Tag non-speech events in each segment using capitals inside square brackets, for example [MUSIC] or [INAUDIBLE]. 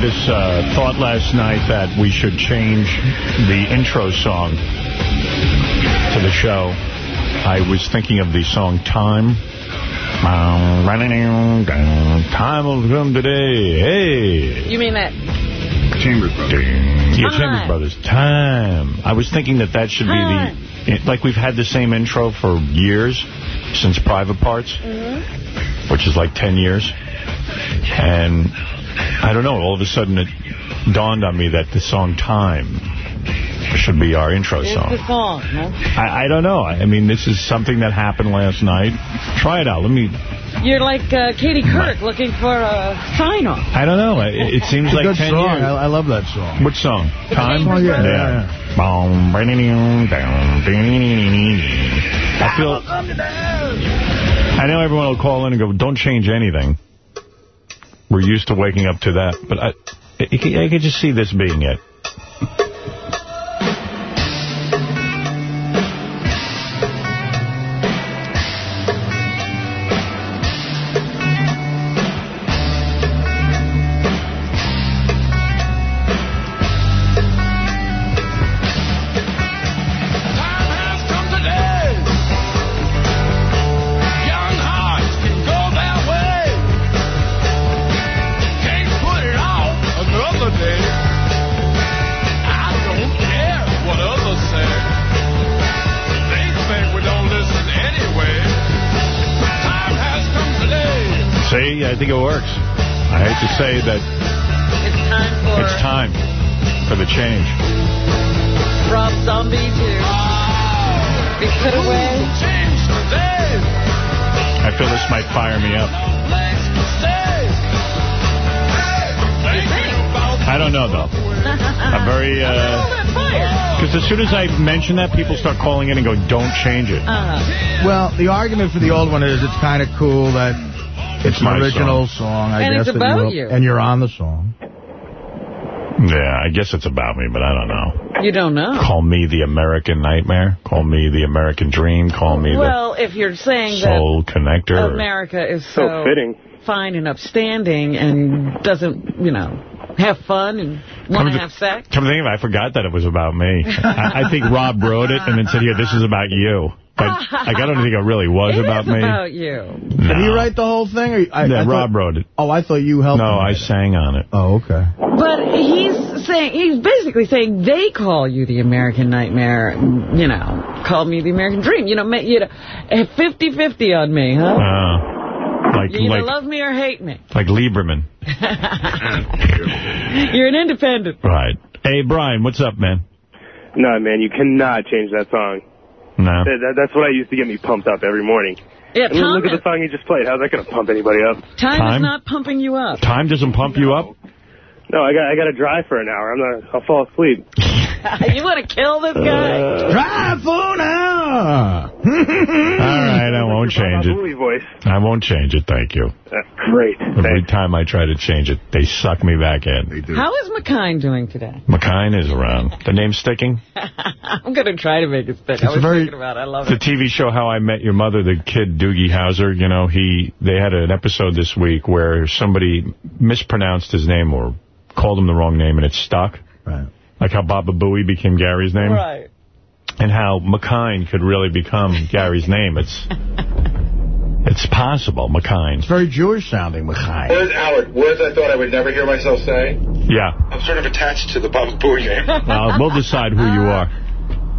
had this uh, thought last night that we should change the intro song to the show. I was thinking of the song Time. Time will come today. Hey. You mean that? Chambers Brothers. Yeah, Time. Chambers Brothers. Time. I was thinking that that should Time. be the... Like we've had the same intro for years, since Private Parts, Mm-hmm. which is like 10 years. And I don't know, all of a sudden it dawned on me that the song Time should be our intro It's song. the song, huh? I, I don't know. I mean, this is something that happened last night. Try it out. Let me... You're like uh, Katie Couric looking for a sign-off. I don't know. It, it seems It's a like good 10 song. years. I, I love that song. Which song? Time? Oh, yeah, yeah. I feel... I know everyone will call in and go, don't change anything. We're used to waking up to that. But I, I, I could just see this being it. Works. I hate to say that It's time for it's time for the change. Rob Zombie to be put away. I feel this might fire me up. I don't know, though. [LAUGHS] I'm very... All uh. Because as soon as I mention that, people start calling in and going, don't change it. Uh-huh. Well, the argument for the old one is it's kind of cool that it's my original song, I And guess. it's about wrote- you. And you're on the song. Yeah, I guess it's about me, but I don't know. You don't know. Call me the American Nightmare. Call me the American Dream. Call me Well, if you're the saying Soul Connector. that or- America is So so fitting. fine and upstanding and doesn't, you know, have fun and want to to- have sex. Come to think of it, I forgot that it was about me. I, I think Rob wrote it and then said, here, this is about you. But like, I don't think it really was [LAUGHS] It about is me. about you. Did he write the whole thing? Or I, Yeah, I Rob thought, wrote it. Oh, I thought you helped No, him I write it. sang on it. Oh, okay. But he's saying, he's basically saying they call you the American Nightmare, you know, call me the American Dream. You know, ma- you know, 50-50 on me, huh? Uh, like, you either like, love me or hate me. like Lieberman. [LAUGHS] You're an independent. Right. Hey, Brian, what's up, man? No, man, you cannot change that song. No. That, that, that's what I used to get me pumped up every morning. Yeah, I mean, look at the song you just played. How's that going to pump anybody up? time, Time? is not pumping you up. Time doesn't pump you up? No, I got I got to drive for an hour. I'm not. I'll fall asleep. [LAUGHS] you want to kill this guy? Uh, drive for now. [LAUGHS] All right, I won't change it. Voice. I won't change it, thank you. That's great. Every Thanks. time I try to change it, they suck me back in. How is McKine doing today? McKine is around. The name's sticking? [LAUGHS] I'm going to try to make it stick. I was very- thinking about it. I love The it. TV show How I Met Your Mother, the kid Doogie Howser, you know, he they had an episode this week where somebody mispronounced his name or called him the wrong name and it stuck. Right. Like how Baba Booey became Gary's name. Right. And how McKine could really become Gary's name. It's [LAUGHS] it's possible, McKine. It's very Jewish sounding, Machai. Words, Howard, words I thought I would never hear myself say. Yeah. I'm sort of attached to the Baba Booey name. [LAUGHS] Well, we'll decide who you are.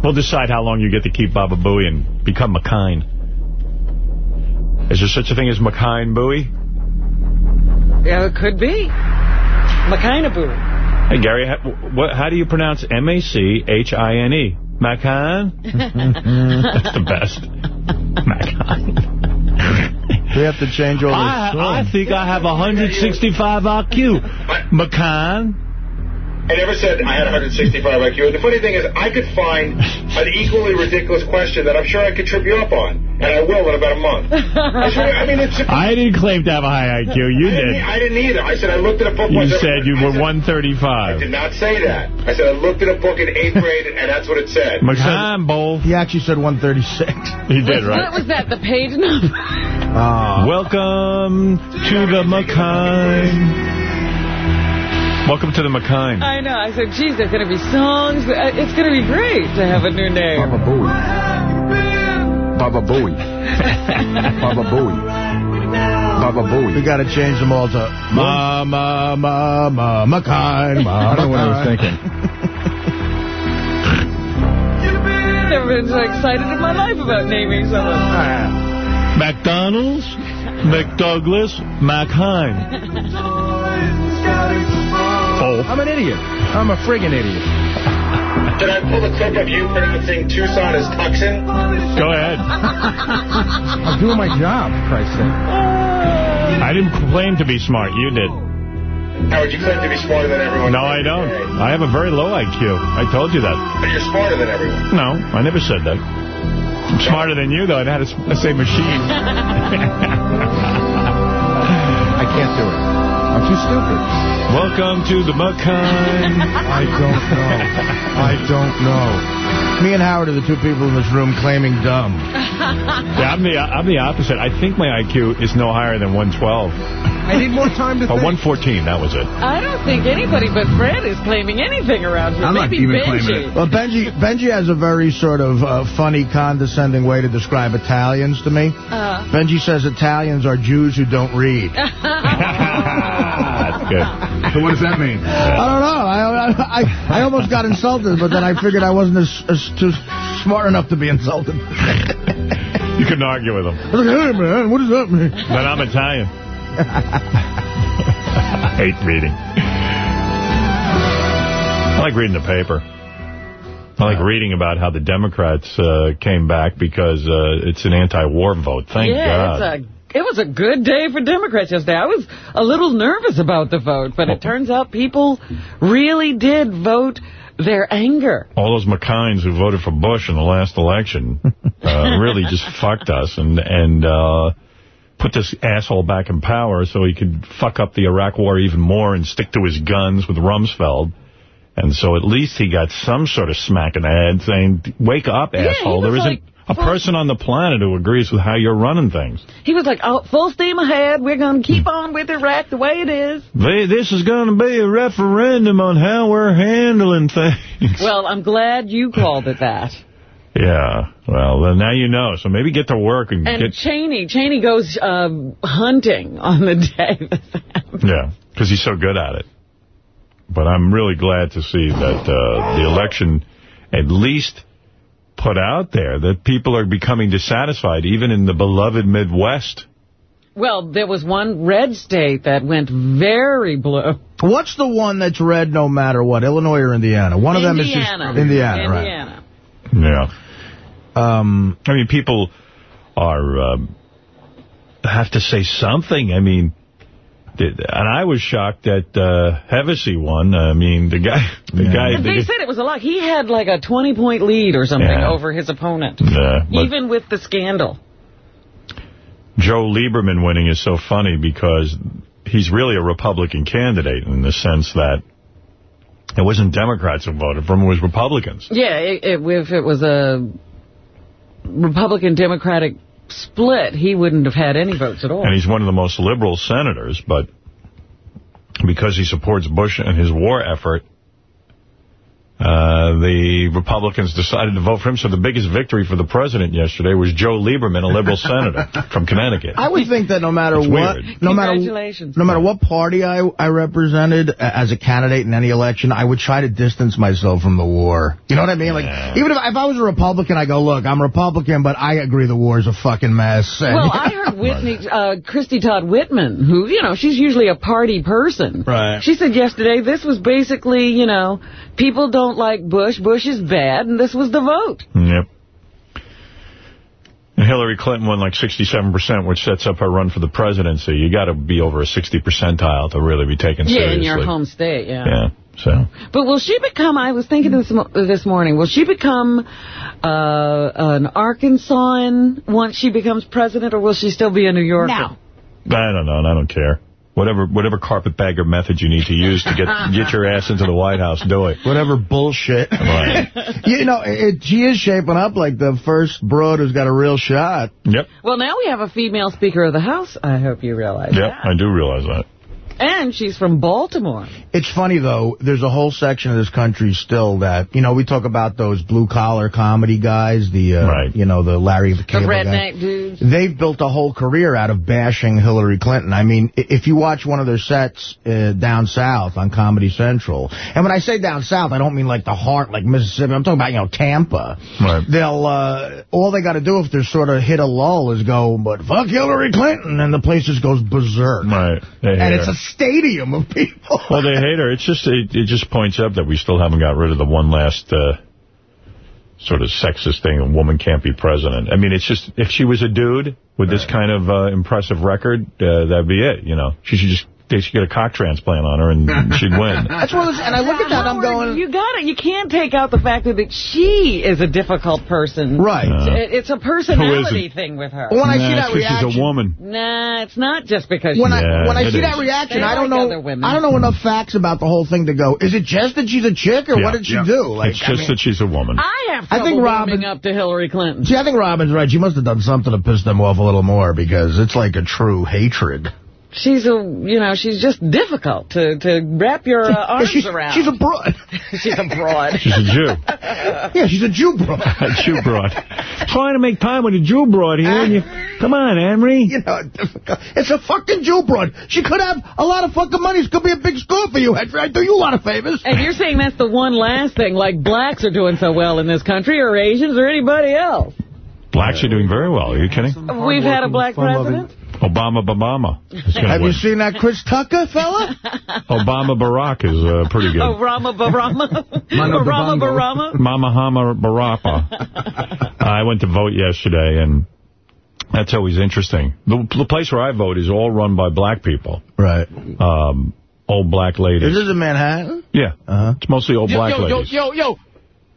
We'll decide how long you get to keep Baba Booey and become McKine. Is there such a thing as McKine Booey? Yeah, it could be. McKinaboo. Hey, Gary, how, what, how do you pronounce M-A-C-H-I-N-E? McKine? [LAUGHS] That's the best. McKine. We have to change all this I, I think I have 165 IQ. McKine? I never said I had 165 IQ. And the funny thing is, I could find an equally ridiculous question that I'm sure I could trip you up on. And I will in about a month. I, swear, I mean, it's... I didn't claim to have a high IQ. You I didn't. I didn't either. I said I looked at a book You once. said you I were said- I did not say that. I said I looked at a book in eighth grade, and that's what it said. [LAUGHS] McKine, Bull. He actually said 136. He did, right? What right? was that, the page number? Oh. [LAUGHS] Welcome to the McKine. Welcome to the McKine. I know. I said, geez, there's going to be songs. Uh, It's going to be great to have a new name. Baba Booey. Baba Booey. [LAUGHS] Baba Booey. Baba Booey. We got to change them all to Ma, Ma, Ma, Ma, McKine, Ma, [LAUGHS] I don't know what I was McKine. thinking. [LAUGHS] Never been so excited in my life about naming someone. McDonald's, McDouglas, McHine. I'm an idiot. I'm a friggin' idiot. Did I pull the clip of you pronouncing Tucson as Tucson? go ahead. I'm doing my job, for Christ's sake. I didn't claim to be smart. You did. Howard, you claim to be smarter than everyone. No, I don't. I have a very low IQ. I told you that. But you're smarter than everyone. No, I never said that. I'm smarter than you, though. I'd had to s- say machine. [LAUGHS] I can't do it. Too stupid. Welcome to the McKine. [LAUGHS] I don't know. I don't know. Me and Howard are the two people in this room claiming dumb. Yeah, I'm the, I'm the opposite. I think my IQ is no higher than 112. I need more time to Or think. 114, that was it. I don't think anybody but Fred is claiming anything around here. I'm not even Benji. claiming it. Well, Benji Benji has a very sort of uh, funny, condescending way to describe Italians to me. Uh, Benji says Italians are Jews who don't read. [LAUGHS] That's good. So what does that mean? I don't know. I, I I almost got insulted, but then I figured I wasn't as, as too smart enough to be insulted. [LAUGHS] You couldn't argue with him. I was like, hey, man, what does that mean? But I'm Italian. [LAUGHS] I hate reading. I like reading the paper. I like reading about how the Democrats uh, came back because uh, it's an anti-war vote. Thank yeah, God. a, it was a good day for Democrats yesterday. I was a little nervous about the vote, but it turns out people really did vote their anger. All those McKines who voted for Bush in the last election uh, really just [LAUGHS] fucked us and and uh, put this asshole back in power so he could fuck up the Iraq war even more and stick to his guns with Rumsfeld. And so at least he got some sort of smack in the head saying, wake up, Yeah, asshole. There isn't like, a person on the planet who agrees with how you're running things. He was like, oh, full steam ahead. We're going to keep on with Iraq the way it is. They, this is going to be a referendum on how we're handling things. Well, I'm glad you called it that. Yeah, well, then now you know. So maybe get to work and, And get... Cheney, Cheney goes um, hunting on the day this happens. Yeah, because he's so good at it. But I'm really glad to see that uh, the election at least put out there that people are becoming dissatisfied, even in the beloved Midwest. Well, there was one red state that went very blue. What's the one that's red no matter what, Illinois or Indiana? One of them is just Indiana. Indiana, right? Indiana. Yeah. Um, I mean, people are um, have to say something. I mean, and I was shocked that uh, Hevesi won. I mean, the guy, the guy, But they the, said it was a lot. He had like a 20-point lead or something Yeah. over his opponent, Yeah, even with the scandal. Joe Lieberman winning is so funny because he's really a Republican candidate in the sense that it wasn't Democrats who voted for him, it was Republicans. Yeah, it, it, if it was a Republican-Democratic split, he wouldn't have had any votes at all. And he's one of the most liberal senators, but because he supports Bush and his war effort, uh, the Republicans decided to vote for him. So the biggest victory for the president yesterday was Joe Lieberman, a liberal [LAUGHS] senator from Connecticut. I would think that no matter It's what, weird. no matter no matter what party I I represented as a candidate in any election, I would try to distance myself from the war. You know what I mean? Like Yeah. even if if I was a Republican, I go, look, I'm Republican, but I agree the war is a fucking mess. And- [LAUGHS] Well, I heard Whitney, uh, Christy Todd Whitman, who, you know, she's usually a party person. Right. She said yesterday this was basically, you know, people don't like Bush. Bush is bad, and this was the vote. Yep. And Hillary Clinton won like 67%, which sets up her run for the presidency. You got to be over a 60 percentile to really be taken Yeah, seriously. in your home state, yeah. Yeah, so... But will she become, I was thinking this this morning, will she become uh, an Arkansan once she becomes president, or will she still be a New Yorker? No. I don't know, and I don't care. Whatever whatever carpetbagger method you need to use to get [LAUGHS] get your ass into the White House, do it. Whatever bullshit. Right. [LAUGHS] you know, it, she is shaping up like the first broad who's got a real shot. Yep, Well, now we have a female Speaker of the House, I hope you realize yep, that. I do realize that. And she's from Baltimore. It's funny, though, there's a whole section of this country still that, you know, we talk about those blue-collar comedy guys, the, uh, Right. you know, the Larry the The Cable Guy. redneck dudes. They've built a whole career out of bashing Hillary Clinton. I mean, if you watch one of their sets uh, down south on Comedy Central, and when I say down south, I don't mean like the heart, like Mississippi. I'm talking about, you know, Tampa. Right. They'll, uh, all they got to do if they're sort of hit a lull is go, but fuck Hillary Clinton, and the place just goes berserk. Right. They And it's her. a stadium of people. Well, they hate her. It's just it, it just points up that we still haven't got rid of the one last uh, sort of sexist thing: a woman can't be president. I mean, it's just if she was a dude with this kind of uh, impressive record, uh, that'd be it. You know, she should just they should get a cock transplant on her and [LAUGHS] she'd win. That's one of those, and I look at that, I'm going, You got it. You can't take out the fact that she is a difficult person. right. Uh, It's a personality thing with her. when I see it's that 'cause reaction, she's a woman. Nah, it's not just because when she's... I Yeah, when I it see is. that reaction, They I don't like know other women. I don't know enough facts about the whole thing to go. Is it just that she's a chick, or Yeah, what did she yeah. do? Like, it's I just mean- that she's a woman. I have I think Robin- warming up to Hillary Clinton. See, I think Robin's right. She must have done something to piss them off a little more because it's like a true hatred. She's a, you know, she's just difficult to, to wrap your uh, arms she's, around. she's a broad. [LAUGHS] she's a broad. She's a Jew. [LAUGHS] yeah, she's a Jew broad. [LAUGHS] a Jew broad. Trying to make time with a Jew broad here. And you, come on, Henry. You know, difficult. It's a fucking Jew broad. She could have a lot of fucking money. It could be a big score for you, Henry. I do you a lot of favors. And you're saying that's the one last thing, like blacks are doing so well in this country, or Asians, or anybody else. Blacks are doing very well. Are you kidding? We've had a black president. Obama Obama Have to you seen that Chris Tucker fella? Obama Barack is uh, pretty good. Oh, Rama Barama. Mano [LAUGHS] Rama Dabongo. Barama. Mama Hama Barapa. [LAUGHS] I went to vote yesterday, and that's always interesting. The, the place where I vote is all run by black people, right. um, old black Is ladies. this in Manhattan? Yeah, Uh-huh. it's mostly old black yo, yo, ladies. yo, yo.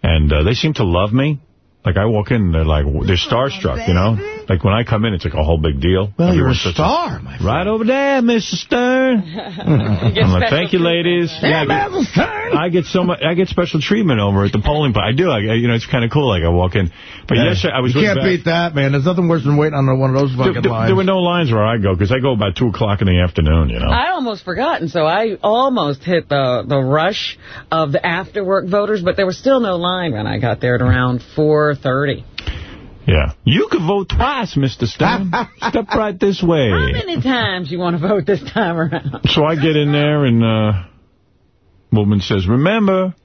And uh, they seem to love me. Like, I walk in, they're like, they're starstruck, you know? Like, when I come in, it's like a whole big deal. Well, you're a Everyone sits- star, my friend. Right over there, Mr. Stern. [LAUGHS] I'm like, thank you, ladies. Yeah, I get, I get so much. I get special treatment over at the polling place. I do. I, you know, it's kind of cool. Like I walk in, but yeah. yesterday I was. You can't Beth. beat that, man. There's nothing worse than waiting on one of those fucking there- lines. there were no lines where I go because I go about two o'clock in the afternoon. You know. I almost forgotten, so I almost hit the, the rush of the after-work voters, but there was still no line when I got there at around 4.30. yeah. You could vote twice, Mr. Stern. [LAUGHS] Step right this way. How many times you want to vote this time around? So I get in there and uh, woman says, "Remember."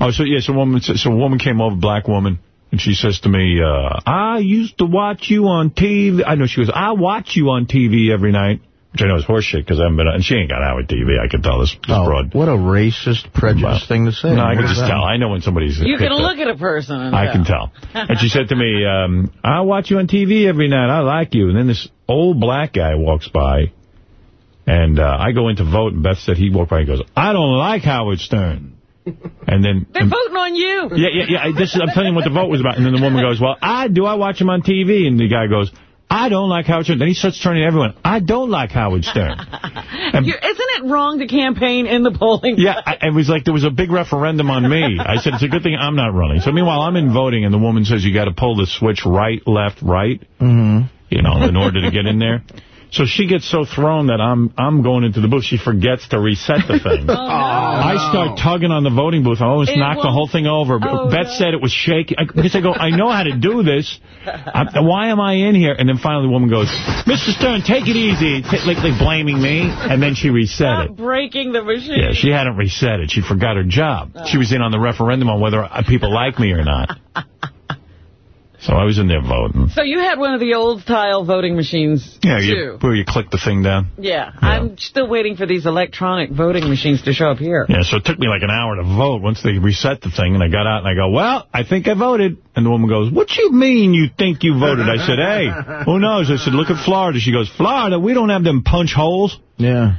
Oh, so yes, a woman. So a woman came over, black woman, and she says to me, uh, "I used to watch you on TV." I know she goes, "I watch you on TV every night," which I know is horseshit because I haven't been. on And she ain't got Howard TV. I can tell this, this Oh, broad. what a racist, prejudiced thing to say. No, I What can just that? tell. I know when somebody's. You can picked up. look at a person and I can tell. And she said to me, um, I watch you on TV every night. I like you. And then this old black guy walks by, and uh, I go in to vote, and Beth said he walked by and goes, I don't like Howard Stern. And then... They're voting on you. yeah, yeah, yeah. I- This is, I'm telling you what the vote was about. And then the woman goes, well, I do. I watch him on TV. And the guy goes, I don't like Howard Stern. Then he starts turning to everyone. I don't like Howard Stern. [LAUGHS] And isn't it wrong to campaign in the polling? yeah, I, it was like there was a big referendum on me. I said, it's a good thing I'm not running. So meanwhile, I'm in voting, and the woman says you got to pull the switch right, left, right, Mm-hmm. you know, in order to get in there. [LAUGHS] So she gets so thrown that I'm I'm going into the booth. She forgets to reset the thing. [LAUGHS] I start tugging on the voting booth. I almost It knocked the whole thing over. Oh, Beth no. said it was shaky. I, because I go, I know how to do this. I, why am I in here? And then finally the woman goes, Mr. Stern, take it easy. T like, like blaming me. And then she reset Stop it. breaking the machine. Yeah, she hadn't reset it. She forgot her job. She was in on the referendum on whether uh, people like me or not. [LAUGHS] So I was in there voting. So you had one of the old-style voting machines, Yeah, too. you, where you click the thing down. Yeah, I'm still waiting for these electronic voting machines to show up here. Yeah, so it took me like an hour to vote once they reset the thing, and I got out and I go, well, I think I voted. And the woman goes, what you mean you think you voted? I said, hey, who knows? I said, look at Florida. She goes, Florida, we don't have them punch holes. Yeah.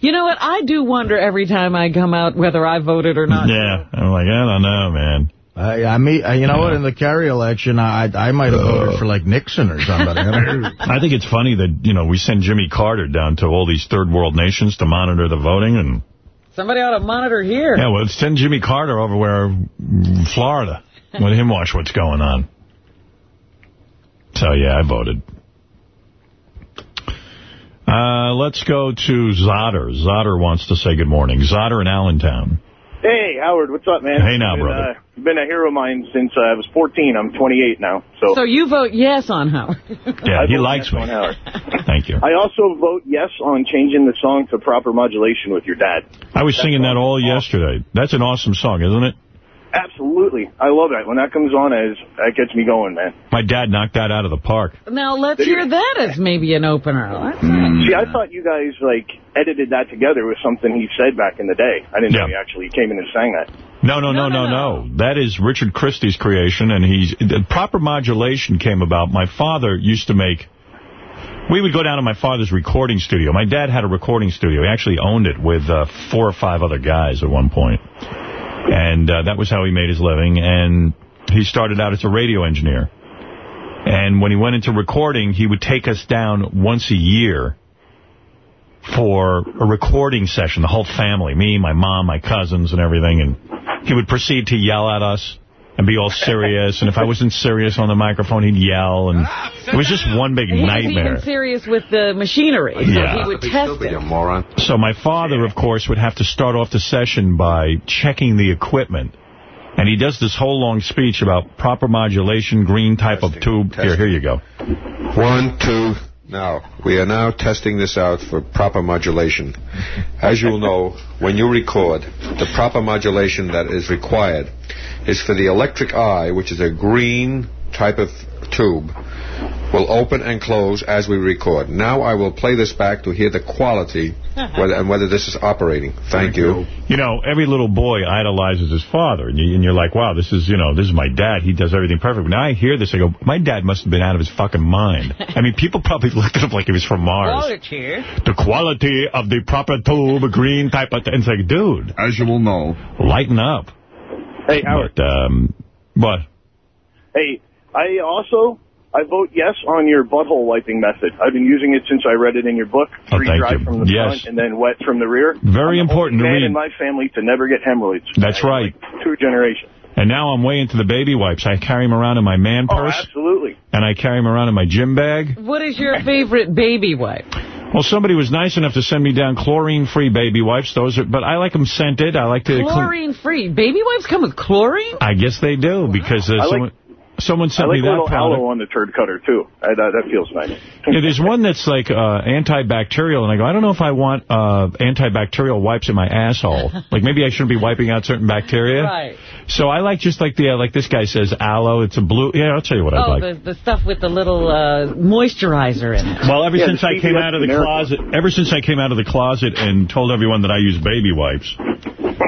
You know what? I do wonder every time I come out whether I voted or not. Yeah, I'm like, I don't know, man. I, I mean, uh, you know what? In the Kerry election, I I might have voted for like Nixon or somebody. [LAUGHS] I think it's funny that, you know, we send Jimmy Carter down to all these third world nations to monitor the voting and Somebody ought to monitor here. Yeah, well, send Jimmy Carter over where Florida. Let him watch what's going on. So, yeah, I voted. Uh, Uh, let's go to Zotter. Zotter wants to say good morning. Zotter in Allentown. Hey, Howard, what's up, man? Hey now, been, brother. Been a hero of mine since uh, I was 14. I'm 28 now. So, So you vote yes on Howard. [LAUGHS] Yeah, I he likes yes me. on Howard. [LAUGHS] Thank you. I also vote yes on changing the song to proper modulation with your dad. I was singing that all yesterday. That's an awesome song, isn't it? Absolutely. I love that. When that comes on, as that gets me going, man. My dad knocked that out of the park. Now let's hear that as maybe an opener. Let's- See, I thought you guys, like, edited that together with something he said back in the day. I didn't know he actually came in and sang that. No, no, no, no, no, That is Richard Christy's creation, and he's the proper modulation came about. My father used to make. We would go down to my father's recording studio. My dad had a recording studio. He actually owned it with uh, four or five other guys at one point. And uh, that was how he made his living. And he started out as a radio engineer. And when he went into recording, he would take us down once a year for a recording session, the whole family, me, my mom, my cousins, and everything. And he would proceed to yell at us and be all serious. And if I wasn't serious on the microphone, he'd yell. And it was just one big He was nightmare. even serious with the machinery. So Yeah. he would test it. So my father, of course, would have to start off the session by checking the equipment. And he does this whole long speech about proper modulation, green type of tube. Here, here you go. One, two. Now, we are now testing this out for proper modulation. As you will know, when you record, the proper modulation that is required is for the electric eye, which is a green type of tube, will open and close as we record. Now I will play this back to hear the quality whether, and whether this is operating. Thank you. You know, every little boy idolizes his father, and, you, and you're like, wow, this is, you know, this is my dad. He does everything perfect. But now I hear this, I go, my dad must have been out of his fucking mind. [LAUGHS] I mean, people probably [LAUGHS] looked at him like he was from Mars. here. The quality of the proper tube, green type of... And it's like, dude. As you will know. Lighten up. Hey, Howard. But, um, what? Hey, I also I vote yes on your butthole wiping method. I've been using it since I read it in your book. Oh, Free thank dry you. from the Yes. front and then wet from the rear. Very I'm the important to only man read. in my family to never get hemorrhoids. That's right. Two generations. And now I'm way into the baby wipes. I carry them around in my man purse. Oh, purse, absolutely. and I carry them around in my gym bag. What is your favorite baby wipe? Well, somebody was nice enough to send me down chlorine-free baby wipes. Those are, but I like them scented. I like to. Chlorine-free. Baby wipes come with chlorine? I guess they do because uh, I like- someone someone I sent like me a that little product. aloe on the turd cutter, too. I, that, that feels nice. Yeah, there's one that's like uh, antibacterial, and I go, I don't know if I want uh, antibacterial wipes in my asshole. [LAUGHS] Like maybe I shouldn't be wiping out certain bacteria. Right. So I like just like the uh, like this guy says aloe. It's a blue. Yeah, I'll tell you what I Oh, like. the, the stuff with the little uh, moisturizer in it. Well, ever Yeah, since I came out of the generic closet, ever since I came out of the closet and told everyone that I use baby wipes,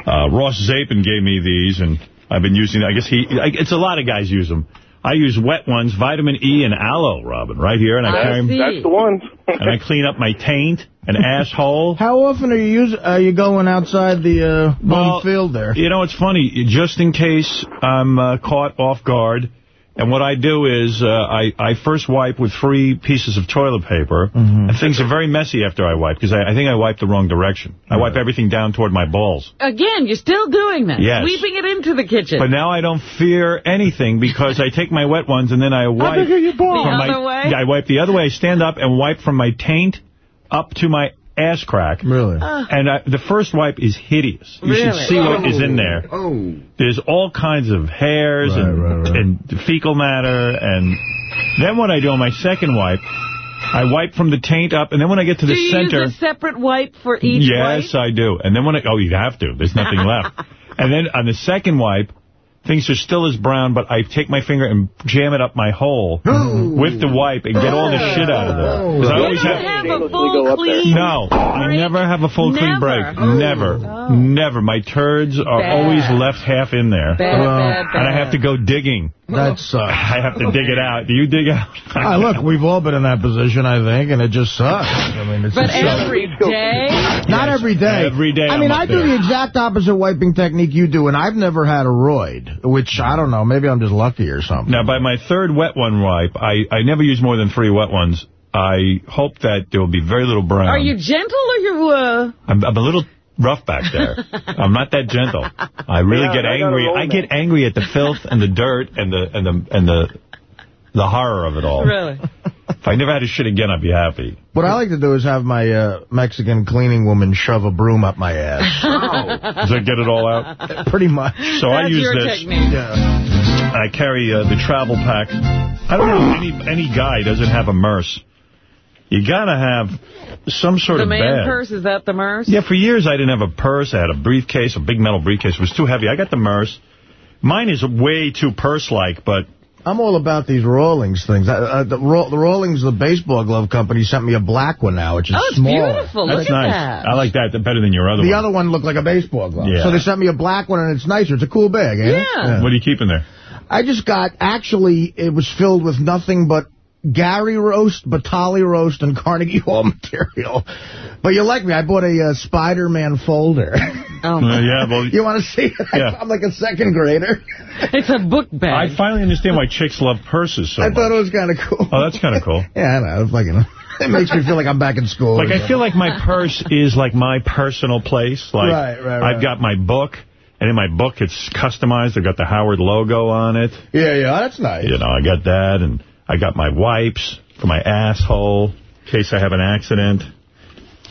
uh, Ross Zapin gave me these, and I've been using. I guess he. I, it's a lot of guys use them. I use wet ones, vitamin E and aloe, Robin, right here, and I, carry 'em- That's the ones. [LAUGHS] and I clean up my taint and [LAUGHS] asshole. How often are you use, are you going outside the uh, Well, field there? You know, it's funny. Just in case I'm uh, caught off guard, and what I do is uh, I, I first wipe with three pieces of toilet paper, Mm-hmm. and things are very messy after I wipe, because I, I think I wipe the wrong direction. I wipe everything down toward my balls. Again, you're still doing that. Yes. Sweeping it into the kitchen. But now I don't fear anything because I take my wet ones and then I [LAUGHS] wipe. big are your balls? from The my- other way? Yeah, I wipe the other way. I stand up and wipe from my taint up to my ass crack. Really? Ah. And I, the first wipe is hideous. You should Really? see what is in oh. there. Oh. There's all kinds of hairs and, and fecal matter. And then what I do on my second wipe, I wipe from the taint up. And then when I get to the Do you center... use a separate wipe for each Yes, I do. And then when I... Oh, you have to. There's nothing [LAUGHS] left. And then on the second wipe, things are still as brown, but I take my finger and jam it up my hole with the wipe and get all the shit out of there. 'Cause I You always don't have... have a full clean No, I never have a full clean Never? break. Oh. Never. Never. My turds are Bad. always left half in there. Bad, bad, And I have to go digging. That sucks. I have to dig it out. Do you dig out? [LAUGHS] Ah, look, we've all been in that position, I think, and it just sucks. I mean, it's But just so- every day? Not every day. Every day I mean, I do there. the exact opposite wiping technique you do, and I've never had a roid, which, I don't know, maybe I'm just lucky or something. Now, by my third wet one wipe, I, I never use more than three wet ones. I hope that there will be very little brown. Are you gentle or you, uh... I'm, I'm a little rough back there. [LAUGHS] I'm not that gentle. I really Yeah, get I angry. I get angry at the filth and the dirt and the and the and the the horror of it all. Really? [LAUGHS] If I never had to shit again, I'd be happy. What I like to do is have my uh, Mexican cleaning woman shove a broom up my ass. [LAUGHS] Does that get it all out? [LAUGHS] Pretty much. So I use your this. technique. Yeah. I carry uh, the travel pack. I don't know if any, any guy doesn't have a murse. You got to have some sort The of bag. The man purse, is that the murse? Yeah, for years I didn't have a purse. I had a briefcase, a big metal briefcase. It was too heavy. I got the murse. Mine is way too purse-like, but I'm all about these Rawlings things. Uh, uh, the, Raw, the Rawlings, the baseball glove company, sent me a black one now, which is Oh, it's smaller. beautiful. that's Look at nice. that. I like that better than your other The one. The other one looked like a baseball glove. Yeah. So they sent me a black one, and it's nicer. It's a cool bag, ain't it? Yeah. What are you keeping there? I just got, actually, it was filled with nothing but Gary roast, Batali roast, and Carnegie Hall [LAUGHS] material. But you like me, I bought a uh, Spider-Man folder. Oh, Uh, yeah, well, you want to see it? Yeah. [LAUGHS] I'm like a second grader. it's a book bag. I finally understand why chicks love purses so I much. thought it was kind of cool. Oh, that's kind of cool. [LAUGHS] yeah, I know. Fucking, it makes me feel like I'm back in school. Like, I feel like my purse is like my personal place. Like, Right, right, right. I've got my book, and in my book it's customized. I've got the Howard logo on it. Yeah, yeah, that's nice. You know, I got that, and I got my wipes for my asshole in case I have an accident.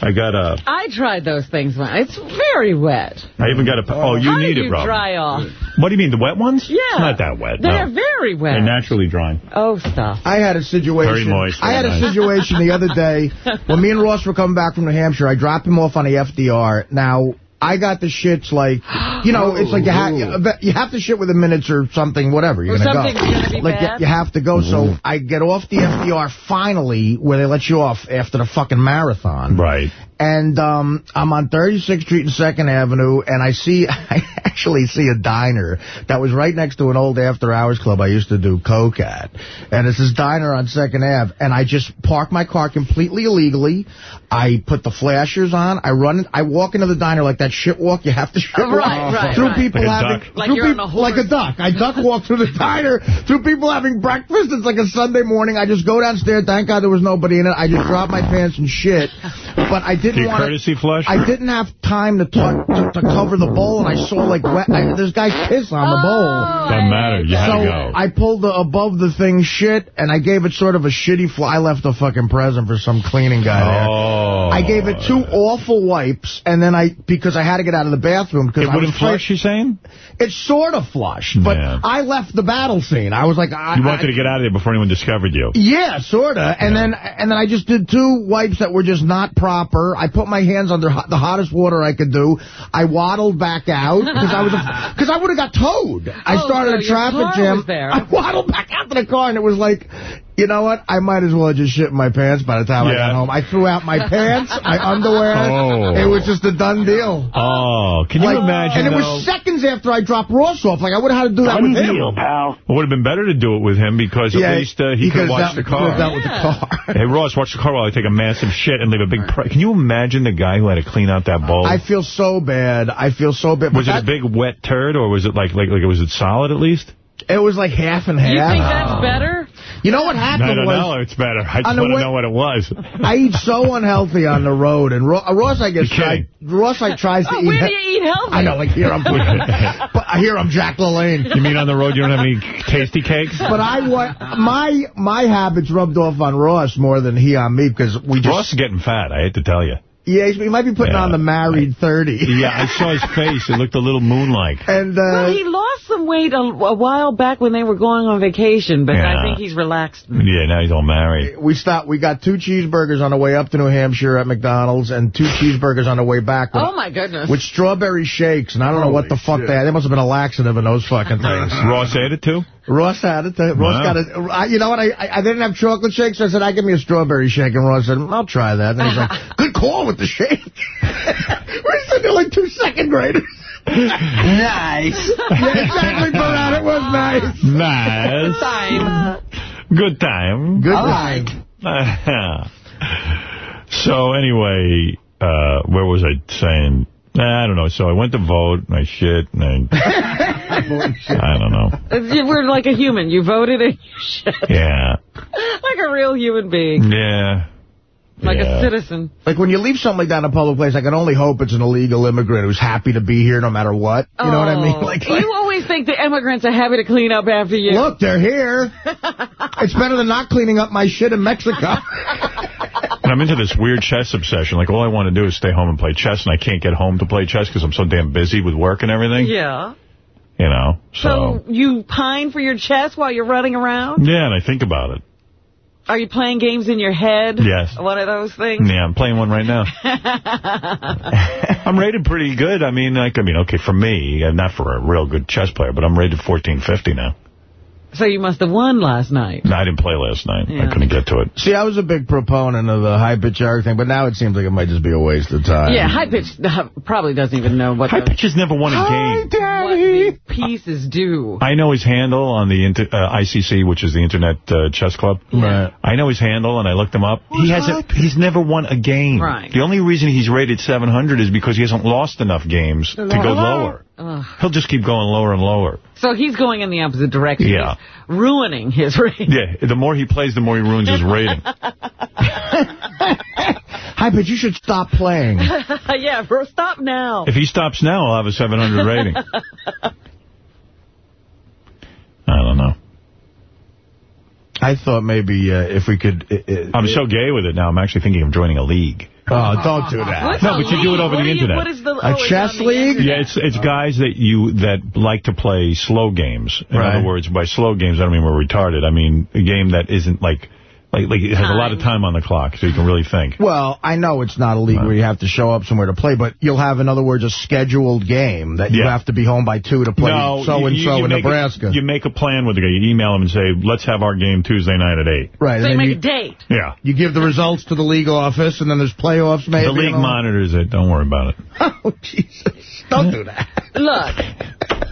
I got a, I tried those things. once. It's very wet. I even got a, oh, you How need do it, you Rob. dry off? What do you mean, the wet ones? Yeah. It's not that wet, They're no. very wet. They're naturally drying. Oh, stuff. I had a situation. Very moist, I had very a situation the other day [LAUGHS] when me and Ross were coming back from New Hampshire. I dropped him off on the FDR. Now. I got the shits like, you know, it's like you, ha you have to shit within minutes or something, whatever. You're Or gonna something's go. gonna be like bad? You, you have to go. So I get off the FDR finally, where they let you off after the fucking marathon. Right. And um, I'm on 36th Street and 2nd Avenue, and I see, [LAUGHS] I actually see a diner that was right next to an old after-hours club I used to do coke at. And it's this diner on 2nd Ave, and I just park my car completely illegally. I put the flashers on. I run. I walk into the diner like that shit walk. You have to shit walk right, right, through right. people Like a having duck. Like through you're on a horse. like a duck. I duck walk through the diner through people having breakfast. It's like a Sunday morning. I just go downstairs. Thank God there was nobody in it. I just drop my pants and shit. But I didn't want to. courtesy flush? I didn't have time to, tuck, to to cover the bowl, and I saw like wet. I, this guy's piss on the bowl. Oh, Doesn't matter. hate You that. had to So go. I pulled the above the thing shit, and I gave it sort of a shitty fly. I left a fucking present for some cleaning guy there. Oh. I gave it two awful wipes, and then I, because I had to get out of the bathroom. because It I wouldn't flush, you saying? It's sort of flushed, but Yeah. I left the battle scene. I was like, I, You wanted I, to get out of there before anyone discovered you. yeah, sort of. And then and then I just did two wipes that were just not proper. I put my hands under hot, the hottest water I could do. I waddled back out because I was because [LAUGHS] I would have got towed. I Oh, started so a traffic jam. there. [LAUGHS] I waddled back out to the car and it was like, you know what? I might as well have just shit in my pants by the time I got home. I threw out my [LAUGHS] pants, my underwear. Oh. It was just a done deal. Oh, can you Like, imagine, and it though? was seconds after I dropped Ross off. Like I would have had to do that with him. pal. It would have been better to do it with him because at least uh, he, could could've watch the car. dealt with the car. [LAUGHS] Hey, Ross, watch the car while I take a massive shit and leave a big... Can you imagine the guy who had to clean out that bowl? I feel so bad. I feel so bad. was But it a big wet turd or was it like, like, like, was it solid at least? It was like half and half. You think that's better? You know what happened I don't was know. It's better. I just On the want to know what it was. [LAUGHS] I eat so unhealthy on the road, and Ro uh, Ross, I guess, You're kidding. tried, Ross, like tries to Oh, eat. where do you eat healthy? I know, like here I'm, [LAUGHS] but here I'm Jack LaLanne. You mean on the road you don't have any tasty cakes? But I want my my habits rubbed off on Ross more than he on me because we just Ross is getting fat, I hate to tell you. Yeah he might be putting Yeah. on the married thirty. [LAUGHS] Yeah, I saw his face. It looked a little moon-like. And uh, Well, he lost some weight a, a while back when they were going on vacation, but Yeah. I think he's relaxed. Yeah, now he's all married. we stopped. We got two cheeseburgers on the way up to New Hampshire at McDonald's, and two cheeseburgers on the way back. With, Oh, my goodness. with strawberry shakes, and I don't know what the fuck they had. There must have been a laxative in those fucking [LAUGHS] things. Ross ate it, too? Ross had it. Ross Wow. got it. I, you know what? I, I I didn't have chocolate shakes. So I said, I give me a strawberry shake. And Ross said, I'll try that. And he's like, [LAUGHS] good call with the shake. [LAUGHS] We're sitting there like two second graders. Nice. Yeah, exactly, Barat. It was nice. Nice. Time. Good time. Good All time. [LAUGHS] so anyway, uh, where was I saying? I don't know. So I went to vote, and I shit, and I, [LAUGHS] I don't know. You We're like a human. You voted and you shit. Yeah. Like a real human being. Yeah. Like Yeah. a citizen. Like, when you leave something like that in a public place, I can only hope it's an illegal immigrant who's happy to be here no matter what. You know what I mean? Oh, [LAUGHS] Like, you always think the immigrants are happy to clean up after you. look, they're here. [LAUGHS] it's better than not cleaning up my shit in Mexico. And [LAUGHS] I'm into this weird chess obsession. Like, all I want to do is stay home and play chess, and I can't get home to play chess because I'm so damn busy with work and everything. Yeah. You know, so... So you pine for your chess while you're running around? Yeah, and I think about it. Are you playing games in your head? Yes. One of those things? Yeah, I'm playing one right now. [LAUGHS] I'm rated pretty good. I mean, like, I mean, okay, for me, and not for a real good chess player, but I'm rated 1450 now. So you must have won last night. No, I didn't play last night. I couldn't get to it. See, I was a big proponent of the High Pitch Erik thing, but now it seems like it might just be a waste of time. yeah, high pitch uh, [LAUGHS] probably doesn't even know what High the, pitch has never won a game. what the pieces do. I know his handle on the inter uh, ICC, which is the Internet uh, Chess Club. Right. I know his handle, and I looked him up. he hasn't. He's never won a game. Right. The only reason he's rated 700 is because he hasn't lost enough games to go lower. Ugh. He'll just keep going lower and lower. So he's going in the opposite direction. Yeah. He's ruining his rating. Yeah, the more he plays, the more he ruins his rating. [LAUGHS] Hi, pitch, you should stop playing. [LAUGHS] yeah, bro, stop now. If he stops now, I'll have a 700 rating. [LAUGHS] I don't know. I thought maybe uh, if we could... Uh, uh, I'm so gay with it now, I'm actually thinking of joining a league. Oh, don't do that. What's No, but you do it over What the you- internet. What is the, A oh, it's chess league? Yeah, it's it's guys that you that like to play slow games. In Right. other words, by slow games, I don't mean we're retarded. I mean a game that isn't like like like it has a lot of time on the clock, so you can really think. Well, I know it's not a league where you have to show up somewhere to play, but you'll have, in other words, a scheduled game that you have to be home by 2 to play no, so-and-so you- you in make a- Nebraska. you make a plan with the guy. You email him and say, let's have our game Tuesday night at 8. right. So you make you, a date. Yeah. you give the results to the league office, and then there's playoffs maybe. The league and all- monitors it. Don't worry about it. [LAUGHS] Oh, Jesus. Don't do that. Look,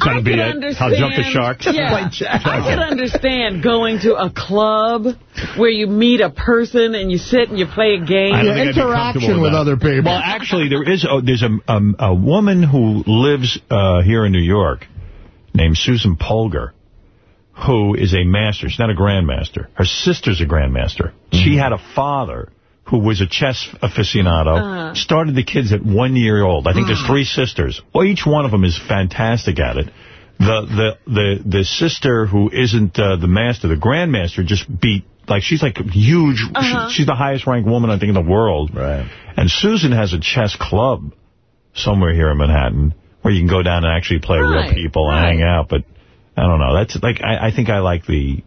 Gotta I be could it. understand. I'll jump the shark. Yeah, play chess. I could understand going to a club where you meet a person and you sit and you play a game. I don't Yeah, think I'd be comfortable interaction with that. other people. Well, actually, there is a, there's a um, a woman who lives uh, here in New York named Susan Polgar, who is a master. She's not a grandmaster. Her sister's a grandmaster. She had a father who was a chess aficionado, Uh-huh. started the kids at one year old. I think there's three sisters. Well, each one of them is fantastic at it. The the the the sister who isn't uh, the master, the grandmaster, just beat like she's like huge. Uh-huh. She, she's the highest ranked woman I think in the world. Right. And Susan has a chess club somewhere here in Manhattan where you can go down and actually play Right, real people and right. hang out. But I don't know. That's like I, I think I like the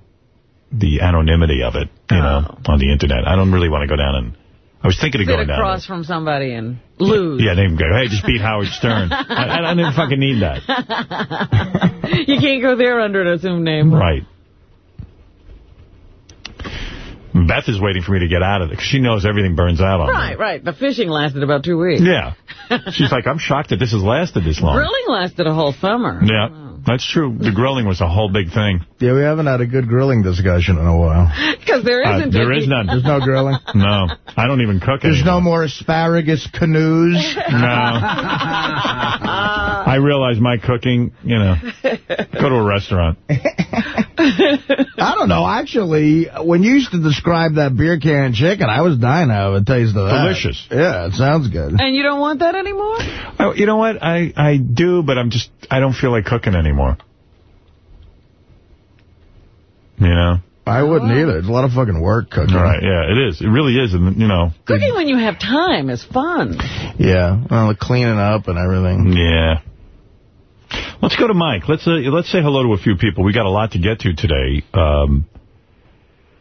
the anonymity of it, you know, oh. on the internet. I don't really want to go down and. I was thinking of sit going down. across from somebody and lose. Yeah, they go, hey, just beat Howard Stern. I, I, I didn't fucking need that. [LAUGHS] you can't go there under an assumed name. Right. Beth is waiting for me to get out of it because she knows everything burns out on Right, right. The fishing lasted about two weeks. Yeah. [LAUGHS] She's like, I'm shocked that this has lasted this long. Grilling lasted a whole summer. Yeah, that's true. The grilling was a whole big thing. Yeah, we haven't had a good grilling discussion in a while. [LAUGHS] Because there Uh, isn't there any. is none. There's no grilling. [LAUGHS] No, I don't even cook There's no more asparagus canoes. No. [LAUGHS] I realize my cooking, you know, [LAUGHS] go to a restaurant. [LAUGHS] I don't know. Actually, when you used to describe that beer can chicken, I was dying to have a taste of that. Delicious. Yeah, it sounds good. And you don't want that anymore? Oh, you know what? I, I do, but I'm just, I don't feel like cooking anymore. You know? I wouldn't oh, either. It's a lot of fucking work cooking. Right, yeah, it is. It really is, and you know. Cooking when you have time is fun. Yeah, well, the cleaning up and everything. Yeah. Let's go to Mike. Let's uh, let's say hello to a few people. We got a lot to get to today. Um,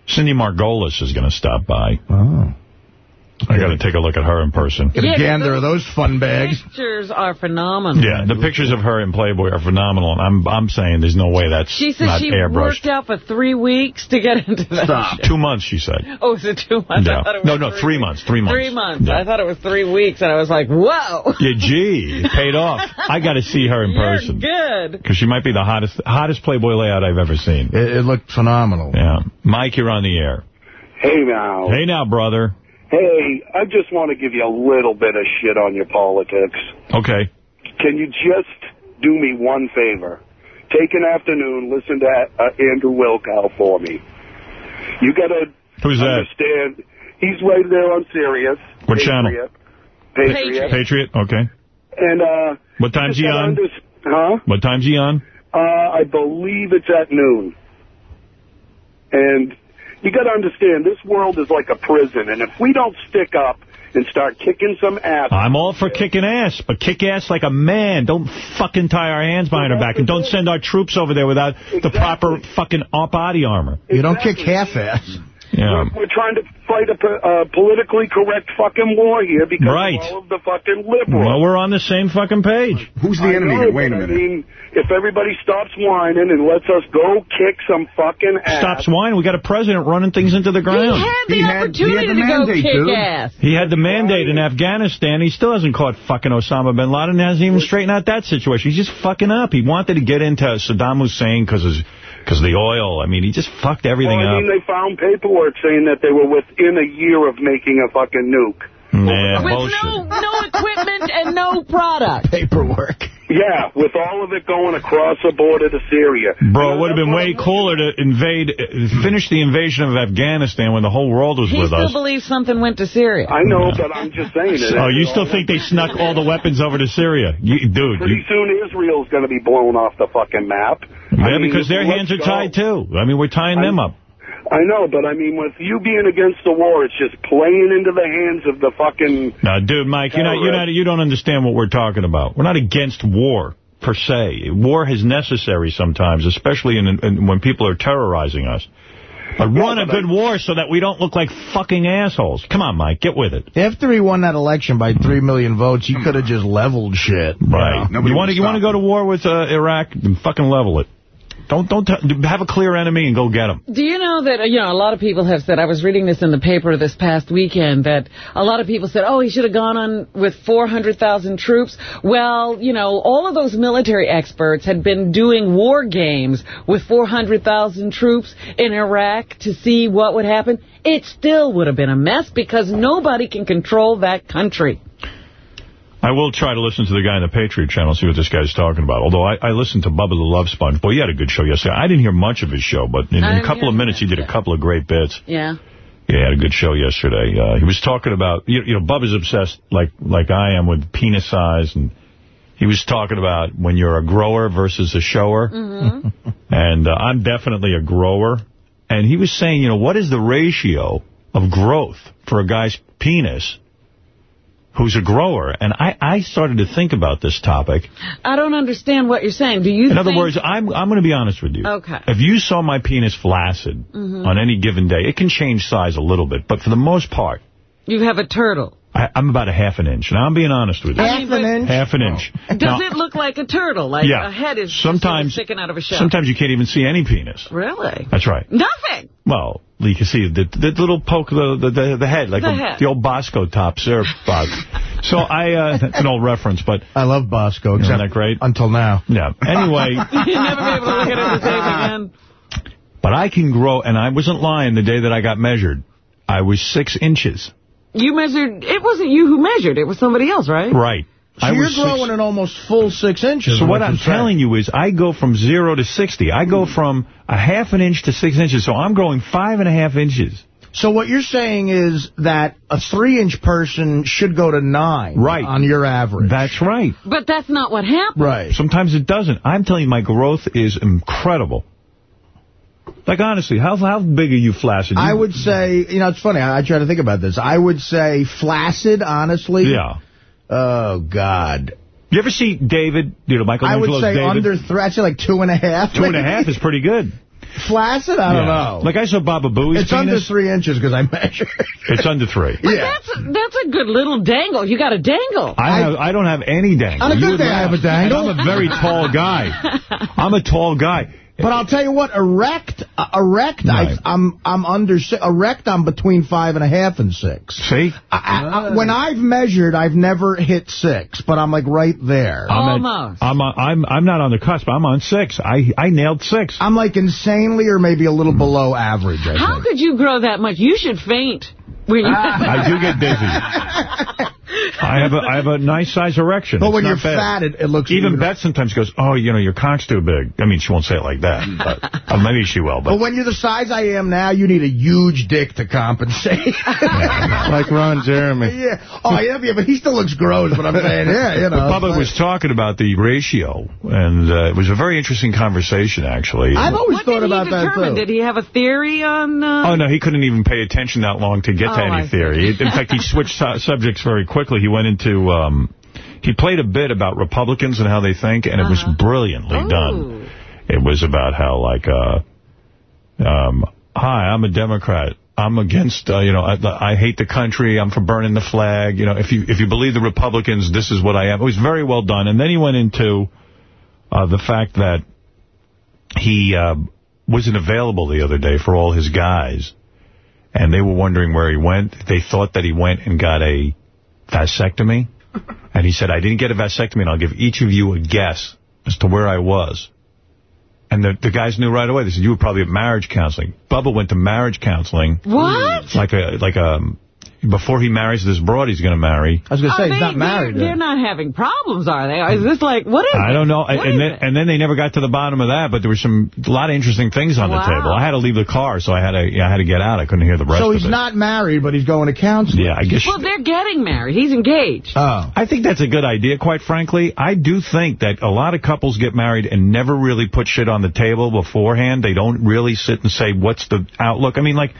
Cindy Margolis is going to stop by. Oh. I got to take a look at her in person. Get Yeah, a gander those- of those fun bags. Pictures are phenomenal. Yeah, the pictures of her in Playboy are phenomenal, and I'm I'm saying there's no way that's She said not she airbrushed. worked out for three weeks to get into that. Stop. Two months, she said. Oh, is it two months? Yeah. I it was No, no, three months, three months. Three months. Yeah. I thought it was three weeks, and I was like, whoa. Yeah, gee, it paid off. I got to see her in You're person good. because she might be the hottest hottest Playboy layout I've ever seen. It, it looked phenomenal. Yeah, Mike, you're on the air. Hey now. Hey now, brother. Hey, I just want to give you a little bit of shit on your politics. Okay. Can you just do me one favor? Take an afternoon, listen to uh, Andrew Wilkow for me. You got to Who's that? understand He's right there on Sirius. What channel? Patriot. Patriot. Patriot, okay. And, uh... What time's he on? Huh? What time's he on? Uh, I believe it's at noon. And you got to understand, this world is like a prison, and if we don't stick up and start kicking some ass... I'm all for kicking ass, but kick ass like a man. Don't fucking tie our hands behind our back, and don't send our troops over there without the proper fucking body armor. You don't kick half-ass. Yeah. We're, we're trying to fight a po- uh, politically correct fucking war here because Right. of all of the fucking liberals. Well, we're on the same fucking page. Who's the I know, but I mean, if everybody stops whining and lets us go kick some fucking ass... Stops whining. We got a president running things into the ground. He had the opportunity to go kick ass. He had the mandate in Afghanistan. He still hasn't caught fucking Osama bin Laden. Hasn't even straightened out that situation. He's just fucking up. He wanted to get into Saddam Hussein because of because the oil. I mean, he just fucked everything Well, I up. mean, they found paperwork saying that they were within a year of making a fucking nuke. Nah, With bullshit. no, no equipment and no product. Paperwork. Yeah, with all of it going across the border to Syria. Bro, it would have been way cooler to invade, uh, finish the invasion of Afghanistan when the whole world was He with still us. believes something went to Syria. I know, but I'm just saying it. Oh, you still think they snuck all the weapons over to Syria? You, dude, Pretty you, soon Israel's going to be blown off the fucking map. yeah, I mean, because their hands are go. tied, too. I mean, we're tying them up. I know, but I mean, with you being against the war, it's just playing into the hands of the fucking... No, dude, Mike, you're not, you're not, you don't understand what we're talking about. We're not against war, per se. War is necessary sometimes, especially in, in, when people are terrorizing us. But run a good war so that we don't look like fucking assholes. Come on, Mike, get with it. After he won that election by three million votes, he could have just leveled shit. Right. you want to you want to go to war with uh, Iraq? Then fucking level it. Don't don't have a clear enemy and go get them. Do you know that, you know, a lot of people have said, I was reading this in the paper this past weekend, that a lot of people said, oh, he should have gone on with 400,000 troops. Well, you know, all of those military experts had been doing war games with 400,000 troops in Iraq to see what would happen. It still would have been a mess because nobody can control that country. I will try to listen to the guy on the Patriot channel, see what this guy's talking about. Although I, I listened to Bubba the Love Sponge. Boy, he had a good show yesterday. I didn't hear much of his show, but in, in a couple of minutes he did a couple of great bits. Yeah. Yeah, he had a good show yesterday. Uh, he was talking about, you, you know, Bubba's obsessed, like like I am, with penis size. And he was talking about when you're a grower versus a shower. Mm-hmm. [LAUGHS] And uh, I'm definitely a grower. And he was saying, you know, what is the ratio of growth for a guy's penis who's a grower? And I, I started to think about this topic. I don't understand what you're saying. Do you In other words, I'm I'm going to be honest with you. Okay. If you saw my penis flaccid Mhm. on any given day, it can change size a little bit. But for the most part, You have a turtle. I, I'm about a half an inch. Now, I'm being honest with you. Half an inch? Half an inch. Does Now, it look like a turtle? Like Yeah. a head is Sometimes- sticking out of a shell? Sometimes you can't even see any penis. Really? That's right. Nothing. Well, you can see the, the little poke of the, the, the head, like The the, head. the old Bosco top syrup box. [LAUGHS] So I, uh, that's an old reference, but... I love Bosco, Isn't except that great? until now. Yeah. Anyway, [LAUGHS] You'll never be able to look at it the same again. but I can grow, and I wasn't lying the day that I got measured. I was six inches. You measured, it wasn't you who measured, it was somebody else, right? Right. So I you're was growing six, an almost full six inches. So is what I'm you're telling you is I go from zero to 60. I go from a half an inch to six inches. So I'm growing five and a half inches. So what you're saying is that a three-inch person should go to nine Right. on your average. That's right. But that's not what happens. Right. Sometimes it doesn't. I'm telling you, my growth is incredible. Like, honestly, how how big are you flaccid? You- I would say, you know, it's funny. I, I try to think about this. I would say flaccid, honestly. Yeah. Oh, God. You ever see David, you know, Michael I would say David? under three. I'd like two and a half. Two and a half is pretty good. Flaccid? I don't Yeah. know. Like I saw Baba Booey's it's under three inches because I measured. It's under three. But that's that's a good little dangle. You got a dangle. I have I don't have any dangle. On a good would day, I have a dangle. And I'm a very tall guy. I'm a tall guy. [LAUGHS] But I'll tell you what, erect, uh, erect, Right. I, I'm I'm under erect. I'm between five and a half and six. See? I, I, when I've measured, I've never hit six, but I'm like right there. I'm Almost. At, I'm, on- I'm I'm not on the cusp. I'm on six. I I nailed six. I'm like insanely or maybe a little below average. I How think. could you grow that much? You should faint. When I do get dizzy. I have a I have a nice size erection. But It's when you're bad. fat, it, it looks Even even Beth sometimes goes, oh, you know, your cock's too big. I mean, she won't say it like that, [LAUGHS] but uh, maybe she will. But But when you're the size I am now, you need a huge dick to compensate. [LAUGHS] like Ron Jeremy. yeah. Oh, yeah, yeah, but he still looks gross, but I'm saying, yeah, you know. But Bubba was talking about the ratio, and uh, it was a very interesting conversation, actually. I've always What thought did he about that, too. Did he have a theory on... Uh... Oh, no, he couldn't even pay attention that long to get Oh, theory. In fact, he switched su subjects very quickly. He went into, um, he played a bit about Republicans and how they think, and it was Uh-huh. brilliantly Ooh. done. It was about how, like, uh, um, hi, I'm a Democrat. I'm against, uh, you know, I, I hate the country. I'm for burning the flag. You know, if you if you believe the Republicans, this is what I am. It was very well done. And then he went into uh, the fact that he uh, wasn't available the other day for all his guys. And they were wondering where he went. They thought that he went and got a vasectomy. [LAUGHS] And he said, I didn't get a vasectomy, and I'll give each of you a guess as to where I was. And the, the guys knew right away. They said, you were probably at marriage counseling. Bubba went to marriage counseling. What? Like a, like a, before he marries this broad he's going to marry. I was going to Are say, they, he's not married. They're, they're not having problems, are they? Is this like, what is I it? don't know. What and then, it? and then they never got to the bottom of that, but there were some a lot of interesting things on Wow. the table. I had to leave the car, so I had to I had to get out. I couldn't hear the rest So of he's not married, but he's going to counseling. Yeah, I guess. Well, they're getting married. He's engaged. Oh. I think that's a good idea, quite frankly. I do think that a lot of couples get married and never really put shit on the table beforehand. They don't really sit and say, what's the outlook? I mean, like,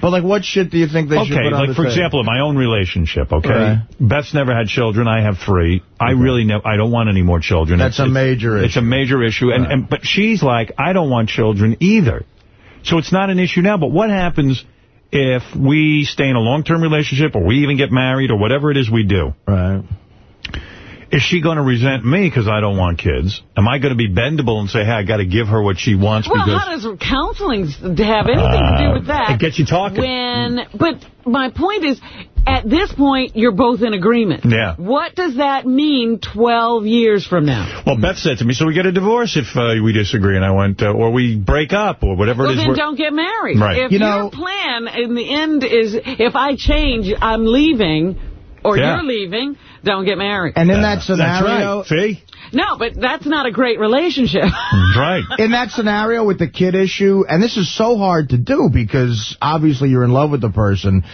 But, like, what shit do you think they should okay, put on like, for table? example, in my own relationship, okay? Right. Beth's never had children. I have three. I really never, I don't want any more children. That's a major It's a major issue. And, Right. and But she's like, I don't want children either. So it's not an issue now. But what happens if we stay in a long-term relationship or we even get married or whatever it is we do? Right. Is she going to resent me because I don't want kids? Am I going to be bendable and say, hey, I got to give her what she wants Well, because... how does counseling have anything to do with Uh, that? it gets you talking. When, but my point is, at this point, you're both in agreement. Yeah. What does that mean 12 years from now? Well, Beth said to me, so we get a divorce if uh, we disagree. And I went, uh, or we break up or whatever Well, it is. then don't get married. Right. If You your know- plan in the end is, if I change, I'm leaving, or Yeah. you're leaving, don't get married. And in that That's scenario, right. See? No, but that's not a great relationship. [LAUGHS] Right. in that scenario with the kid issue, and this is so hard to do because obviously you're in love with the person,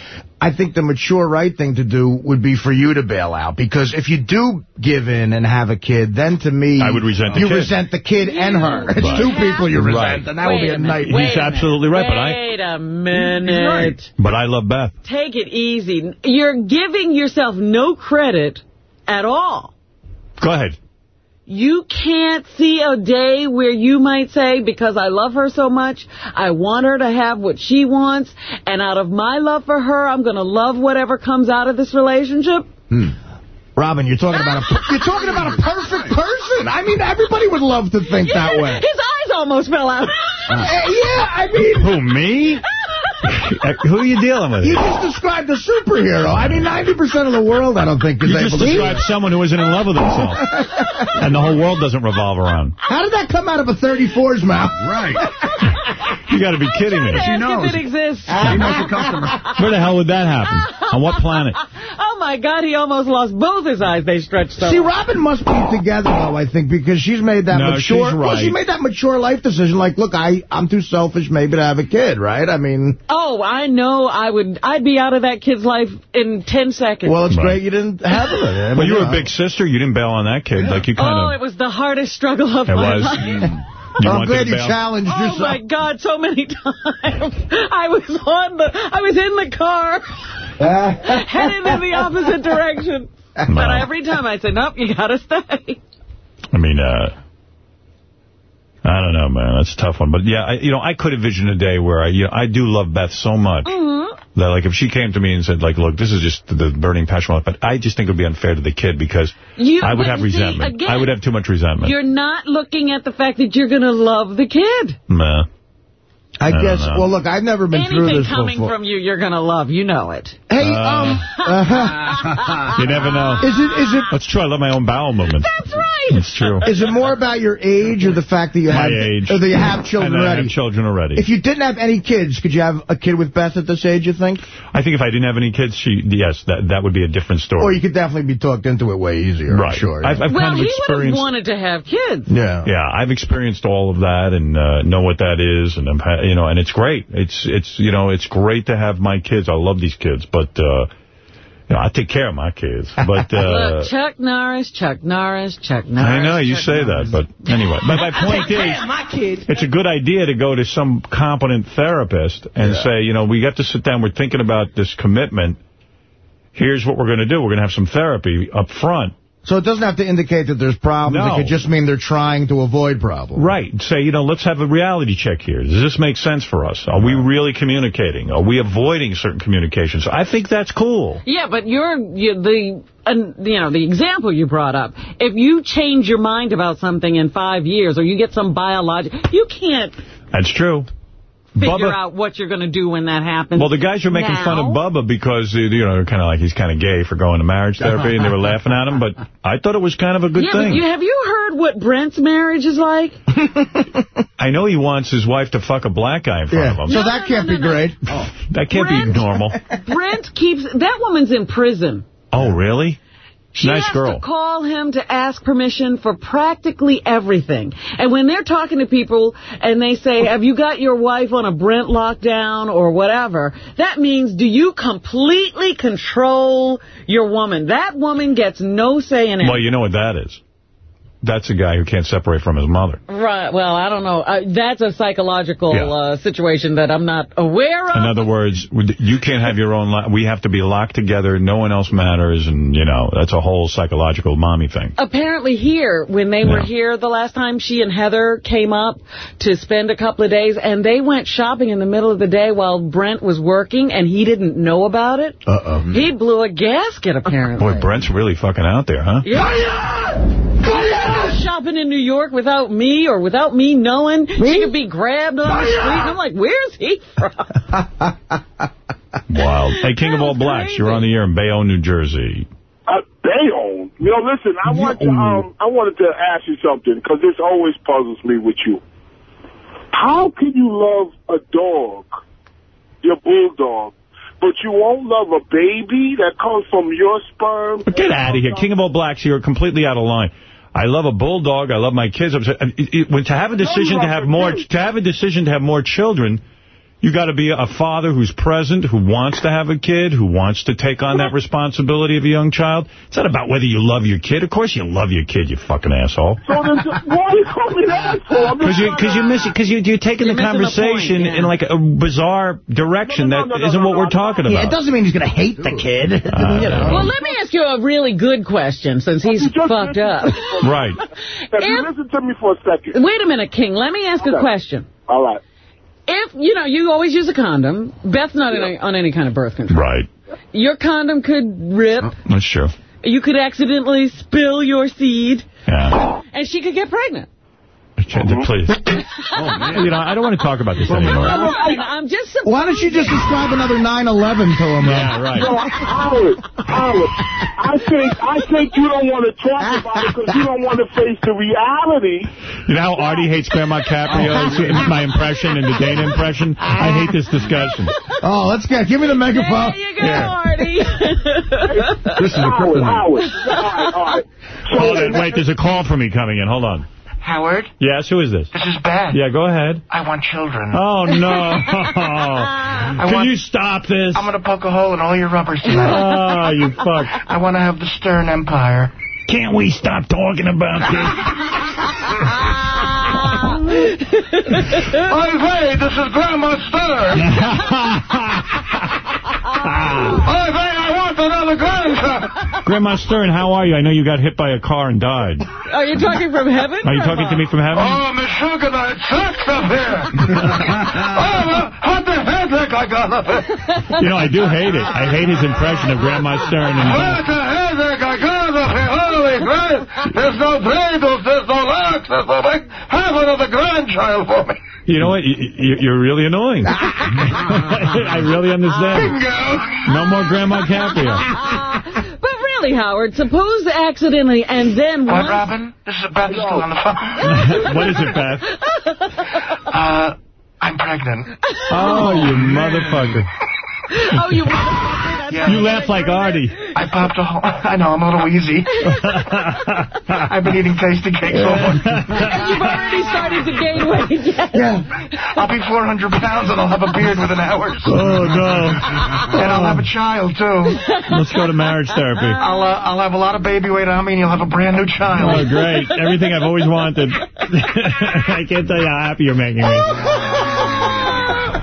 I think the mature right thing to do would be for you to bail out. Because if you do give in and have a kid, then to me... I would resent the you kid. resent the kid and her. It's Right. two people you resent, Right. and that would be a a nightmare. wait He's a minute, absolutely right, but I- Wait a minute. But I love Beth. Take it easy. You're giving yourself no credit at all. Go ahead. You can't see a day where you might say, because I love her so much, I want her to have what she wants, and out of my love for her, I'm going to love whatever comes out of this relationship. Robin, you're talking about a you're talking about a [LAUGHS] perfect person. I mean, everybody would love to think that way. His eyes almost fell out. Uh, yeah, I mean, Who, me? [LAUGHS] Uh, Who are you dealing with? you just described a superhero. I mean, 90% of the world, I don't think, is You able just described someone who isn't in love with himself. [LAUGHS] and the whole world doesn't revolve around. How did that come out of a 34's mouth? Right. [LAUGHS] You got to be kidding me. She knows. it exists. He knows the customer. Where the hell would that happen? On what planet? [LAUGHS] Oh, my God, he almost lost both his eyes. They stretched so See. Robin must be together, though, I think, because she's made that No, mature... she's Well, she made that mature life decision. Like, look, I, I'm too selfish maybe to have a kid, right? I mean, Oh, I know I would, I'd be out of that kid's life in 10 seconds. well, it's Right. great you didn't have it. I mean, Well, you were a big sister. You didn't bail on that kid. Like, you kind of. oh, kind it was the hardest struggle of of... It my was. life. [LAUGHS] You I'm wanted glad to you bail? challenged Oh yourself. my God! So many [LAUGHS] times I was on the, I was in the car, [LAUGHS] headed in the opposite direction. But every time I said, "Nope, you gotta stay." I mean, uh, I don't know, man. That's a tough one. But, yeah, I, you know, I could envision a day where I, you know, I do love Beth so much Mm-hmm. that, like, if she came to me and said, like, look, this is just the burning passion but I just think it would be unfair to the kid because You- I would have see, resentment. again, I would have too much resentment. You're not looking at the fact that you're gonna love the kid. Nah. I don't guess, well, look, I've never been through Anything this coming before. from you, you're gonna love. You know it. Hey, Uh, um, uh, [LAUGHS] You never know. is it, is it, That's true. I love my own bowel movements. That's right. It's true. Is it more about your age or the fact that you My have age. or that you have children and I already? have children already. If you didn't have any kids, could you have a kid with Beth at this age, you think? I think if I didn't have any kids, she yes, that that would be a different story. Or you could definitely be talked into it way easier, right. I'm sure. I've, I've well, kind of he would have experienced. wanted to have kids. yeah. Yeah, I've experienced all of that and uh, know what that is, and I'm, ha- you know, and it's great. It's it's you know, it's great to have my kids. I love these kids, but uh, you know, I take care of my kids. But [LAUGHS] uh, Look, Chuck Norris, Chuck Norris, Chuck Norris. I know you Chuck say Norris. that, but anyway. But my [LAUGHS] point is, my kids. it's a good idea to go to some competent therapist and Yeah. say, you know, we got to sit down. We're thinking about this commitment. Here's what we're going to do. We're going to have some therapy up front. So it doesn't have to indicate that there's problems. No. It could just mean they're trying to avoid problems. Right. Say, you know, let's have a reality check here. Does this make sense for us? Are we really communicating? Are we avoiding certain communications? I think that's cool. Yeah, but you're, you the uh, you know the example you brought up. If you change your mind about something in five years, or you get some biologic, you can't That's true. Figure Bubba- out what you're going to do when that happens. Well, the guys were making now. fun of Bubba because, uh, you know, kind of like he's kind of gay for going to marriage therapy, and they were [LAUGHS] laughing at him, but I thought it was kind of a good yeah, thing. but you, have you heard what Brent's marriage is like? [LAUGHS] I know he wants his wife to fuck a black guy in front Yeah. of him. So No, that no, can't no, be no, no. great. that can't Brent- be normal. Brent keeps that woman's in prison. Oh, really? She nice has girl. to call him to ask permission for practically everything. And when they're talking to people and they say, have you got your wife on a Brent lockdown or whatever, that means do you completely control your woman? That woman gets no say in it. Well, you know what that is. That's a guy who can't separate from his mother. Right. Well, I don't know. Uh, that's a psychological Yeah. uh, situation that I'm not aware of. In other words, you can't have your own... Li- we have to be locked together. No one else matters. And, you know, that's a whole psychological mommy thing. Apparently here, when they were Yeah. here the last time, she and Heather came up to spend a couple of days, and they went shopping in the middle of the day while Brent was working, and he didn't know about it. Uh-oh. He blew a gasket, apparently. Boy, Brent's really fucking out there, huh? Yeah. Shopping in New York without me or without me knowing. She could be grabbed on the street. And I'm like, where's he from? [LAUGHS] Wild. Hey, King of All Blacks, you're on the air in Bayonne, New Jersey. Uh, they own. You know, listen, I want to, um, I wanted to ask you something because this always puzzles me with you. How can you love a dog, your bulldog, but you won't love a baby that comes from your sperm? Get out of here. King of All Blacks, you're completely out of line. I love a bulldog. I love my kids. I'm saying- it- it- when to have a decision to have more, to have a decision to have more children, you got to be a father who's present, who wants to have a kid, who wants to take on that responsibility of a young child. It's not about whether you love your kid. Of course you love your kid, you fucking asshole. So then, why you call me that for? I'm Because you, trying because to you miss it, because you, you're taking You're the missing the conversation point, yeah. in like a bizarre direction No, no, that no, no, isn't no, what no, we're I'm talking not. about. Yeah, it doesn't mean he's going to hate the kid. Uh, [LAUGHS] you know. Well, let me ask you a really good question since he's fucked up. to me for a Right. second. You If- listen to me for a second. Wait a minute, King. Let me ask a question. All right. If, you know, you always use a condom. Beth's not in a, on any kind of birth control. Right. Your condom could rip. Oh, that's true. You could accidentally spill your seed. Yeah. And she could get pregnant. Uh-huh. Please. [LAUGHS] Oh, you know, I don't want to talk about this anymore. I'm, I'm just surprised. Why don't you just describe another 9/11 to him? Yeah, right. No, Howard, Howard, I think I think you don't want to talk about it because you don't want to face the reality. You know how Artie hates Grandma Caprio? Oh. It's my impression and the Dana impression. I hate this discussion. Oh, let's get. Give me the megaphone. There you go, Yeah. Artie. This is a Howard, kryptonite. Howard. All right, all right. So, Hold on, wait, there's a call for me coming in. Hold on. Howard, Yes, who is this? this is Ben. Yeah, go ahead. I want children. Oh, no. [LAUGHS] [LAUGHS] Can want- you stop this? I'm going to poke a hole in all your rubbers tonight. Oh, [LAUGHS] you fuck. I want to have the Stern Empire. Can't we stop talking about Hey, hey, this is Grandma Stern. Hey, hey, I want another grandson. [LAUGHS] Grandma Stern, how are you? I know you got hit by a car and died. Are you talking from heaven? Are you talking to me from heaven? Oh, Miss Sugar, it sucks up here. [LAUGHS] oh, well, what the headache I got up here. You know, I do hate it. I hate his impression of Grandma Stern. And, What the headache I got up. Holy crap. There's no dreidels, there's no locks, there's no like, have another grandchild for me. you know what? You, you- you're really annoying. [LAUGHS] I really understand. Bingo. No more Grandma Caprio. [LAUGHS] But really, Howard, suppose accidentally and then What, once- Robin? This is Beth is still on the phone. [LAUGHS] what is it, Beth? Uh, I'm pregnant. Oh, you motherfucker. [LAUGHS] Oh, you motherfucker. That's Yeah. You you laugh like Artie. I popped a hole. I know, I'm a little wheezy. [LAUGHS] I've been eating Tastykakes all morning. [LAUGHS] You've already started to gain weight. Yes. Yeah. I'll be 400 pounds and I'll have a beard within hours. Oh, no. And I'll have a child, too. Let's go to marriage therapy. I'll, uh, I'll have a lot of baby weight on me and you'll have a brand new child. Oh, great. Everything I've always wanted. I can't tell you how happy you're making me.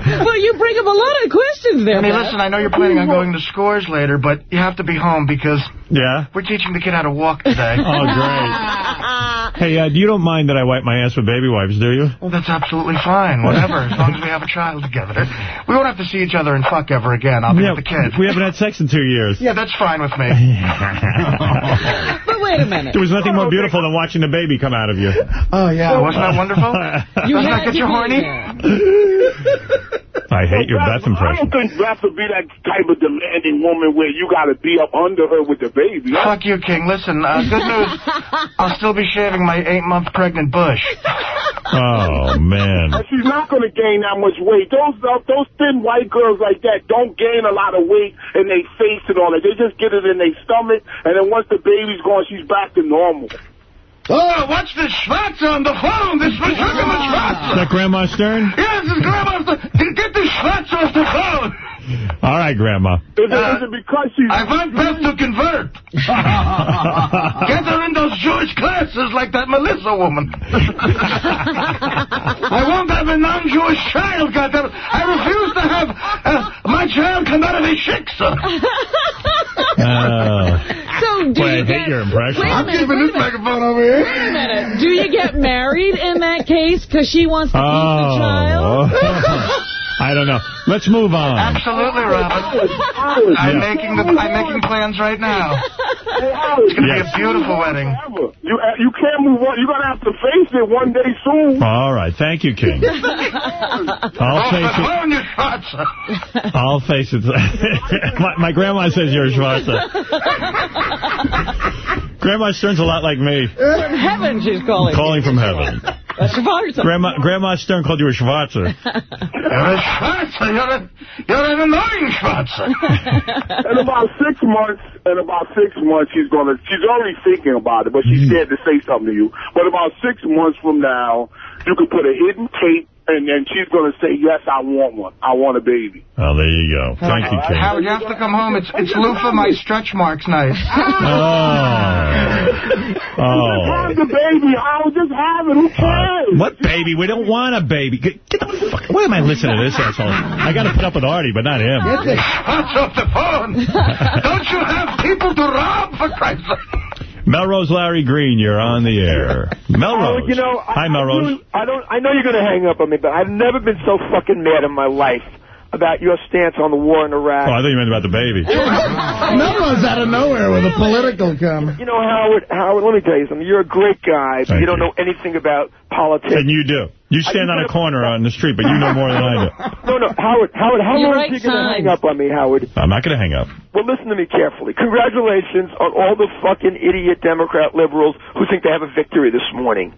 [LAUGHS] Well, you bring up a lot of questions there, I mean, Beth. listen, I know you're planning on going to scores later, but you have to be home because Yeah? we're teaching the kid how to walk today. [LAUGHS] Oh, great. [LAUGHS] Hey, uh, you don't mind that I wipe my ass with baby wipes, do you? Well, that's absolutely fine. Whatever, as long as we have a child together. We won't have to see each other and fuck ever again. I'll be Yeah, with the kid. we haven't had sex in two years. Yeah, that's fine with me. [LAUGHS] But wait a minute. There was nothing more beautiful than watching the baby come out of you. Oh, yeah. Wasn't that wonderful? You Doesn't that had get to you be horny? There. I hate your Beth I impression. don't think Beth would be that type of demanding woman where you got to be up under her with the baby. Fuck you, King. Listen, uh, good [LAUGHS] news. I'll still be shaving my eight-month pregnant bush. [LAUGHS] Oh, man. And she's not going to gain that much weight. Those uh, those thin white girls like that don't gain a lot of weight in their face and all that. They just get it in their stomach, and then once the baby's gone, she's back to normal. Oh, what's this Schwarzer on the phone? This was Sugar Is that Grandma Stern? Yes, it's Grandma. Get the Schwarzer off the phone. All right, Grandma. Is, it, Uh, is it because she's... I want Beth to convert. [LAUGHS] Get her in those Jewish classes like that Melissa woman. [LAUGHS] I won't have a non-Jewish child, goddammit. I refuse to have uh, my child come out of a shiksa. Oh. [LAUGHS] So do Boy, I you hate get... your impression. Wait a I'm minute, keeping wait a this minute. microphone over here. Wait a minute. Do you get married in that case because she wants to keep the oh. child? [LAUGHS] Oh. I don't know. Let's move on. Absolutely, Robin. I'm Yeah. making the I'm making plans right now. It's gonna Yes. be a beautiful wedding. You uh, you can't move on. You're gonna have to face it one day soon. All right. Thank you, King. [LAUGHS] [LAUGHS] I'll face it. phone, you Schwarzer. I'll face it. my, my grandma says you're a Schwarzer. [LAUGHS] Grandma Stern's a lot like me. From heaven, she's calling. Calling from heaven. That's Schwarzer. Grandma Grandma Stern called you a Schwarzer. You're a Schwarzer. You're, a, you're an annoying Schwarzer. [LAUGHS] In about six months, in about six months, she's gonna. She's already thinking about it, but she's mm-hmm. scared to say something to you. But about six months from now, you could put a hidden tape, and then she's gonna say, "Yes, I want one. I want a baby." Oh, there you go. Thank you, King. Howard, you have to come home. It's it's loofah my stretch marks night. [LAUGHS] Oh. Oh. Have the baby. I'll just have it. Who cares? What baby? We don't want a baby. Get, get the fuck. Why am I listening to this asshole? I got to put up with Artie, but not him. What's off the phone? [LAUGHS] Don't you have people to rob, for Christ's sake? Melrose Larry Green, you're on the air. Melrose. [LAUGHS] Oh, you know, Hi, I, Melrose. I, I don't. I know you're going to hang up on me, but I've never been so fucking mad in my life about your stance on the war in Iraq. Oh, Iraq. I thought you meant about the baby. [LAUGHS] Melrose out of nowhere with a political comment. You know, Howard. Howard, let me tell you something. You're a great guy, but Thank you don't you. know anything about politics. And you do. You stand on a corner on the street, but you know more than I do. [LAUGHS] No, no, Howard. Howard, how You long write are you going to hang up on me, Howard? I'm not going to hang up. Well, listen to me carefully. Congratulations on all the fucking idiot Democrat liberals who think they have a victory this morning.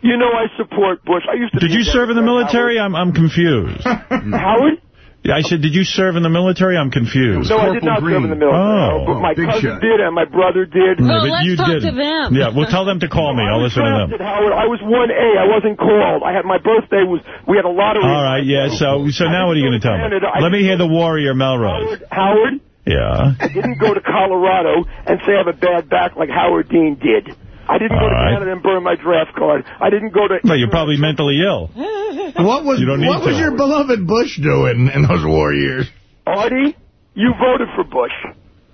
You know I support Bush. I used to. Did be you a serve in the Democrat, military? I'm I'm confused. [LAUGHS] Howard. Howard? Yeah, I said, did you serve in the military? I'm confused. No, I did not serve in the military. Oh. but my cousin shot. did and my brother did. Yeah, Well, but let's you talk didn't. them. Yeah, well, tell them to call me. I I'll was listen to them. Howard. I was 1A. I wasn't called. I had my birthday was. We had a lot of. All right, yeah, so so now what are you going to tell me? I Let me hear the Warrior Melrose. Howard. Yeah. I didn't go to Colorado and say I have a bad back like Howard Dean did. I didn't go to right. Canada and burn my draft card. I didn't go to. Well, you're probably mentally ill. [LAUGHS] What was You what was your beloved Bush doing in those war years? Artie, you voted for Bush.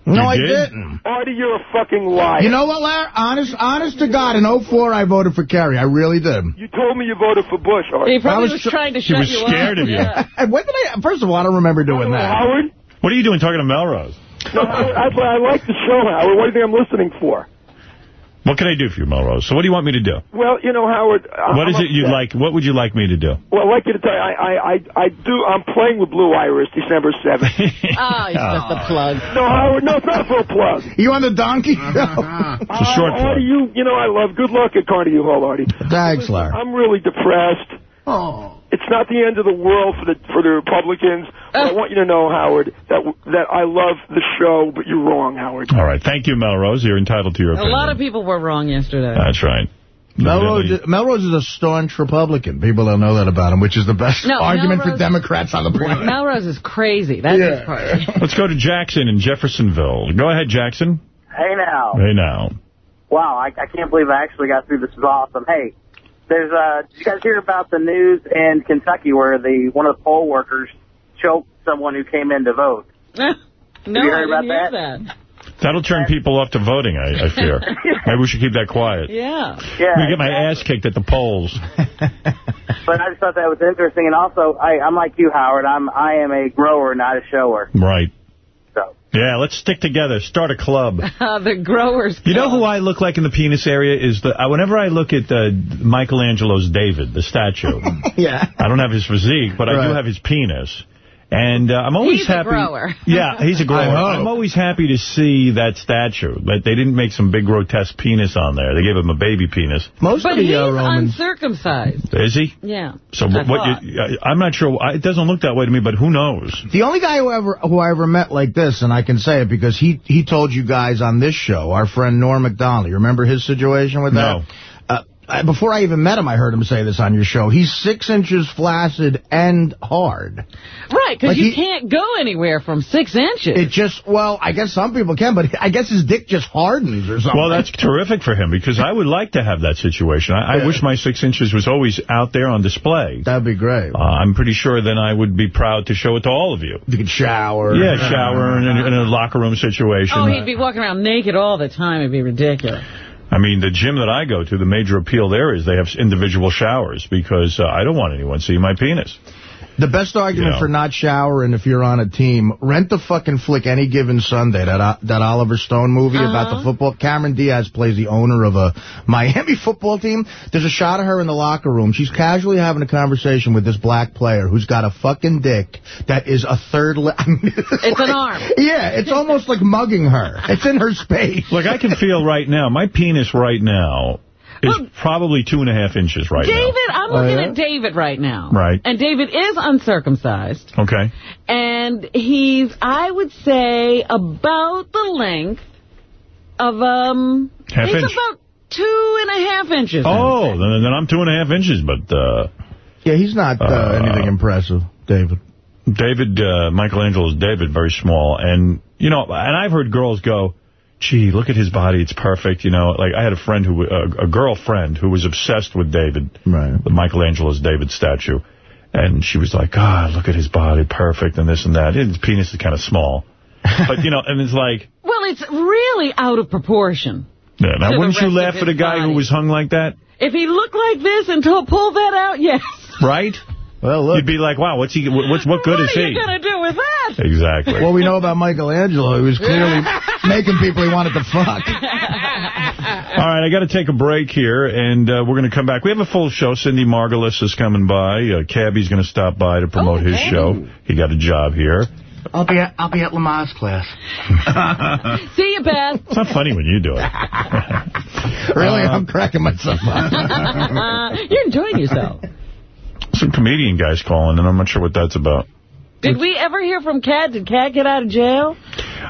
No, You I did? didn't. Artie, you're a fucking liar. You know what, Larry? Honest, honest to God, in 04, I voted for Kerry. I really did. You told me you voted for Bush, Artie. He probably was was, trying to She shut was you scared up. of you. Yeah. [LAUGHS] And when did I? First of all, I don't remember doing that. Howard? What are you doing talking to Melrose? No, I, I, I like the show, Howard. What do you think I'm listening for? What can I do for you, Melrose? So what do you want me to do? Well, you know, Howard. uh, What is I'm it you'd like? What would you like me to do? Well, I'd like you to tell you, I, I, I, I do. I'm playing with Blue Iris December 7th. [LAUGHS] Oh, it's just a plug. no, Howard, no, it's not for a plug. You on the donkey show? [LAUGHS] It's a short Uh, plug. Artie, you, you know, I love. Good luck at Carnegie Hall, Artie. Thanks, Larry. I'm really depressed. Oh. It's not the end of the world for the for the Republicans. But I oh. want you to know, Howard, that that I love the show, but you're wrong, Howard. All right. Thank you, Melrose. You're entitled to your opinion. A lot of people were wrong yesterday. That's right. Melrose, Melrose is a staunch Republican. People don't know that about him, which is the best No, argument for Democrats on the planet. Melrose is crazy. That's Yeah. his part. Let's go to Jackson in Jeffersonville. Go ahead, Jackson. Hey now. Hey, now. Wow, I, I can't believe I actually got through. This is awesome. Hey, there's uh did you guys hear about the news in Kentucky where the one of the poll workers choked someone who came in to vote? [LAUGHS] no, you heard I didn't about hear that. That'll turn people off to voting, I, I fear. [LAUGHS] Maybe we should keep that quiet. Yeah. Yeah. We get my ass kicked at the polls. [LAUGHS] But I just thought that was interesting and also I I'm like you, Howard. I'm I am a grower, not a shower. Right. So Yeah, let's stick together. Start a club. [LAUGHS] the growers. You know who I look like in the penis area is the uh, whenever I look at uh, Michelangelo's David, the statue. [LAUGHS] yeah. I don't have his physique, but I do have his penis. And uh, I'm always He's a happy. grower. [LAUGHS] Yeah, he's a grower. I hope. I'm always happy to see that statue. But they didn't make some big grotesque penis on there. They gave him a baby penis. Most But of the he's uh, Romans. uncircumcised. Is he? Yeah. So I what? what thought. you, I- I'm not sure. I- It doesn't look that way to me, but who knows? The only guy who ever who I ever met like this, and I can say it because he he told you guys on this show, our friend Norm MacDonald. You remember his situation with that? No. Uh, I- before I even met him, I heard him say this on your show. He's six inches flaccid and hard. Right, because Like you he- can't go anywhere from six inches. It just, well, I guess some people can, but I guess his dick just hardens or something. Well, that's terrific for him because I would like to have that situation. I, I wish my six inches was always out there on display. That'd be great. Uh, I'm pretty sure then I would be proud to show it to all of you. you could shower. Yeah, shower in a, in a locker room situation. oh, he'd be walking around naked all the time. It'd be ridiculous. I mean, the gym that I go to, the major appeal there is they have individual showers because uh, I don't want anyone seeing my penis. The best argument Yeah. for not showering if you're on a team, rent the fucking flick any given Sunday, that uh, that Oliver Stone movie about the football. Cameron Diaz plays the owner of a Miami [LAUGHS] football team. There's a shot of her in the locker room. She's casually having a conversation with this black player who's got a fucking dick that is a third... Li [LAUGHS] It's an arm. Yeah, it's almost like mugging her. It's in her space. Look, I can feel right now, my penis right now is probably two and a half inches right now. David, I'm Oh, looking yeah? at David right now. Right. And David is uncircumcised. Okay. And he's, I would say, about the length of, um... Half he's inch. about two and a half inches. Oh, then, then I'm two and a half inches, but... Uh, Yeah, he's not uh, Uh, anything impressive, David. David, uh, Michelangelo's David, very small. And, you know, and I've heard girls go, gee, look at his body, it's perfect. You know, like I had a friend who, uh, a girlfriend who was obsessed with David, Right. the Michelangelo's David statue. And she was like, God, look at his body, perfect, and this and that. His penis is kind of small. But, you know, and it's like, [LAUGHS] Well, it's really out of proportion. yeah, now wouldn't you laugh at a his guy who was hung like that? If he looked like this and to pull that out, [LAUGHS] yes. Right? Well, look. You'd be like, wow, what's he, what's, what good what is are he? you going to do with that? Exactly. What we know about Michelangelo, he was clearly [LAUGHS] making people he wanted to fuck. [LAUGHS] All right, I got to take a break here, and uh, we're going to come back. We have a full show. Cindy Margolis is coming by. Uh, Cabby's going to stop by to promote his show. He got a job here. I'll be at, I'll be at Lamaze class. [LAUGHS] See you, Beth. It's not funny when you do it. Really, Uh, I'm cracking myself up. You're enjoying yourself. Some comedian guy's calling, and I'm not sure what that's about. Did we ever hear from Cat? Did Cat get out of jail?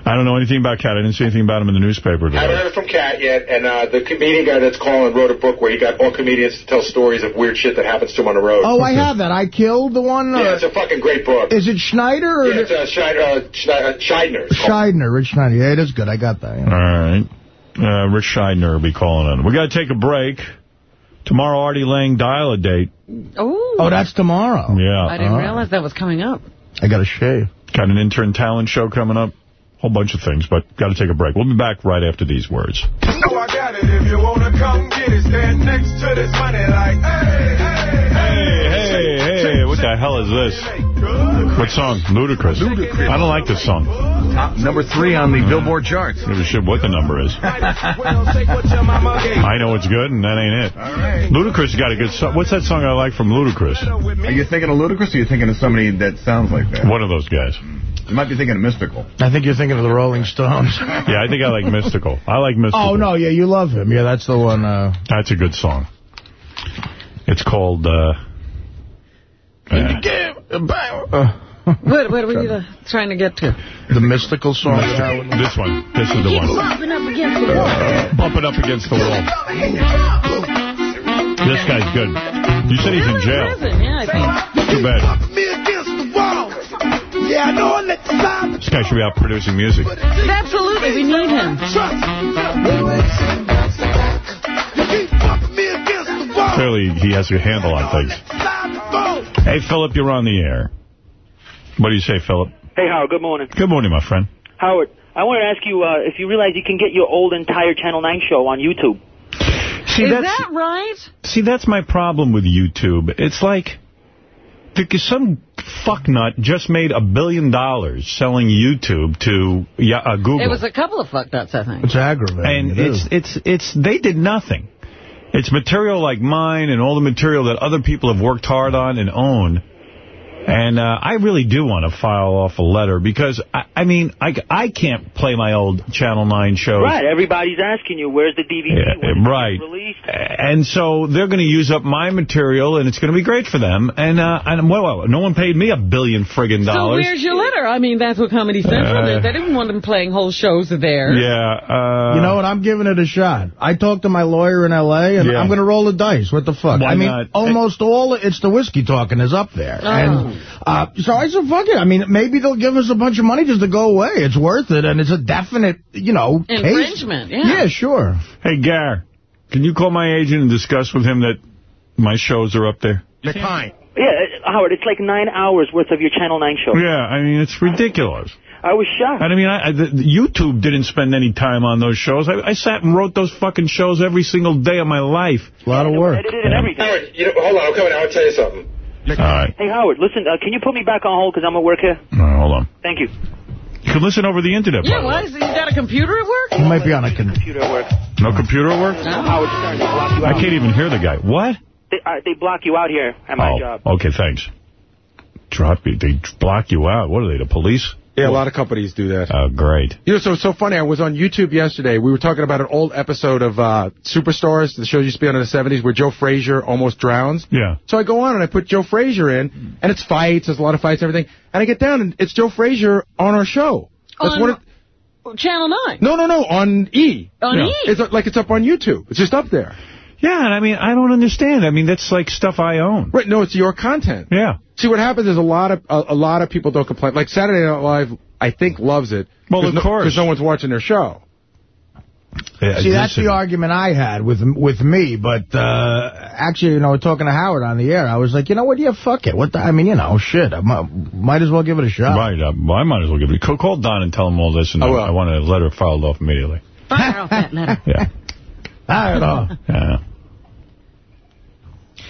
I don't know anything about Cat. I didn't see anything about him in the newspaper I haven't heard from Cat yet, and uh, the comedian guy that's calling wrote a book where he got all comedians to tell stories of weird shit that happens to him on the road. Oh, I have that. I killed the one. Yeah, uh, it's a fucking great book. is it Schneider or Yeah, it's uh, Schneider, uh, Schne- uh, Shydner. Shydner? Rich Schneider. Yeah, it is good. I got that. All yeah. right. Uh, Rich Shydner will be calling in. We got to take a break. Tomorrow, Artie Lange dial a date. Oh, Oh, that's tomorrow. Yeah. I didn't Oh. realize that was coming up. I got to shave. Got an intern talent show coming up. Whole bunch of things, but got to take a break. We'll be back right after these words. know I got it. If you wanna come get it, stand next to this money like, hey, hey, Hey, hey, hey, what the hell is this? Good What song? Ludacris. Ludacris. I don't like this song. Top number three on the Billboard charts. Give a shit what the number is. [LAUGHS] I know it's good, and that ain't it. All right. Ludacris got a good song. What's that song I like from Ludacris? Are you thinking of Ludacris or are you thinking of somebody that sounds like that? One of those guys. You might be thinking of Mystikal. I think you're thinking of the Rolling Stones. [LAUGHS] Yeah, I think I like Mystikal. I like Mystikal. Oh, no, yeah, you love him. Yeah, that's the one. Uh... That's a good song. It's called... Uh, uh, What, what are we uh, trying to get to? The Mystikal song. this one. This is the one. Bumping up against the wall. Bump it up against the wall. This guy's good. You said he's in jail. Yeah, I think. Too bad. Yeah, I know I let the sound This guy should be out producing music. Absolutely, we need him. Clearly, he has a handle on things. Hey, Philip, you're on the air. What do you say, Philip? Hey, Howard, good morning. Good morning, my friend. Howard, I want to ask you uh, if you realize you can get your old entire Channel 9 show on YouTube. See, Is that's, that right? See, that's my problem with YouTube. It's like because some fucknut just made a billion dollars selling YouTube to yeah, uh, Google. It was a couple of fucknuts, I think. It's aggravating. and it it's is. it's it's they did nothing. It's material like mine and all the material that other people have worked hard on and own. And uh, I really do want to file off a letter because, I, I mean, I, I can't play my old Channel 9 shows. Right, everybody's asking you, where's the DVD? Yeah, right. Released? And so they're going to use up my material, and it's going to be great for them. And uh, and well, well, no one paid me a billion friggin' dollars. So where's your letter? I mean, that's what Comedy Central Uh, did. They didn't want them playing whole shows there. yeah. Uh, You know what? I'm giving it a shot. I talked to my lawyer in L.A., and Yeah. I'm going to roll the dice. What the fuck? Why I mean, not? almost all it's the whiskey talking is up there. Oh. And uh, so I said, fuck it. I mean, maybe they'll give us a bunch of money just to go away. It's worth it, and it's a definite, you know, case. Infringement, yeah. Yeah, sure. Hey, Gar, can you call my agent and discuss with him that my shows are up there? McPine. Yeah, uh, Howard, it's like nine hours worth of your Channel 9 show. Yeah, I mean, it's ridiculous. I was shocked. And I mean, I, I, the, the YouTube didn't spend any time on those shows. I, I sat and wrote those fucking shows every single day of my life. A lot of work. Edited and everything. Howard, you know, hold on, I'm coming. I'll tell you something. All right. Hey, Howard, listen, uh, can you put me back on hold because I'm at work here? All right, hold on. Thank you. You can listen over the internet, by Yeah, the way. why is he got a computer at work? You might be on a... Con Computer at work. No computer at work? Howard Stern, they block you out. I can't even hear the guy. What? They, uh, they block you out here at my oh, job. okay, thanks. Drop you. They block you out. What are they, the police? Yeah, a lot of companies do that. Oh, great. You know, so it's so funny. I was on YouTube yesterday. We were talking about an old episode of uh, Superstars, the show used to be on in the 70s, where Joe Frazier almost drowns. Yeah. So I go on and I put Joe Frazier in, and it's fights. There's a lot of fights and everything. And I get down, and it's Joe Frazier on our show. That's On what it, Channel 9. no, no, no, on E. On Yeah. E. It's uh, like it's up on YouTube. It's just up there. Yeah, and I mean, I don't understand. I mean, that's like stuff I own. Right? No, it's your content. Yeah. See, what happens is a lot of a, a lot of people don't complain. Like Saturday Night Live, I think loves it. Well, 'cause of no, course. because no one's watching their show. Yeah, See, that's the argument I had with with me, but uh, actually, you know, talking to Howard on the air, I was like, you know what, yeah, fuck it. What the, I mean, you know, shit, I might, might as well give it a shot. Right. Uh, well, I might as well give it. Call, call Don and tell him all this, and I I. I want a letter filed off immediately. Fire off that letter. Yeah. I don't know. yeah.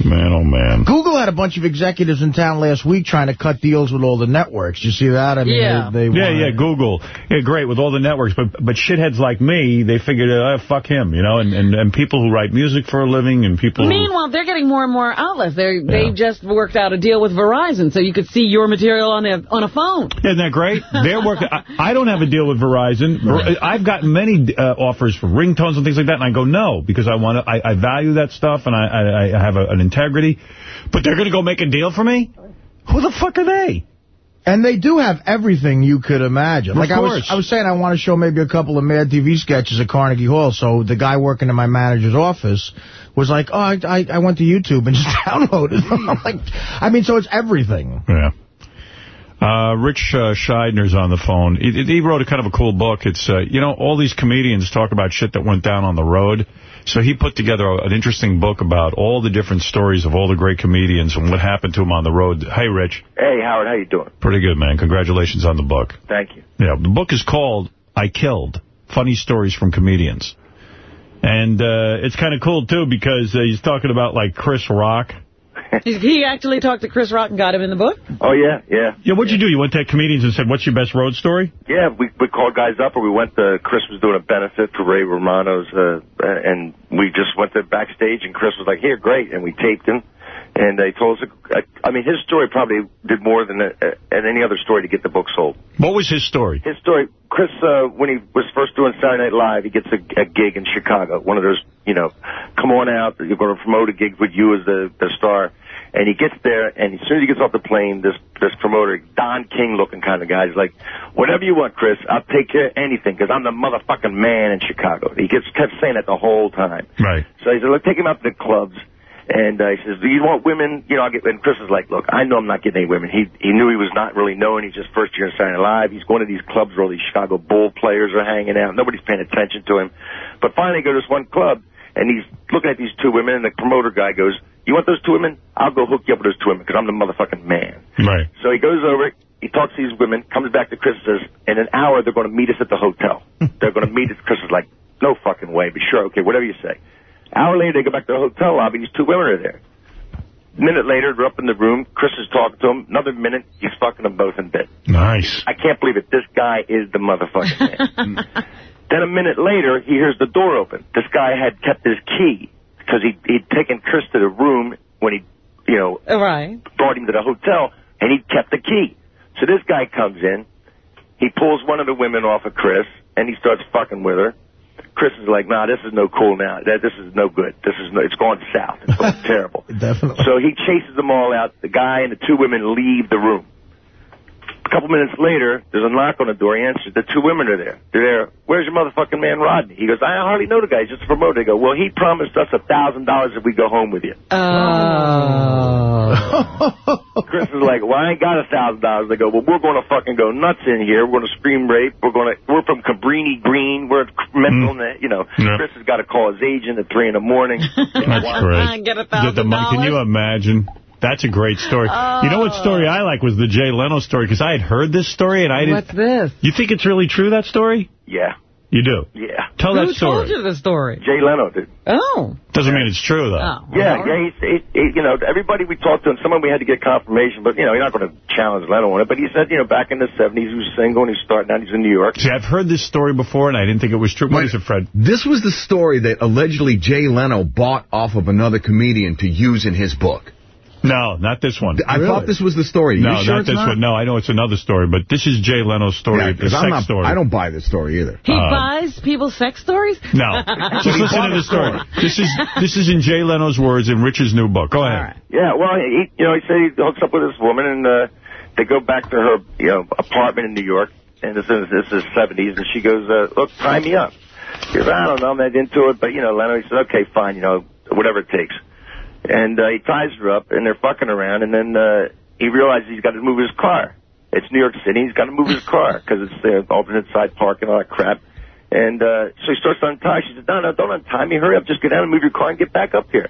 Man, oh, man. Google had a bunch of executives in town last week trying to cut deals with all the networks. You see that? I mean, Yeah. they, they Yeah, yeah, Google. Yeah, great, with all the networks. But but shitheads like me, they figured, oh, fuck him, you know, and, and, and people who write music for a living and people who... Meanwhile, they're getting more and more outlets. They Yeah. they just worked out a deal with Verizon, so you could see your material on a on a phone. Isn't that great? They're working. [LAUGHS] I, I don't have a deal with Verizon. Ver- I've gotten many uh, offers for ringtones and things like that, and I go no because I want to. I, I value that stuff, and I, I, I have a, an integrity. But they're going to go make a deal for me? Who the fuck are they? And they do have everything you could imagine. Of like I was. I was saying, I want to show maybe a couple of Mad TV sketches at Carnegie Hall. So the guy working in my manager's office was like, "Oh, I, I, I went to YouTube and [LAUGHS] just downloaded them." [LAUGHS] I'm like, I mean, so it's everything. Yeah. Uh, Rich uh, Shydner's on the phone. He, he wrote a kind of a cool book. It's, uh, you know, all these comedians talk about shit that went down on the road. So he put together an interesting book about all the different stories of all the great comedians and what happened to them on the road. Hey, Rich. Hey, Howard, how you doing? Pretty good, man. Congratulations on the book. Thank you. Yeah, the book is called I Killed, Funny Stories from Comedians. And uh, it's kind of cool, too, because uh, he's talking about, like, Chris Rock. He- He actually talked to Chris Rock and got him in the book? Oh, yeah, yeah. Yeah, what'd you do? You went to comedians and said, what's your best road story? Yeah, we we called guys up, or we went to Chris was doing a benefit for Ray Romano's, uh, and we just went to backstage, and Chris was like, "Here, great," and we taped him, and they told us. I, I mean, his story probably did more than uh, any other story to get the book sold. What was his story? His story, Chris, uh, when he was first doing Saturday Night Live, he gets a, a gig in Chicago, one of those, you know, come on out, you're going to promote a gig with you as the the star. And he gets there, and as soon as he gets off the plane, this this promoter, Don King looking kind of guy, is like, whatever you want, Chris, I'll take care of anything, because I'm the motherfucking man in Chicago. He gets kept saying that the whole time. Right. So he said, look, take him out to the clubs. And uh, he says, do you want women? You know, I'll get, and Chris is like, look, I know I'm not getting any women. He he knew he was not really known. He's just first year in Saturday Night Live. He's going to these clubs where all these Chicago Bull players are hanging out. Nobody's paying attention to him. But finally, he goes to this one club, and he's looking at these two women, and the promoter guy goes, you want those two women? I'll go hook you up with those two women, because I'm the motherfucking man. Right. So he goes over, he talks to these women, comes back to Chris and says, in an hour, they're going to meet us at the hotel. [LAUGHS] they're going to meet us. Chris is like, no fucking way, but sure, okay, whatever you say. Hour later, they go back to the hotel lobby, these two women are there. Minute later, they're up in the room. Chris is talking to them. Another minute, he's fucking them both in bed. Nice. I can't believe it. This guy is the motherfucking man. [LAUGHS] then a minute later, he hears the door open. This guy had kept his key because he, he'd taken Chris to the room when he, you know, Right. brought him to the hotel, and he kept the key. So this guy comes in, he pulls one of the women off of Chris, and he starts fucking with her. Chris is like, nah, this is no cool now. That This is no good. This is no, it's going south. It's going [LAUGHS] terrible. Definitely. So he chases them all out. The guy and the two women leave the room. A couple minutes later, there's a knock on the door. He answers. The two women are there. They're there. Where's your motherfucking man Rodney? He goes, I hardly know the guy. He's just a promoter. They go, well, he promised us a $1,000 if we go home with you. Oh. [LAUGHS] Chris is like, well, I ain't got a thousand dollars. They go, well, we're going to fucking go nuts in here. We're going to scream rape. We're going to, we're from Cabrini Green. We're mental, mm. you know. Yeah. Chris has got to call his agent at three in the morning. [LAUGHS] That's great. Get a The- the mon- Can you imagine? That's a great story. You know what story oh. I like was the Jay Leno story, because I had heard this story, and I didn't... What's this? You think it's really true, that story? Yeah. You do? Yeah. Tell Who that story. Who told you the story? Jay Leno did. Oh. Doesn't mean it's true, though. Oh. Yeah, yeah, he's, he, he, you know, everybody we talked to, and someone we had to get confirmation, but, you know, you're not going to challenge Leno on it, but he said, you know, back in the 70s, he was single, and he's starting out, he's in New York. See, I've heard this story before, and I didn't think it was true. What is it, Fred? This was the story that allegedly Jay Leno bought off of another comedian to use in his book. No, not this one. I thought this was the story. No, sure not this not? one. No, I know it's another story, but this is Jay Leno's story, Yeah, the 'cause sex I'm not, story. I don't buy this story either. He Uh, buys people's sex stories? No, [LAUGHS] just listen to the story. This is this is in Jay Leno's words in Rich's new book. Go ahead. Yeah, well, he, you know, he said he hooks up with this woman, and uh, they go back to her, you know, apartment in New York, and this is this is 70s, and she goes, uh, "Look, tie me up." He goes, "I don't know, I'm not into it, but you know, Leno." He said, "Okay, fine, you know, whatever it takes." And uh, he ties her up, and they're fucking around, and then uh, he realizes he's got to move his car. It's New York City. He's got to move his car because it's the alternate side parking, all that crap. And uh, so he starts to untie. She said, no, no, don't untie me. Hurry up. Just get down and move your car and get back up here.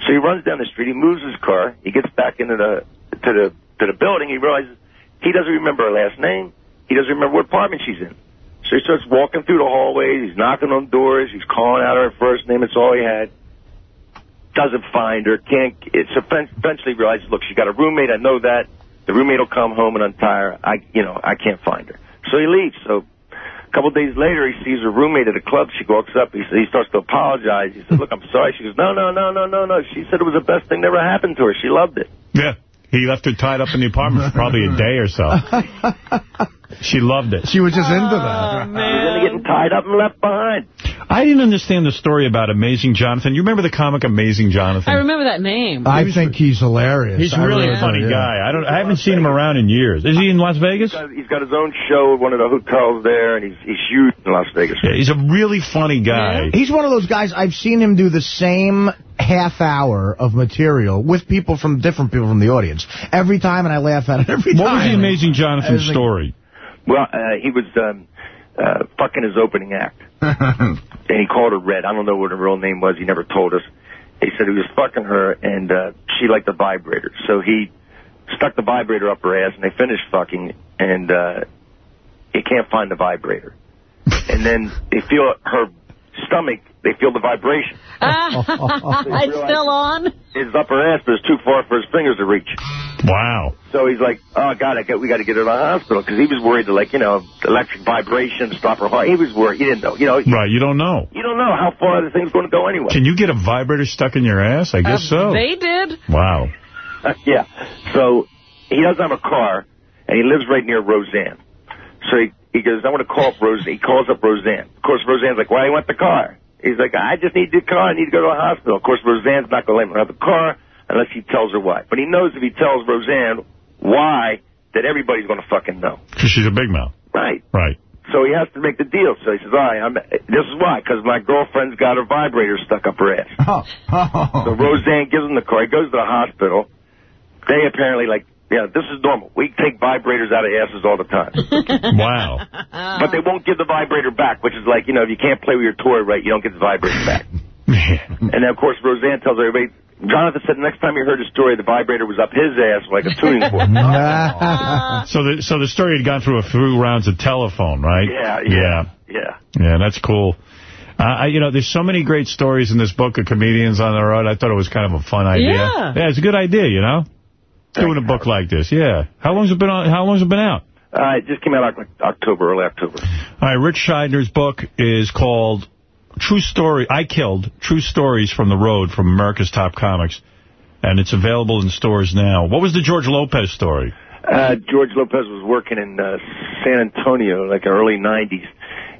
So he runs down the street. He moves his car. He gets back into the to the to the building. He realizes he doesn't remember her last name. He doesn't remember what apartment she's in. So he starts walking through the hallways. He's knocking on doors. He's calling out her first name. It's all he had. Doesn't find her. Can't. It's eventually realizes, look, she's got a roommate. I know that. The roommate will come home and untie her. I, you know, I can't find her. So he leaves. So a couple days later, he sees her roommate at a club. She walks up. He, he starts to apologize. He says, look, I'm sorry. She goes, no, no, no, no, no, no. She said it was the best thing that ever happened to her. She loved it. Yeah. He left her tied up in the apartment for probably a day or so. [LAUGHS] She loved it. She was just into Oh, that. She's into getting tied up and left behind. I didn't understand the story about Amazing Jonathan. You remember the comic Amazing Jonathan? I remember that name. I think he's hilarious. He's I really really a funny yeah. guy. I don't. I haven't seen him around in years. Is he in Las Vegas? He's got, he's got his own show at one of the hotels there, and he's he's huge in Las Vegas. Yeah, he's a really funny guy. He's one of those guys, I've seen him do the same half hour of material with people from different people from the audience. Every time, and I laugh at it every What time. What was the Amazing Jonathan Everything- story? Well, uh, he was um, uh, fucking his opening act, [LAUGHS] and he called her Red. I don't know what her real name was. He never told us. He said he was fucking her, and uh, she liked the vibrator. So he stuck the vibrator up her ass, and they finished fucking, and uh, he can't find the vibrator. And then they feel her stomach, they feel the vibration. [LAUGHS] it's still on? His upper ass is too far for his fingers to reach. Wow. So he's like, oh, God, I got, we got to get her to the hospital. Because he was worried that, like, you know, electric vibration, stop her heart. He was worried. He didn't know. You know, Right, you don't know. you don't know how far the thing's going to go anyway. Can you get a vibrator stuck in your ass? I guess uh, so. They did. Wow. [LAUGHS] yeah. So he doesn't have a car, and he lives right near Roseanne. So he, he goes, I want to call up Roseanne. He calls up Roseanne. Of course, Roseanne's like, why do you want the car? He's like, I just need the car. I need to go to the hospital. Of course, Roseanne's not going to let him have the car unless he tells her why. But he knows if he tells Roseanne why, that everybody's going to fucking know. Because she's a big mouth. Right. Right. So he has to make the deal. So he says, all right, I'm, this is why, because my girlfriend's got her vibrator stuck up her ass. Oh. [LAUGHS] So Roseanne gives him the car. He goes to the hospital. They apparently, like, yeah, this is normal. We take vibrators out of asses all the time. [LAUGHS] wow. But they won't give the vibrator back, which is like, you know, if you can't play with your toy right, you don't get the vibrator back. [LAUGHS] and then, of course, Roseanne tells everybody, Jonathan said the next time he heard a story, the vibrator was up his ass like a tuning fork. [LAUGHS] so the so the story had gone through a few rounds of telephone, right? Yeah, Yeah. yeah. yeah. Yeah, that's cool. Uh, I, you know, there's so many great stories in this book of comedians on the road. I thought it was kind of a fun idea. Yeah. Yeah, it's a good idea, you know? Doing a book like this, yeah. How long's it been on? How long's it been out? Uh, it just came out like October, early October. All right, Rich Shydner's book is called True Story. I Killed True Stories from the Road from America's Top Comics, and it's available in stores now. What was the George Lopez story? Uh, George Lopez was working in uh, San Antonio, like early '90s,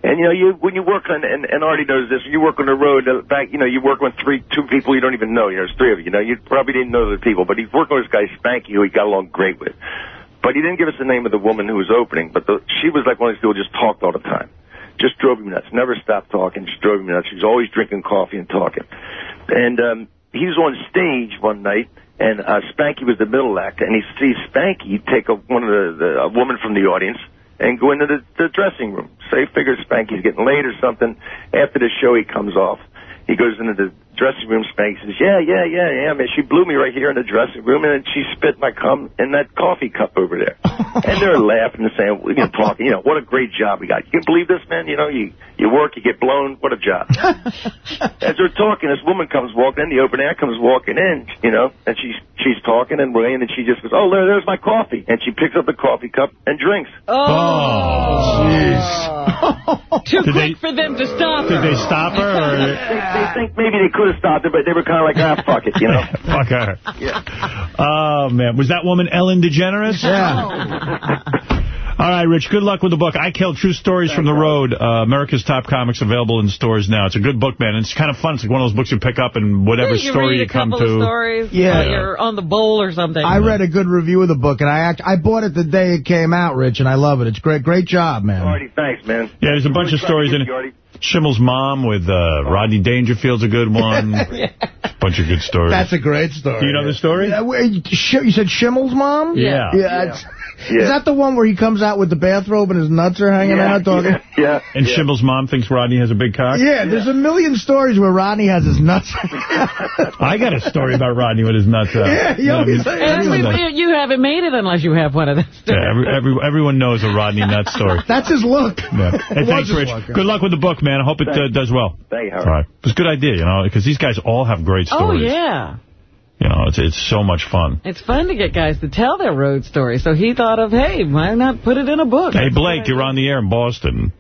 and you know, you when you work on and, and Artie knows this, you work on the road uh, back, you know, you work with three, two people you don't even know. You know, there's three of you. You know, you probably didn't know the people, but he's working with this guy Spanky, who he got along great with. But he didn't give us the name of the woman who was opening. But the, she was like one of these people who just talked all the time, just drove me nuts. Never stopped talking, just drove me nuts. She was always drinking coffee and talking. And um, he was on stage one night, and uh, Spanky was the middle actor, and he sees Spanky take a, one of the, the a woman from the audience and go into the, the dressing room. Say, figure Spanky's getting late or something. After the show, he comes off. He goes into the dressing room. Spanky says, "Yeah, yeah, yeah, yeah, man. She blew me right here in the dressing room, and then she spit my cum in that coffee cup over there." [LAUGHS] and they're laughing and saying, "We're gonna talk. You know, what a great job we got. You can believe this, man. You know, you you work, you get blown. What a job." [LAUGHS] As they're talking, this woman comes walking in. The open air comes walking in. You know, and she's she's talking and and she just goes, "Oh, there, there's my coffee," and she picks up the coffee cup and drinks. Oh, oh jeez. Too Did quick for them to stop Did they stop her? Or? [LAUGHS] They, they think maybe they could have stopped her, but they were kind of like, ah, fuck it, you know. [LAUGHS] Fuck her. Yeah. Oh, man. Was that woman Ellen DeGeneres? Yeah. [LAUGHS] All right, Rich, good luck with the book. I Killed True Stories from the Road, uh, America's Top Comics, available in stores now. It's a good book, man. It's kind of fun. It's like one of those books you pick up and whatever you story read you a come couple to. of stories Yeah. you're on the bowl or something. I read a good review of the book, and I act I bought it the day it came out, Rich, and I love it. It's great. Great job, man. Artie, thanks, man. Yeah, there's a bunch of stories in it. Schimmel's Mom with uh, Rodney Dangerfield's a good one. [LAUGHS] yeah. Bunch of good stories. That's a great story. Do you know the story? Yeah, wait, you said Schimmel's mom? Yeah. Yeah. It's- Is that the one where he comes out with the bathrobe and his nuts are hanging Yeah, out [LAUGHS] talking? Yeah. And Schimmel's mom thinks Rodney has a big cock? Yeah, there's a million stories where Rodney has his nuts. [LAUGHS] I got a story about Rodney with his nuts out. [LAUGHS] Yeah, you You know, I always mean, say everyone Every- knows. you haven't made it unless you have one of those. Yeah, every, every, everyone knows a Rodney nut story. That's his look. Yeah. Hey, thanks, Rich. look, yeah. Good luck with the book, man. I hope it uh, does well. Thank you, All right. It was a good idea, you know, because these guys all have great stories. Oh, stories. yeah. You know, it's it's so much fun. It's fun to get guys to tell their road story. So he thought of, hey, why not put it in a book? Hey, Blake, you're on the air in Boston.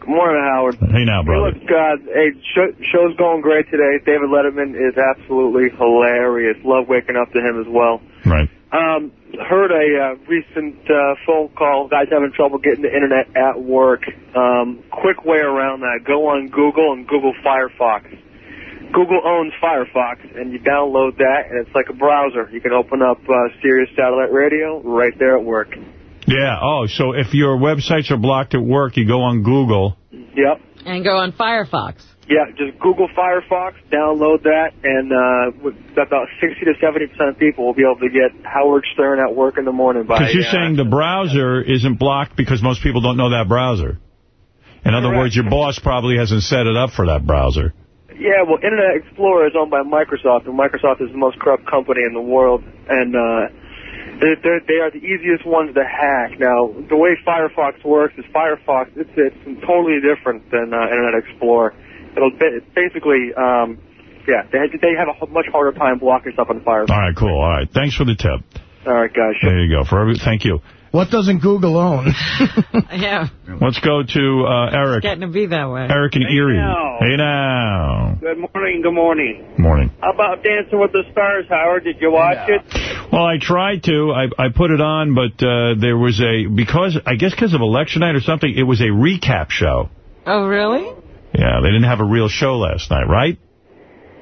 Good morning, Howard. Hey now, brother. Look, uh, hey, show, show's going great today. David Letterman is absolutely hilarious. Love waking up to him as well. Right. Um, heard a uh, recent uh, phone call. Guys having trouble getting the internet at work. Um, quick way around that: go on Google and Google Firefox. Google owns Firefox, and you download that, and it's like a browser. You can open up uh, Sirius Satellite Radio right there at work. Yeah. Oh, so if your websites are blocked at work, you go on Google. Yep. And go on Firefox. Yeah, just Google Firefox, download that, and uh, about 60 to 70 percent of people will be able to get Howard Stern at work in the morning. Because you're uh, saying the browser isn't blocked because most people don't know that browser. In other words, your boss probably hasn't set it up for that browser. Yeah, well, Internet Explorer is owned by Microsoft, and Microsoft is the most corrupt company in the world, and uh, they're, they're, they are the easiest ones to hack. Now, the way Firefox works is Firefox, it's, it's totally different than uh, Internet Explorer. it'll ba- basically, um, yeah, they they have a much harder time blocking stuff on Firefox. All right, cool. All right. Thanks for the tip. All right, guys. There you go. For every, Thank you. What doesn't Google own? [LAUGHS] Yeah, Let's go to uh, Eric. getting to be that way. Eric and Erie. now. Hey now. Good morning, good morning. Morning. How about Dancing with the Stars, Howard? Did you watch it? Well, I tried to. I, I put it on, but uh, there was a, because, I guess because of election night or something, it was a recap show. Oh, really? Yeah, they didn't have a real show last night, right?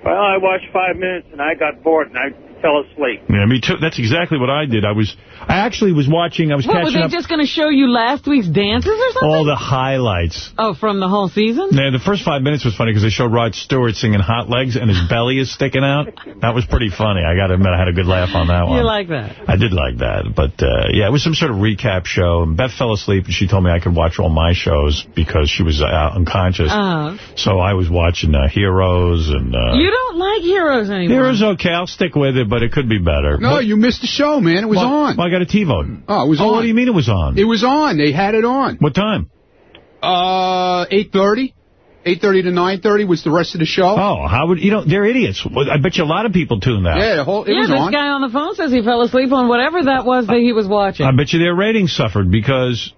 Well, I watched five minutes and I got bored and I fell asleep. Yeah, me too. That's exactly what I did. I was, I actually was watching, I was What, were catching they up just going to show you last week's dances or something? all the highlights. Oh, from the whole season? Yeah, the first five minutes was funny because they showed Rod Stewart singing Hot Legs and his belly is sticking out. That was pretty funny. I got to admit, I had a good laugh on that one. You like that? I did like that. But, uh, yeah, it was some sort of recap show. And Beth fell asleep, and she told me I could watch all my shows because she was uh, unconscious. Uh, So I was watching uh, Heroes and... Uh, you don't like heroes anymore. Heroes okay. I'll stick with it, but it could be better. No, What- you missed the show, man. It was Well, on. well, I got a TiVo. Oh, it was Oh, on. what do you mean it was on? It was on. They had it on. What time? Uh, 8.30. 8.30 to 9.30 was the rest of the show. Oh, how would... You know, they're idiots. I bet you a lot of people tuned that. Yeah, the whole, it yeah, was this on. guy on the phone says he fell asleep on whatever that was that he was watching. I bet you their ratings suffered because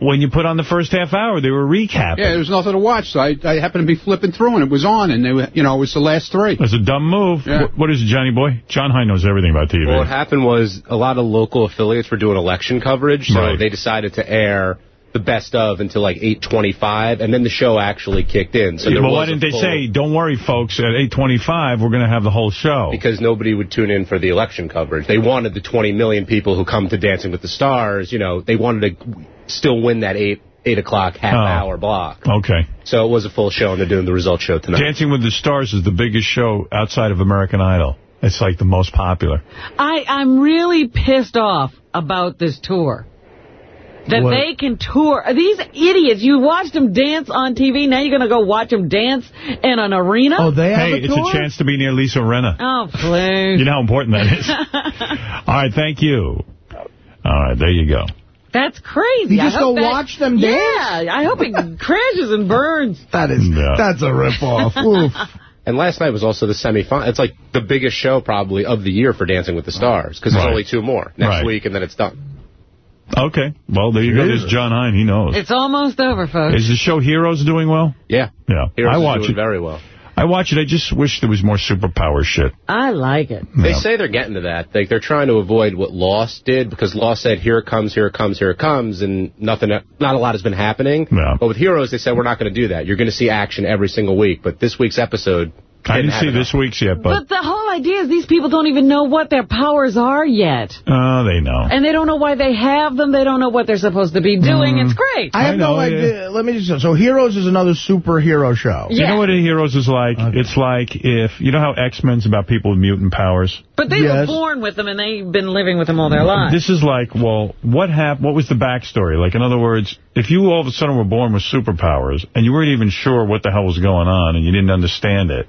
when you put on the first half hour, they were recapping. Yeah, there was nothing to watch, so I, I happened to be flipping through, and it was on, and they, were- you know, it was the last three. That's a dumb move. Yeah. What, what is it, Johnny Boy? Jon Hein knows everything about TV. Well, what happened was a lot of local affiliates were doing election coverage, so Right. they decided to air the best of until like 8.25, and then the show actually kicked in. So Yeah, but why didn't they say, don't worry, folks, at 8.25, we're going to have the whole show? Because nobody would tune in for the election coverage. They wanted the 20 million people who come to Dancing with the Stars, you know, they wanted to still win that 8, 8 o'clock half Oh. hour block. Okay. So it was a full show, and they're doing the result show tonight. Dancing with the Stars is the biggest show outside of American Idol. It's like the most popular. I, I'm really pissed off about this tour. That What? they can tour. These idiots, you watched them dance on TV, now you're going to go watch them dance in an arena? Oh, they have Hey, a it's tour? a chance to be near Lisa Rinna. Oh, please. You know how important that is. [LAUGHS] All right, thank you. All right, there you go. That's crazy. You just go that- watch them dance? yeah. I hope it [LAUGHS] crashes and burns. That is, Yeah. that's a ripoff. [LAUGHS] Oof. And last night was also the semifinal. It's like the biggest show probably of the year for Dancing with the Stars, because Right. there's only two more next Right. week, and then it's done. Okay. Well, there you go. There's Jon Hein. He knows. It's almost over, folks. Is the show Heroes doing well? Yeah. Yeah. Heroes I is watch doing it. very well. I watch it. I just wish there was more superpower shit. I like it. They Yeah. say they're getting to that. Like they're trying to avoid what Lost did because Lost said, "Here it comes, here it comes, here it comes," and nothing, not a lot has been happening. Yeah. But with Heroes, they said we're not going to do that. You're going to see action every single week. But this week's episode, I didn't see this week's yet, But but the whole idea is these people don't even know what their powers are yet. oh, they know. And they don't know why they have them. They don't know what they're supposed to be doing. Mm. It's great. I have I no know, idea. Let me just. So Heroes is another superhero show. You know what a Heroes is like? It's like if, you know how X-Men's about people with mutant powers? But they Yes. were born with them, and they've been living with them all their lives. This is like, well, what hap- What was the backstory? Like, in other words, if you all of a sudden were born with superpowers and you weren't even sure what the hell was going on and you didn't understand it,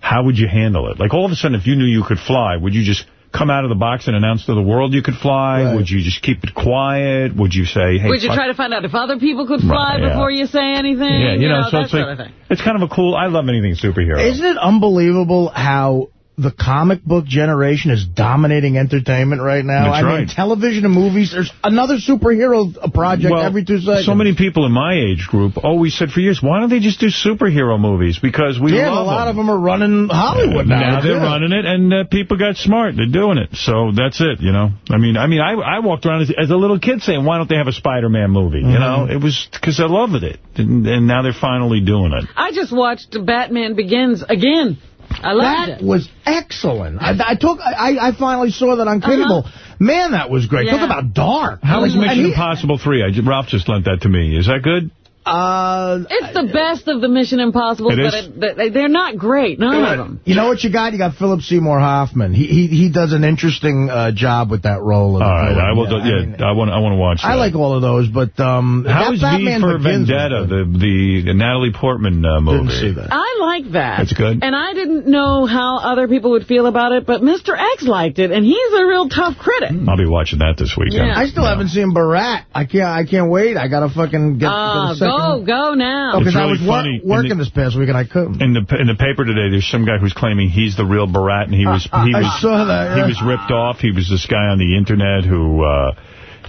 how would you handle it? Like, all of a sudden, if you knew you could fly, would you just come out of the box and announce to the world you could fly? Right. Would you just keep it quiet? Would you say, hey, Would you try to find out if other people could fly Right, yeah. before you say anything? Yeah, you know, so that it's sort like, of thing. it's kind of a cool, I love anything superhero. Isn't it unbelievable how the comic book generation is dominating entertainment right now? That's I mean, right. television and movies, there's another superhero project Well, every two seconds. So many people in my age group always said for years, why don't they just do superhero movies? Because we yeah, love a lot them. of them are running Hollywood now. Now they're yeah. running it, and uh, people got smart. They're doing it. So that's it, you know. I mean, I mean, I I walked around as, as a little kid saying, why don't they have a Spider-Man movie? You know, Mm-hmm. it was because I loved it. And, and now they're finally doing it. I just watched Batman Begins again. I loved That it. was excellent. I, I took. I, I finally saw that on uh-huh. cable. Man, that was great. Yeah. Talk about dark. How is And Mission he- Impossible 3? I, Ralph just lent that to me. Is that good? Uh, It's the best of the Mission Impossible, It but it, they- they're not great, none of them. You know what you got? You got Philip Seymour Hoffman. He he he does an interesting uh, job with that role. Of All right, villain. I will. Yeah, do, yeah, I, mean, I want. I want to watch. I that. like all of those, but um, How that is Batman V for Begins Vendetta, good. the, the Natalie Portman uh, movie? Didn't see that. I like that. That's good. And I didn't know how other people would feel about it, but Mr. X liked it, and he's a real tough critic. I'll be watching that this weekend. Yeah. I still haven't seen Borat. I can't. I can't wait. I gotta fucking get, get second Oh, go now. Because It's I really was wor- funny. In working the- this past week and I couldn't. In the in the paper today, there's some guy who's claiming he's the real Borat, and he was he I was saw that, he was ripped off. He was this guy on the internet who, uh,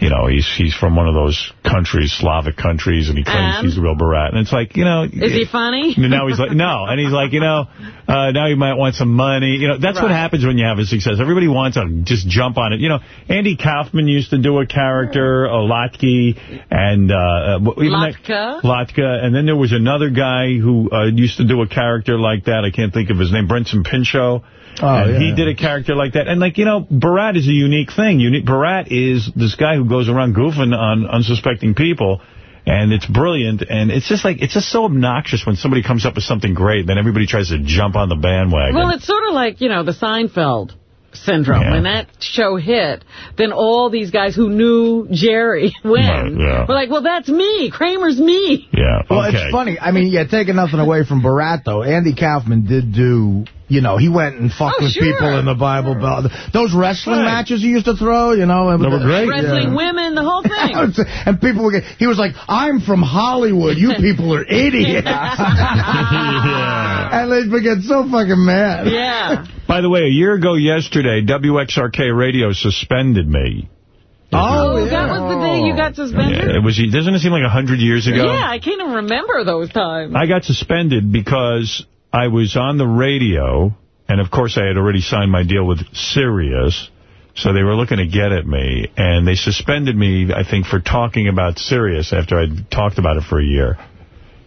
you know, he's he's from one of those countries, Slavic countries, and he claims And? he's the real Borat. And it's like, you know, Is he funny? [LAUGHS] now he's like, no. And he's like, you know, uh, now you might want some money. You know, that's what happens when you have a success. Everybody wants to just jump on it. You know, Andy Kaufman used to do a character, a Latke, and, uh, uh, Latka? Latka. And then there was another guy who uh, used to do a character like that. I can't think of his name. Bronson Pinchot. Oh, and yeah. he did a character like that. And, like, you know, Borat is a unique thing. Unique, Borat is this guy who goes around goofing on unsuspecting people. And it's brilliant. And it's just like, it's just so obnoxious when somebody comes up with something great. Then everybody tries to jump on the bandwagon. Well, it's sort of like, you know, the Seinfeld syndrome. Yeah. When that show hit, then all these guys who knew Jerry [LAUGHS] when Right, yeah. were like, well, that's me. Kramer's me. yeah. Well, okay. it's funny. I mean, yeah, taking nothing away from Borat, though. Andy Kaufman did do, you know, he went and fucked Oh, with sure. people in the Bible Belt. Those wrestling Right. matches he used to throw, you know. They were great. Wrestling women, the whole thing. [LAUGHS] and people would get, he was like, I'm from Hollywood. You [LAUGHS] people are idiots. yeah. [LAUGHS] And they'd get so fucking mad. yeah. By the way, a year ago yesterday, WXRK Radio suspended me. Oh, oh yeah. that was the day you got suspended? Yeah, it was. Doesn't it seem like a hundred years ago? Yeah, I can't even remember those times. I got suspended because I was on the radio, and of course I had already signed my deal with Sirius, so they were looking to get at me, and they suspended me, I think, for talking about Sirius after I'd talked about it for a year.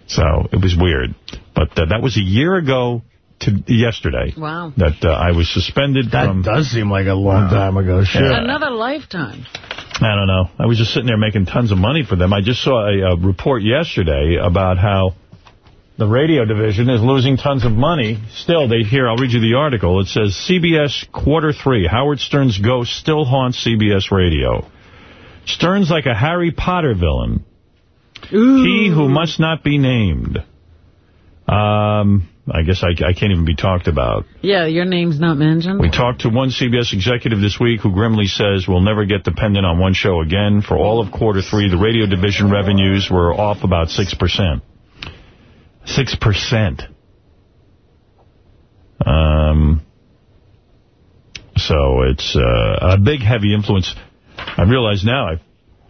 So it was weird. But uh, that was a year ago to yesterday Wow. that uh, I was suspended That from... does seem like a long time ago. Shit. Yeah. Another lifetime. I don't know. I was just sitting there making tons of money for them. I just saw a, a report yesterday about how the radio division is losing tons of money. Still, they here, I'll read you the article. It says, CBS Quarter 3, Howard Stern's ghost still haunts CBS Radio. Stern's like a Harry Potter villain. He who must not be named. Um, I guess I, I can't even be talked about. Yeah, your name's not mentioned. We talked to one CBS executive this week who grimly says we'll never get dependent on one show again. For all of quarter three, the radio division revenues were off about 6%. 6%. Um, so it's uh, a big, heavy influence. I realize now I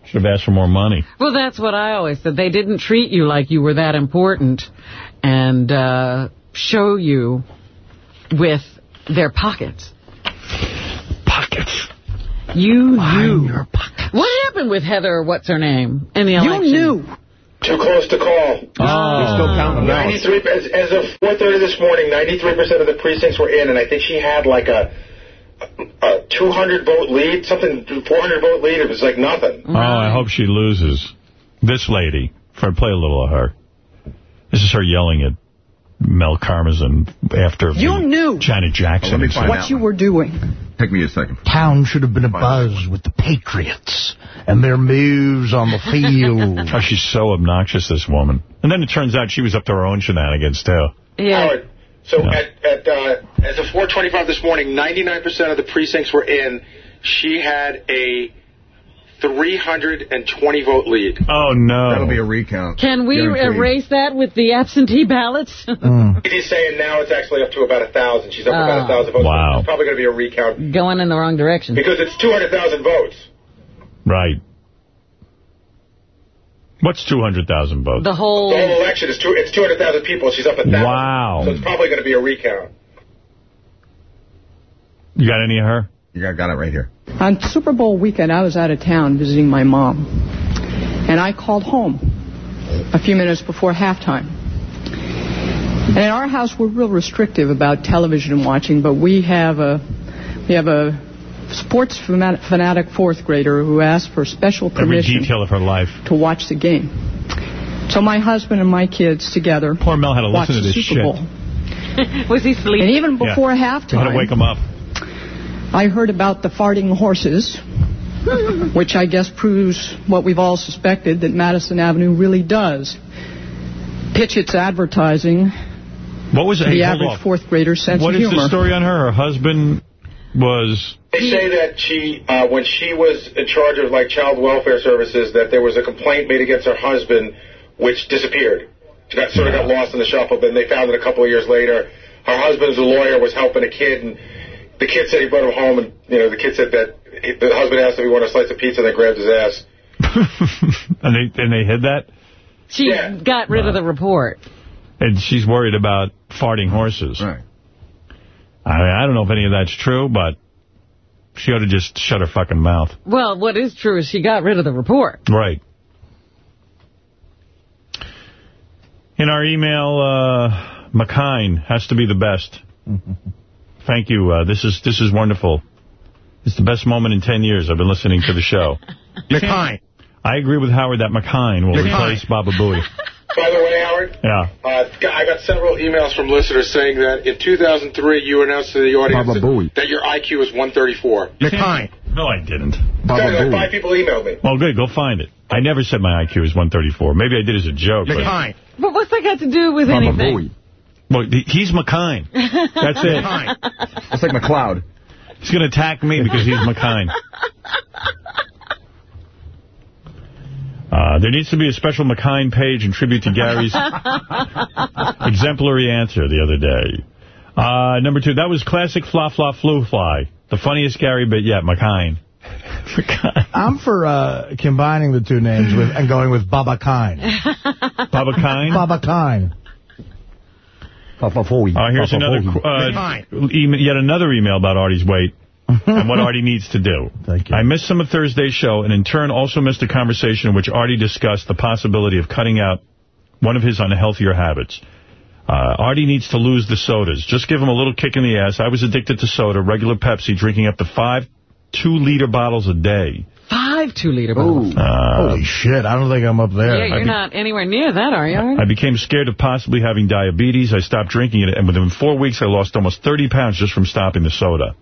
should have asked for more money. Well, that's what I always said. They didn't treat you like you were that important and uh, show you with their pockets. Pockets. You knew. What happened with Heather, what's her name, in the election? You knew. Too close to call. Oh. still ah. counting them 93, as, as of 4.30 this morning, 93% of the precincts were in, and I think she had like a, a 200 vote lead, something, 400 vote lead. It was like nothing. Oh, I hope she loses. This lady, if I play a little of her. This is her yelling at Mel Karmazin after You knew Janet Jackson. Let me find incident. what you were doing. Take me a second. Town should have been abuzz with the Patriots and their moves on the field. [LAUGHS] Oh, she's so obnoxious, this woman. And then it turns out she was up to her own shenanigans, too. Yeah. Howard, so Yeah. at, at uh, as of 4:25 this morning, 99% of the precincts were in. She had a 320 vote lead. Oh, no. That'll be a recount. Can we Guaranteed. erase that with the absentee ballots? [LAUGHS] He's saying now it's actually up to about a thousand. She's up about a thousand votes. Wow. It's probably going to be a recount Going in the wrong direction. because it's 200,000 votes. Right. What's 200,000 votes? The whole... The whole election is two. It's 200,000 people. She's up a that. Wow. So it's probably going to be a recount. You got any of her? You got, got it right here. On Super Bowl weekend, I was out of town visiting my mom. And I called home a few minutes before halftime. And in our house, we're real restrictive about television watching, but we have a we have a sports fanatic fourth grader who asked for special Every permission detail of her life. to watch the game. So my husband and my kids together Poor Mel had to watched listen to the this Super shit. Bowl. [LAUGHS] Was he sleeping? And even before You halftime, had to wake him up. I heard about the farting horses, [LAUGHS] which I guess proves what we've all suspected that Madison Avenue really does pitch its advertising What was it? to Hey, the average off. fourth grader's sense What of is humor. the story on her? Her husband was... They say that she, uh, when she was in charge of like child welfare services, that there was a complaint made against her husband which disappeared. She got sort of got lost in the shuffle. Then they found it a couple of years later. Her husband's a lawyer, was helping a kid, and the kid said he brought him home, and you know the kid said that he, the husband asked if he wanted a slice of pizza, and then grabbed his ass. [LAUGHS] and they and they hid that? She got rid of the report. And she's worried about farting horses. Right. I mean, I don't know if any of that's true, but she ought to just shut her fucking mouth. Well, what is true is she got rid of the report. Right. In our email, uh, McKine has to be the best. [LAUGHS] Thank you. Uh, this is this is wonderful. It's the best moment in 10 years I've been listening to the show. [LAUGHS] McKine. I agree with Howard that McKine will McKine. replace Baba Booey. [LAUGHS] By the way, Howard, Yeah. uh, I got several emails from listeners saying that in 2003 you announced to the audience that, that your IQ was 134. McKine. No, I didn't. Like five people emailed me. Well, good. Go find it. I never said my IQ was 134. Maybe I did as a joke. but- McKine. But what's that got to do with Baba anything? Booey. Well, he's McKine. That's it. That's like McLeod. He's going to attack me because he's McKine. [LAUGHS] Uh, there needs to be a special McKine page in tribute to Gary's [LAUGHS] exemplary answer the other day. Uh, number two, that was classic Fla Fla Flu Fly. The funniest Gary bit yet, McKine. [LAUGHS] I'm for uh, combining the two names with and going with Baba Kine. [LAUGHS] Baba Kine? Baba Kine. Baba Fooey. Uh, here's Baba another, Fooey. uh, email, yet another email about Artie's weight and what Artie needs to do. [LAUGHS] Thank you. I missed some of Thursday's show and in turn also missed a conversation in which Artie discussed the possibility of cutting out one of his unhealthier habits. Uh, Artie needs to lose the sodas. Just give him a little kick in the ass. I was addicted to soda, regular Pepsi, drinking up to five two-liter bottles a day. Five two-liter bottles. Uh, Holy shit, I don't think I'm up there. Yeah, you're not anywhere near that, are you? I became scared of possibly having diabetes. I stopped drinking it, and within four weeks, I lost almost 30 pounds just from stopping the soda.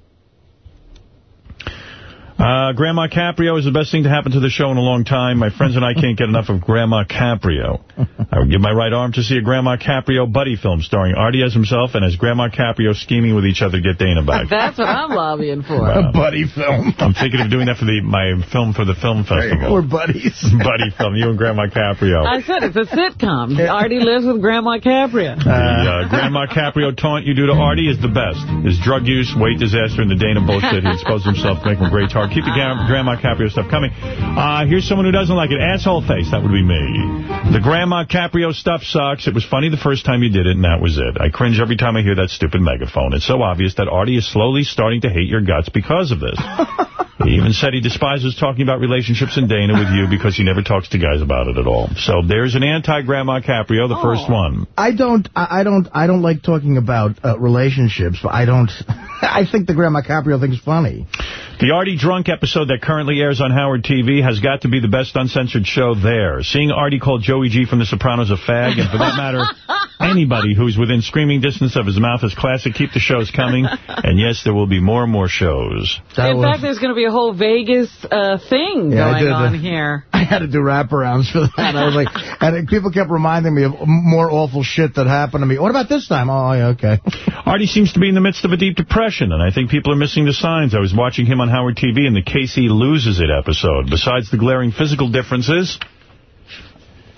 Uh, Grandma Caprio is the best thing to happen to the show in a long time. My friends and I can't get enough of Grandma Caprio. I would give my right arm to see a Grandma Caprio buddy film starring Artie as himself and as Grandma Caprio scheming with each other to get Dana back. [LAUGHS] That's what I'm lobbying for. Wow. buddy film. [LAUGHS] I'm thinking of doing that for the my film for the film festival. We're buddies. [LAUGHS] buddy film, you and Grandma Caprio. I said it's a sitcom. Artie lives with Grandma Caprio. The uh, Grandma Caprio taunt you do to Artie is the best. His drug use, weight disaster, and the Dana bullshit. He exposed himself to make him a great target. Keep the Gra- Grandma Caprio stuff coming. Uh, here's someone who doesn't like it. Asshole face. That would be me. The Grandma Caprio stuff sucks. It was funny the first time you did it, and that was it. I cringe every time I hear that stupid megaphone. It's so obvious that Artie is slowly starting to hate your guts because of this. [LAUGHS] He even said he despises talking about relationships in Dana with you because he never talks to guys about it at all. So there's an anti-Grandma Caprio, the first one. I don't, I don't, I don't like talking about uh, relationships, but I don't, [LAUGHS] I think the Grandma Caprio thing's funny. The Artie Drunk episode that currently airs on Howard TV has got to be the best uncensored show there. Seeing Artie call Joey G from The Sopranos a fag, and for that matter, [LAUGHS] anybody who's within screaming distance of his mouth is classic. Keep the shows coming. And yes, there will be more and more shows. In fact, there's going to be a whole Vegas uh, thing Yeah, I going on the- here. [LAUGHS] I had to do wraparounds for that. I was like, [LAUGHS] and people kept reminding me of more awful shit that happened to me. What about this time? Oh, yeah, okay. Artie seems to be in the midst of a deep depression, and I think people are missing the signs. I was watching him on Howard TV in the Casey Loses It episode. Besides the glaring physical differences,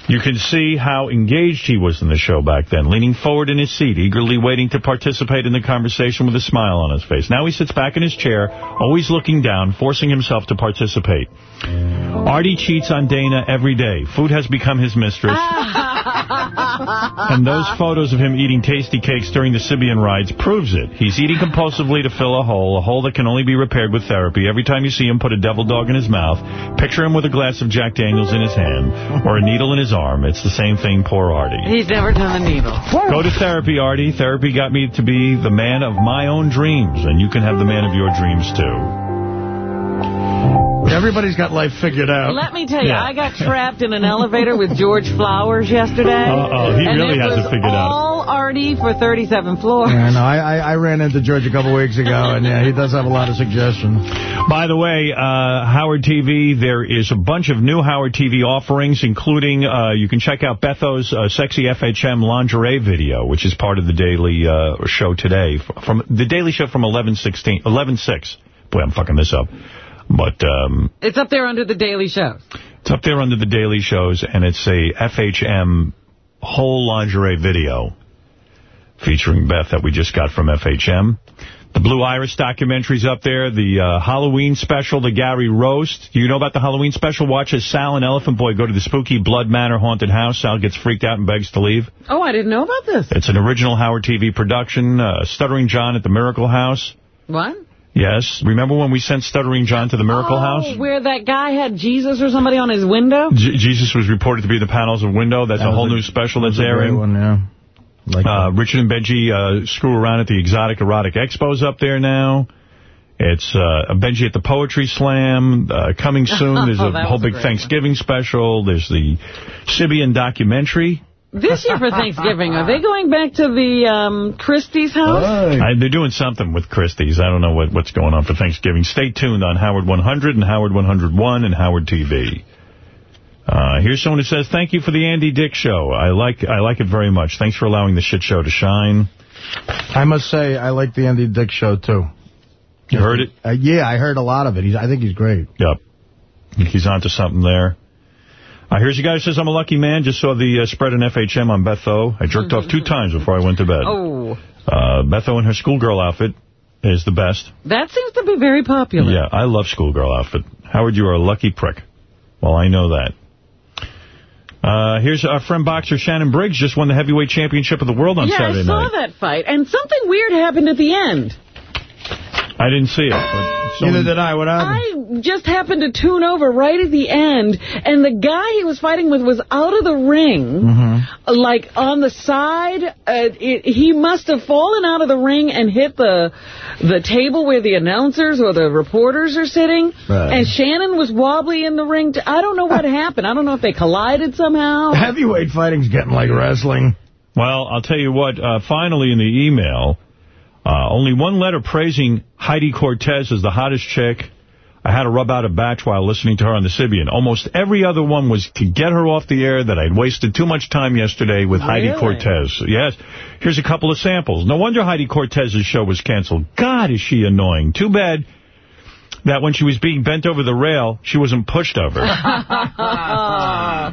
you can see how engaged he was in the show back then, leaning forward in his seat, eagerly waiting to participate in the conversation with a smile on his face. Now he sits back in his chair, always looking down, forcing himself to participate. Artie cheats on Dana every day. Food has become his mistress. [LAUGHS] And those photos of him eating Tastykakes during the Sybian rides proves it. He's eating compulsively to fill a hole, a hole that can only be repaired with therapy. Every time you see him put a devil dog in his mouth, picture him with a glass of Jack Daniels in his hand or a needle in his arm. It's the same thing, poor Artie. He's never done the needle. Go to therapy, Artie. Therapy got me to be the man of my own dreams, and you can have the man of your dreams, too. [LAUGHS] Everybody's got life figured out. Let me tell you, Yeah. I got trapped in an elevator with George Flowers yesterday. Uh-oh, he and really it has was it figured out. all Artie for 37 floors. Yeah, no, I, I, I ran into George a couple weeks ago, [LAUGHS] and yeah, he does have a lot of suggestions. By the way, uh, Howard TV, there is a bunch of new Howard TV offerings, including uh, you can check out Beth O's uh, Sexy FHM lingerie video, which is part of the daily uh, show today. From The daily show from 11.16, 11.6. Boy, I'm fucking this up. But um, It's up there under the Daily Show. It's up there under the daily shows, and it's a FHM whole lingerie video featuring Beth that we just got from FHM. The Blue Iris documentary's up there. The uh, Halloween special, the Gary Roast. Do you know about the Halloween special? Watch as Sal and Elephant Boy go to the spooky Blood Manor haunted house. Sal gets freaked out and begs to leave. Oh, I didn't know about this. It's an original Howard TV production. Uh, Stuttering John at the Miracle House. What? Yes. Remember when we sent Stuttering John to the Miracle oh, House? where that guy had Jesus or somebody on his window? J Jesus was reported to be the panels of window. That's That a whole a- new special that's That's a great airing. one, yeah. Like Uh, Richard and Benji uh, screw around at the Exotic Erotic Expo's up there now. It's uh, Benji at the Poetry Slam. Uh, coming soon. [LAUGHS] There's a that whole was a big great Thanksgiving special. There's the Sybian documentary. This year for Thanksgiving, are they going back to the um, Christy's house? I, they're doing something with Christy's. I don't know what, what's going on for Thanksgiving. Stay tuned on Howard 100 and Howard 101 and Howard TV. Uh, here's someone who says, thank you for the Andy Dick show. I like I like it very much. Thanks for allowing the shit show to shine. I must say, I like the Andy Dick show, too. You heard it? Uh, yeah, I heard a lot of it. He's, I think he's great. Yep. I think he's onto something there. Uh, here's a guy who says, I'm a lucky man. Just saw the uh, spread on FHM on Beth O. I jerked off two times before I went to bed. Oh, Uh, Beth O in her schoolgirl outfit is the best. that seems to be very popular. Yeah, I love schoolgirl outfit. Howard, you are a lucky prick. Well, I know that. Uh, here's our friend boxer Shannon Briggs just won the heavyweight championship of the world on yeah, Saturday I saw night. that fight, and something weird happened at the end. I didn't see it. But someone- did I. What happened? I just happened to tune over right at the end, and the guy he was fighting with was out of the ring, Mm-hmm. like on the side. Uh, it, he must have fallen out of the ring and hit the the table where the announcers or the reporters are sitting. Right. And Shannon was wobbly in the ring. I don't know what [LAUGHS] happened. I don't know if they collided somehow. Heavyweight fighting's getting like wrestling. Well, I'll tell you what, uh, finally in the email, uh, only one letter praising Heidi Cortez as the hottest chick. I had to rub out a batch while listening to her on the Sybian. Almost every other one was to get her off the air that I'd wasted too much time yesterday with Heidi Cortez. Yes. Here's a couple of samples. No wonder Heidi Cortez's show was canceled. God, is she annoying. Too bad that when she was being bent over the rail, she wasn't pushed over. [LAUGHS]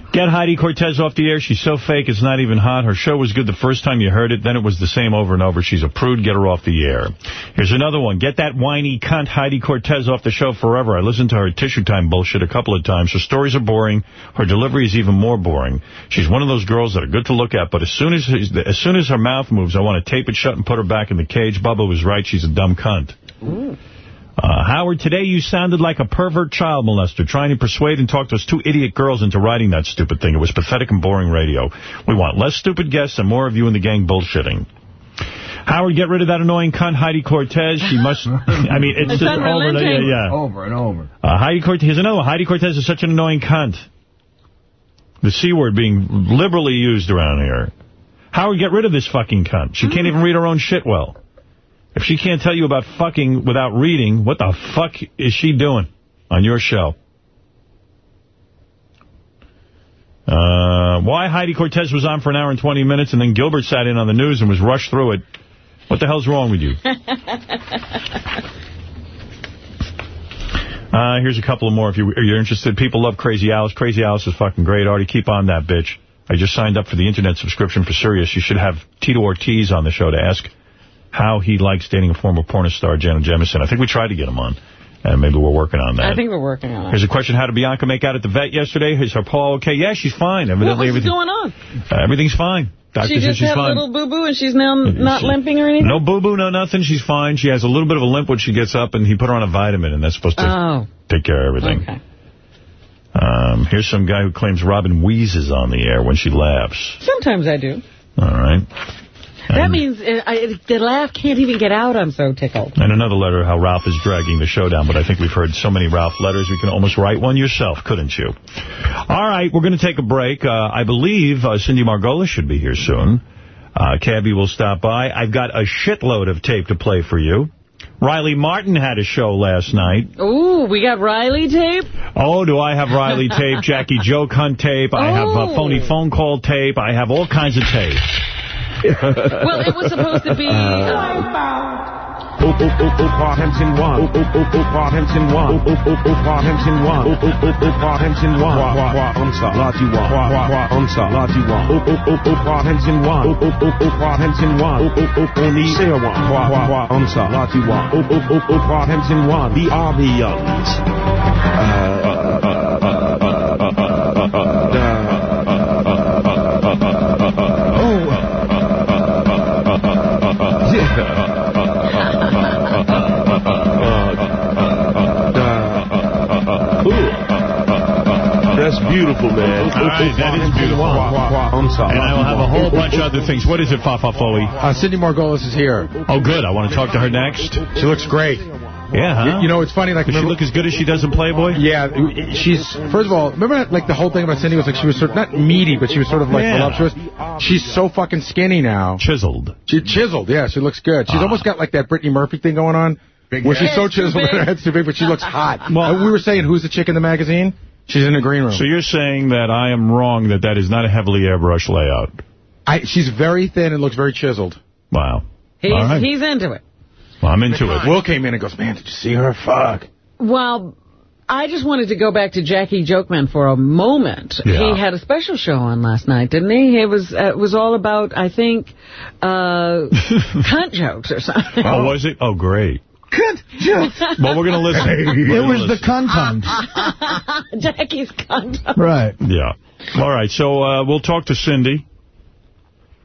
[LAUGHS] Get Heidi Cortez off the air. She's so fake, it's not even hot. Her show was good the first time you heard it. Then it was the same over and over. She's a prude. Get her off the air. Here's another one. Get that whiny cunt Heidi Cortez off the show forever. I listened to her tissue time bullshit a couple of times. Her stories are boring. Her delivery is even more boring. She's one of those girls that are good to look at, but as soon as as soon as her mouth moves, I want to tape it shut and put her back in the cage. Bubba was right. She's a dumb cunt. Uh, Howard, today you sounded like a pervert child molester trying to persuade and talk those two idiot girls into writing that stupid thing. It was pathetic and boring radio. We want less stupid guests and more of you in the gang bullshitting. Howard, get rid of that annoying cunt, Heidi Cortez. She must, [LAUGHS] I mean, it's It's just over and unrelenting. yeah, yeah. Over and over. Uh, Heidi Cortez, here's another one. Heidi Cortez is such an annoying cunt. The C word being liberally used around here. Howard, get rid of this fucking cunt. She can't even read her own shit well. If she can't tell you about fucking without reading, what the fuck is she doing on your show? Uh, why Heidi Cortez was on for an hour and 20 minutes and then Gilbert sat in on the news and was rushed through it. What the hell's wrong with you? [LAUGHS] Uh, here's a couple of more if you, you're interested. People love Crazy Alice. Crazy Alice is fucking great. Artie, keep on that bitch. I just signed up for the internet subscription for Sirius. You should have Tito Ortiz on the show to ask how he likes dating a former porn star, Jenna Jameson. I think we tried to get him on, and maybe we're working on that. I think we're working on it. Here's a question. How did Bianca make out at the vet yesterday? Is her paw okay? Yeah, she's fine. Evidently, was everything, going on? uh, everything's fine. Doctor she just had a little boo-boo and she's now not She- limping or anything? No boo-boo, no nothing. She's fine. She has a little bit of a limp when she gets up, and he put her on a vitamin, and that's supposed to Oh, take care of everything. okay. Um, here's some guy who claims Robin wheezes on the air when she laughs. Sometimes I do. All right. That means uh, I, the laugh can't even get out. I'm so tickled. And another letter how Ralph is dragging the show down, but I think we've heard so many Ralph letters, you can almost write one yourself, couldn't you? All right, we're going to take a break. Uh, I believe uh, Cindy Margolis should be here soon. Uh, Cabbie will stop by. I've got a shitload of tape to play for you. Riley Martin had a show last night. Ooh, we got Riley tape? Oh, do I have Riley tape, [LAUGHS] Jackie Joke Hunt tape, I have uh, Oh. phony phone call tape, I have all kinds of tape. Well, it was supposed to be... Uh, um, Lati Lati Sarah Lati. The Army Youngs. That's beautiful, man. All right, that is beautiful. And I will have a whole bunch of other things. What is it, Fafa Foley? Uh, Cindy Margolis is here. Oh, good. I want to talk to her next. She looks great. Yeah, huh? You, you know, it's funny. Like, Does she remember- look as good as she does in Playboy? Yeah, she's first of all. Remember, like the whole thing about Cindy was like she was sort of not meaty, but she was sort of like Yeah. voluptuous. She's so fucking skinny now. Chiseled. She chiseled. Yeah, she looks good. She's Ah. almost got like that Brittany Murphy thing going on, where she's so chiseled that her head's too big, but she looks hot. Well, we were saying who's the chick in the magazine? She's in the green room. So you're saying that I am wrong, that that is not a heavily airbrushed layout. I, she's very thin and looks very chiseled. Wow. He's, All right. he's into it. Well, I'm into it. Will came in and goes, man, did you see her? Fuck. Well, I just wanted to go back to Jackie Jokeman for a moment. Yeah. He had a special show on last night, didn't he? It was uh, it was all about, I think, uh, [LAUGHS] cunt jokes or something. Oh, was it? Oh, great. Cunt jokes. Well, we're going to listen. It was the cunt hunt. [LAUGHS] Jackie's cunt. Right. Yeah. All right, so uh, we'll talk to Cindy.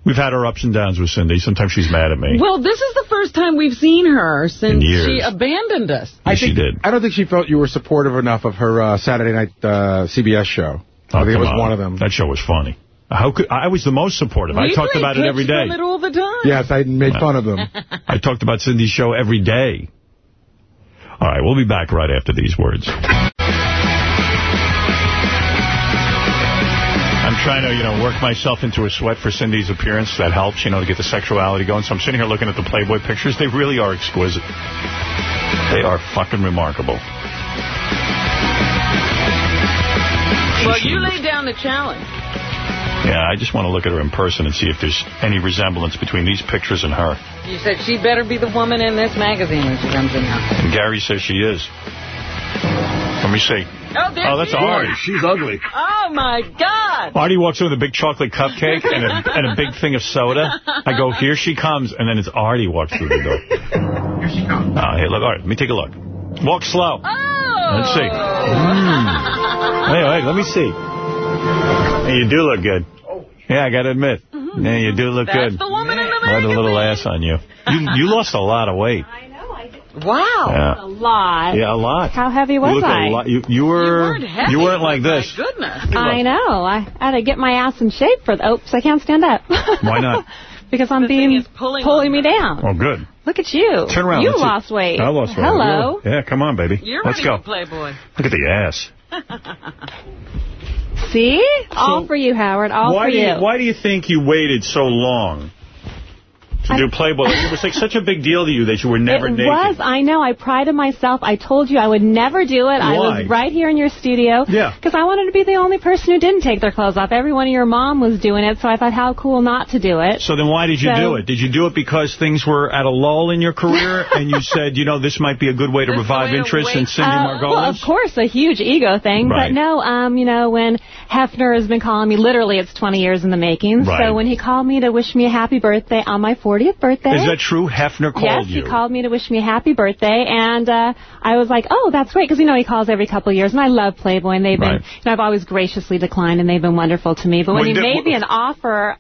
We've had our ups and downs with Cindy. Sometimes she's mad at me. Well, this is the first time we've seen her since she abandoned us. I Yes, she think, did. I don't think she felt you were supportive enough of her uh, Saturday night uh, CBS show. I Oh, think it was on. one of them. That show was funny. How could I was the most supportive. I talked about it every day. from it all the time. Yes, I made fun of them. I talked about Cindy's show every day. All right, we'll be back right after these words. I'm trying to, you know, work myself into a sweat for Cindy's appearance. That helps, you know, to get the sexuality going. So I'm sitting here looking at the Playboy pictures. They really are exquisite. They are fucking remarkable. Well, you laid down the challenge. Yeah, I just want to look at her in person and see if there's any resemblance between these pictures and her. You said she better be the woman in this magazine when she comes in here. Gary says she is. Let me see. Oh, Oh, that's she is. Artie. She's ugly. Oh, my God. Artie walks in with a big chocolate cupcake and a, and a big thing of soda. I go, here she comes, and then it's Artie walks through the door. Here she comes. Oh, hey, look, all right, let me take a look. Walk slow. Oh. Let's see. Mm. Wait, wait, let me see. Hey, you do look good. Yeah, I got to admit. Yeah, you do look. That's good. the woman in the What a little ass on you. You you lost a lot of weight. I know. Wow. Yeah. A lot. Yeah, a lot. How heavy was look a I? lot. You, you were weren't heavy, you weren't like this. My goodness. I know. I had to get my ass in shape for the... Oops, I can't stand up. Why not? [LAUGHS] because I'm The being is pulling me down. Oh, good. Look at you. Turn around. You let's see. lost weight. I lost weight. Hello. Yeah, come on, baby. You're Let's ready go. Playboy. Look at the ass. [LAUGHS] See? All for you, Howard. All for you. you why do you think you waited so long to do Playboy? It was like such a big deal to you that you were never it naked. was. I know. I prided myself. I told you I would never do it. I Why? was right here in your studio. Yeah. Because I wanted to be the only person who didn't take their clothes off. Everyone of your mom was doing it, so I thought, how cool not to do it. So then why did you So- do it? Did you do it because things were at a lull in your career [LAUGHS] and you said, you know, this might be a good way to revive interest in Cindy Uh, Margolis? well, of course, a huge ego thing. Right. But no, um, you know, when Hefner has been calling me, literally it's 20 years in the making. Right. So when he called me to wish me a happy birthday on my 40th birthday. Is that true? Hefner called yes, you. he called me to wish me a happy birthday, and uh, I was like, "Oh, that's great," because you know he calls every couple of years, and I love Playboy, and they've been, you know, I've always graciously declined, and they've been wonderful to me. But when, When he did- made me an offer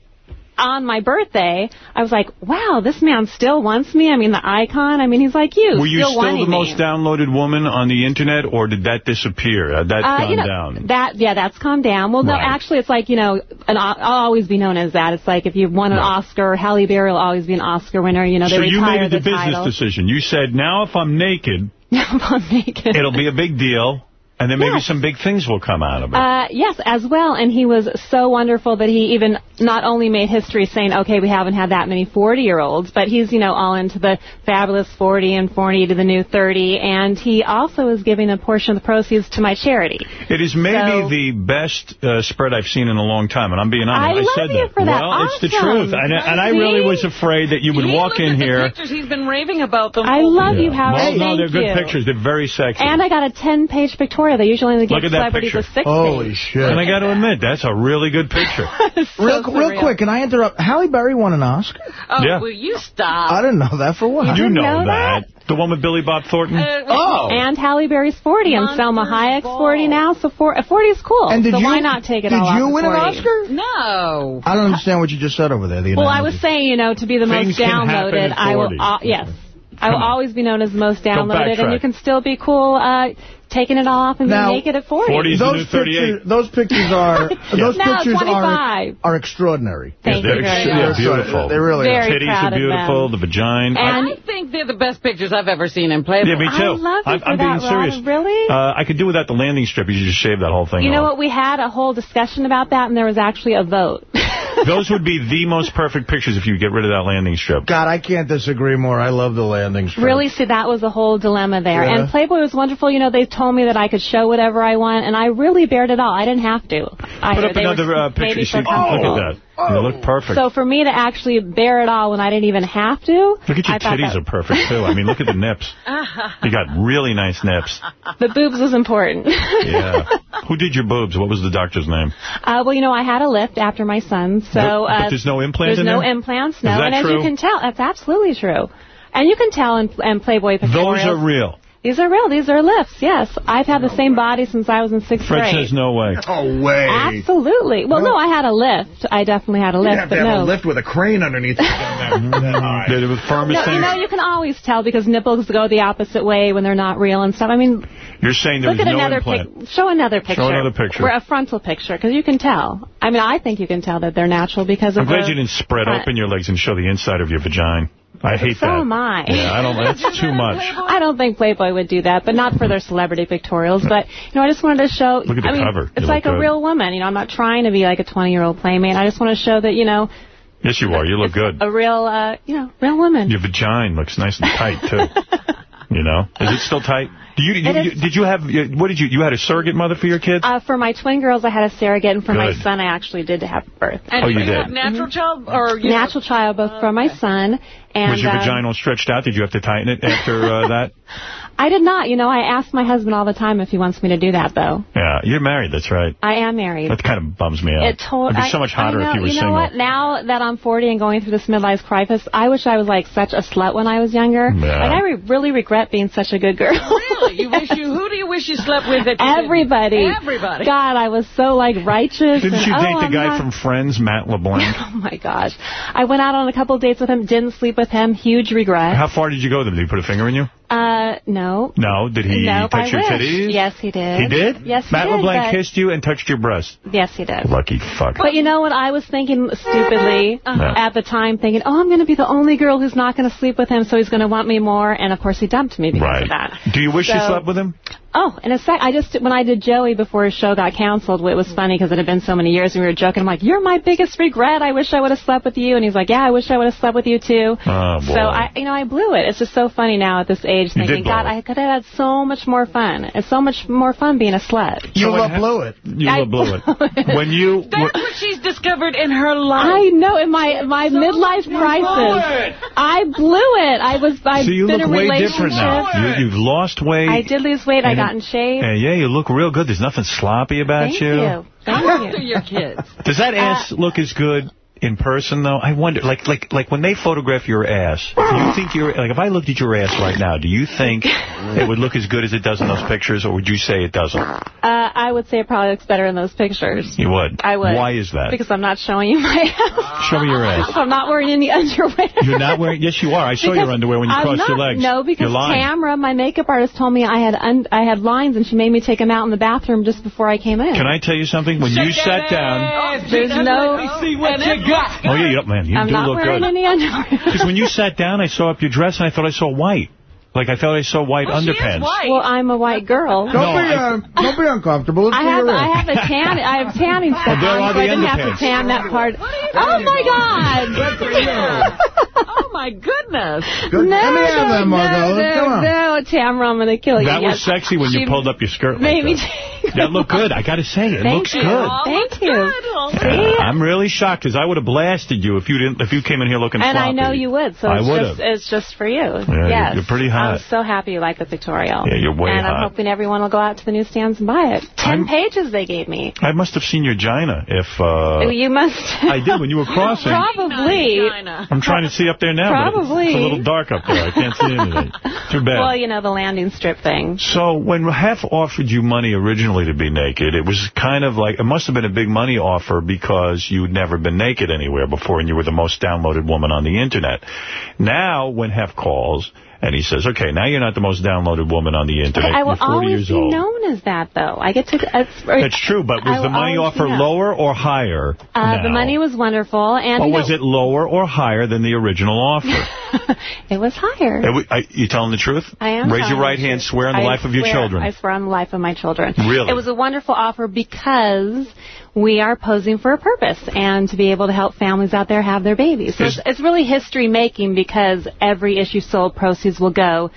on my birthday, I was like, "Wow, this man still wants me." I mean, the icon. I mean, he's like you, Were you still still the me. most downloaded woman on the Internet, or did that disappear? Had that Uh, gone you know, down? That yeah, that's calmed down. Well, no, actually, it's like you know, an, I'll always be known as that. It's like if you won an Oscar, Halle Berry will always be an Oscar winner. You know, they so you made the, the business title. decision. You said, now if I'm naked, [LAUGHS] if I'm naked. it'll be a big deal. And then maybe some big things will come out of it. Uh, yes, as well. And he was so wonderful that he even not only made history saying, okay, we haven't had that many 40-year-olds, but he's, you know, all into the fabulous 40 and 40 to the new 30. And he also is giving a portion of the proceeds to my charity. It is maybe So- the best uh, spread I've seen in a long time, and I'm being honest. I love said you that. for that. Well, it's the truth, and, and I really was afraid that you would He walk in here. pictures. He's been raving about them. I love you, Howard. Well, no, Thank they're good you. pictures. They're very sexy. And I got a 10-page pictorial. They usually only give Look at that celebrities picture. a six-page. shit. And I got to admit, that's a really good picture. [LAUGHS] real, real surreal. quick, can I interrupt? Halle Berry won an Oscar? Oh, Yeah. will you stop? I didn't know that for what? You didn't know, know that. The one with Billy Bob Thornton? Oh. And Halle Berry's 40, and Salma Hayek's 40 now, so for, 40 is cool. And did so you- why not take it did all off you of win an Oscar? No. I don't understand what you just said over there. The Well, I was saying, you know, to be the Things most downloaded, I will, 40. uh, yes. I will always be known as the most downloaded, and you can still be cool uh, taking it off and Now, being naked at 40. 40 's the new those 38. pictures, those pictures are [LAUGHS] those No, pictures are 25. are extraordinary. Thank they're you very ex- much. yeah, beautiful. They really Very Titties proud are of beautiful, the vagina. And- I think they're the best pictures I've ever seen in Playboy. yeah, me too. I love you I'm, for I'm being that, Robin. serious. Really? Uh, I could do without the landing strip. You just shave that whole thing You know off. what? We had a whole discussion about that, and there was actually a vote. [LAUGHS] Those would be the most perfect pictures if you get rid of that landing strip. God, I can't disagree more. I love the landing strip. Really, see, that was the whole dilemma there. Yeah. And Playboy was wonderful. You know, they told me that I could show whatever I want, and I really bared it all. I didn't have to. I, Put up they another were uh, picture. maybe You so look at that. They look perfect. So for me to actually bear it all when I didn't even have to, look at your I titties are perfect, too. I mean, look at the nips. You got really nice nips. [LAUGHS] the boobs was important. Yeah. [LAUGHS] Who did your boobs? What was the doctor's name? Uh, well, you know, I had a lift after my son, so... But- but uh, there's no implant There's in no there? implants, Is no. that and as you can tell, that's absolutely true. And you can tell in, in Playboy pictorials. Those are real. These are real. These are lifts, yes. I've had the same body since I was in sixth Fred grade. says no way. No way. Absolutely. Well, no, I had a lift. I definitely had a You lift, have to but have no. a lift with a crane underneath. [LAUGHS] it. Did it with firmest No, you know, you can always tell because nipples go the opposite way when they're not real and stuff. I mean, You're saying there look was no another implant. pic. Show another picture. another picture. Or a frontal picture, because you can tell. I mean, I think you can tell that they're natural because of I'm glad you didn't spread front. open your legs and show the inside of your vagina. I hate So that. am I. Yeah, I don't. That's [LAUGHS] too much. I don't think Playboy would do that, but not for their celebrity pictorials. But, you know, I just wanted to show... Look at the I mean, cover. It's look like a good. real woman. You know, I'm not trying to be like a 20-year-old playmate. I just want to show that, you know, Yes, you are. You look good. a real, uh, you know, real woman. Your vagina looks nice and tight too. [LAUGHS] you know, is it still tight? Do you, you, you did you have you- what did you you had a surrogate mother for your kids? Uh, for my twin girls, I had a surrogate, and for my son, I actually did have birth. And Oh, you you did? have natural child or you Natural child, both for my son and Was your vagina stretched out? Did you have to tighten it after uh, [LAUGHS] that? I did not. You know, I ask my husband all the time if he wants me to do that, though. Yeah, you're married. That's right. I am married. That kind of bums me out. It It'd be so much hotter know, if you were you know single. what? Now that I'm 40 and going through this midlife crisis, I wish I was like such a slut when I was younger. Yeah. Like I re- really regret being such a good girl. Really? You wish you who do you wish you slept with? That you didn't? Everybody. Everybody. God, I was so like righteous. Didn't and, you oh, date the I'm guy not- from Friends, Matt LeBlanc? [LAUGHS] Oh my gosh. I went out on a couple dates with him, didn't sleep with him, huge regret. How far did you go with him? Did he put a finger in you? Uh, no. No. Did he Nope, touch I your wish. titties? Yes, he did. He did? Yes, he Matt did, LeBlanc kissed you and touched your breast. Yes, he did. Lucky fuck. But you know what I was thinking stupidly Uh-huh. at the time, thinking, oh, I'm going to be the only girl who's not going to sleep with him, so he's going to want me more. And of course, he dumped me because Right. of that. Do you wish you slept with him? Oh, in a sec, I just when I did Joey before his show got canceled, it was mm. funny because it had been so many years, and we were joking. I'm like, "You're my biggest regret. I wish I would have slept with you." And he's like, "Yeah, I wish I would have slept with you too." Oh, boy. So I, you know, I blew it. It's just so funny now at this age, You thinking, God, it. I could have had so much more fun. It's so much more fun being a slut. You So what love hap- blew it. You I blew it. When you... [LAUGHS] That's what she's discovered in her life. I know in my my midlife crisis, I blew it. I was I've so you been look in way relationships. different now. You, you've lost weight. I did lose weight. I And- got in shape. And yeah, you look real good. There's nothing sloppy about Thank you. you. How Thank you. your kids? Does that Uh, ass look as good in person, though? I wonder, like, like, like when they photograph your ass, do you think your, like, if I looked at your ass right now, do you think [LAUGHS] it would look as good as it does in those pictures, or would you say it doesn't? Uh, I would say it probably looks better in those pictures. You would. I would. Why is that? Because I'm not showing you my ass. Show me your ass. [LAUGHS] I'm not wearing any underwear. You're not wearing. Yes, you are. I saw Because your underwear when you I'm crossed your not- legs. No, because You're. Tamara, my makeup artist, told me I had un- I had lines, and she made me take them out in the bathroom just before I came in. Can I tell you something? When you sat down. There's no. see what you got. Oh yeah, yeah, man, you I'm do not look wearing good. any underwear. [LAUGHS] Because when you sat down, I saw up your dress and I thought I saw white. Like, I thought I saw white underpants. Well, I'm a white girl. Don't be uh, don't be uncomfortable. Let's I have I have a tan I have tanning stuff there on, are so I didn't have to tan that part. Oh my God! oh my goodness. Good. No, Let me have no, that, Margot. no, Come on. no, Tamara, I'm gonna kill you. That was sexy when you pulled up your skirt like made me that. [LAUGHS] That looked good. I got to say, it Thank looks you. good. Thank you. Yeah, I'm really shocked because I would have blasted you if you didn't. If you came in here looking And I know you would, so I it's would've. just it's just for you. you're- yes. you're pretty hot. I'm so happy you like the pictorial. Yeah, you're way And I'm hoping everyone will go out to the newsstands and buy it. 10 I'm- pages they gave me. I must have seen your gina if. Uh, you must. I did when you were [LAUGHS] crossing. Probably. I'm trying to see up there now, but it's- Probably. it's a little dark up there. I can't see anything. Too bad. Well, you know, the landing strip thing. So when Hef offered you money originally to be naked, it was kind of like, it must have been a big money offer because you'd never been naked anywhere before and you were the most downloaded woman on the Internet. Now, when Hef calls and he says, okay, now you're not the most downloaded woman on the Internet, I will you're 40 always years be old. known as that, though. I get to... It's, That's true, but was I the money offer lower or higher Uh, the money was wonderful, and or was know, it lower or higher than the original offer? [LAUGHS] it was higher. Are we- you telling the truth? I am. Raise your right hand, swear on the I life of your children. I swear on the life of my children. Really? It was a wonderful offer because we are posing for a purpose and to be able to help families out there have their babies. So it's, it's really history making because every issue sold proceeds will go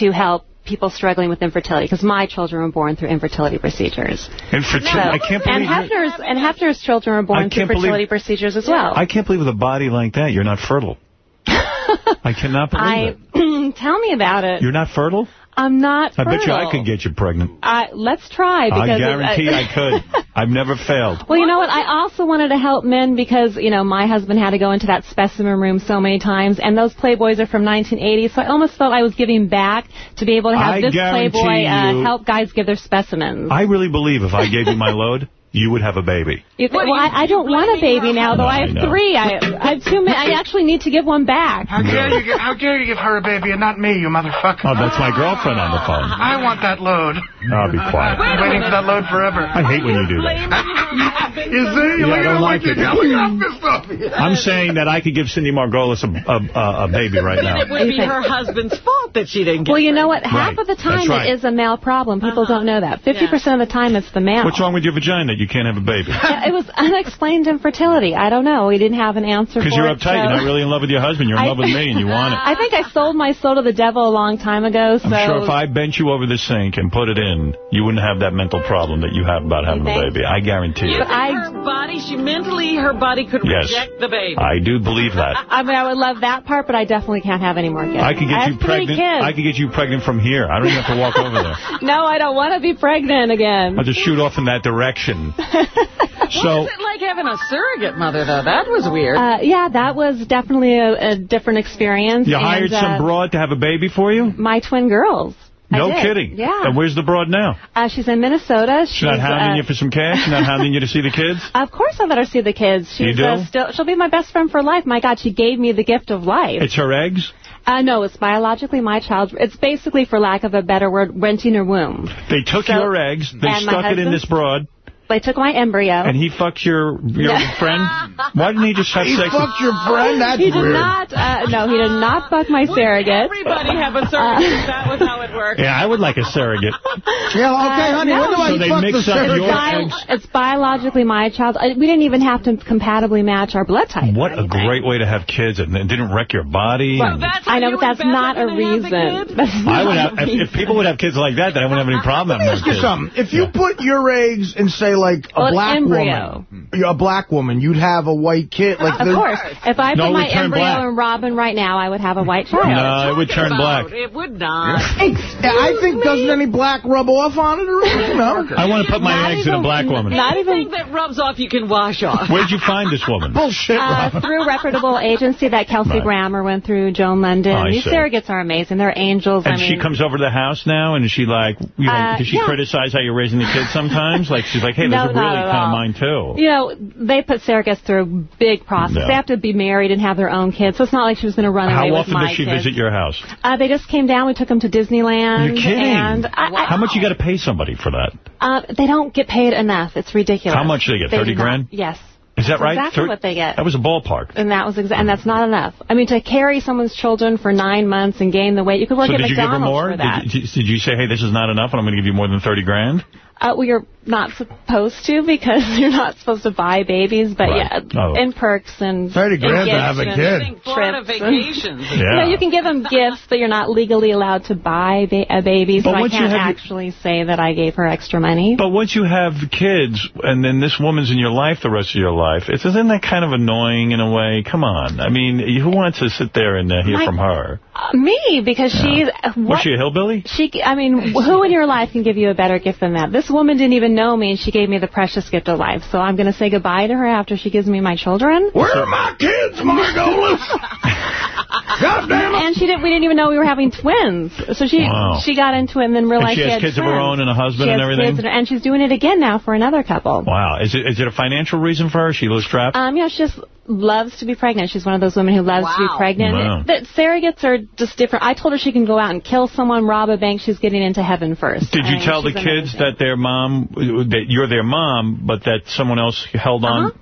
to help people struggling with infertility because my children were born through infertility procedures. Infertility. So- I can't and believe you're- Hefner's and Hefner's children were born through can't believe- procedures as well. I can't believe with a body like that, you're not fertile. [LAUGHS] I cannot believe I it. [CLEARS THROAT] tell me about it. You're not fertile? I'm not. I bet you I could get you pregnant. I, let's try because I guarantee I could. [LAUGHS] I've never failed. Well, you know what? I also wanted to help men because, you know, my husband had to go into that specimen room so many times, and those Playboys are from 1980, so I almost felt I was giving back to be able to have I this Playboy uh, help guys give their specimens. I really believe if I gave you my [LAUGHS] load, you would have a baby. You th- well, I, I don't want a baby now, though. I have I three. I, I have two. Men. I actually need to give one back. How dare you? Give, how dare you give her a baby and not me, you motherfucker? Oh, that's my girlfriend on the phone. I want that load. I'll be quiet. I've been waiting for that load forever. I hate when you do that. [LAUGHS] You see? Yeah, Look I at don't what like you're it. doing. I'm pissed off. I'm saying that I could give Cindy Margolis a, a, a, a baby right now. It would be her husband's fault that she didn't get Well, you know what? Half Right. of the time right. it is a male problem. People uh-huh. don't know that. 50% of the time it's the male. What's wrong with your vagina that you can't have a baby? [LAUGHS] Yeah, it was unexplained infertility. I don't know. We didn't have an answer for Because you're uptight. so- You're not really in love with your husband. You're in I- love with me and you want it. [LAUGHS] I think I sold my soul to the devil a long time ago. So I'm sure if I bent you over the sink and put it in, you wouldn't have that mental problem that you have about having a baby. I guarantee You you. think her body, she mentally, her body could Yes. reject the baby. I do believe that. I mean, I would love that part, but I definitely can't have any more kids. I could get I you pregnant. Kids. I could get you pregnant from here. I don't even have to walk over there. [LAUGHS] No, I don't want to be pregnant again. I'll just shoot off in that direction. [LAUGHS] So, What's it like having a surrogate mother, though? That was weird. Uh, yeah, that was definitely a, a different experience. you and, hired uh, some broad to have a baby for you? My twin girls. No kidding. Yeah. And where's the broad now? Uh, she's in Minnesota. She's, She's not hounding uh, you for some cash? She's not hounding you to see the kids? [LAUGHS] Of course I'll let her see the kids. She's You do? Uh, still she'll be my best friend for life. My God, she gave me the gift of life. It's her eggs? Uh, no, it's biologically my child. It's basically, for lack of a better word, renting her womb. They took So- your eggs, they stuck it in this broad, They took my embryo. and he fucked your your [LAUGHS] friend? Why didn't he just have He sex? fucked your friend? That's he did weird. not. Uh, no, he did not fuck my surrogate. Everybody have a surrogate. that was how it worked. Yeah, I would like a surrogate. [LAUGHS] Yeah, okay, Uh, honey, no. when do I So they fuck mix the up surrogate? your It's, bi- eggs. it's biologically my child. Uh, We didn't even have to compatibly match our blood type. What a great way to have kids, and it didn't wreck your body. Well, and- I know, but that's not a reason. [LAUGHS] That's I would have, if, if people would have kids like that, then I wouldn't have any problem Let me ask you something. If you put your eggs in, say, like a Well, black embryo. woman, you're a black woman, you'd have a white kid. Like Of course. If I No, put my embryo black. in Robin right now, I would have a white child. No, it would turn black. It would not. I think doesn't any black rub off on it or anything? [LAUGHS] No. I want to put my Not eggs in a black woman. Not Anything even that rubs off, you can wash off. [LAUGHS] Where'd you find this woman? [LAUGHS] Bullshit, uh, through a reputable agency that Kelsey Right. Grammer went through, Joan London. I These see. surrogates are amazing. They're angels. And I mean, she comes over to the house now, and is she like, you know, Uh, does she yeah. criticize how you're raising the kids sometimes? Like, she's like, hey, No, those are not really kind of mine, too. You know, they put surrogates through a big process. No. They have to be married and have their own kids, so it's not like she was going to run How away with often does she kids. visit your house? Uh, they just came down. We took them to Disneyland. You're kidding. And I, How much you got to pay somebody for that? Uh, they don't get paid enough. It's ridiculous. How much do they get, 30 do not- grand? Yes. Is that right? exactly Thir- what they get. That was a ballpark. And that was exa- and that's not enough. I mean, to carry someone's children for nine months and gain the weight, you could work so at did you give her McDonald's more? for that. Did, you, did you say, hey, this is not enough, and I'm going to give you more than 30 grand? Uh, well, not supposed to because [LAUGHS] you're not supposed to buy babies, but Right. yeah, Oh. in perks and 30 grand and to have a kid. trips. vacations. [LAUGHS] You know, you can give them gifts, but you're not legally allowed to buy ba- a baby, so I can't have your- actually say that I gave her extra money. But once you have kids, and then this woman's in your life the rest of your life, it's, isn't that kind of annoying in a way? Come on. I mean, who wants to sit there and uh, hear My- from her? Uh, me, because she's Was she a hillbilly? She, I mean, who in your life can give you a better gift than that? This woman didn't even know me, and she gave me the precious gift of life. So I'm going to say goodbye to her after she gives me my children. Where are my kids, Margolis? [LAUGHS] God damn it. And she didn't. We didn't even know we were having twins. So she Wow. she got into it and then realized And she has had kids of her own and a husband She and everything? kids and, and she's doing it again now for another couple. Wow. Is it is it a financial reason for her? She looks strapped? Um, Yeah. know, she just loves to be pregnant. She's one of those women who loves to be pregnant. Wow. That surrogates are just different. I told her she can go out and kill someone, rob a bank. She's getting into heaven first. Did I you mean, tell the kids amazing. that their mom, that you're their mom, but that someone else held on? Uh-huh.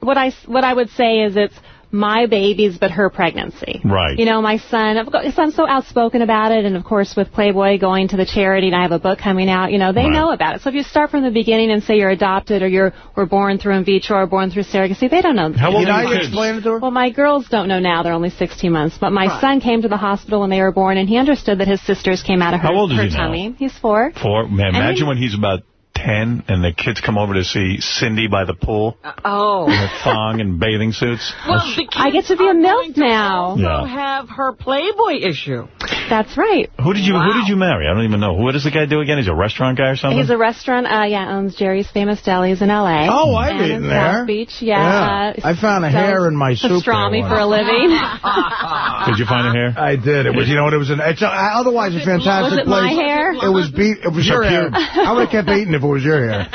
what I what I would say is it's my babies, but her pregnancy. Right. You know, my son. Got, I'm so outspoken about it, and of course with Playboy going to the charity, and I have a book coming out. You know, they Right. know about it. So if you start from the beginning and say you're adopted or you're were born through in vitro or born through surrogacy, they don't know. How old Did are I your kids? explain it to her? Well, my girls don't know now. They're only 16 months. But my son came to the hospital when they were born, and he understood that his sisters came out of her, How old is her he now? tummy. He's four. Four. Man, imagine he- when he's about 10 and the kids come over to see Cindy by the pool Oh. in a thong and bathing suits. [LAUGHS] Well, the I get to be a are going MILF to now. also Yeah. have her Playboy issue. That's right. Who did you Wow. Who did you marry? I don't even know. What does the guy do again? He's a restaurant guy or something? He's a restaurant, uh, yeah, owns Jerry's Famous Delis in L.A. Oh, I've and eaten in there. South Beach, yeah. Yeah. I found a hair in my soup Pastrami there for a living. [LAUGHS] [LAUGHS] Did you find a hair? I did. It was, you know what? It was an. It's a, otherwise a fantastic Was it place. my hair? It was beef. It was So your hair. I would have kept eating if it was your hair.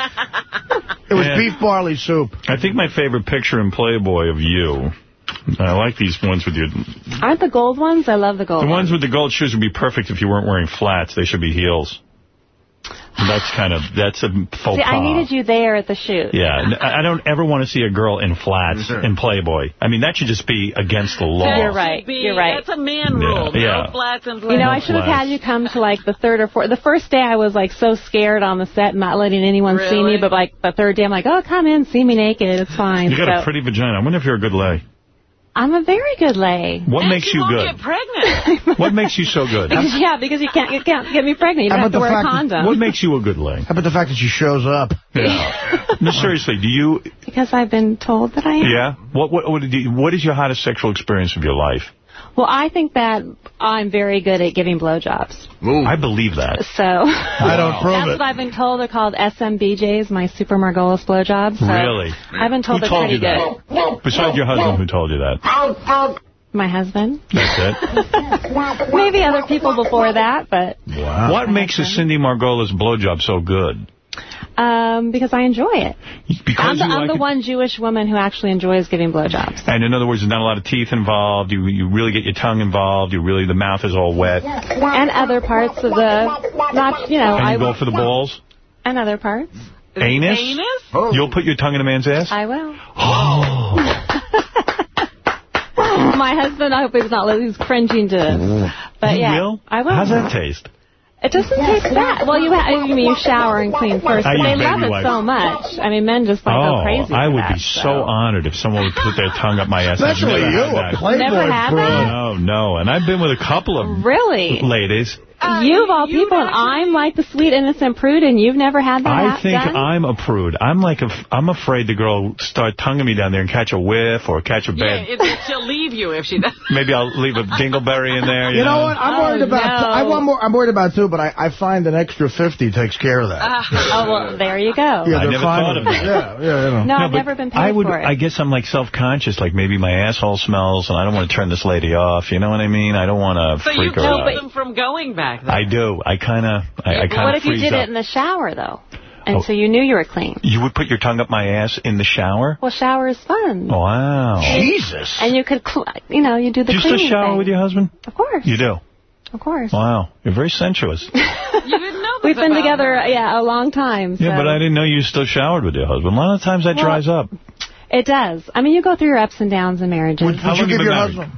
It was Yeah. beef barley soup. I think my favorite picture in Playboy of you, I like these ones with your... Aren't the gold ones? I love the gold ones. The ones with the gold shoes would be perfect if you weren't wearing flats. They should be heels. That's kind of, that's a faux See, pas. I needed you there at the shoot. Yeah, I don't ever want to see a girl in flats in Playboy. I mean, that should just be against the law. You're right. Be- You're right. That's a man rule. Yeah, No yeah. flats and You know, I flats. should have had you come to like the third or fourth. The first day I was like so scared on the set, not letting anyone see me. But like the third day, I'm like, oh, come in, see me naked. It's fine. You got so a pretty vagina. I wonder if you're a good lay. I'm a very good lay. What And makes she you good? get pregnant. [LAUGHS] What makes you so good? Because, yeah, because you can't, you can't get me pregnant. You don't How have to about wear the a fact that- What makes you a good lay? How about the fact that she shows up? [LAUGHS] Yeah. no, seriously, do you... Because I've been told that I am. Yeah? What, what, what, do you, what is your hottest sexual experience of your life? Well, I think that I'm very good at giving blowjobs. I believe that. So I don't [LAUGHS] prove that's it. what I've been told. They're called SMBJs, my Super Margolis blowjobs. So Really? I've been told Who they're told pretty you that? good. Besides your husband, who told you that? My husband. That's it? Maybe other people before that, but Wow. What makes a Cindy Margolis blowjob so good? Um, because I enjoy it. Because I'm the, you I'm like the one Jewish woman who actually enjoys giving blowjobs. And in other words, there's not a lot of teeth involved. You you really get your tongue involved. You really the mouth is all wet. And And other parts of the, not, you know, I you go for the balls. and other parts. Anus? Anus? Oh. You'll put your tongue in a man's ass? I will. Oh. [GASPS] [LAUGHS] My husband, I hope he's not, he's cringing to this. But You yeah, will? I will. How's that taste? It doesn't taste bad. Well, you, ha- I mean, you shower and clean first, I but they love it wipes. so much. I mean, men just like oh, go crazy. I would that, be so honored if someone would put their tongue up my ass. I've Especially never you, had a. Playboy Never had that? No, no. And I've been with a couple of Really? ladies. Uh, you of all people, and I'm like the sweet innocent prude, and you've never had that I think done? I'm a prude. I'm like, a, I'm afraid the girl will start tonguing me down there and catch a whiff or catch a Yeah, it, it, she'll leave you if she does. [LAUGHS] Maybe I'll leave a dingleberry in there. You, You know what? I'm Oh, worried about. no. I want more. I'm worried about too, but I, I find an extra fifty takes care of that. Uh-huh. oh, well, there you go. yeah, I never thought of it. that. Yeah, yeah, you know. No, I've never been paid I would. for it. I guess I'm like self-conscious. Like maybe my asshole smells, and I don't want to turn this lady off. You know what I mean? I don't want to So you freak her keep out. them from going back there. I do. I kind of. I, I kind of what if you did up. it in the shower, though? And Oh. so you knew you were clean. You would put your tongue up my ass in the shower? Well, shower is fun. Wow. Jesus. And you could, you know, you do the Do you still cleaning shower thing. with your husband? Of course. You do? Of course. Wow. You're very sensuous. [LAUGHS] You didn't know We've been together, her. yeah, a long time. Yeah, but I didn't know you still showered with your husband. A lot of times that Well, dries up. It does. I mean, you go through your ups and downs in marriages. Would, How long you been married?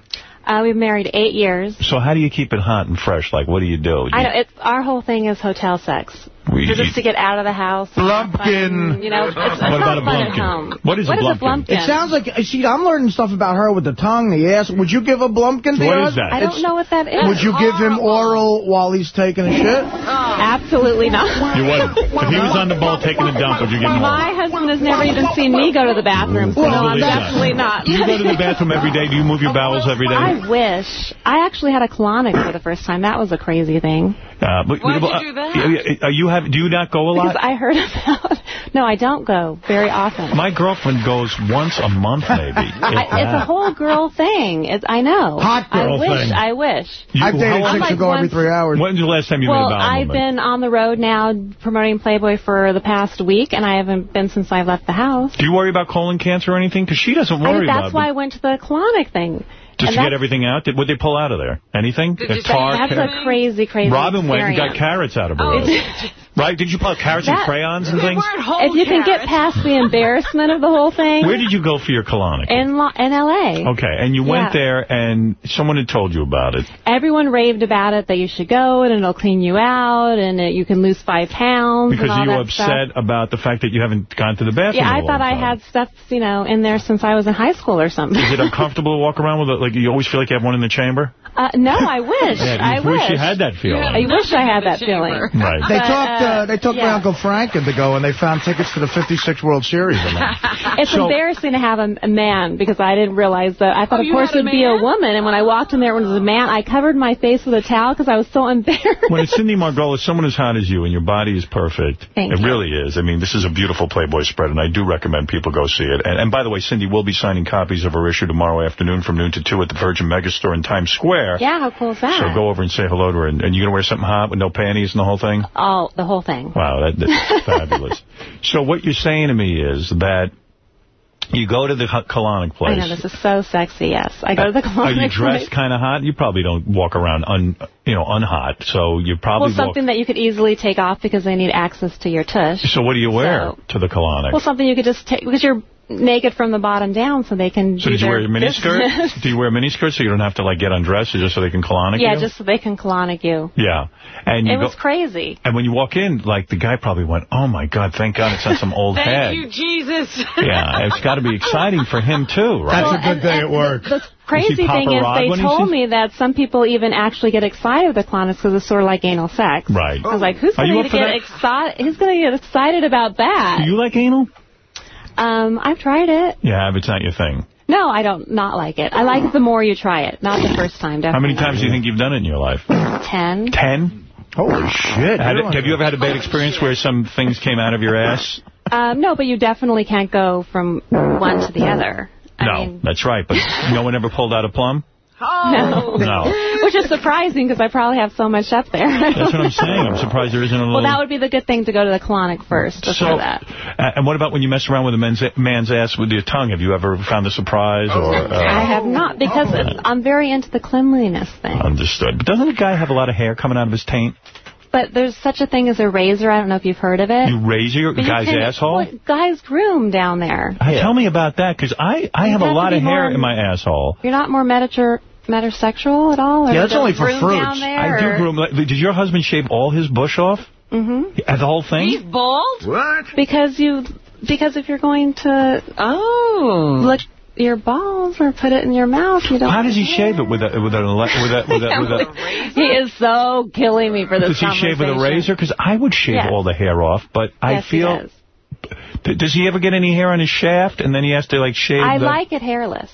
Uh, we've married eight years. So how do you keep it hot and fresh? Like, what do you do? I know. It's, our whole thing is hotel sex. We- So just to get out of the house. Blumpkin. You know, it's, [LAUGHS] it's What not about a fun at blumpkin? home. What is a blumpkin? Is a blumpkin? It sounds like, see, I'm learning stuff about her with the tongue, the ass. Would you give a blumpkin to What your is husband? that? I don't know what that is. Would you give him oral while he's taking a shit? [LAUGHS] Absolutely not. You wouldn't. If he was on the ball taking a dump, would you give him one? My husband has never even seen me go to the bathroom, so no, I'm definitely not. Do you go to the bathroom every day? Do you move your [LAUGHS] bowels every day? I wish. I actually had a colonic for the first time. That was a crazy thing. Uh, but, Why'd you uh, do that? yeah, yeah, Are you have? Do you not go a Because lot? I heard about. [LAUGHS] No, I don't go very often. My girlfriend goes once a month, maybe. [LAUGHS] I, it's a whole girl thing. It's, I know. Hot girl I wish. thing. I wish. You- I've dated how chicks long- who go every three hours. When's the last time you well, made a bowel I've been on the road now promoting Playboy for the past week, and I haven't been since I left the house. Do you worry about colon cancer or anything? Because she doesn't I worry think that's about why it. I went to the colonic thing. Just And to get everything out? Did, what they pull out of there? Anything? Did A tar- that's a crazy, crazy Robin went and got carrots out of her. Oh. [LAUGHS] Right? Did you pull out carrots and crayons and things? If you can get past the embarrassment of the whole thing. Where did you go for your colonic? In, Lo- in L.A. Okay, and you went there and someone had told you about it. Everyone raved about it, that you should go and it'll clean you out and it, you can lose five pounds Because you were that stuff. upset about the fact that you haven't gone to the bathroom Yeah, I a I long thought I had stuff, you know, in there since I was in high school or something. Is it uncomfortable to walk around with it? Like, you always feel like you have one in the chamber? Uh, no, I [LAUGHS] wish. Yeah, I wish wish you had that feeling. I wish I had that feeling. Right. They But, talked. uh, Uh, they took yeah. my Uncle Franken to go, and they found tickets to the '56 World Series. [LAUGHS] It's So- embarrassing to have a, a man because I didn't realize that. I thought, Oh, of course, it'd be a woman. And when I walked in there, when it was a man, I covered my face with a towel because I was so [LAUGHS] embarrassed. When it's Cindy Margolis, someone as hot as you and your body is perfect. Thank it you. really is. I mean, this is a beautiful Playboy spread, and I do recommend people go see it. And, and by the way, Cindy will be signing copies of her issue tomorrow afternoon from noon to 2 at the Virgin Megastore in Times Square. Yeah, how cool is that? So go over and say hello to her. And, and you going to wear something hot with no panties and the whole thing? Oh, the whole thing. Wow, that, that's [LAUGHS] fabulous. So what you're saying to me is that you go to the colonic place. I know, this is so sexy, yes. I go to the colonic. Are you dressed kind of hot? You probably don't walk around un, you know, unhot. So you probably Well, something that you could easily take off because they need access to your tush. So what do you wear to the colonic? Well, something you could just take, because you're naked from the bottom down, so they can so do did you wear a miniskirt? do you wear a miniskirt so you don't have to like get undressed, just so they can colonic yeah, you? Yeah, just so they can colonic you. yeah. And you It go, was crazy. and when you walk in, like the guy probably went, "Oh my God, thank God it's not some old [LAUGHS] Thank head." you, Jesus. [LAUGHS] Yeah, it's got to be exciting for him too, right? Well, a good and- and The crazy Does he pop thing is they told me that some people even actually get excited with the colonics because it's sort of like anal sex. Right. I was like, who's going to get excited? Who's going to get excited about that? Do you like anal? Um, I've tried it. Yeah, but it's not your thing. No, I don't not like it. I like the more you try it, not the first time. How many times do you think you've done it in your life? Ten. Ten? Holy shit. Had you're have you ever had a bad experience where some things came out of your ass? Um, no, but you definitely can't go from one to the other. I no, mean, that's right. But no one ever pulled out a plum? No. No. [LAUGHS] Which is surprising because I probably have so much up there. That's what I'm saying. I'm surprised there isn't a little... [LAUGHS] Well, that would be the good thing to go to the colonic first before so, that. uh, and what about when you mess around with a man's, man's ass with your tongue? Have you ever found a surprise or... Uh, I have not because it's, I'm very into the cleanliness thing. Understood. But doesn't a guy have a lot of hair coming out of his taint? But there's such a thing as a razor. I don't know if you've heard of it. You razor your But you guy's can- asshole? Well, guys groom down there. Hey, Tell me about that, because I, I You have a lot of hair more- in my asshole. You're not more metature, metasexual at all? Or Yeah, that's only for groom fruits. Down there, I do groom. Like, did your husband shave all his bush off? Mm-hmm. The whole thing? He's bald? What? Because you, because if you're going to oh lick your balls or put it in your mouth, you don't. How does he shave it with a with a [LAUGHS] with a with a? With a he is so killing me for this does he shave with a razor? Because I would shave Yes. all the hair off, but I Yes, he does. Does he ever get any hair on his shaft, and then he has to like shave? I the... like it hairless.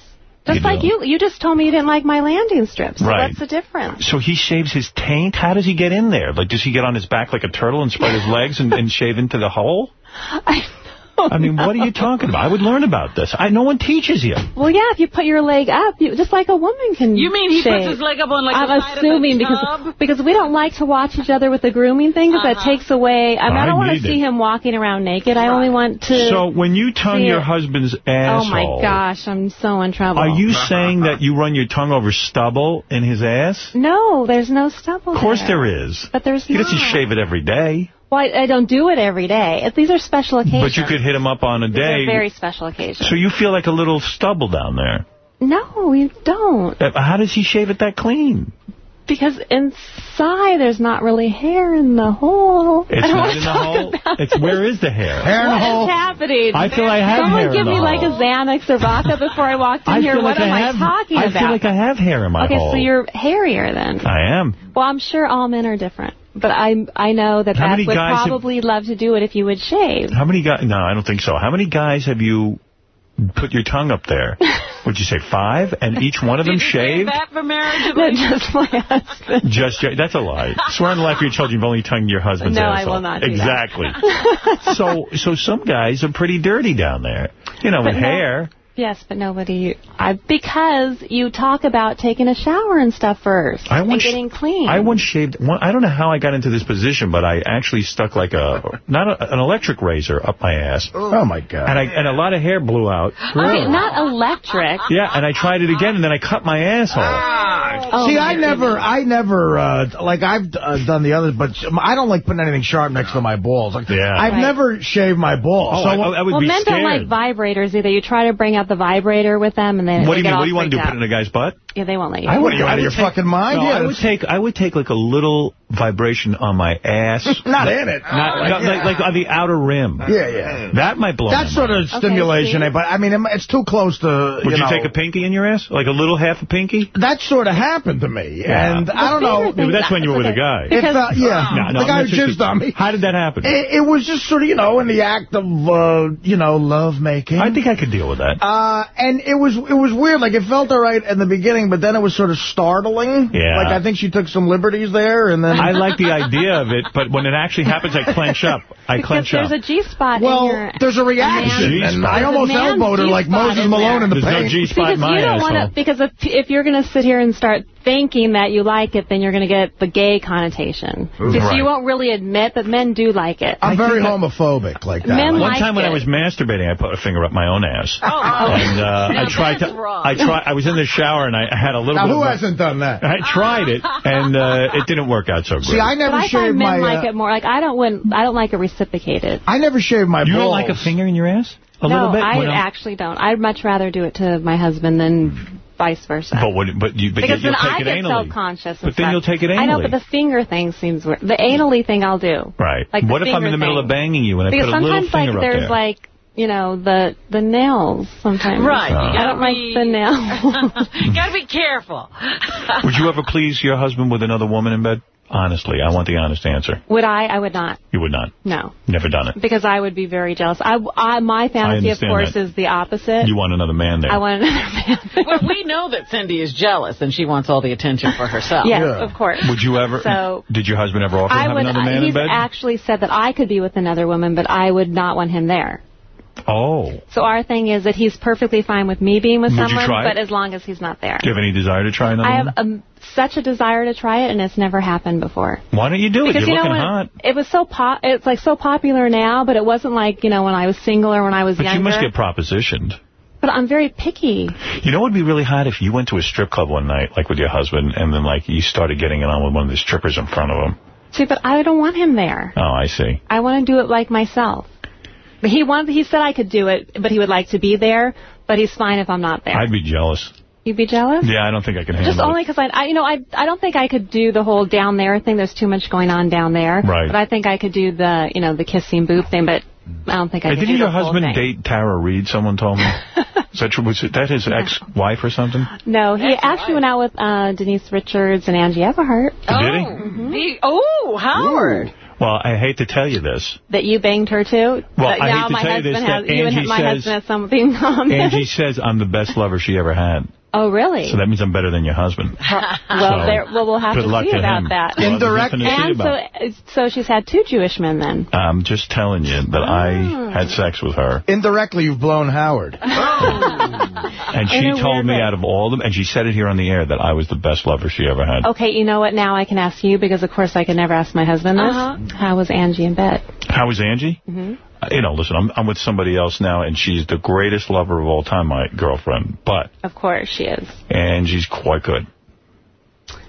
Just You like you, you just told me you didn't like my landing strips. So Right. what's the difference? So he shaves his taint. How does he get in there? Like, does he get on his back like a turtle and spread his legs and, and shave into the hole? [LAUGHS] I mean, what are you talking about? I would learn about this. I no one teaches you. Well, yeah, if you put your leg up, you, just like a woman can. You mean he shave. puts his leg up on like I'm the side assuming of the because tub? because we don't like to watch each other with the grooming thing because that uh-huh. takes away. I, mean, I I don't want to see him walking around naked. I only want to. So when you tongue your it. husband's oh my gosh, I'm so in trouble. are you [LAUGHS] saying that you run your tongue over stubble in his ass? No, there's no stubble. Of course there. there is. But there's He doesn't not. shave it every day. Well, I, I don't do it every day. These are special occasions. But you could hit him up on a These are day. very special occasion. So you feel like a little stubble down there. No, you don't. Uh, How does he shave it that clean? Because inside there's not really hair in the hole. It's I don't wanna in the talk hole. about It's where is the hair? hair What is happening? I feel I have Someone hair in give the me like a hole. Xanax or vodka [LAUGHS] before I walked in I here. What like am I I, talking I about? I feel like I have hair in my okay, hole. so you're hairier then. I am. Well, I'm sure all men are different. But I I know that How Beth would guys have- probably love to do it if you would shave. How many guys? No, I don't think so. How many guys have you put your tongue up there? [LAUGHS] Would you say five? And each one of them shaved? that for marriage? Not just my [LAUGHS] husband. Just that's a lie. Swear on the life of your children you've only tongued your husband's No, I will not do that. Exactly. [LAUGHS] so so some guys are pretty dirty down there. You know, But with no- hair. Yes, but nobody. I, because you talk about taking a shower and stuff first I and once getting clean. I once shaved. One, I don't know how I got into this position, but I actually stuck like a not a, an electric razor up my ass. Oh my god! And I and a lot of hair blew out. Okay, not electric. Yeah, and I tried it again, and then I cut my asshole. Ah. Oh, See, I never, I never, uh, like, I've uh, done the others, but I don't like putting anything sharp next to my balls. Like, Yeah. I've Right. never shaved my balls. Oh, so I- I would well, be men don't like vibrators either. You try to bring out the vibrator with them, and then What they do you mean? What do you want to do? freaked Put it in a guy's butt? Yeah, they won't let you. I would, you out of your take- fucking mind? No, Yeah, I would take I would take like a little vibration on my ass. [LAUGHS] Not in it. Not, Like, not- yeah. like, like on the outer rim. Yeah, yeah. That might blow. That my sort of stimulation, eh, but I mean, it's too close to. Would you, take a pinky in your ass? Like a little half a pinky? That sort of happened to me, Yeah. and I don't know. Yeah, but that's when you were with a guy. It felt, yeah, No, no, the guy who jizzed on me. How did that happen? It, it was just sort of, you know, in the act of, uh, you know, love making. I think I could deal with that. Uh, and it was it was weird. Like, it felt all right in the beginning, but then it was sort of startling. Yeah. Like, I think she took some liberties there, and then... I like the idea of it, but when it actually happens, I clench up. I Because clench there's a G spot. Well, in your, there's a reaction, G-spot. and I almost man's elbowed her like Moses in Malone there. in the There's no. G-spot in because my you don't asshole. want to. Because if if you're going to sit here and start thinking that you like it, then you're going to get the gay connotation. Ooh. Because Right. you won't really admit that men do like it. I'm very homophobic like that. Men One like time when I was masturbating, I put a finger up my own ass. Oh. And uh, Now I tried that's to. wrong. I tried. I was in the shower and I had a little Now, bit. who of a- hasn't done that? I tried it and uh, it didn't work out so great. See, I never but I shaved find my... men like uh, it more. Like I don't when I don't like it reciprocated. I never shaved my you balls. don't like a finger in your ass? A no, little bit. I I'm- actually don't. I'd much rather do it to my husband than vice versa. But what? But you. But because you'll then take I it get anally. self-conscious. and But then stuff. you'll take it anally. I know, but the finger thing seems weird. The anally thing I'll do. Right. Like the what if I'm in finger the middle thing. of banging you and I Because put a little sometimes like finger up there's there? like you know the the nails sometimes. Right. Uh. I don't like the nails. [LAUGHS] you gotta be careful. Would you ever please your husband with another woman in bed? Honestly, I want the honest answer. would I? I would not. You would not. No. Never done it. Because I would be very jealous. I, I my fantasy, of course, that. is the opposite. You want another man there. I want another [LAUGHS] man. well, we know that Cindy is jealous and she wants all the attention for herself. Yes, of course. Would you ever? So- did your husband ever offer to I have would. another man he's in bed? He's actually said that I could be with another woman, but I would not want him there. oh. So our thing is that he's perfectly fine with me being with Would someone, but as long as he's not there. Do you have any desire to try another I woman? have um, such a desire to try it, and it's never happened before. Why don't you do it? Because You're you know looking when hot. it was so pop, it's like so popular now, but it wasn't like you know when I was single or when I was But younger. you must get propositioned. But I'm very picky. You know what would be really hot if you went to a strip club one night, like with your husband, and then like you started getting it on with one of the strippers in front of him. See, but I don't want him there. Oh, I see. I want to do it like myself. But he wanted, he said I could do it, but he would like to be there. But he's fine if I'm not there. I'd be jealous. You'd be jealous? Yeah, I don't think I can handle Just only because I, I, you know, I, I don't think I could do the whole down there thing. There's too much going on down there. Right. But I think I could do the, you know, the kissing boob thing. But I don't think I Hey, could didn't your the whole husband thing. date Tara Reid, someone told me? [LAUGHS] Is that, true? was it, that his ex-wife or something? No, he actually went out with uh, Denise Richards and Angie Everhart. Did he? The- oh, Howard. Well, I hate to tell you this. That you banged her too. Well, I hate to my tell you husband this, has, that you Angie and my says- husband has something on it. Angie says I'm the best lover she ever had. Oh, really? So that means I'm better than your husband. well, So, there, well, we'll have to see about him. that. Well, there's nothing to see And so, so she's had two Jewish men then. I'm just telling you that Ah. I had sex with her. Indirectly, you've blown Howard. [LAUGHS] And she told me way. out of all them, and she said it here on the air, that I was the best lover she ever had. Okay, you know what? Now I can ask you because, of course, I could never ask my husband this. Uh-huh. How was Angie in bed? How was Angie? hmm Uh, You know, listen, I'm, I'm with somebody else now, and she's the greatest lover of all time, my girlfriend. But Of course she is. And she's quite good.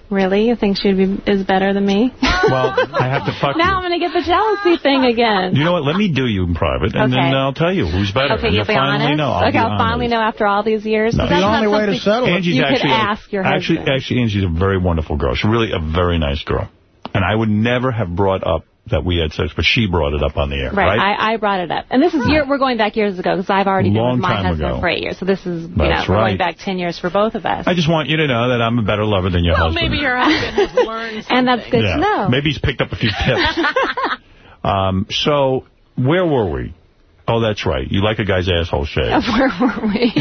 Really? You think she be, is better than me? Well, I have to fuck [LAUGHS] now I'm going to get the jealousy thing again. you. You know what? Let me do you in private, and Okay. then I'll tell you who's better. Okay, and you'll be honest? know. I'll okay, be I'll finally know after all these years. No. So that's not something Angie's you actually, could ask your actually, husband. actually, Angie's a very wonderful girl. She's really a very nice girl. And I would never have brought up that we had sex, but she brought it up on the air, Right, right? I, I brought it up. And this is year, we're going back years ago because I've already been with my husband ago. for eight years. So this is, you That's know, right. going back 10 years for both of us. I just want you to know that I'm a better lover than your Well, husband. maybe your husband has learned [LAUGHS] And that's good yeah. to know. Maybe he's picked up a few tips. [LAUGHS] um, so, where were we? Oh, that's right. You like a guy's asshole shaved, [LAUGHS] Where were we?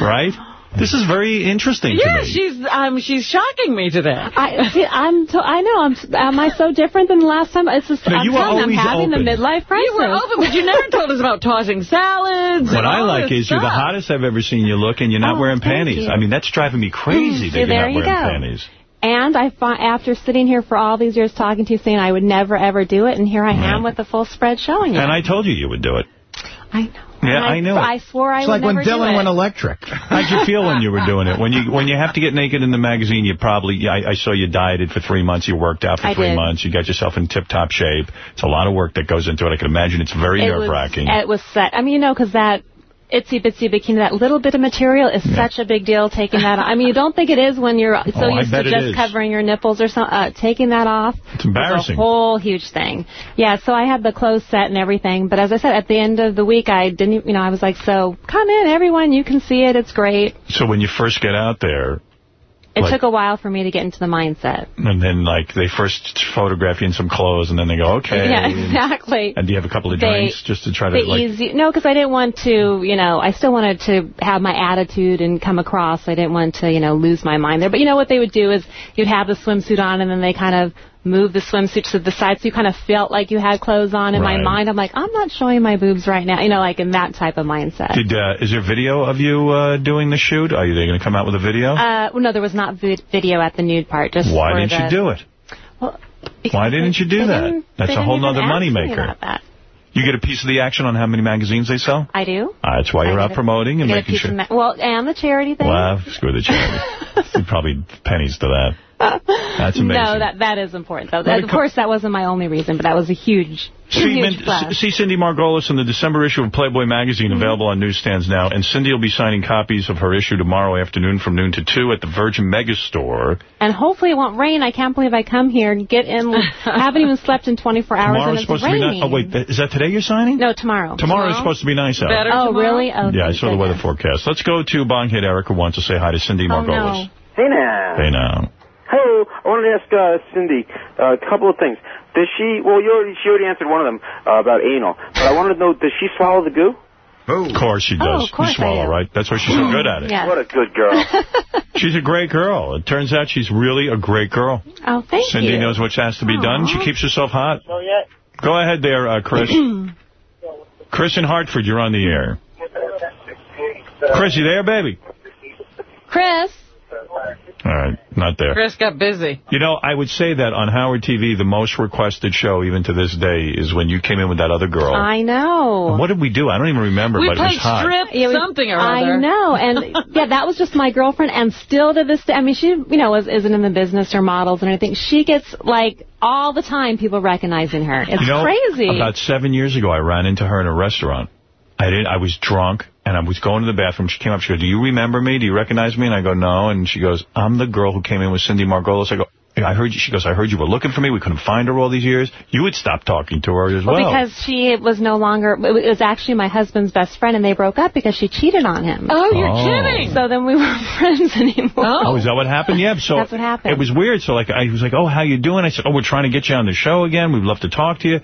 right? This is very interesting to Yeah, she's um, she's shocking me today. I see, I'm to, I know I'm am I so different than the last time? It's just No, I'm you telling you, always I'm having open. the midlife crisis. You were open, but you never told us about tossing salads. What I like this is you're the hottest I've ever seen you look, and you're not Oh, wearing panties. you. I mean, that's driving me crazy Mm, that you're there not you wearing go. panties. And I fi- after sitting here for all these years talking to you, saying I would never ever do it, and here I am with the full spread showing you. And I told you you would do it. I know. Yeah, And I know. I swore I It's would like when never do Dylan went electric. [LAUGHS] How'd you feel when you were doing it? When you when you have to get naked in the magazine, you probably, I, I saw you dieted for three months, you worked out for I three did. months, you got yourself in tip-top shape. It's a lot of work that goes into it. I can imagine it's very It nerve-wracking. It was set. I mean, you know, because that itsy bitsy bikini, that little bit of material is such a big deal. Taking that, off. I mean, you don't think it is when you're so Oh, used to just covering your nipples or something. Uh, taking that off, It's embarrassing. a whole huge thing. Yeah, so I had the clothes set and everything, but as I said, at the end of the week, I didn't. You know, I was like, so come in, everyone, you can see it. It's great. So when you first get out there, It Like- took a while for me to get into the mindset. and then like they first photograph you in some clothes, and then they go, okay. Yeah, [LAUGHS] exactly. And do you have a couple of They- drinks just to try to like? easy no because i didn't want to you know i still wanted to have my attitude and come across i didn't want to you know lose my mind there but you know what they would do is you'd have the swimsuit on and then they kind of move the swimsuit to the side so you kind of felt like you had clothes on in Right. my mind i'm like i'm not showing my boobs right now you know like in that type of mindset Did uh, is there video of you uh, doing the shoot? Are you they going to come out with a video? uh well, no there was not vid- video at the nude part just Why didn't the, you do it? Well, Why didn't you do that? That's a whole didn't even nother ask me moneymaker. You get a piece of the action on how many magazines they sell? i do Uh, that's why you're I out promoting and making sure. well and the charity thing Well, screw the charity. [LAUGHS] Probably pennies to that. That's amazing. No, that that is important though. Let me of course, that wasn't my only reason, but that was a huge, See, huge plus. see Cindy Margolis in the December issue of Playboy magazine, Mm-hmm. available on newsstands now. And Cindy will be signing copies of her issue tomorrow afternoon from noon to 2 at the Virgin Megastore. And hopefully it won't rain. I can't believe I come here and get in. I [LAUGHS] haven't even slept in 24 hours Tomorrow's and it's supposed raining. to be nice. Oh, wait, is that today you're signing? No, tomorrow. Tomorrow is supposed to be nice out. oh, really? Oh, yeah, I thank saw the weather forecast. Let's go to Bonghead Eric, who wants to say hi to Cindy Oh, Margolis. Hey now. Hey now. Hey, I wanted to ask uh, Cindy uh, a couple of things. Does she? Well, you already, she already answered one of them uh, about anal, but I wanted to know: Does she swallow the goo? Of course she does. Oh, of course you swallow, right? That's why she's so good at it. Yeah. What a good girl. [LAUGHS] She's a great girl. It turns out she's really a great girl. Oh, thank Cindy you. Cindy knows what has to be done. She keeps herself hot. Oh yeah. Go ahead there, uh, Chris. [CLEARS THROAT] Chris in Hartford, you're on the air. Chris, you there, baby? Chris. All right, not there. Chris got busy. You know, I would say that on Howard TV, the most requested show, even to this day, is when you came in with that other girl. I know. And what did we do? I don't even remember, We but it was played hot. strip Yeah, we- something or other. I know, and [LAUGHS] yeah, that was just my girlfriend, and still to this day, I mean, she, you know, is, isn't in the business or models and anything. She gets like all the time people recognizing her. It's you know, crazy. About seven years ago, I ran into her in a restaurant. I didn't. I was drunk, and I was going to the bathroom. She came up. She goes, "Do you remember me? Do you recognize me?" And I go, "No." And she goes, "I'm the girl who came in with Cindy Margolis." I go, "I heard you." She goes, "I heard you were looking for me. We couldn't find her all these years. You would stop talking to her as well." Well, because she was no longer, it was actually my husband's best friend, and they broke up because she cheated on him. Oh, you're Oh. kidding. So then we weren't [LAUGHS] friends anymore. Oh. oh, is that what happened? Yeah. So That's what happened. It was weird. So like, I was like, "Oh, how you doing?" I said, "Oh, we're trying to get you on the show again. We'd love to talk to you."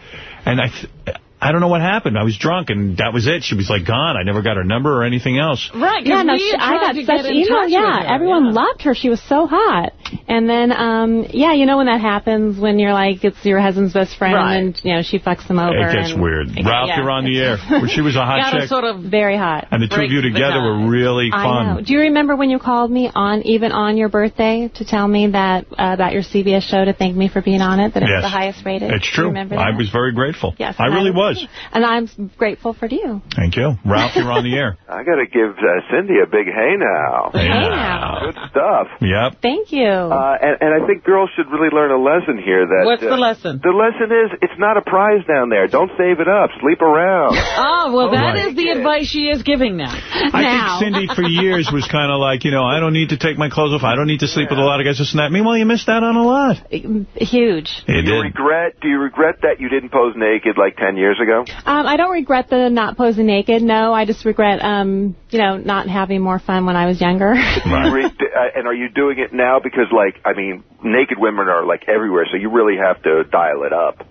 And I, th I don't know what happened. I was drunk, and that was it. She was like gone. I never got her number or anything else. Right. Yeah, no, she, I got to such email. Yeah, with her, everyone loved her. She was so hot. And then, um, yeah, you know when that happens when you're like, it's your husband's best friend, Right. and you know she fucks him over. It gets and, weird. Yeah, Ralph, yeah. you're on the air. Well, [LAUGHS] She was a hot Gotta chick. sort of very hot. and the two of you together were really I know. fun. Do you remember when you called me on even on your birthday to tell me that uh, about your CBS show to thank me for being on it? That it Yes. was the highest rated. It's true. remember I was very grateful. Yes, I really I- was. And I'm grateful for you. Thank you. Ralph, you're on the air. [LAUGHS] I got to give uh, Cindy a big hey now. Hey now. Good stuff. Yep. Thank you. Uh, and, and I think girls should really learn a lesson here. That What's the uh, lesson? The lesson is it's not a prize down there. Don't save it up. Sleep around. [LAUGHS] Oh, well, that Right. is the advice she is giving now. I think Cindy, for [LAUGHS] years, was kind of like, you know, I don't need to take my clothes off. I don't need to sleep with a lot of guys, this and that. Meanwhile, you missed out on a lot. Huge. You do you regret? Do you regret that you didn't pose naked like ten years ago? Um, I don't regret the not posing naked. No, I just regret, um, you know, not having more fun when I was younger. Do you re- d- uh, and are you doing it now because, like, I mean, naked women are like everywhere, so you really have to dial it up.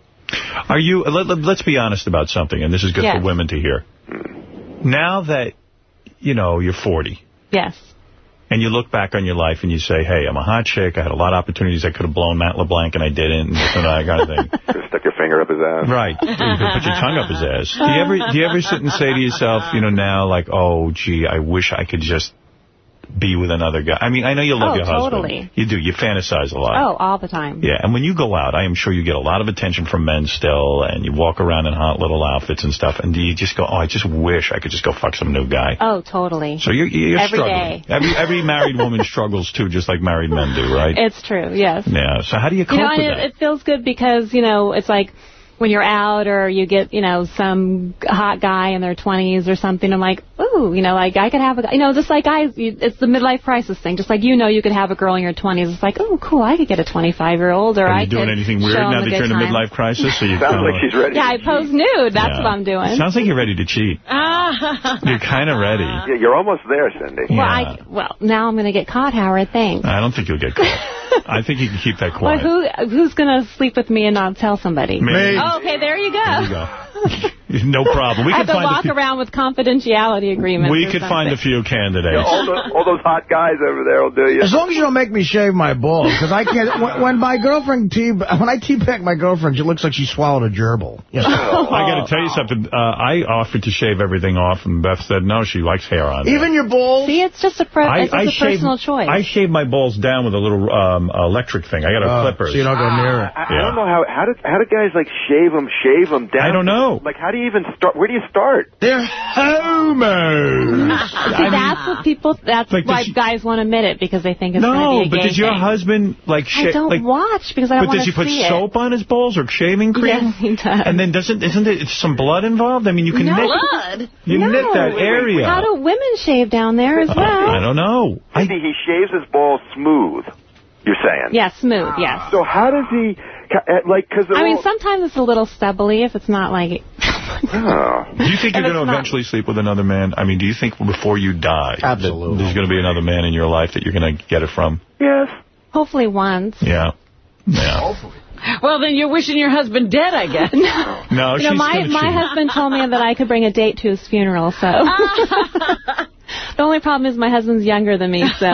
Are you, let, let, let's be honest about something, and this is good Yes. for women to hear. Now that, you know, you're 40, yes. And you look back on your life and you say, hey, I'm a hot chick, I had a lot of opportunities, I could have blown Matt LeBlanc, and I didn't, and this and that kind of thing. [LAUGHS] Stick your finger up his ass. Right. You can put your tongue up his ass. Do you ever do you ever sit and say to yourself, you know, now like, oh, gee, I wish I could just be with another guy. I mean, I know you love Oh, your husband. totally. You do. You fantasize a lot. Oh, all the time. Yeah, and when you go out, I am sure you get a lot of attention from men still, and you walk around in hot little outfits and stuff, and do you just go, oh, I just wish I could just go fuck some new guy. Oh, totally. So you're, you're Every struggling. day. Every every married woman [LAUGHS] struggles, too, just like married men do, right? It's true, yes. yeah, so how do you cope You know, with that? it, it feels good because, you know, it's like when you're out or you get, you know, some hot guy in their 20s or something, I'm like, ooh, you know, like I could have a guy, you know, just like guys, you, it's the midlife crisis thing. Just like you know you could have a girl in your 20s. It's like, oh, cool, I could get a 25-year-old or Are I you doing anything weird now that you're in a midlife crisis? Or you Sounds like she's ready. Yeah, I pose nude. That's Yeah. what I'm doing. Sounds like you're ready to cheat. [LAUGHS] You're kind of ready. Yeah, you're almost there, Cindy. well, I, well, now I'm going to get caught, Howard. Thanks. I don't think you'll get caught. [LAUGHS] I think you can keep that Well, quiet. who who's going to sleep with me and not tell somebody? Me. Oh, okay, there you go. There you go. [LAUGHS] no problem. We I can have to find a walk few, around with confidentiality agreements. we could find a few candidates. Yeah, all, the, all those hot guys over there will do you. As long as you don't make me shave my balls, because I can't. When, when my girlfriend tea, when I teabag my girlfriend, she looks like she swallowed a gerbil. You [LAUGHS] know? I got to tell you something. Uh, I offered to shave everything off, and Beth said no. She likes hair on. there. Even your balls. See, it's just a, pre- I, it's just I a shave, personal choice. I shave my balls down with a little um, electric thing. I got a Oh, clippers. so you don't go near it. I, I don't know how how do how do guys like shave them, shave them down? I don't know. Like how do you even start? Where do you start? They're homos. [LAUGHS] See, that's what people. That's Like, why guys won't admit it because they think it's no, going to be a but gay does your thing. husband like I don't like, watch because I don't but does he put see soap on his balls or shaving cream? Yes, he does. And then doesn't isn't there some blood involved? I mean, you can No. knit. Blood? You no. knit that area. How do women shave down there as Uh, well? I don't know. I, he shaves his balls smooth. You're saying? Yeah, smooth. Yes. So how does he? Ca- uh, Like, because I mean, sometimes it's a little stubbly if it's not like. [LAUGHS] Oh. do you think you're going to it's not- eventually sleep with another man? I mean, do you think before you die, Absolutely. there's going to be another man in your life that you're going to get it from? Yes. Hopefully once. Yeah. Yeah. Hopefully. Well, then you're wishing your husband dead, I guess. No, You Oh, she's know, my my husband told me that I could bring a date to his funeral. So [LAUGHS] [LAUGHS] the only problem is my husband's younger than me. So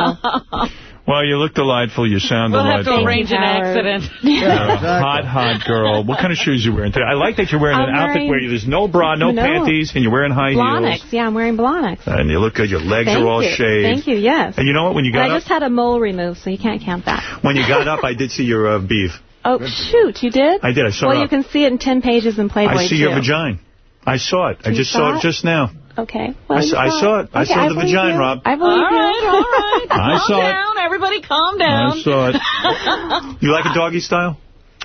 Well, you look delightful. You sound We'll have to arrange an accident. [LAUGHS] You're hot, hot girl. What kind of shoes are you wearing today? I like that you're wearing I'm an outfit wearing- where there's no bra, no, No. panties, and you're wearing high heels. Blahniks. Yeah, I'm wearing Blahniks. And you look good. Your legs Thank are all you. shaved. Thank you. Yes. And you know what? When you got I up, I just had a mole removed, so you can't count that. when you got up, [LAUGHS] I did see your uh, beef. Oh, shoot, you did? I did. I saw Well, it you can see it in 10 pages in Playboy, I see too. your vagina. I saw it. I just saw saw it it? just now. Okay. Well, I saw- I saw it. I Okay, saw the believe vagina, you. Rob. I All believe right, you. all right. [LAUGHS] I calm saw it. down. Everybody calm down. I saw it. [LAUGHS] You like a doggy style?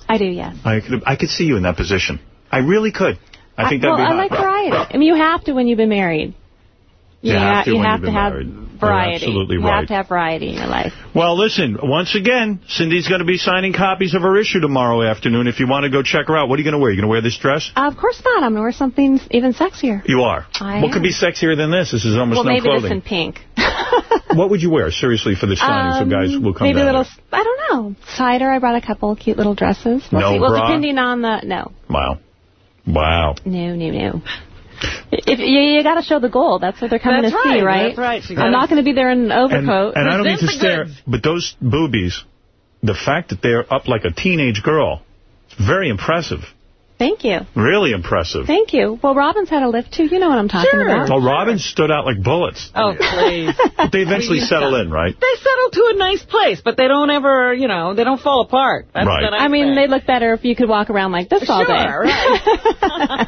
I do, yes. I could. I could see you in that position. I really could. I think that'd well, be I hot. like variety. I mean, you have to when you've been married. You know, have to you when have you've to been have married. You're variety. absolutely you have to have variety in your life. Well, listen, once again, Cindy's going to be signing copies of her issue tomorrow afternoon. If you want to go check her out, what are you going to wear? You going to wear this dress? Uh, of course not. I'm going to wear something even sexier. You are. I what could be sexier than this? This is almost well, no maybe this in pink. [LAUGHS] What would you wear, seriously, for the signing so Um, guys will come maybe a little? I don't know, cider. I brought a couple cute little dresses. We'll No see. Well, bra? depending on the, no, Wow. Wow. no, no, no. If you, you got to show the gold. That's what they're coming That's to see, right, right? that's right. You I'm not going to be there in an overcoat. and I don't mean to stare, goods. but those boobies, the fact that they're up like a teenage girl, it's very impressive. Thank you. Really impressive. Thank you. Well, Robin's had a lift, too. You know what I'm talking Sure. about. Well, Robin stood out like bullets. Oh, please. [LAUGHS] But they eventually settle in, right? They settle to a nice place, but they don't ever, you know, they don't fall apart. That's Right. I, I mean, they look better if you could walk around like this all Sure, day. [LAUGHS]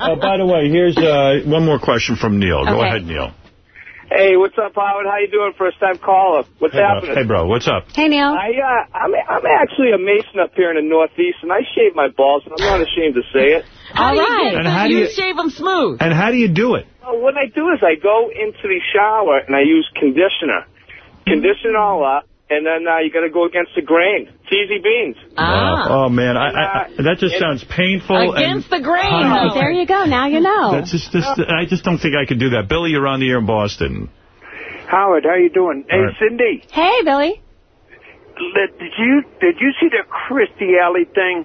Oh, by the way, here's uh, one more question from Neil. Go ahead, Neil. Hey, what's up, Howard? How you doing, first time caller? What's Hey, bro. happening? Hey, bro, what's up? Hey, Neil. I, uh, I'm, I'm actually a mason up here in the Northeast, and I shave my balls, and I'm not ashamed to say it. [LAUGHS] All right. you And them? how do you, you- shave them smooth. And how do you do it? Well, what I do is I go into the shower, and I use conditioner. Condition all up, and then uh, you got to go against the grain. It's easy beans. Ah. Oh, man, I, I, I, that just sounds painful. Against and the grain, hard. though. There you go. Now you know. That's just, just, I just don't think I could do that. Billy, you're on the air in Boston. Howard, how you doing? Hey, All right. Cindy, Hey, Billy. did you did you see the Kirstie Alley thing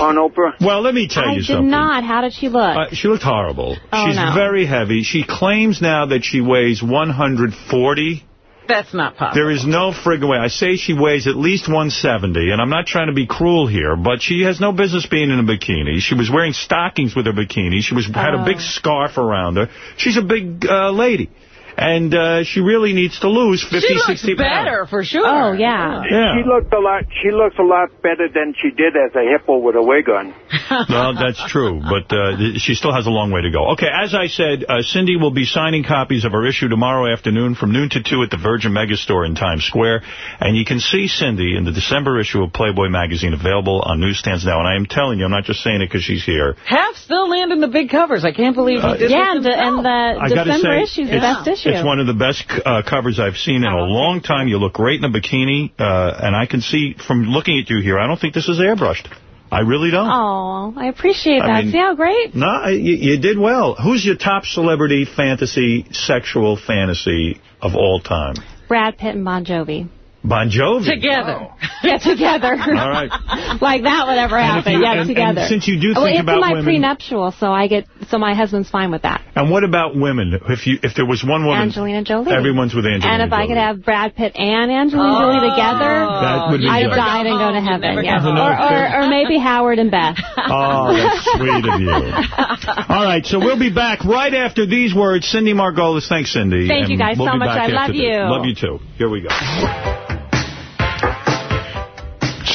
on Oprah? Well, let me tell I you did not. How did she look? Uh, she looked horrible. Oh, She's no. very heavy. She claims now that she weighs 140. That's not possible. There is no friggin' way. I say she weighs at least 170, and I'm not trying to be cruel here, but she has no business being in a bikini. She was wearing stockings with her bikini. She was had a big scarf around her. She's a big uh, lady. And uh, she really needs to lose 50, she looks 60 pounds. better, for sure. Oh, yeah. Yeah. She looked a lot. She looks a lot better than she did as a hippo with a wig on. [LAUGHS] Well, that's true, but uh, she still has a long way to go. Okay, as I said, uh, Cindy will be signing copies of her issue tomorrow afternoon from noon to 2 at the Virgin Megastore in Times Square. And you can see Cindy in the December issue of Playboy magazine available on newsstands now. And I am telling you, I'm not just saying it because she's here. Half still land in the big covers. I can't believe he Uh, did Yeah, this and the, and the I December say, is the best issue. It's one of the best uh, covers I've seen in a long time. You look great in a bikini, uh, and I can see from looking at you here, I don't think this is airbrushed. I really don't. Oh, I appreciate I that. mean- See how great? No, you, you did well. Who's your top celebrity fantasy, sexual fantasy of all time? Brad Pitt and Bon Jovi. Bon Jovi. Together. Get [LAUGHS] together. All right. [LAUGHS] like that would ever happen. you- Get and- and together. since you do well, think it's about in my prenuptial, so I get so my husband's fine with that. And what about women? If you if there was one woman, Angelina Jolie. everyone's with Angelina And if I could have Brad Pitt and Angelina Oh. Jolie together, That would be I'd die and go to heaven. go Yes. home. Or, or, or maybe Howard and Beth. [LAUGHS] Oh, that's sweet of you. All right, so we'll be back right after these words. Cindy Margolis. Thanks, Cindy. Thank you guys we'll so much. I love this. you. Love you, too. Here we go.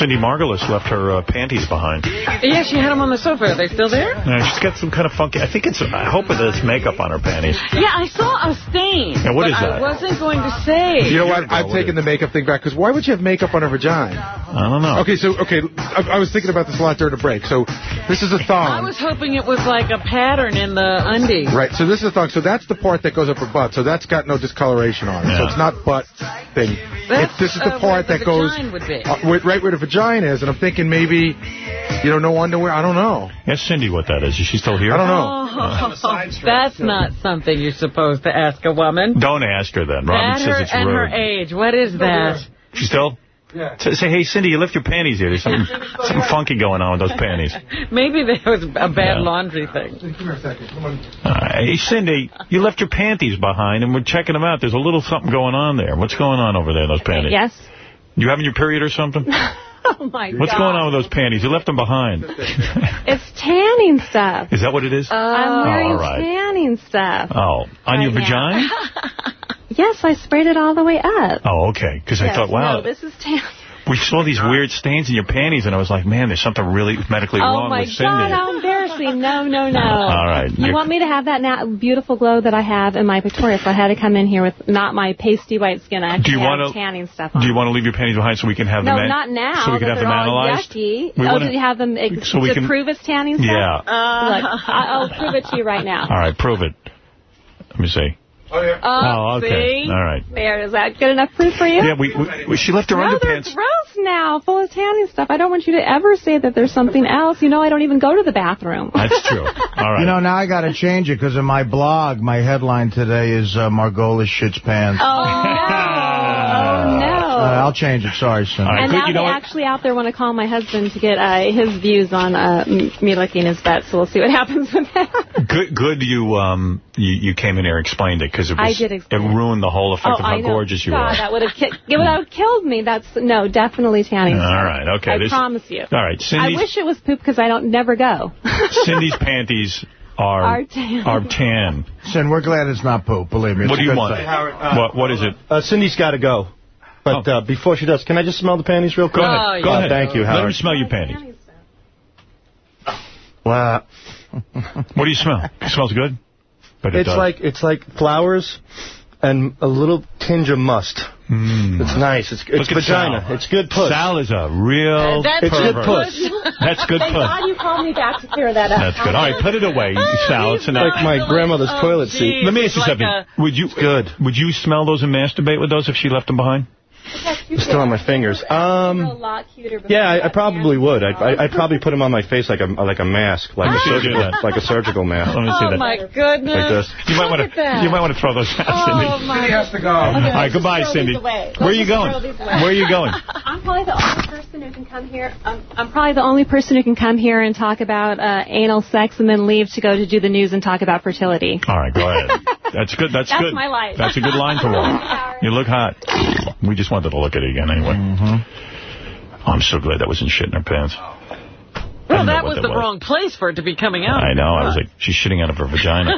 Cindy Margolis left her uh, panties behind. Yeah, she had them on the sofa. Are they still there? Yeah, she's got some kind of funky... I think it's... I hope that it's makeup on her panties. Yeah, I saw a stain. Yeah, what but is I wasn't going to say. You know what? I've taken the makeup thing back, because why would you have makeup on her vagina? I don't know. Okay, so, okay, I, I was thinking about this a lot during the break. So, this is a thong. I was hoping it was like a pattern in the undies. Right, so this is a thong. So that's the part that goes up her butt. So that's got no discoloration on it. So it's not butt thing. That's, It's, this is the uh, part where that goes would be. uh, right where the vagina is. And I'm thinking maybe, you know, no underwear. I don't know. Ask Cindy what that is. Is she still here? I don't know. Oh, [LAUGHS] that's not something you're supposed to ask a woman. Don't ask her then. Robin At says her, it's and her age. What is that? She still? Yeah. Say, say, hey, Cindy, you lift your panties here. There's something, something funky going on with those panties. [LAUGHS] Maybe there was a bad Yeah. laundry thing. Come here a second. Come on. Uh, hey, Cindy, you left your panties behind, and we're checking them out. There's a little something going on there. What's going on over there in those panties? Yes. You having your period or something? [LAUGHS] [LAUGHS] Oh, my What's God. going on with those panties? You left them behind. [LAUGHS] It's tanning stuff. Is that what it is? Oh, I'm wearing right. tanning stuff. Oh, on your now. vagina? [LAUGHS] Yes, I sprayed it all the way up. Oh, okay. Because I thought, wow, No, this is tan. We saw these weird stains in your panties, and I was like, man, there's something really medically Oh, wrong my with Cindy. God, how embarrassing. No, no, no. All right. You want me to have that na- beautiful glow that I have in my pictorial, so I had to come in here with not my pasty white skin. I Do you have wanna- tanning stuff on. Do you want to leave your panties behind so we can have no, them? an- not now. So we can have them analyzed. yucky. We oh, wanna- you have them so we to can- prove it's tanning stuff? Yeah. Look, I'll prove it to you right now. All right, prove it. Let me see. Oh, yeah. Oh, okay. see? All right. There, is that good enough proof for you? Yeah, we, we, we she left her no, they're underpants. gross now, full of tanning stuff. I don't want you to ever say that there's something else. You know, I don't even go to the bathroom. [LAUGHS] That's true. All right. You know, now I got to change it because in my blog, my headline today is uh, Margolis shits pants. Oh, no. [LAUGHS] Oh, no. I'll change it. Sorry, son. and now they actually out there want to call my husband to get uh, his views on uh, me licking his butt, so we'll see what [LAUGHS] happens with that. Good, good. You um, you, you came in here and explained it because it I was did it ruined the whole effect oh, of how I know. gorgeous you God, are. that would have ki- it would have killed me. That's no, definitely tanning. All right, okay. I this- promise you. All right, I wish it was poop because I don't never go. [LAUGHS] Cindy's panties are Are tan. are tan. Sin, we're glad it's not poop. Believe me. It's What do a you good want? thing. what what is it? Uh, Cindy's got to go. But uh, before she does, can I just smell the panties real quick? Go ahead. Go Uh, ahead. Thank you, Howard. Let Howard. him smell your panties. Wow. [LAUGHS] What do you smell? It smells good. But it it's does. like it's like flowers and a little tinge of must. It's nice. It's, it's. Look at vagina. Sal. It's good puss. Sal is a real That's It's good pervert. puss. [LAUGHS] That's good Thank puss. God you called me back to clear that up. That's good. All right, put it away, [LAUGHS] Sal. It's enough. Like my grandmother's toilet seat. Let me ask you like something. would you good? Would you smell those and masturbate with those if she left them behind? It's still on my fingers. a Um, lot cuter. yeah, I, I that, probably would. I'd, I- I'd probably put them on my face like a like a mask, like a Let me see you do surgical, that. like a surgical mask. Let me see Oh that. my goodness! Like this. You might want Look at that. to. You might want to throw those out, Oh Cindy. my! has to go. All Okay, right, let's goodbye, throw Cindy. these away. Where are Let's you going? throw these away. Where are you going? [LAUGHS] I'm probably the only person who can come here. I'm, I'm probably the only person who can come here and talk about uh, anal sex and then leave to go to do the news and talk about fertility. All right, go ahead. [LAUGHS] That's good. That's, That's good. my life. That's a good line to walk. [LAUGHS] You look hot. We just wanted to look at it again anyway. Mm-hmm. Oh, I'm so glad that wasn't shit in her pants. Well, that was that the was. wrong place for it to be coming out. I know. I was like, she's shitting out of her vagina.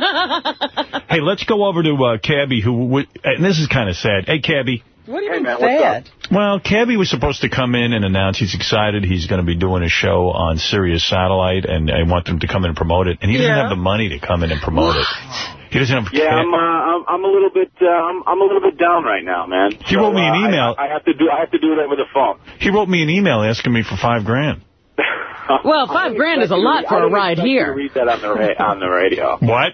[LAUGHS] hey, let's go over to uh, Cabbie, who, w- and this is kind of sad. Hey, Cabbie. What do you Hey, mean man, sad? Well, Cabbie was supposed to come in and announce he's excited. He's going to be doing a show on Sirius Satellite, and I want them to come in and promote it. And he doesn't have the money to come in and promote it. He doesn't have. Yeah, I'm, uh, I'm, I'm a little bit, uh, I'm, I'm a little bit down right now, man. He wrote me an uh, email. I, I have to do, I have to do that with the phone. He wrote me an email asking me for five grand. [LAUGHS] Well, five grand is a lot for a ride here. read that on the ra- on the radio. What?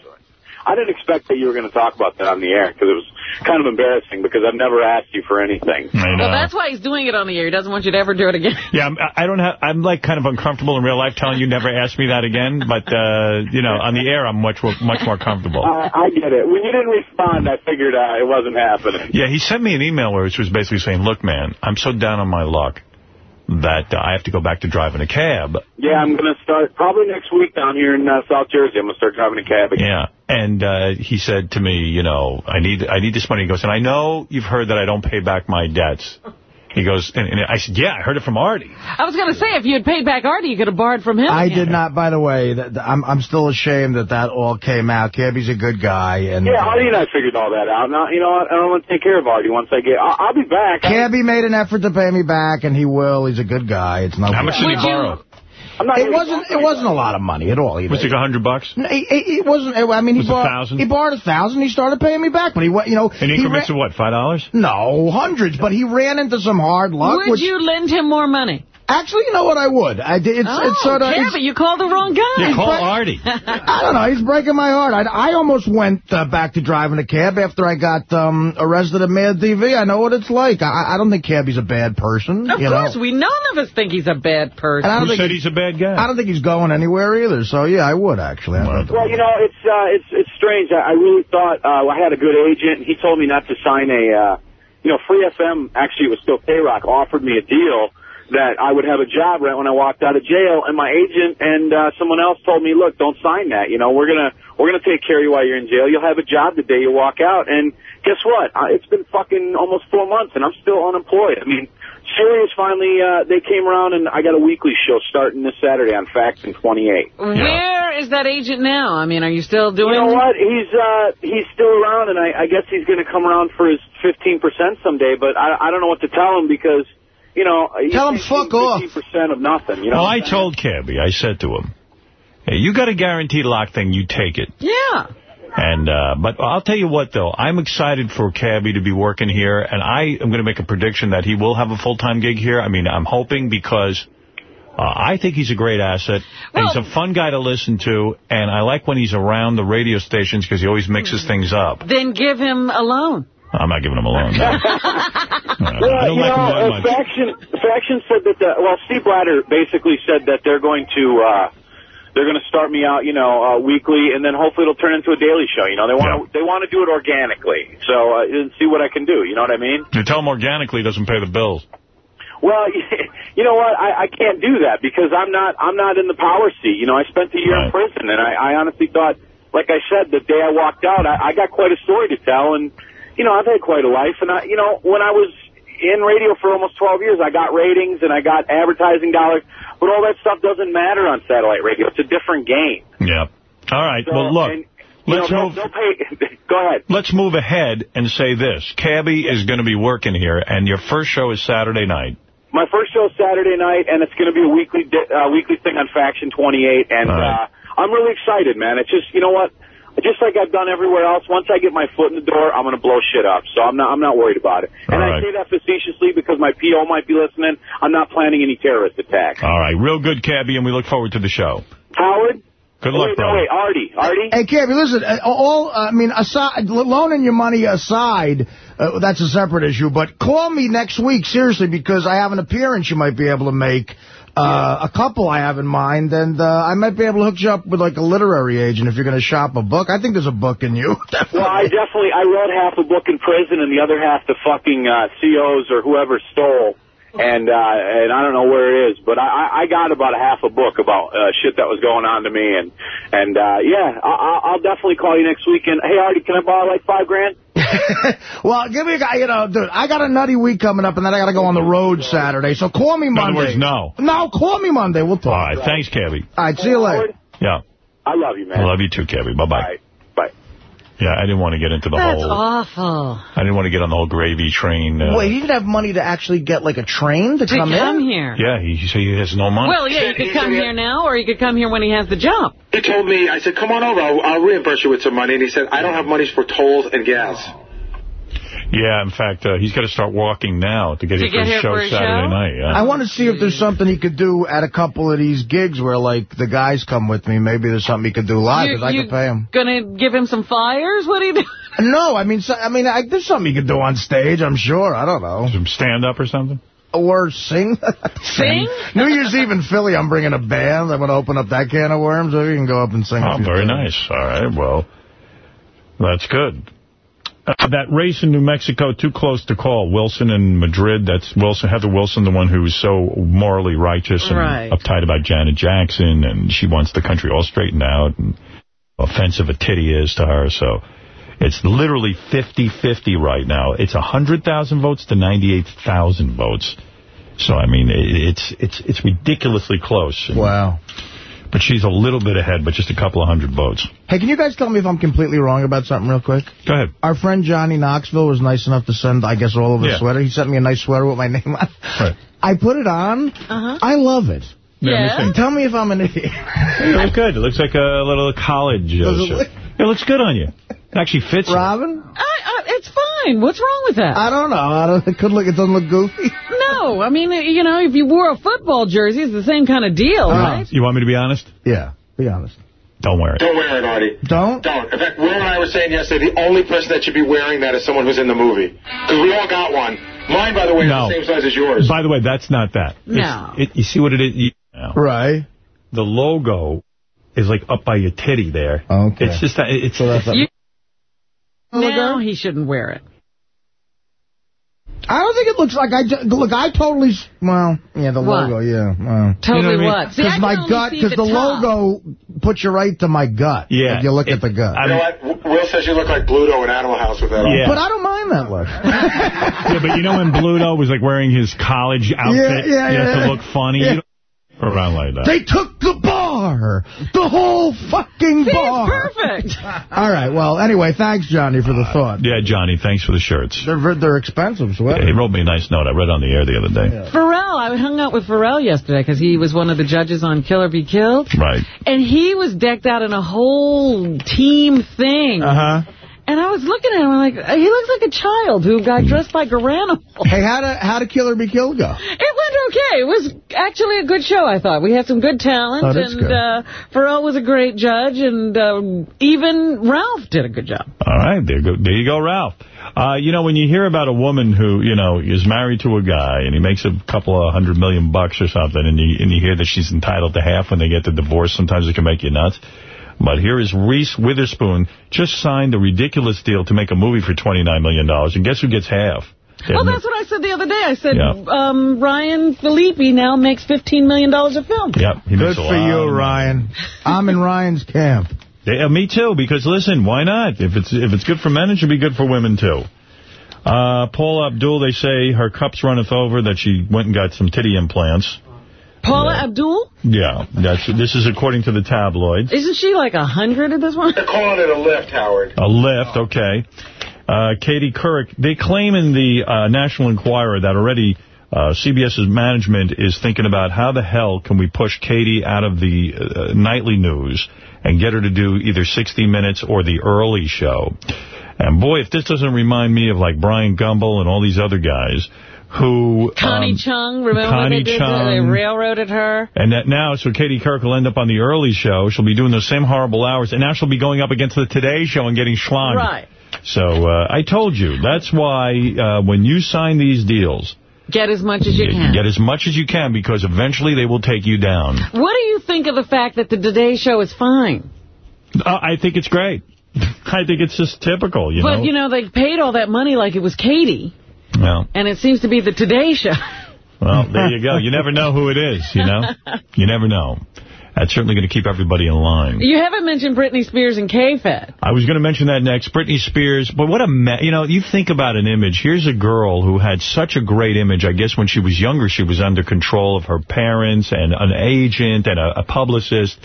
I didn't expect that you were going to talk about that on the air because it was kind of embarrassing because I've never asked you for anything. Well, that's why he's doing it on the air. He doesn't want you to ever do it again. Yeah, I'm, I don't have. I'm like kind of uncomfortable in real life telling you never ask me that again. But uh, you know, on the air, I'm much more, much more comfortable. I, I get it. When you didn't respond, I figured uh, it wasn't happening. Yeah, he sent me an email which was basically saying, "Look, man, I'm so down on my luck that uh, I have to go back to driving a cab." Yeah, I'm going to start probably next week down here in uh, South Jersey. I'm going to start driving a cab again. Yeah, and uh, he said to me, you know, I need I need this money. He goes, and I know you've heard that I don't pay back my debts. He goes, and, and I said, yeah, I heard it from Artie. I was going to say, if you had paid back Artie, you could have borrowed from him. I did not, by the way, that, that- I'm, I'm still ashamed that that all came out. Cabbie's a good guy. and Yeah, Artie and I figured all that out. Now, you know what? I'm going to take care of Artie once I get... I'll, I'll be back. Cabbie made an effort to pay me back, and he will. He's a good guy. It's no How much did he borrow? I'm not It here wasn't. It wasn't a lot of money at all. Either. Was it a hundred bucks? No, It, it, it wasn't. I mean, he Was a borrowed. thousand? He borrowed a thousand. He started paying me back, but he, wa- you know, In he increments ra- of what, five dollars? no hundreds. But he ran into some hard luck. Would which, you lend him more money? Actually, you know what? I would. I did. It's, oh, it's sort of. yeah, but you called the wrong guy. You call Artie. [LAUGHS] I don't know. He's breaking my heart. I, I almost went uh, back to driving a cab after I got um, arrested at Mad TV. I know what it's like. I, I don't think Cabbie's a bad person. Of you course, know? we none of us think he's a bad person. And I don't Who think said he's, he's a bad guy? I don't think he's going anywhere either. So yeah, I would actually. I Well, you know, it's uh, it's it's strange. I, I really thought uh, I had a good agent. and He told me not to sign a, uh, you know, Free FM. Actually, it was still K Rock offered me a deal that I would have a job right when I walked out of jail. And my agent and uh, someone else told me, look, don't sign that. You know, we're gonna we're gonna take care of you while you're in jail. You'll have a job the day you walk out. And guess what? Uh, it's been fucking almost four months, and I'm still unemployed. I mean. Sirius finally, uh, they came around and I got a weekly show starting this Saturday on Faction 28. Where is that agent now? I mean, are you still doing? You know what? He's uh he's still around, and I, I guess he's going to come around for his 15% someday. But I I don't know what to tell him because you know Tell him fuck off. 15% of nothing. You know. Well, I told Cabbie, I said to him, hey, you got a guaranteed lock thing, you take it. Yeah. And uh, But I'll tell you what, though. I'm excited for Cabbie to be working here, and I am going to make a prediction that he will have a full-time gig here. I mean, I'm hoping because uh, I think he's a great asset. and he's a fun guy to listen to, and I like when he's around the radio stations because he always mixes things up. Then give him a loan. I'm not giving him a loan. [LAUGHS] no. Well, I don't you like him know, that uh, much. faction faction said that the well, Steve Blatter basically said that they're going to uh, they're going to start me out, you know, uh, weekly, and then hopefully it'll turn into a daily show. You know, they want to they want to do it organically. So uh, and see what I can do. You know what I mean? You tell them organically doesn't pay the bills. Well, [LAUGHS] you know what? I, I can't do that because I'm not I'm not in the power seat. You know, I spent a year in prison, and I, I honestly thought, like I said, the day I walked out, I, I got quite a story to tell, and you know, I've had quite a life, and I, you know, when I was in radio for almost 12 years, I got ratings and I got advertising dollars, but all that stuff doesn't matter on satellite radio. It's a different game. Yeah. All right. So, well, look. and, let's know, move. they'll, they'll pay. [LAUGHS] Go ahead. Let's move ahead and say this. Cabbie is going to be working here, and your first show is Saturday night. My first show is Saturday night, and it's going to be a weekly uh, weekly thing on Faction 28, and right. uh, I'm really excited, man. It's just, you know what? Just like I've done everywhere else, once I get my foot in the door, I'm going to blow shit up. So I'm not, I'm not worried about it. And All I say that facetiously because my PO might be listening. I'm not planning any terrorist attacks. All right. Real good, Cabbie, and we look forward to the show. Howard? Good luck, wait, no, wait, Artie. Artie? Hey, Cabbie, listen, uh, all, I mean, aside, loaning your money aside, uh, that's a separate issue, but call me next week, seriously, because I have an appearance you might be able to make. Uh, a couple I have in mind, and uh, I might be able to hook you up with like a literary agent if you're going to shop a book. I think there's a book in you. [LAUGHS] Well, I definitely, I wrote half a book in prison and the other half the fucking uh, COs or whoever stole. And uh, and I don't know where it is, but I, I got about a half a book about uh, shit that was going on to me, and and uh, yeah, I, I'll definitely call you next week. And hey, Artie, can I borrow like five grand? [LAUGHS] well, give me a guy, you know, dude, I got a nutty week coming up, and then I got to go on the road Saturday, so call me Monday. In other Monday. words, no. No, call me Monday. We'll talk. All right. Thanks, Cabbie. All right, see you later. Yeah. I love you, man. I love you too, Cabbie. Bye-bye. Bye. Yeah, I didn't want to get into the That's whole... awful. I didn't want to get on the whole gravy train. Uh, Wait, he didn't have money to actually get, like, a train to, To come come in? here. Yeah, he, he said he has no money. Well, yeah, you could come here now, or you could come here when he has the job. He told me, I said, come on over, I'll, I'll reimburse you with some money. And he said, I don't have money for tolls and gas. Yeah, in fact, uh, he's got to start walking now to get To here for get his here show for Saturday show? night. Yeah. I want to see if there's something he could do at a couple of these gigs where, like, the guys come with me. Maybe there's something he could do live, You- because I could pay him. Gonna give him some flyers? What do you do? [LAUGHS] No, I mean, so, I mean, I, there's something he could do on stage, I'm sure. I don't know. Some stand-up or something? Or sing. [LAUGHS] Sing? New Year's Eve in Philly, I'm bringing a band. I'm going to open up that can of worms. Maybe you can go up and sing. Oh, very things. nice. All right, well, that's good. Uh, that race in New Mexico, too close to call. Wilson and Madrid, that's Wilson, Heather Wilson, the one who's so morally righteous and Right. uptight about Janet Jackson, and she wants the country all straightened out, and offensive a titty is to her, so it's literally 50-50 right now. It's 100,000 votes to 98,000 votes. So, I mean, it, it's it's it's ridiculously close. Wow. But she's a little bit ahead, but just a couple of hundred votes. Hey, can you guys tell me if I'm completely wrong about something real quick? Go ahead. Our friend Johnny Knoxville was nice enough to send, I guess, all of his Yeah. sweater. He sent me a nice sweater with my name on. Right. I put it on. Uh-huh. I love it. Yeah, Yeah? too. Tell me if I'm an idiot. [LAUGHS] You look good. It looks like a little college uh, Does it shirt. look- It looks good on you. It actually fits. Robin? I, I, it's fine. What's wrong with that? I don't know. I don't, it could look. It doesn't look goofy. [LAUGHS] No, I mean, you know, if you wore a football jersey, it's the same kind of deal, uh-huh. right? You want me to be honest? Yeah, be honest. Don't wear it. Don't wear it, Artie. Don't? Don't. In fact, Will and I were saying yesterday, the only person that should be wearing that is someone who's in the movie. Because we all got one. Mine, by the way, No. is the same size as yours. By the way, that's not that. No. It, you see what it is? You, no. Right. The logo is like up by your titty there. Okay. It's just that. It's, So that's You- now he shouldn't wear it. I don't think it looks like I ju- look. I totally. Well, yeah, the What? logo. Yeah. Well. Totally what? See, I Because can my gut. see Because the the, logo puts you right to my gut. Yeah, If you look it- at the gut. I you know what? Will says you look like Bluto in Animal House with that on. Yeah. But I don't mind that look. [LAUGHS] yeah, but you know when Bluto was like wearing his college outfit Yeah, yeah, you know, yeah. to look funny? Yeah. You don't around like that. They took the bar. The whole fucking See, bar. it's perfect. [LAUGHS] All right. Well, anyway, thanks, Johnny, for the thought. yeah, Johnny, thanks for the shirts. They're they're expensive, Yeah, sweaters. he wrote me a nice note. I read on the air the other day. Pharrell, I hung out with Pharrell yesterday because he was one of the judges on Kill or Be Killed. Right. And he was decked out in a whole team thing. Uh huh. And I was looking at him, I'm like, he looks like a child who got dressed like a animal. Hey, how did how did Kill or Be Killed go? It went okay. It was actually a good show, I thought. We had some good talent. Oh, that's and good. Uh, Pharrell was a great judge, and um, even Ralph did a good job. All right, there, go, there you go, Ralph. Uh, you know, when you hear about a woman who, you know, is married to a guy and he makes a couple of hundred million bucks or something and you, and you hear that she's entitled to half when they get the divorce, sometimes it can make you nuts. But here is Reese Witherspoon just signed a ridiculous deal to make a movie for $29 million, dollars, and guess who gets half? Well, that's what I said the other day. I said Yeah. um, Ryan Filippi now makes $15 million a film. Yep. He Good makes a for lot you. Ryan. I'm in Ryan's camp. Yeah, me too, because listen, why not? If it's if it's good for men, it should be good for women too. Uh, Paula Abdul, they say her cups runneth over, that she went and got some titty implants. Paula Abdul? Yeah, that's this is according to the tabloids. Isn't she like a 100 at this one? They're calling it a lift, Howard. A lift, okay. Uh, Katie Couric, they claim in the uh, National Enquirer that already uh, CBS's management is thinking about how the hell can we push Katie out of the uh, nightly news and get her to do either 60 Minutes or the early show. And boy, if this doesn't remind me of like Bryant Gumbel and all these other guys who... Connie um, Chung, remember Connie they did that? They railroaded her? And that now, so Katie Couric will end up on the early show. She'll be doing those same horrible hours. And now she'll be going up against the Today Show and getting schlonged. Right. So uh, I told you, that's why uh, when you sign these deals, Get as much as you can. get as much as you can because eventually they will take you down. What do you think of the fact that the Today Show is fine? Uh, I think it's great. [LAUGHS] I think it's just typical, you but, know. But, you know, they paid all that money like it was Katie, and it seems to be the Today Show. well, there you go. You never know who it is, you know. You never know. That's certainly going to keep everybody in line. You haven't mentioned Britney Spears and K-Fed. I was going to mention that next. Britney Spears. But what a, me you know, you think about an image. Here's a girl who had such a great image. I guess when she was younger, she was under control of her parents and an agent and a, a publicist.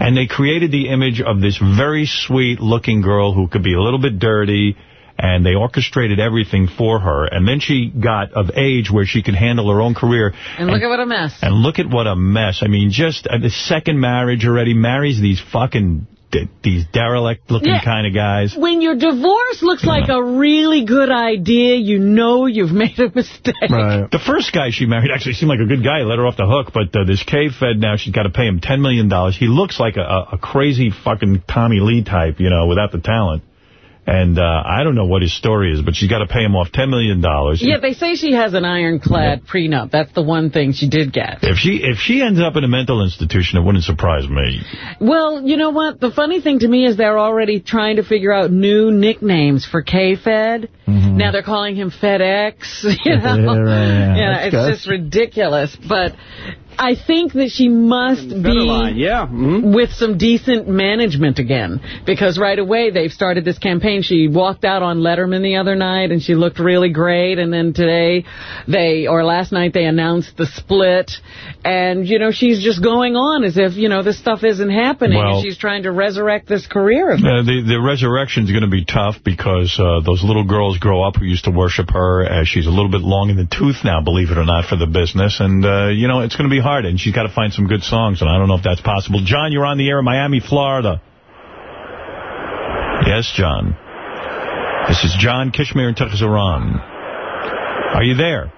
And they created the image of this very sweet-looking girl who could be a little bit dirty. And they orchestrated everything for her. And then she got of age where she could handle her own career. And look at what a mess. And look at what a mess. I mean, just uh, the second marriage already marries these fucking, d- these derelict-looking Yeah. kind of guys. When your divorce looks like a really good idea, you know you've made a mistake. The first guy she married actually seemed like a good guy. He let her off the hook. But uh, this K-Fed now, she's got to pay him 10 million. dollars. He looks like a, a, a crazy fucking Tommy Lee type, you know, without the talent. And uh, I don't know what his story is, but she's got to pay him off 10 million. dollars. Yeah, they say she has an ironclad prenup. That's the one thing she did get. If she if she ends up in a mental institution, it wouldn't surprise me. Well, you know what? The funny thing to me is they're already trying to figure out new nicknames for K-Fed. Now they're calling him FedEx. [LAUGHS] You [LAUGHS] know, Yeah, right, yeah. Yeah, it's good. just ridiculous. But I think that she must be yeah. Mm-hmm. with some decent management again. Because right away they've started this campaign. She walked out on Letterman the other night and she looked really great. And then today they, or last night they announced the split. And, you know, she's just going on as if, you know, this stuff isn't happening. Well- and she's trying to resurrect this career of Uh, the the resurrection's going to be tough because uh, those little girls grow up who used to worship her. As she's a little bit long in the tooth now, believe it or not, for the business. And, uh, you know, it's going to be hard. And she's got to find some good songs. And I don't know if that's possible. John, you're on the air in Miami, Florida. Yes, John. This is John Kishmir in Tehran. Are you there?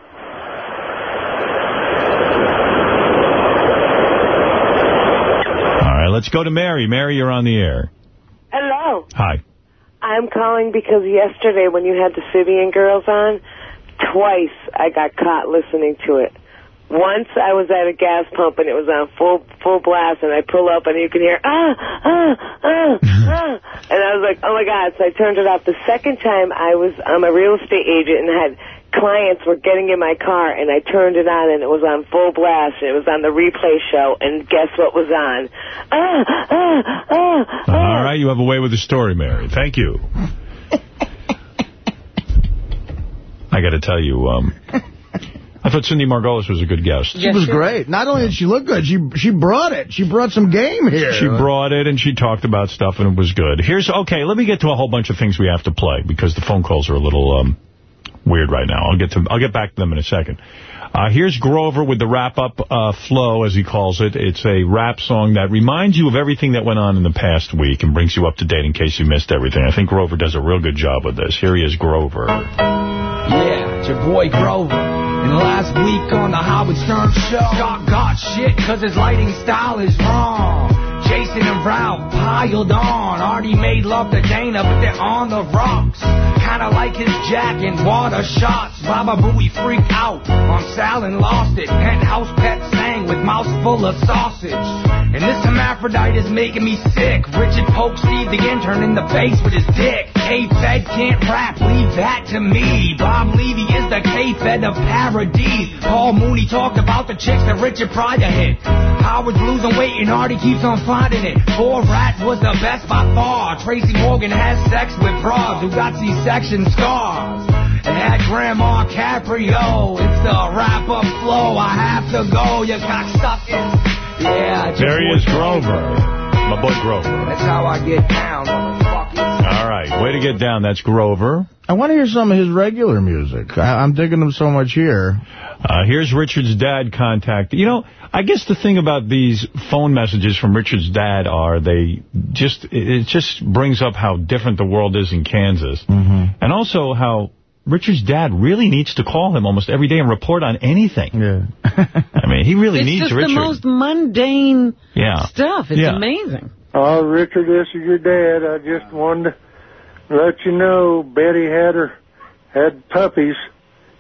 All right, let's go to Mary. Mary, you're on the air. Hello. Hi. I'm calling because yesterday when you had the Sybian girls on, twice I got caught listening to it. Once I was at a gas pump and it was on full full blast and I pull up and you can hear ah ah ah ah [LAUGHS] and I was like oh my god so I turned it off. The second time I was I'm a real estate agent and had clients were getting in my car and I turned it on and it was on full blast and it was on the replay show and guess what was on? Ah ah ah All right, you have a way with the story, Mary. Thank you. I got to tell you, um, I thought Cindy Margolis was a good guest. She was great. Not only did she look good, she she brought it. She brought some game here. She brought it and she talked about stuff and it was good. Here's okay. Let me get to a whole bunch of things we have to play because the phone calls are a little um, weird right now. I'll get to I'll get back to them in a second. Uh, here's Grover with the wrap-up uh, flow, as he calls it. It's a rap song that reminds you of everything that went on in the past week and brings you up to date in case you missed everything. I think Grover does a real good job with this. Here he is, Grover. Yeah, it's your boy Grover. And last week on the Howard Stern show, got got shit cause his lighting style is wrong. Jason and Ralph piled on. Artie made love to Dana, but they're on the rocks. Kinda like his jack and water shots. Baba Booey freaked out on Sal and lost it. Penthouse pet sang with mouth full of sausage. And this hermaphrodite is making me sick. Richard poked Steve the intern in the face with his dick. K-Fed can't rap, leave that to me. Bob Levy is the K-Fed of parodies. Paul Mooney talked about the chicks that Richard Pryor hit. Howard's losing weight and Artie keeps on finding it. Four Rat was the best by far. Tracy Morgan has sex with bras who got C-section scars. And had Grandma Caprio. It's the wrap-up flow. I have to go, you cocksuckers. Yeah, it's your There he is, Grover. My boy Grover. That's how I get down, motherfuckers. All right, way to get down. That's Grover. I want to hear some of his regular music. I, I'm digging him so much here. Uh, here's Richard's dad contact. You know, I guess the thing about these phone messages from Richard's dad are they just, it just brings up how different the world is in Kansas. Mm-hmm. And also how Richard's dad really needs to call him almost every day and report on anything. Yeah. [LAUGHS] I mean, he really it's needs just Richard. the most mundane yeah. stuff. It's Yeah. amazing. Oh, Richard, this is your dad. I just wanted to let you know Betty had her had puppies.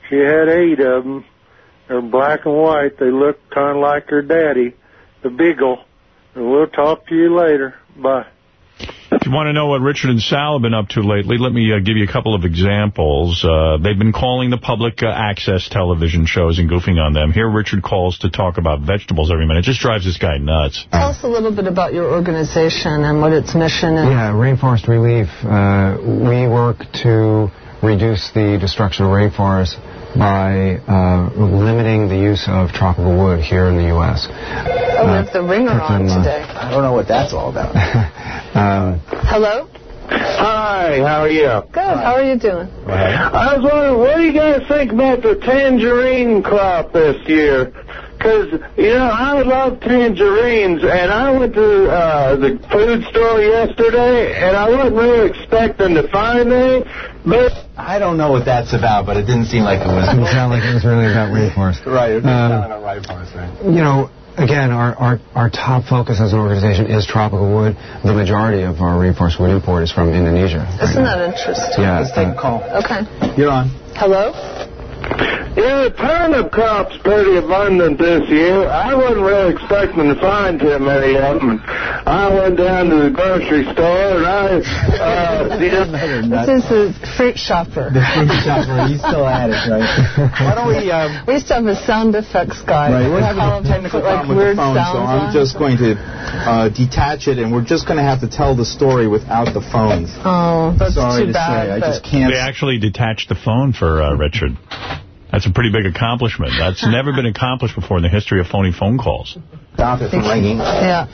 She had eight of them. They're black and white. They look kind of like her daddy, the Beagle. And we'll talk to you later. Bye. If you want to know what Richard and Sal have been up to lately, let me uh, give you a couple of examples. Uh, they've been calling the public uh, access television shows and goofing on them. Here Richard calls to talk about vegetables every minute. It just drives this guy nuts. Tell us a little bit about your organization and what its mission is. Yeah, Rainforest Relief. Uh, we work to reduce the destruction of rainforests by uh, limiting the use of tropical wood here in the U.S. Oh, we have the ringer on Brooklyn, uh, today. I don't know what that's all about. [LAUGHS] uh, Hello? Hi, how are you? Good. How are you doing? I was wondering, what do you guys think about the tangerine crop this year? Because, you know, I love tangerines, and I went to uh, the food store yesterday, and I wasn't really expecting to find any, but... I don't know what that's about, but it didn't seem like it was. [LAUGHS] It didn't sound like it was really about rainforest. [LAUGHS] Right, it was Um, about rainforest, right? You know, again, our, our, our top focus as an organization is tropical wood. The majority of our rainforest wood import is from Indonesia. Isn't that interesting? Yeah. Let's take a call. Okay. You're on. Hello? Yeah, the turnip crop's pretty abundant this year. I wasn't really expecting to find too many of them. I went down to the grocery store and I, uh, yeah. [LAUGHS] This is the fruit shopper. The fruit shopper. You still at it, right? [LAUGHS] Why don't we... Um, We used to have a sound effects guy. Right, we're having Call a him, technical put, like, with weird the phone, so I'm on. just going to uh, detach it, and we're just going to have to tell the story without the phones. Oh, that's Sorry too to bad. say, I just can't. They actually detached the phone for uh, Richard. That's a pretty big accomplishment. That's [LAUGHS] never been accomplished before in the history of phony phone calls. Stop it from ringing. Yeah.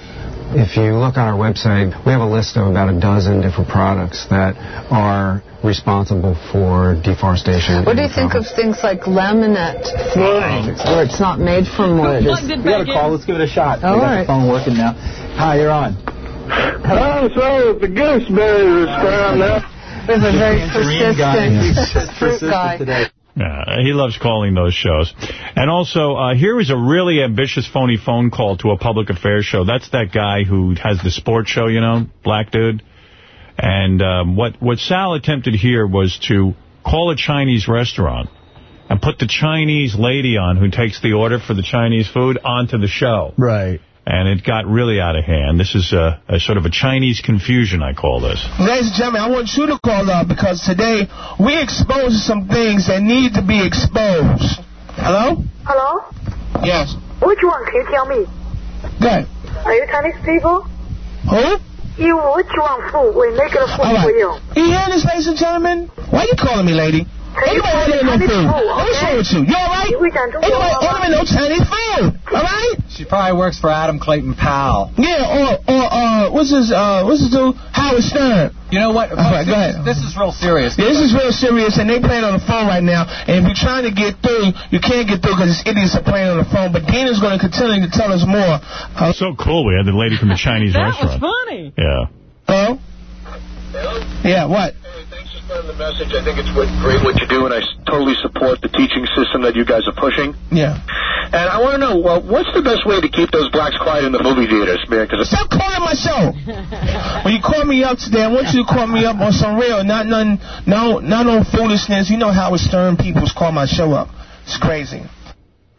If you look on our website, we have a list of about a dozen different products that are responsible for deforestation. What do you think of things like laminate flooring, where it's not made from wood? Just- we got a call. Let's give it a shot. All we got right. the phone working now. Hi, you're on. Oh, so the gooseberries are sprung up. We have a very Tangerine guy. Persistent fruit persistent guy. Yeah, he loves calling those shows. And also, uh, here is a really ambitious phony phone call to a public affairs show. That's that guy who has the sports show, you know, black dude. And um, what, what Sal attempted here was to call a Chinese restaurant and put the Chinese lady on who takes the order for the Chinese food onto the show. Right. And it got really out of hand. This is a, a sort of a Chinese confusion, I call this. Ladies and gentlemen, I want you to call up because today we expose some things that need to be exposed. Hello? Hello? Yes. Which one? Can you tell me? Good. Are you Chinese people? Who? You, which one food? We make the food All for you. You hear this, ladies and gentlemen? Why are you calling me, lady? Ain't nobody ordering no food. What's wrong with you? You all right? Ain't nobody ordering no Chinese food. All right? She probably works for Adam Clayton Powell. Yeah, or, or uh, what's his, uh, what's his dude? Howard Stern. You know what? All right, go ahead. This is real serious. Yeah, this is real serious, and they're playing on the phone right now. And if you're trying to get through, you can't get through because these idiots are playing on the phone. But Dina's going to continue to tell us more. Uh, So cool. We had the lady from the Chinese That was restaurant. funny. Yeah. Hello? Yeah, what? The message. I think it's what, great what you do, and I totally support the teaching system that you guys are pushing. Yeah. And I want to know, well, what's the best way to keep those blacks quiet in the movie theaters, man? Because Stop calling my show. [LAUGHS] when you call me up today, I want you to call me up on some real, not none, no, not no foolishness. You know how Stern people's call my show up. It's crazy.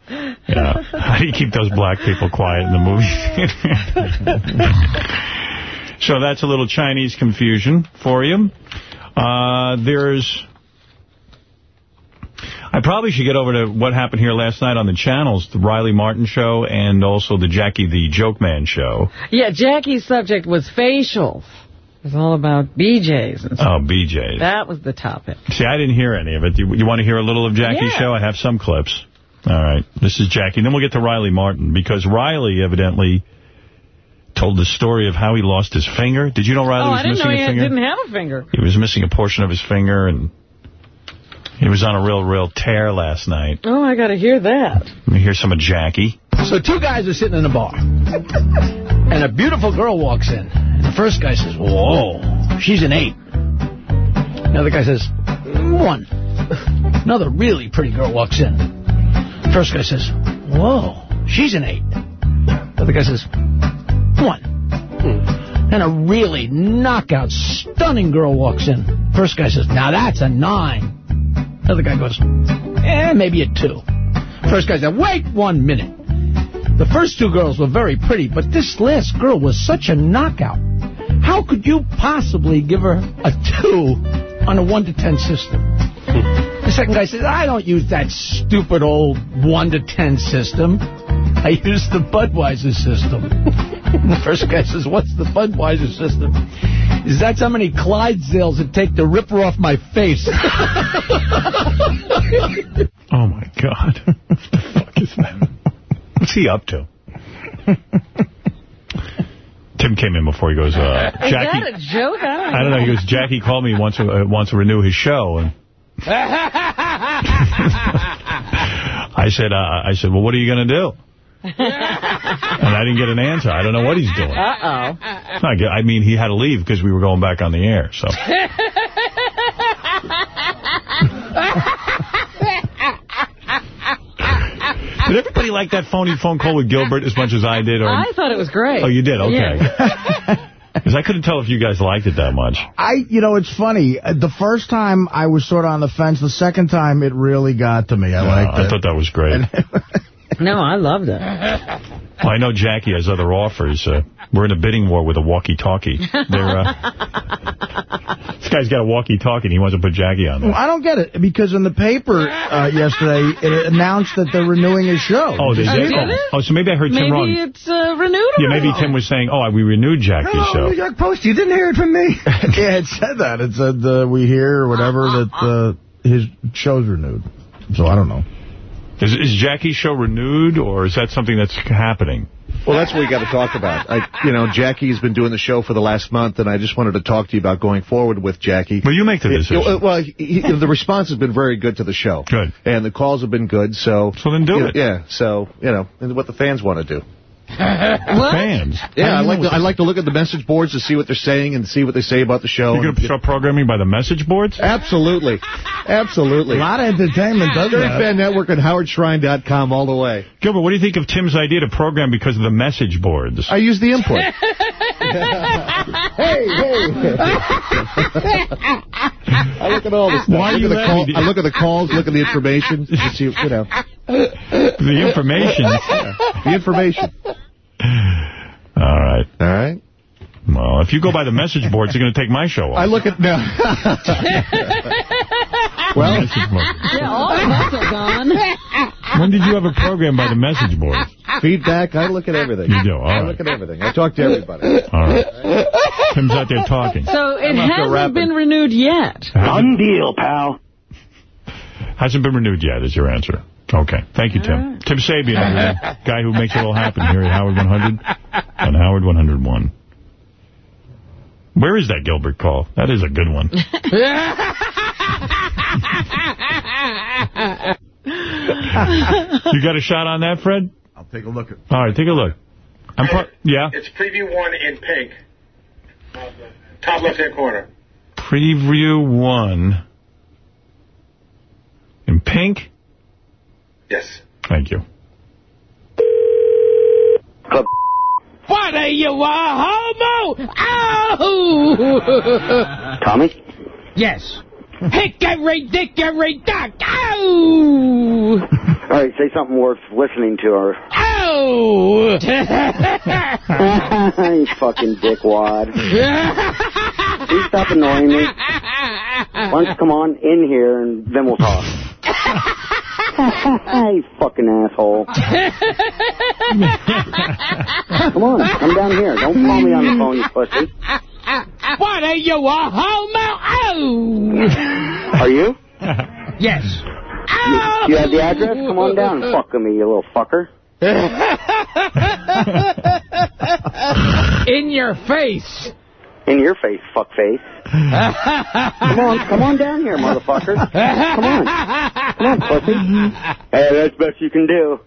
Yeah. How do you keep those black people quiet in the movie theater? [LAUGHS] so that's a little Chinese confusion for you. Uh, there's... I probably should get over to what happened here last night on the channels, the Riley Martin show and also the Jackie the Joke Man show. Yeah, Jackie's subject was facials. It was all about BJ's and stuff. Oh, BJ's. That was the topic. See, I didn't hear any of it. You, you want to hear a little of Jackie's Yeah. show? I have some clips. All right. This is Jackie. Then we'll get to Riley Martin, because Riley evidently told the story of how he lost his finger. Did you know Riley oh, was I didn't missing know he a had, finger? didn't have a finger. He was missing a portion of his finger, and he was on a real, real tear last night. Oh, I got to hear that. Let me hear some of Jackie. So two guys are sitting in a bar, and a beautiful girl walks in. And the first guy says, whoa, she's an eight. Another guy says, one. Another really pretty girl walks in. First guy says, whoa, she's an eight. Other guy says, one. And a really knockout, stunning girl walks in. First guy says, now that's a nine. Other guy goes, eh, maybe a two. First guy said, wait one minute. The first two girls were very pretty, but this last girl was such a knockout. How could you possibly give her a two on a one to ten system? The second guy says, I don't use that stupid old one to ten system. I use the Budweiser system. [LAUGHS] the [LAUGHS] first guy says, what's the Budweiser system? Is that how many Clydesdales it take to rip her off my face? [LAUGHS] Oh, my God. [LAUGHS] what the fuck is that? What's he up to? Tim came in before he goes, uh, Is that a joke? I don't, I don't know. He goes, Jackie called me wants to uh, wants to renew his show, and I said, uh, I said, well, what are you going to do? And I didn't get an answer. I don't know what he's doing. Uh-oh. I I mean, he had to leave because we were going back on the air. So [LAUGHS] did everybody like that phony phone call with Gilbert as much as I did? Or I thought it was great. oh, you did? Okay. Yeah. [LAUGHS] [LAUGHS] Because I couldn't tell if you guys liked it that much. I, you know, it's funny. Uh, The first time I was sort of on the fence. The second time it really got to me. I liked I it. thought that was great. [LAUGHS] No, I loved it. Well, I know Jackie has other offers. Uh, we're in a bidding war with a walkie-talkie. Uh, this guy's got a walkie-talkie and he wants to put Jackie on Well. I don't get it because in the paper uh, yesterday it announced that they're renewing his show. Oh, they Oh, did? did it? Oh, so maybe I heard Tim wrong. Maybe it's uh, renewed Yeah, maybe. Tim was saying, oh, we renewed Jackie's Hello, New show. York Post. You didn't hear it from me. [LAUGHS] yeah, it said that. It said uh, we hear or whatever that uh, his show's renewed. So I don't know. Is, is Jackie's show renewed, or is that something that's happening? Well, that's what we got to talk about. I, you know, Jackie's been doing the show for the last month, and I just wanted to talk to you about going forward with Jackie. Well, you make the decision. uh, well, he, he- the response has been very good to the show. Good. And the calls have been good, so... So then do it. know, Yeah, so, you know, and what the fans want to do. [LAUGHS] Fans. Yeah, I How like to, I like to look at the message boards to see what they're saying and see what they say about the show. You're going to start programming by the message boards? Absolutely. Absolutely. A lot of entertainment does Dirty that. Fan Network and HowardShrine.com all the way. Gilbert, what do you think of Tim's idea to program because of the message boards? I use the input. [LAUGHS] hey, hey. [LAUGHS] I look at all this stuff. Why are look you at the call, I look at the calls, look at the information, to see, you know. The information. The information. All right. All right. Well, if you go by the message boards, you're going to take my show off. I look at now. [LAUGHS] well, Yeah, all of us are gone. [LAUGHS] When did you ever program by the message boards? feedback. I look at everything. You do, all I right. look at everything. I talk to everybody. All right. Tim's out there talking. So it I'm out there hasn't been renewed yet. Done deal, pal. Hasn't been renewed yet, is your answer. Okay. Thank you, Tim. Tim Sabean, everyone. [LAUGHS] guy who makes it all happen here at Howard 100 and Howard 101. Where is that Gilbert call? That is a good one. [LAUGHS] you got a shot on that, Fred? I'll take a look at All right, take a look. I'm par- yeah. It's preview one in pink. Top left-hand corner. Preview one. In pink? Yes. Thank you. What are you, a homo? Ow! [LAUGHS] Tommy? Yes. Hickory dickory dock. Ow! All right, say something worth listening to. Or Ow! [LAUGHS] you fucking dickwad. [LAUGHS] Please stop annoying me. Why don't you come on in here and then we'll talk. [LAUGHS] you fucking asshole. [LAUGHS] come on, come down here. Don't call me on the phone, you pussy. What are you, a homo? Ow! Are you? Yes. You, you have the address? Come on down and fuck with me, you little fucker. [LAUGHS] In your face. In your face, fuckface. Come on, come on down here, motherfucker. Come on. Come on, pussy. Hey, that's best you can do.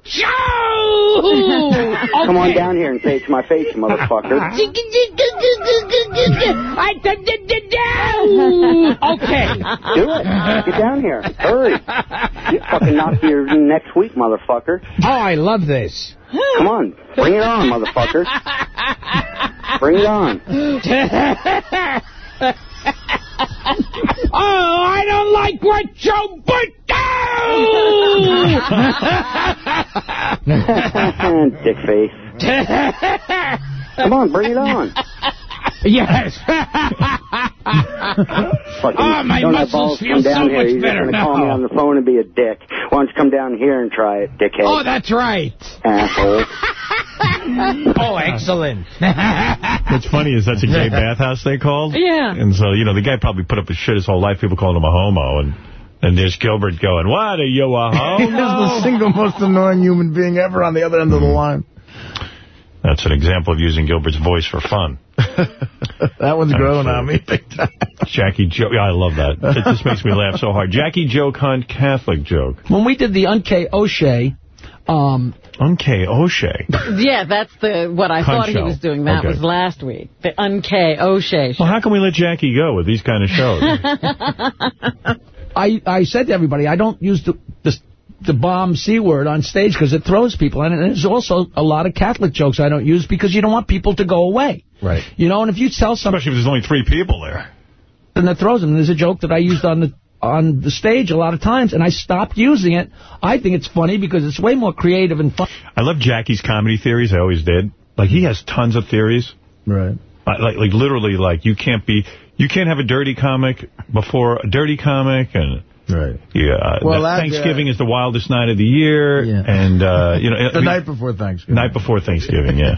Come on down here and say it to my face, motherfucker. I'll take you motherfucker. okay. Do it. Get down here. Hurry. Get fucking knocked here next week, motherfucker. Oh, I love this. Come on. Bring it on, motherfucker. Bring it on. [LAUGHS] oh, I don't like what Joe Burt Dick face. Come on, bring it on. Yes. [LAUGHS] Fucking Oh, my don't have muscles balls feel come down so here. much You're better just gonna call me on the phone and be a dick. Why don't you come down here and try it, dickhead? Oh, that's right. Asshole. [LAUGHS] oh, excellent. [LAUGHS] What's funny is that's a gay bathhouse they called. Yeah. And so, you know, the guy probably put up his shit his whole life. People calling him a homo. And, and there's Gilbert going, what, are you a He's the single most annoying human being ever on the other end of the hmm. line. That's an example of using Gilbert's voice for fun. [LAUGHS] That one's growing on me big time. Jackie joke. Yeah, I love that. [LAUGHS] It just makes me laugh so hard. Jackie joke hunt, Catholic joke. When we did the Unk O'Shea, um, Unk O'Shea. Yeah, that's the what I Cunt thought he was doing. That Okay. was last week. The Unkay O'Shea show. Well, how can we let Jackie go with these kind of shows? [LAUGHS] I, I said to everybody, I don't use the, the, the bomb C word on stage because it throws people. And there's also a lot of Catholic jokes I don't use because you don't want people to go away. Right. You know, and if you tell something... Especially if there's only three people there. Then that throws them. There's a joke that I used on the on the stage a lot of times, and I stopped using it. I think it's funny because it's way more creative and fun. I love Jackie's comedy theories. I always did. Like, he has tons of theories. Right. Like, like, like literally, like, you can't be... You can't have a dirty comic before a dirty comic, and... Right. Yeah, Well, that that, Thanksgiving uh, is the wildest night of the year, and, uh, you know... [LAUGHS] I The mean, night before Thanksgiving. Night before Thanksgiving, yeah.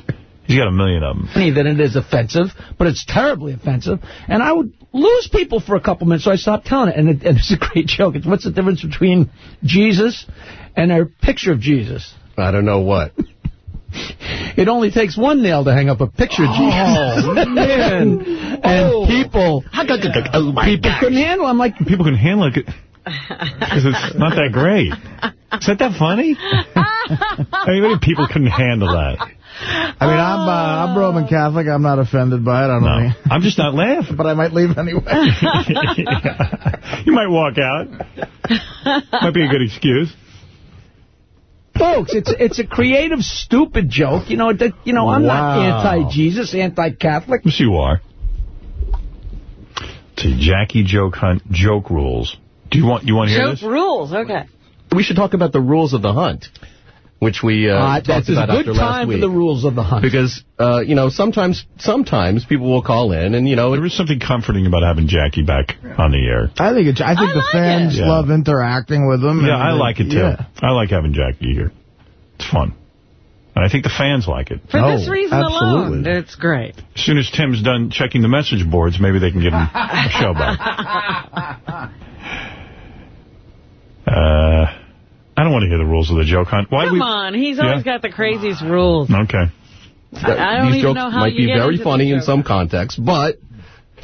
He's got a million of them. funny that it is offensive, but it's terribly offensive. And I would lose people for a couple minutes, so I stopped telling it. And, it, and it's a great joke. It's what's the difference between Jesus and a picture of Jesus? I don't know what. [LAUGHS] It only takes one nail to hang up a picture of Jesus. Oh, man. [LAUGHS] and people, people couldn't handle it. I'm like, People can handle it because it's not that great. Is that that funny? I mean, people couldn't handle that. I mean, I'm uh, I'm Roman Catholic. I'm not offended by it. I don't No, know. I'm just not laughing. But I might leave anyway. [LAUGHS] You might walk out. Might be a good excuse. folks, it's it's a creative, stupid joke. You know, that, you know, I'm not anti-Jesus, anti-Catholic. Yes, you are. See, Jackie Joke Hunt joke rules. Do you want you want to hear Joke this? rules. Okay. We should talk about the rules of the hunt, which we uh, Uh, talked that's a good time for the rules of the hunt. Because, uh, you know, sometimes sometimes people will call in and, you know... There is something comforting about having Jackie back on the air. I think it's. I think the fans it. Yeah. love interacting with them. Yeah, and I they- like it too. Yeah. I like having Jackie here. It's fun. And I think the fans like it. For this reason alone, it's great. As soon as Tim's done checking the message boards, maybe they can give him [LAUGHS] a show back. [LAUGHS] Uh, I don't want to hear the rules of the joke hunt. Why Come we... on, he's always yeah? got the craziest rules. Okay. I, I don't These even jokes know how might be very funny in some context, but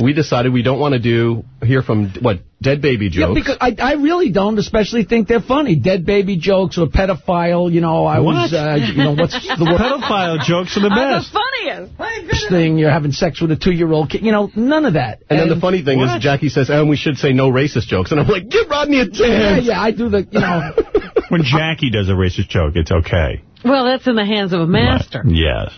we decided we don't want to do hear from what dead baby jokes. Yeah, jokes. because I, I really don't especially think they're funny. Dead baby jokes or pedophile, you know, I was, uh, you know, what's the word? Pedophile jokes are the Are best. the funniest. thing, you're having sex with a two-year-old kid. You know, none of that. and then the funny thing is, Jackie says, "And we should say no racist jokes," and I'm like, "Give Rodney a chance." yeah, I do the, you know. [LAUGHS] When Jackie does a racist joke, it's okay. Well, that's in the hands of a master. Yes.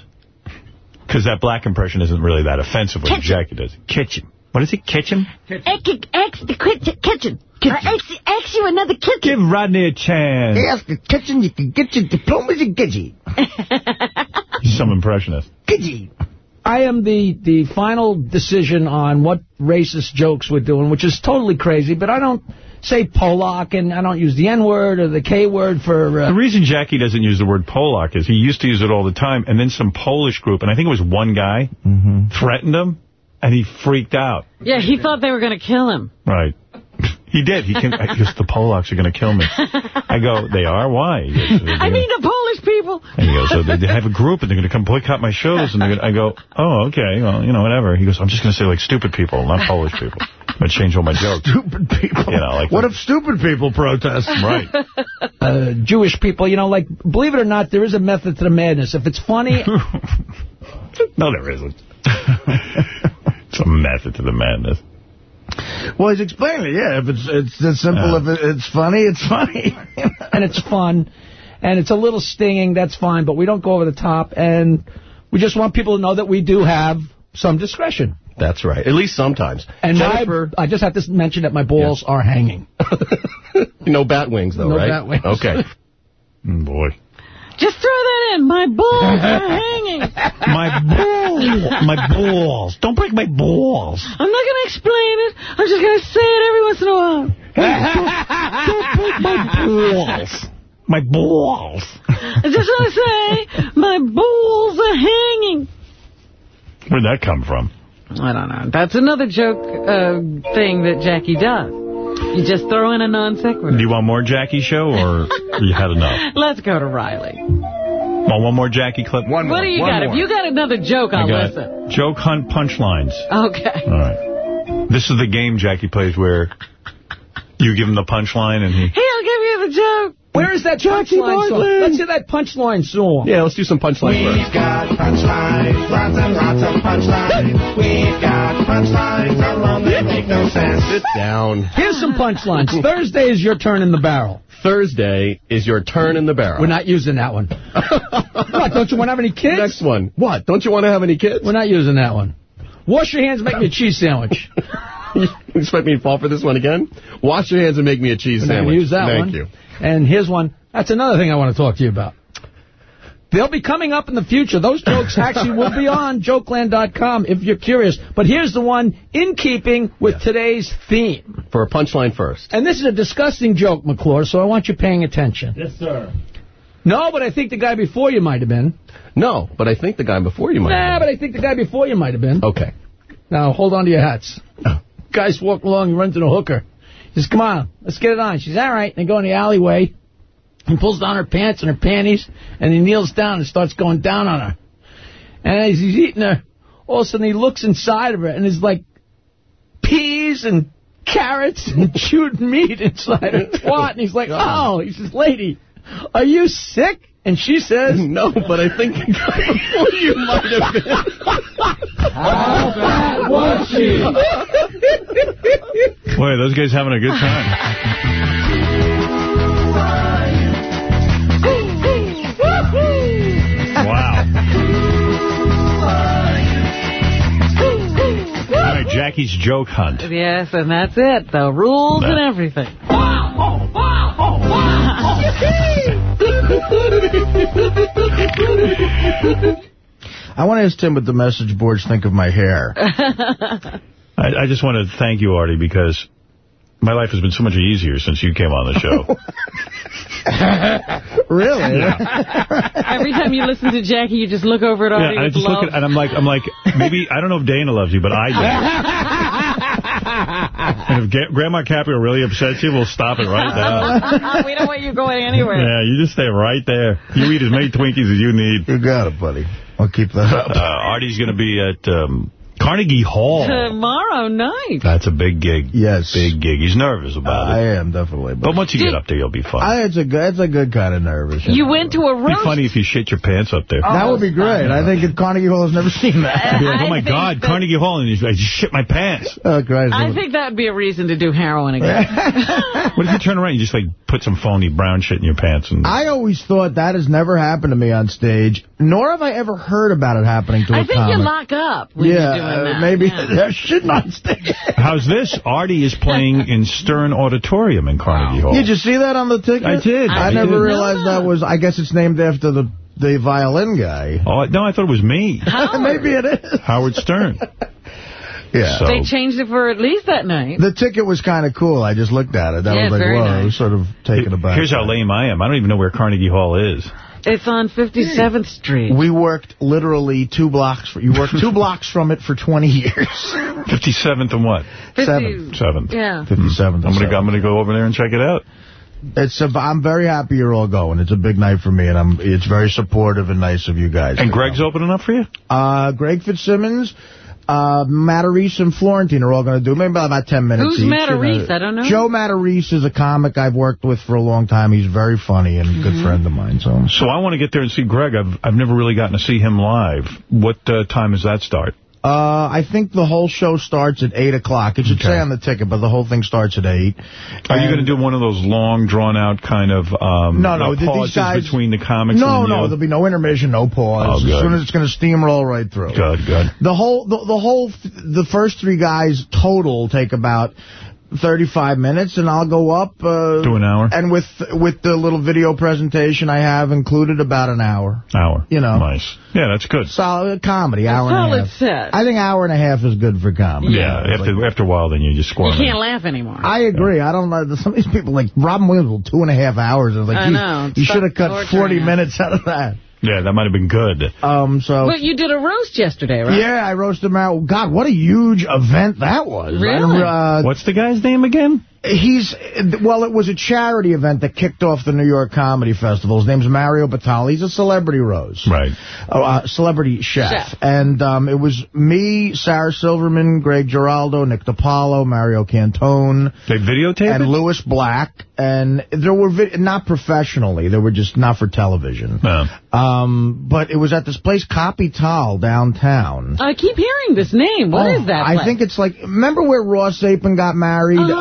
Because that black impression isn't really that offensive when Jackie does it. Kitchen. What is it? Kitchen? X, X, the kitchen. kitchen. X, X you another kitchen. Give Rodney a chance. Ask the kitchen, you can get your diplomas and gidgy. He's [LAUGHS] some impressionist. Gidgy. I am the, the final decision on what racist jokes we're doing, which is totally crazy, but I don't say Polak, and I don't use the N-word or the K-word for... Uh, The reason Jackie doesn't use the word Polak is he used to use it all the time, and then some Polish group, and I think it was one guy, threatened him, and he freaked out. Yeah, he thought they were going to kill him. Right. He did. He came, I guess the Polacks are going to kill me. I go, they are? Why? Goes, I mean, the Polish people. And he goes, so they they have a group, and they're going to come boycott my shows. And gonna, I go, oh, okay, well, you know, whatever. He goes, I'm just going to say, like, stupid people, not Polish people. I'm going to change all my jokes. Stupid people. You know, like, What if stupid people protest? Right. uh, Jewish people, you know, like, believe it or not, there is a method to the madness. If it's funny, [LAUGHS] No, there isn't. [LAUGHS] it's a method to the madness. Well, he's explaining it, yeah. If it's it's as simple, Yeah. if it, it's funny, it's funny. [LAUGHS] and it's fun, and it's a little stinging, that's fine, but we don't go over the top, and we just want people to know that we do have some discretion. That's right. At least sometimes. And my, I just have to mention that my balls are hanging. [LAUGHS] no bat wings, though, No right? bat wings. Okay. Mm, boy. Just throw that in. My balls are hanging. [LAUGHS] My balls. My balls. Don't break my balls. I'm not going to explain it. I'm just going to say it every once in a while. Don't break My balls. My balls. I just want to say my balls are hanging. Where'd that come from? I don't know. That's another joke uh, thing that Jackie does. You just throw in a non sequitur. Do you want more Jackie show, or [LAUGHS] you had enough? Let's go to Riley. Want one more Jackie clip? One what do you got? If you got another joke, I I'll got listen. joke hunt punchlines. Okay. All right. This is the game Jackie plays where you give him the punchline and he... Hey, I'll give you the joke. Where is that punchline song? Let's hear that punchline song. Yeah, let's do some punchline We've first. got punchlines, lots and lots of punchlines. We've got punchlines, some of them make no sense. Sit down. Here's some punchlines. [LAUGHS] Thursday is your turn in the barrel. Thursday is your turn in the barrel. We're not using that one. [LAUGHS] what, don't you want to have any kids? Next one. What? Don't you want to have any kids? We're not using that one. Wash your hands and make me a [LAUGHS] cheese sandwich. you expect me to fall for this one again? Wash your hands and make me a cheese We're not sandwich. gonna use that Thank one. you. And here's one. That's another thing I want to talk to you about. They'll be coming up in the future. Those jokes actually will be on [LAUGHS] jokeland.com if you're curious. But here's the one in keeping with today's theme. For a punchline first. And this is a disgusting joke, McClure, so I want you paying attention. Yes, sir. No, but I think the guy before you might have been. No, but I think the guy before you might Nah, have but I think the guy before you might have been. been. Okay. Now, hold on to your hats. Oh. Guy's walking along, he runs into a hooker. He says, come on, let's get it on. She's all right. And They go in the alleyway. He pulls down her pants and her panties, and he kneels down and starts going down on her. And as he's eating her, all of a sudden he looks inside of her, and there's like peas and carrots and [LAUGHS] chewed meat inside her [LAUGHS] twat. And he's like, oh, oh, he says, lady, are you sick? And she says, [LAUGHS] No, but I think the guy before you might have been. How fat was she? [LAUGHS] Boy, those guys having a good time. [LAUGHS] Jackie's joke hunt. Yes, and that's it. The rules That- and everything. I want to ask Tim what the message boards think of my hair. [LAUGHS] I, I just want to thank you, Artie, because my life has been so much easier since you came on the show. [LAUGHS] really? Every time you listen to Jackie, you just look over at Yeah, Artie and I with just love. look at, and I'm like, I'm like, maybe I don't know if Dana loves you, but I do. [LAUGHS] And if Ga- Grandma Caprio really upsets you, we'll stop it right now. [LAUGHS] we don't want you going anywhere. Yeah, you just stay right there. You eat as many Twinkies as you need. You got it, buddy. I'll keep that up. Uh, Artie's going to be at um, Carnegie Hall. Tomorrow night. That's a big gig. Yes. Big gig. He's nervous about I it. I am, definitely. But but once you get up there, you'll be fine. I, it's a good, it's a good kind of nervous. You went to a room. It'd be funny if you shit your pants up there. that would be oh, great. I think at Carnegie Hall has never seen that. Be [LAUGHS] like, oh, my God, that- Carnegie Hall. And he's like, I shit my pants. Oh, Christ. I think that would be a reason to do heroin again. [LAUGHS] What if you turn around and you just, like, put some phony brown shit in your pants? and I always thought that has never happened to me on stage, nor have I ever heard about it happening to a I think you lock up when yeah, you're doing uh, that. maybe Yeah. they're shitting on stage. How's this? Artie is playing in Stern Auditorium in Carnegie Hall. Did you see that on the ticket? I did. I, I never did. realized that was, I guess it's named after the the violin guy. Oh, no, I thought it was me. [LAUGHS] Maybe it is. Howard Stern. [LAUGHS] Yeah. So- They changed it for at least that night. The ticket was kind of cool. I just looked at it. That Yeah, was like, very whoa, nice. I was sort of taken aback. Here's how lame I am. I don't even know where Carnegie Hall is. It's on 57th Street. We worked literally two blocks. For, you worked two [LAUGHS] blocks from it for 20 years. 57th and what? Seventh. Seventh. Yeah. 57th. I'm gonna go, I'm gonna go over there and check it out. It's a, I'm very happy you're all going. It's a big night for me, and I'm. It's very supportive and nice of you guys. And Greg's come. opening up for you? Uh, Greg Fitzsimmons, uh, Matarese, and Florentine are all going to do maybe about 10 minutes Who's each. Matarese? And, I don't know. Joe Matarese is a comic I've worked with for a long time. He's very funny and a good Mm-hmm. friend of mine. So So I want to get there and see Greg. I've I've never really gotten to see him live. What uh, time does that start? Uh, I think the whole show starts at 8 o'clock. It should Okay. say on the ticket, but the whole thing starts at 8. Are you going to do one of those long, drawn-out kind of um, No, no, uh, pauses guys- between the comics? No, and no, you? there'll be no intermission, no pause. Oh, as soon as it's going to steamroll right through. Good, good. The whole, the, the whole, the first three guys total take about 35 minutes, and I'll go up. Uh, Do an hour? And with with the little video presentation I have included, about an hour. Hour. You know. Nice. Yeah, that's good. Solid comedy, hour and a solid half. set. I think hour and a half is good for comedy. Yeah, after after a while, then you just You can't laugh anymore. I agree. I don't know. Some of these people, like Robin Williams, will two and a half hours. It's like, I know. you should have cut 40 minutes out of that. Yeah, that might have been good. Um, so. But you did a roast yesterday, right? Yeah, I roasted him out. God, what a huge event that was. Really? Uh, What's the guy's name again? He's, well, it was a charity event that kicked off the New York Comedy Festival. His name's Mario Batali. He's a celebrity rose. Right. Oh, uh, celebrity chef. Chef. And um, it was me, Sarah Silverman, Greg Giraldo, Nick DiPaolo, Mario Cantone. They videotape And it? Lewis Black. And there were, vi- not professionally, they were just not for television. No. Um, but it was at this place, Capital, downtown. I keep hearing this name. What is Oh, that I think it's like, remember where Ross Apin got married, Uh-huh.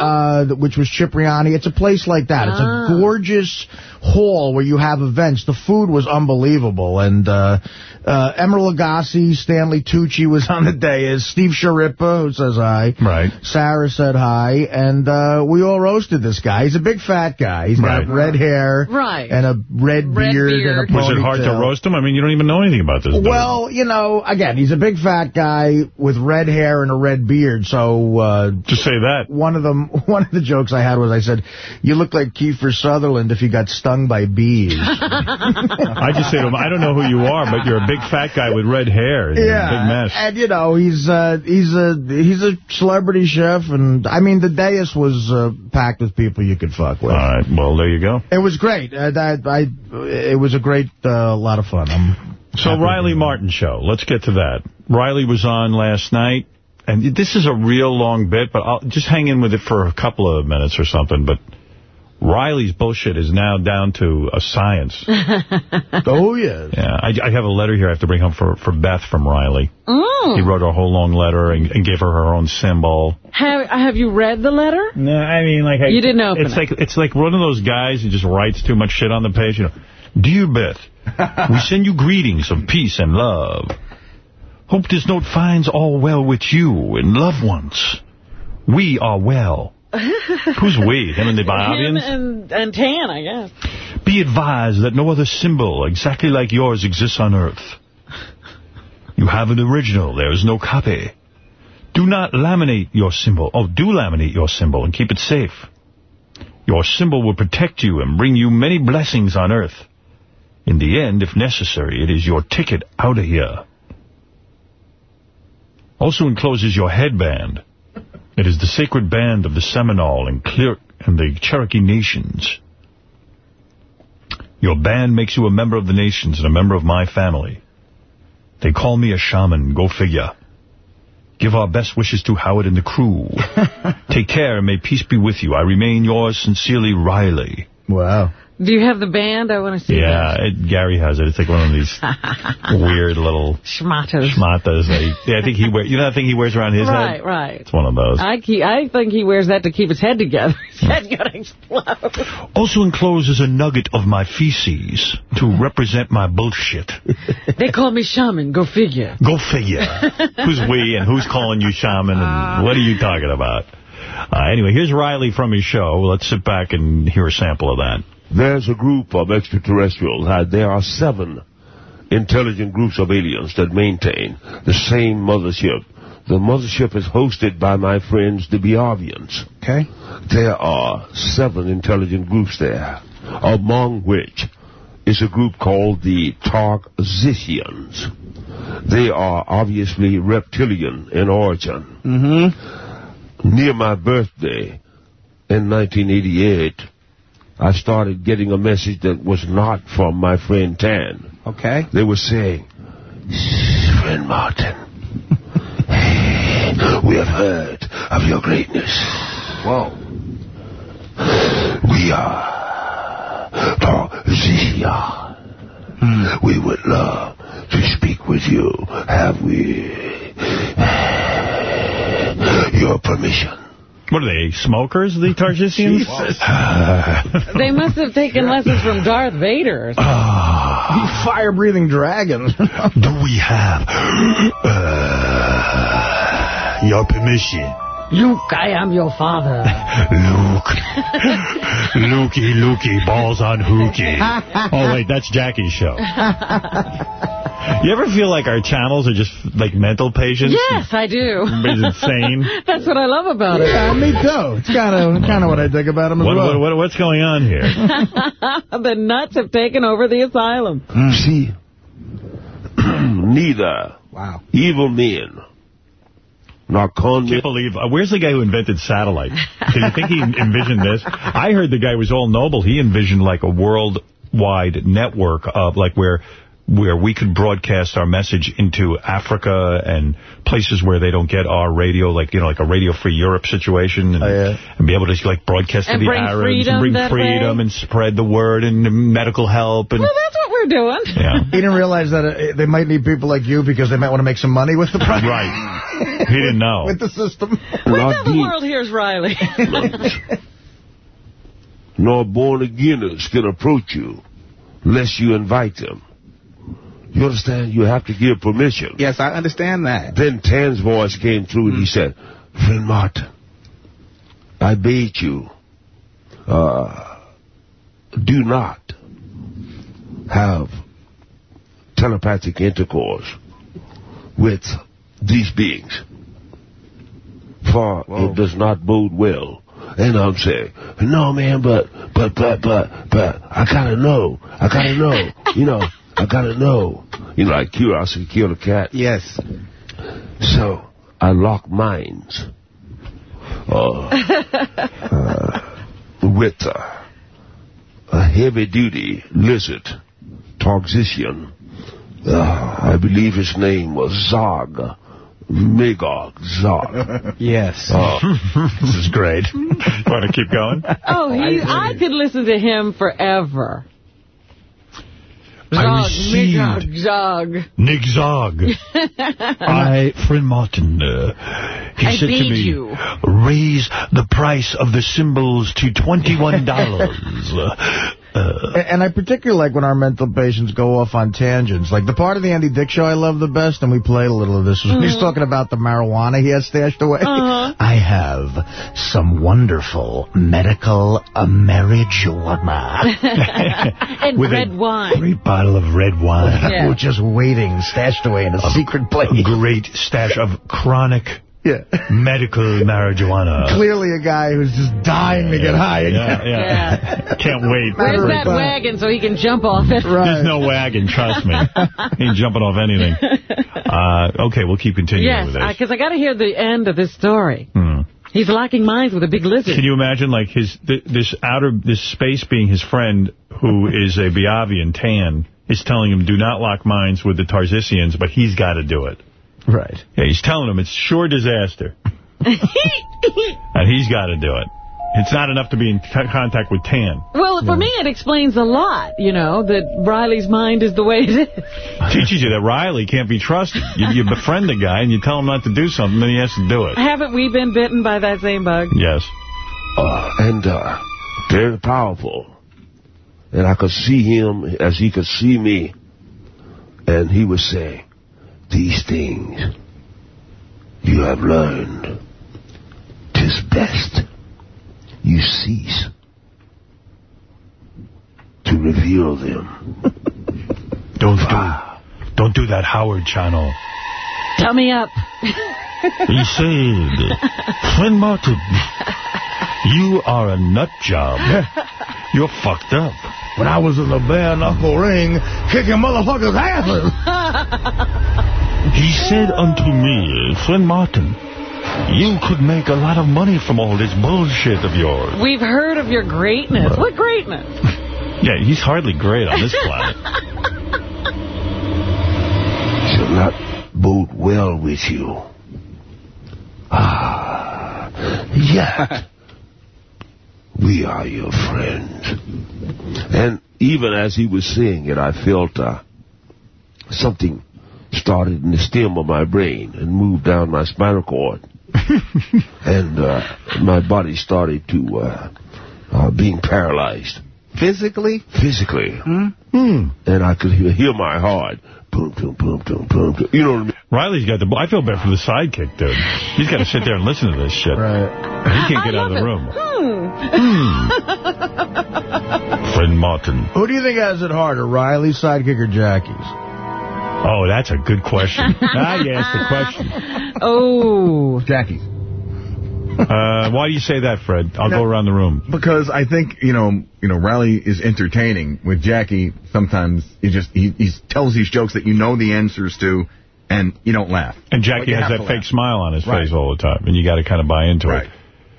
uh, which was Cipriani? It's a place like that. It's Ah. a gorgeous hall where you have events. The food was unbelievable. And uh, uh, Emeril Lagasse, Stanley Tucci was on the dais, Steve Schirripa, who says hi. Right. Sarah said hi. And uh, we all roasted this guy. He's a big fat guy. He's Right. got red hair. Right. And a red, Red beard, beard. and a Was it hard to roast him? I mean, you don't even know anything about this. dude. Well, you know, again, he's a big fat guy with red hair and a red beard. So uh, just say that. one of them, [LAUGHS] one of the jokes I had was I said, "You look like Kiefer Sutherland if you got stung by bees." [LAUGHS] I just say to him, I don't know who you are, but you're a big fat guy with red hair. Yeah, a big mess. and you know he's uh, he's a he's a celebrity chef, and I mean the dais was uh, packed with people you could fuck with. All right, well, there you go. It was great. Uh, that I, it was a great uh, lot of fun. I'm So Riley. Martin show. Let's get to that. Riley was on last night, and this is a real long bit, but I'll just hang in with it for a couple of minutes or something. But Riley's bullshit is now down to a science. [LAUGHS] oh yes. Yeah, I, I have a letter here I have to bring home for, for Beth from Riley. Mm. He wrote a whole long letter and, and gave her her own symbol. Have, have you read the letter? No, I mean, like... I, You didn't open it's it. Like, it's like one of those guys who just writes too much shit on the page. You know, Dear Beth, [LAUGHS] we send you greetings of peace and love. Hope this note finds all well with you and loved ones. We are well. [LAUGHS] Who's we? Him and the Him and, and Tan, I guess. Be advised that no other symbol exactly like yours exists on Earth. You have an original. There is no copy. Do not laminate your symbol. Oh, do laminate your symbol and keep it safe. Your symbol will protect you and bring you many blessings on Earth. In the end, if necessary, it is your ticket out of here. Also encloses your headband. It is the sacred band of the Seminole and, Clear and the Cherokee nations. Your band makes you a member of the nations and a member of my family. They call me a shaman, go figure. Give our best wishes to Howard and the crew. [LAUGHS] Take care and may peace be with you. I remain yours sincerely, Riley. Wow. Do you have the band? I want to see Yeah, it, Gary has it. It's like one of these [LAUGHS] weird little Schmatas. schmatas. They, yeah, I think he wears, you know that thing he wears around his Right, head? right. right. It's one of those. I keep, I think he wears that to keep his head together. [LAUGHS] His head's going to explode. Also enclosed is a nugget of my feces to represent my bullshit. [LAUGHS] They call me shaman. Go figure. Go figure. who's we and who's calling you shaman and what are you talking about? Uh, anyway, here's Riley from his show. Let's sit back and hear a sample of that. There's a group of extraterrestrials. There are seven intelligent groups of aliens that maintain the same mothership. The mothership is hosted by my friends, the Biavians. Okay. There are seven intelligent groups there, among which is a group called the Targzisians. They are obviously reptilian in origin. Mm-hmm. Near my birthday in 1988, I started getting a message that was not from my friend Tan. Okay. They were saying, Friend Martin, [LAUGHS] we have heard of your greatness. Whoa. We are Tarzia. Hmm. We would love to speak with you. Have we [SIGHS] your permission? What are they, smokers, the Targisians? [LAUGHS] [LAUGHS] [LAUGHS] They must have taken lessons from Darth Vader. or something. Fire-breathing dragons. Do we have uh, your permission? Luke, I am your father. [LAUGHS] Luke. [LAUGHS] Lukey, Lukey, balls on hooky. [LAUGHS] Oh, wait, that's Jackie's show. You ever feel like our channels are just like mental patients? Yes, I do. It's insane. That's what I love about it. Yeah, me too. It's kind of kind of what I think about them as What, well. what, what, what's going on here? the nuts have taken over the asylum. Mm. See, [CLEARS THROAT] neither wow. evil men nor con Can't believe, uh, where's the guy who invented satellite? Did you think he envisioned this? I heard the guy was all noble. He envisioned like a worldwide network of like where where we could broadcast our message into Africa and places where they don't get our radio, like, you know, like a Radio Free Europe situation, and, and be able to, like, broadcast And to the Arabs freedom and bring freedom way? and spread the word and medical help. and Well, that's what we're doing. Yeah. [LAUGHS] He didn't realize that uh, they might need people like you because they might want to make some money with the [LAUGHS] product. Right. He didn't know. [LAUGHS] with the system. Wait till the world hears Riley. nor born againers can approach you unless you invite them. You understand? You have to give permission. Yes, I understand that. Then Tan's voice came through and he said, Friend Martin, I bade you, uh, do not have telepathic intercourse with these beings. For it does not bode well. And I'm saying, no, man, but, but, but, but, but, I gotta know. I gotta know. You know, [LAUGHS] I gotta know. You know, like curiosity killed a cat. Yes. So, I lock minds. Uh, uh, with uh, a heavy-duty lizard, toxician. Uh, I believe his name was Zog. Magog Zog. [LAUGHS] yes. Uh, this is great. [LAUGHS] Want to keep going? Oh, he, I could listen to him forever. I Zog, received Migog, Zog. Nick Zog. [LAUGHS] I, friend Martin, uh, he I said to me, you. raise the price of the symbols to $21. [LAUGHS] uh, And I particularly like when our mental patients go off on tangents. Like the part of the Andy Dick show I love the best, and we played a little of this, was when he's Mhm. talking about the marijuana he has stashed away. Uh-huh. I have some wonderful medical uh, marijuana. [LAUGHS] and With a red wine. great bottle of red wine. Yeah. We're just waiting, stashed away in a secret place. A great stash of chronic Yeah. medical marijuana. Clearly a guy who's just dying to get high again. Yeah, yeah. [LAUGHS] Can't wait. Where's for that it. wagon so he can jump off it? There's no wagon, trust me. [LAUGHS] he ain't jumping off anything. Uh, okay, we'll keep continuing Yes, with this. because I, got to hear the end of this story. Hmm. He's locking minds with a big lizard. Can you imagine, like, his th this outer, this space being his friend, who [LAUGHS] is a Biavian tan, is telling him, do not lock minds with the Tarzisians, but he's got to do it. Right. Yeah, he's telling him it's sure disaster. [LAUGHS] and he's got to do it. It's not enough to be in t- contact with Tan. Well, for me, it explains a lot, you know, that Riley's mind is the way it is. Teaches you that Riley can't be trusted. You, you befriend a guy and you tell him not to do something, then he has to do it. Haven't we been bitten by that same bug? Yes. uh, and uh, very powerful. And I could see him as he could see me. And he would say, these things you have learned, tis best you cease to reveal them. [LAUGHS] Don't do, ah. don't do that Howard channel. Tummy up. He said, Flynn Martin, you are a nut job. [LAUGHS] You're fucked up. When I was in the bare knuckle ring, kicking motherfuckers' asses. He said unto me, Flynn Martin, you could make a lot of money from all this bullshit of yours. We've heard of your greatness. What greatness? [LAUGHS] Yeah, he's hardly great on this planet. [LAUGHS] shall not bode well with you. Ah, yet we are your friends. And even as he was saying it, I felt uh, something started in the stem of my brain and moved down my spinal cord. [LAUGHS] and uh, my body started to uh, uh, being paralyzed. Physically? Physically. Hmm? And I could hear, hear my heart. Boom, boom, boom, boom, boom, boom. You know what I mean? Riley's got the... I feel bad for the sidekick, dude. He's got to sit there and listen to this shit. Right. He can't get out of the room. Hmm. Flynn Martin. Who do you think has it harder, Riley's sidekick or Jackie's? Oh, that's a good question. now [LAUGHS] you asked the question. Oh. Jackie. Uh, why do you say that, Fred? I'll No. go around the room. Because I think, you know, you know, Riley is entertaining. With Jackie, sometimes he just he, he tells these jokes that you know the answers to, and you don't laugh. And Jackie has that fake laugh. smile on his Right. face all the time, and you got to kind of buy into Right. it.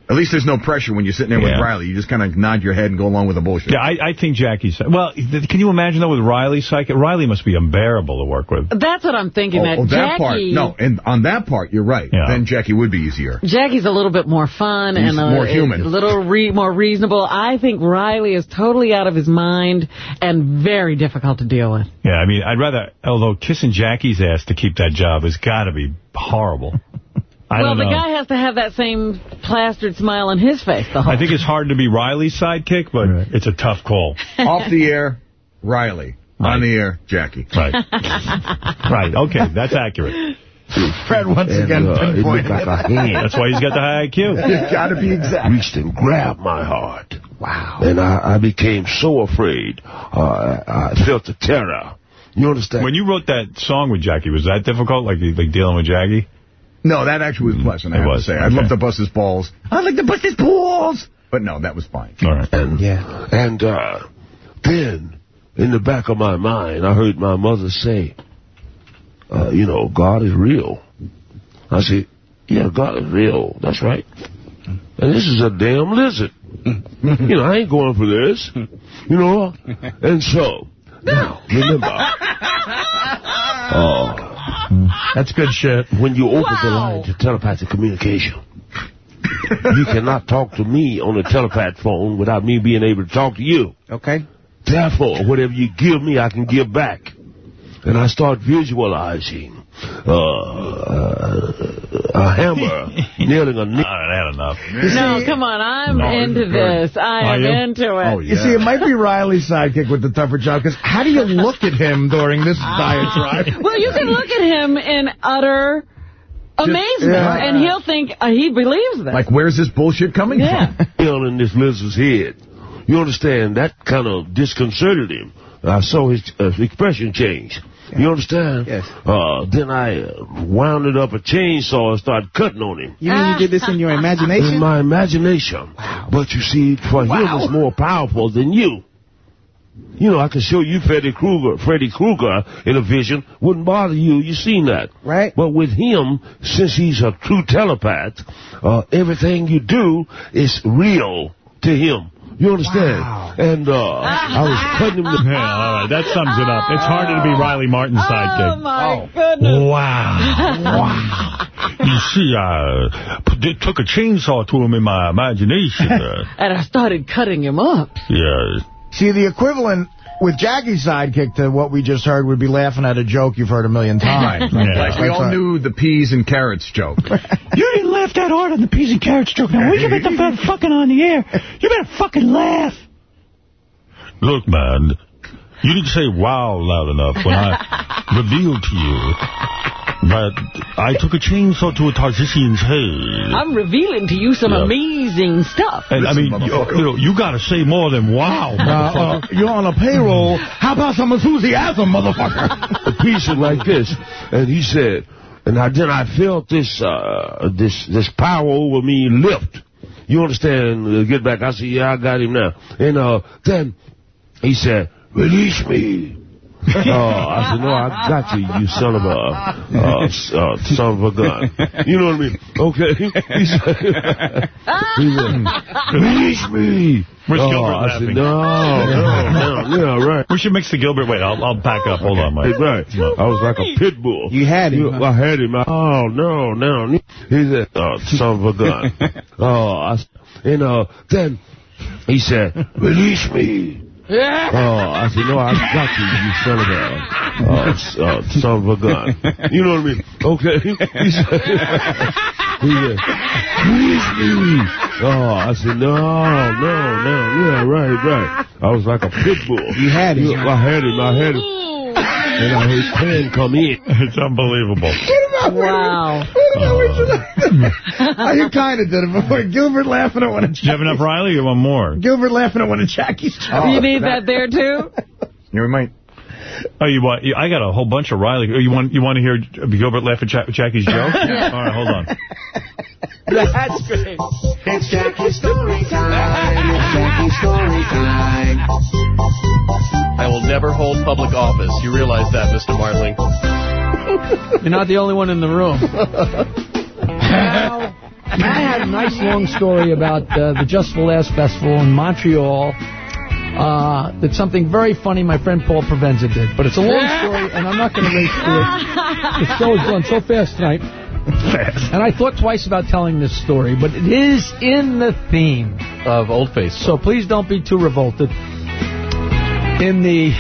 At least there's no pressure when you're sitting there Yeah. with Riley. You just kind of nod your head and go along with the bullshit. Yeah, I, I think Jackie's... Well, th- can you imagine, though, with Riley's psychic? Riley must be unbearable to work with. That's what I'm thinking. Oh, that oh, that Jackie, part. No, and on that part, you're right. Yeah. Then Jackie would be easier. Jackie's a little bit more fun He's and a, more human. a little re more reasonable. I think Riley is totally out of his mind and very difficult to deal with. Yeah, I mean, I'd rather... Although kissing Jackie's ass to keep that job has got to be horrible. I well, don't the guy has to have that same plastered smile on his face the whole I think it's hard to be Riley's sidekick, but it's a tough call. [LAUGHS] Off the air, Riley. On the air, Jackie. Right. [LAUGHS] right, okay, that's accurate. Fred once And, again uh, pinpointed. like a. That's why he's got the high IQ. You [LAUGHS] gotta be exact. reached and grabbed my heart. Wow. And I, I became so afraid. Uh, I I felt the terror. You understand? When you wrote that song with Jackie, was that difficult, like like dealing with Jackie? No, that actually was pleasant, I It have was, to say. I'd love to bust his balls. I'd like to bust his balls! But no, that was fine. All right. And, Yeah. and uh, then, in the back of my mind, I heard my mother say, uh, you know, God is real. I said, yeah, God is real. That's right. And this is a damn lizard. [LAUGHS] you know, I ain't going for this. You know? And so, now, remember, [LAUGHS] uh, That's good shit. when you open the line to telepathic communication, you cannot talk to me on a telepath phone without me being able to talk to you. Okay. Therefore, whatever you give me, I can give back. And I start visualizing uh, uh, a hammer [LAUGHS] nailing a nail. All right, I had enough. No, come on. I'm No, into this. I am into it. Oh, You see, it might be Riley's sidekick with the tougher job, because how do you look at him during this diatribe? [LAUGHS] Well, you can look at him in utter amazement, yeah. and he'll think uh, he believes that. Like, where's this bullshit coming yeah. from? [LAUGHS] nail in this lizard's head. You understand? That kind of disconcerted him. I saw his uh, expression change. You understand? Yes. Uh, then I wound up a chainsaw and started cutting on him. You mean you did this in your imagination? In my imagination. But you see, for him, it's more powerful than you. You know, I can show you Freddy Krueger, Freddy Krueger in a vision. Wouldn't bother you. You seen that. Right. But with him, since he's a true telepath, uh, everything you do is real to him. You understand? And uh, I was [LAUGHS] cutting him. The- Yeah, all right, that sums it up. It's harder to be Riley Martin's sidekick. Oh, my goodness. Wow. Wow. You see, I p- took a chainsaw to him in my imagination. Uh, [LAUGHS] And I started cutting him up. yeah. See, the equivalent with Jackie's sidekick to what we just heard would be laughing at a joke you've heard a million times. [LAUGHS] Like we That's all right. knew the peas and carrots joke. [LAUGHS] You didn't laugh that hard on the peas and carrots joke. Now, when you get the [LAUGHS] bed fucking on the air, you better fucking laugh. Look, man, you didn't say wow loud enough when I revealed to you that I took a chainsaw to a Tarzician's head. I'm revealing to you some Yeah. amazing stuff. And I mean, you, you know, you got to say more than wow, Uh, uh, you're on a payroll. How about some enthusiasm, motherfucker? the piece was like this, and he said, and I, then I felt this uh, this this power over me lift. You understand? Uh, get back. I said, yeah, I got him now. And uh, then he said, release me. Oh, I said, no, I got you, you son of a uh, uh, son of a gun. You know what I mean? Okay. [LAUGHS] He said, he said release me. Where's oh, Gilbert I laughing? said, no, no, no, yeah, right. We should mix the Gilbert. Wait, I'll, I'll back up. Hold on, Mike. Right. I was like a pit bull. You had him. You- I had him. Oh, no, no. He said, oh, son of a gun. [LAUGHS] oh, I, s- and uh, then he said, release me. Oh, I said, no, I got you, you son of a, uh, uh, son of a gun. You know what I mean? Okay. He said, he said, me. Oh, I said, no, no, no. Yeah, right, right. I was like a pit bull. You had him. I had him, I had him. And I heard Pan come in. It's unbelievable. [LAUGHS] Wow. [LAUGHS] Oh, [LAUGHS] oh, you kind of did it before. [LAUGHS] Gilbert laughing at one of Do you have enough Riley or you want more? Gilbert laughing at one of Jackie's oh, jokes. you need that there, too? Yeah, we might. Oh, you want? I got a whole bunch of Riley. Oh, you want? You want to hear Gilbert laugh at Ja- Jackie's joke? Yeah. All right, hold on. That's great. It's Jackie's story time. It's Jackie's story time. I will never hold public office. You realize that, Mr. Martling. You're not the only one in the room. Now, I had a nice long story about uh, the Just for Laughs Festival in Montreal. Uh, that something very funny my friend Paul Provenza did. But it's a long story, and I'm not going to race through it. The show is going so fast tonight. Fast. And I thought twice about telling this story, but it is in the theme. Of Old Face. So please don't be too revolted. In the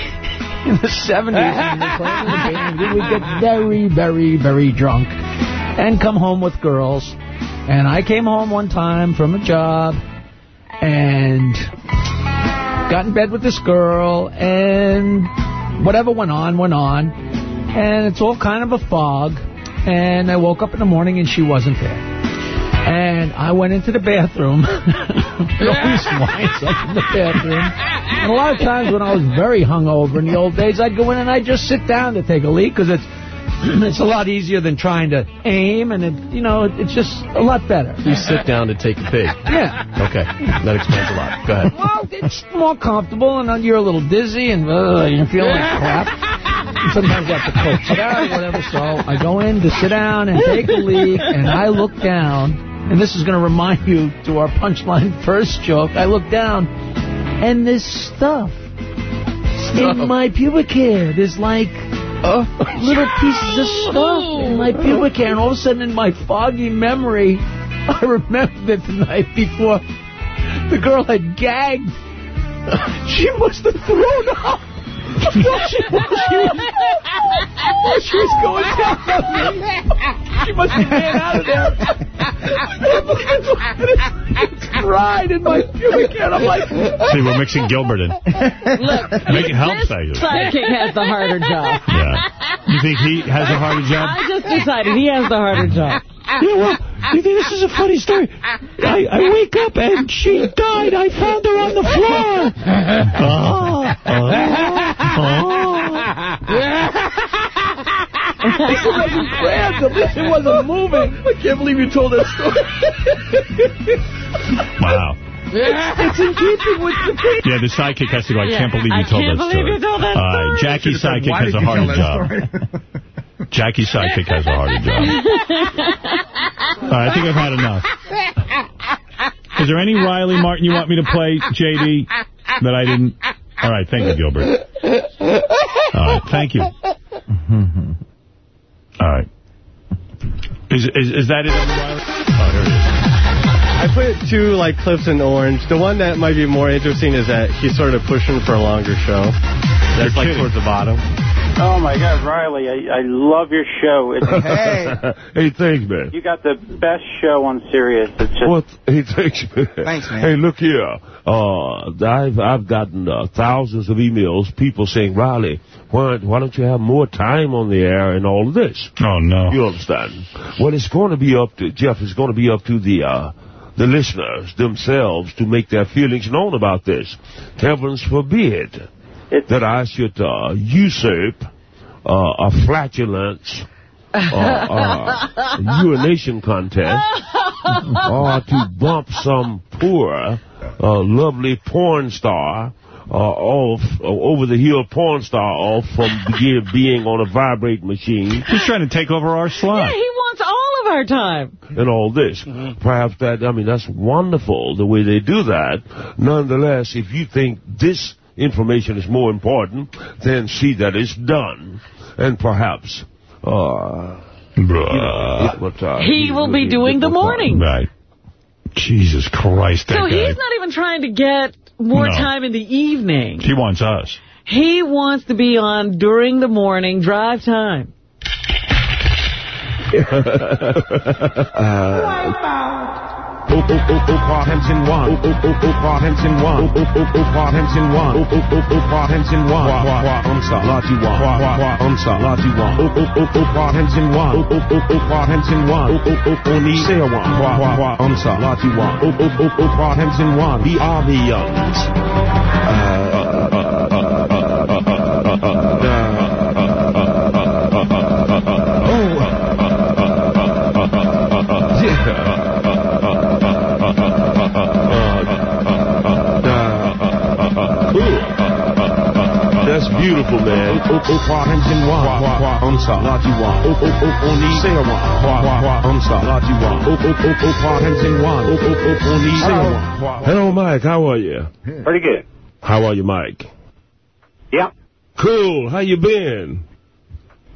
in the 70s, when [LAUGHS] we were playing in the band, we would get very, very, very drunk and come home with girls. And I came home one time from a job and got in bed with this girl and whatever went on, went on. And it's all kind of a fog. And I woke up in the morning and she wasn't there. And I went into the bathroom. [LAUGHS] it always winds up in the bathroom. And a lot of times when I was very hungover in the old days, I'd go in and I'd just sit down to take a leak because it's [CLEARS THROAT] it's a lot easier than trying to aim, and it you know it's just a lot better. You sit down to take a pee. Yeah. Okay. That explains a lot. Go ahead. Well, it's more comfortable, and you're a little dizzy, and uh, you're feeling like crap. And sometimes you have to coach it out or whatever. So I go in to sit down and take a leak, and I look down, and this is going to remind you to our punchline first joke. I look down, and this stuff in my pubic hair. There's like oh. little pieces of stuff in my pubic hair, and all of a sudden, in my foggy memory, [LAUGHS] I remember that the night before, the girl had gagged. [LAUGHS] She must have thrown up. While she, while she, was, she was going down on me. She must have ran out of there. it's [LAUGHS] cried in my pubic hair. I'm like, See, we're mixing Gilbert in. Look, Make it help, this thank you. sidekick has the harder job. Yeah. You think he has a harder job? I just decided he has the harder job. Yeah, well, you think this is a funny story? I, I wake up and she died. I found her on the floor. [LAUGHS] Oh, oh. It wasn't random. It wasn't moving. I can't believe you told that story. Wow. It's in keeping with the people. Yeah, the sidekick has to go. I Yeah, can't believe you I told can't that believe story. you told that All right, story. Jackie's sidekick has a you tell harder job. Jackie's sidekick has a harder job. [LAUGHS] All right, I think I've had enough. Is there any Riley Martin you want me to play, JD, that I didn't? All right, thank you, Gilbert. All right, thank you. [LAUGHS] All right. Is, is, is that it on the Riley? Oh, there it is. I put two like clips in orange. The one that might be more interesting is that he's sort of pushing for a longer show. That's like towards the bottom. Oh my God, Riley, I, I love your show. It's, [LAUGHS] hey, thanks, man. you got the best show on Sirius. It's just What? Hey, thanks, man. Thanks, man. Hey, look here. Uh, I've I've gotten uh, thousands of emails, people saying, Riley, why, why don't you have more time on the air and all of this? Oh, no. You understand? Well, it's going to be up to, Jeff, it's going to be up to the, uh, the listeners themselves to make their feelings known about this. Heavens forbid that I should uh, usurp uh, a flatulence uh, uh, urination contest or [LAUGHS] to bump some poor, uh, lovely porn star uh, off, uh, over the hill porn star off from being on a vibrate machine. He's trying to take over our slot. Yeah, he wants all of our time. and all this. Perhaps that, I mean, that's wonderful the way they do that. Nonetheless, if you think this information is more important, then see that it's done. And perhaps, uh, you know, uh, He will be doing the morning. Right. Jesus Christ, that So guy. he's not even trying to get more No. time in the evening. He wants us. He wants to be on during the morning drive time. [LAUGHS] Oh, oh, oh, oh. Oh, oh, oh, oh. Oh, oh, oh, oh. Oh, oh, oh, oh, Henson one. Qua, qua, umsa, qua, qua, umsa, lati one. Oh, oh, oh, oh, Paul Henson one. Oh, oh, oh, oh, Paul Henson one. Oh, oh, Oh, oh, oh, one. Um, oh, oh, oh, oh, qua, Henson one. Oh, oh, oh, oh, ni say one. Hello, Mike. How are you? pretty good. How are you, Mike? Yep. Cool. How you been?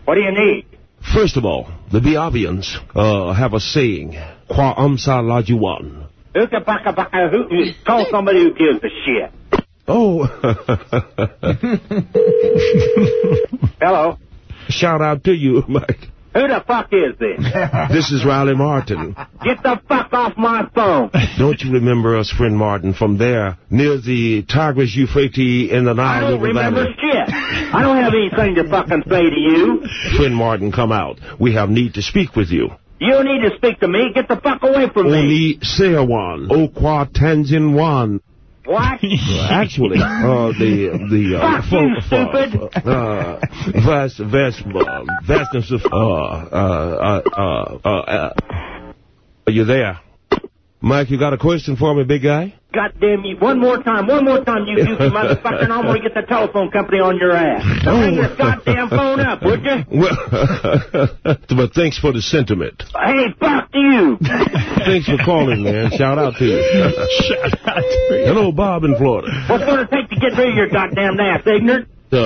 What do you need? First of all, the Biavians uh, have a saying, Qua umsa lajuan. Ooka baka baka hoo- hoo- Call somebody who gives a shit. Oh. [LAUGHS] Hello. Shout out to you, Mike. Who the fuck is this? [LAUGHS] This is Riley Martin. Get the fuck off my phone. Don't you remember us, friend Martin, from there, near the Tigris Euphrates in the Nile I don't remember Valley? shit. I don't have anything to fucking say to you. Friend Martin, come out. We have need to speak with you. You don't need to speak to me. Get the fuck away from me. Oni Seawan, Okwa Tanzin Wan. What? Actually, uh, the the uh, you, stupid. Uh, vast vast uh, vastness of uh uh uh uh. uh, uh are you there, Mike? You got a question for me, big guy? God damn you. One more time. One more time, you goofy [LAUGHS] motherfucker, and I'm going to get the telephone company on your ass. [LAUGHS] So hang this goddamn phone up, would you? [LAUGHS] Well, but thanks for the sentiment. Hey, fuck you. Thanks for calling, man. Shout out to you. Shout out to you. Hello, Bob in Florida. What's going to take to get rid of your goddamn ass, ignorant? Uh,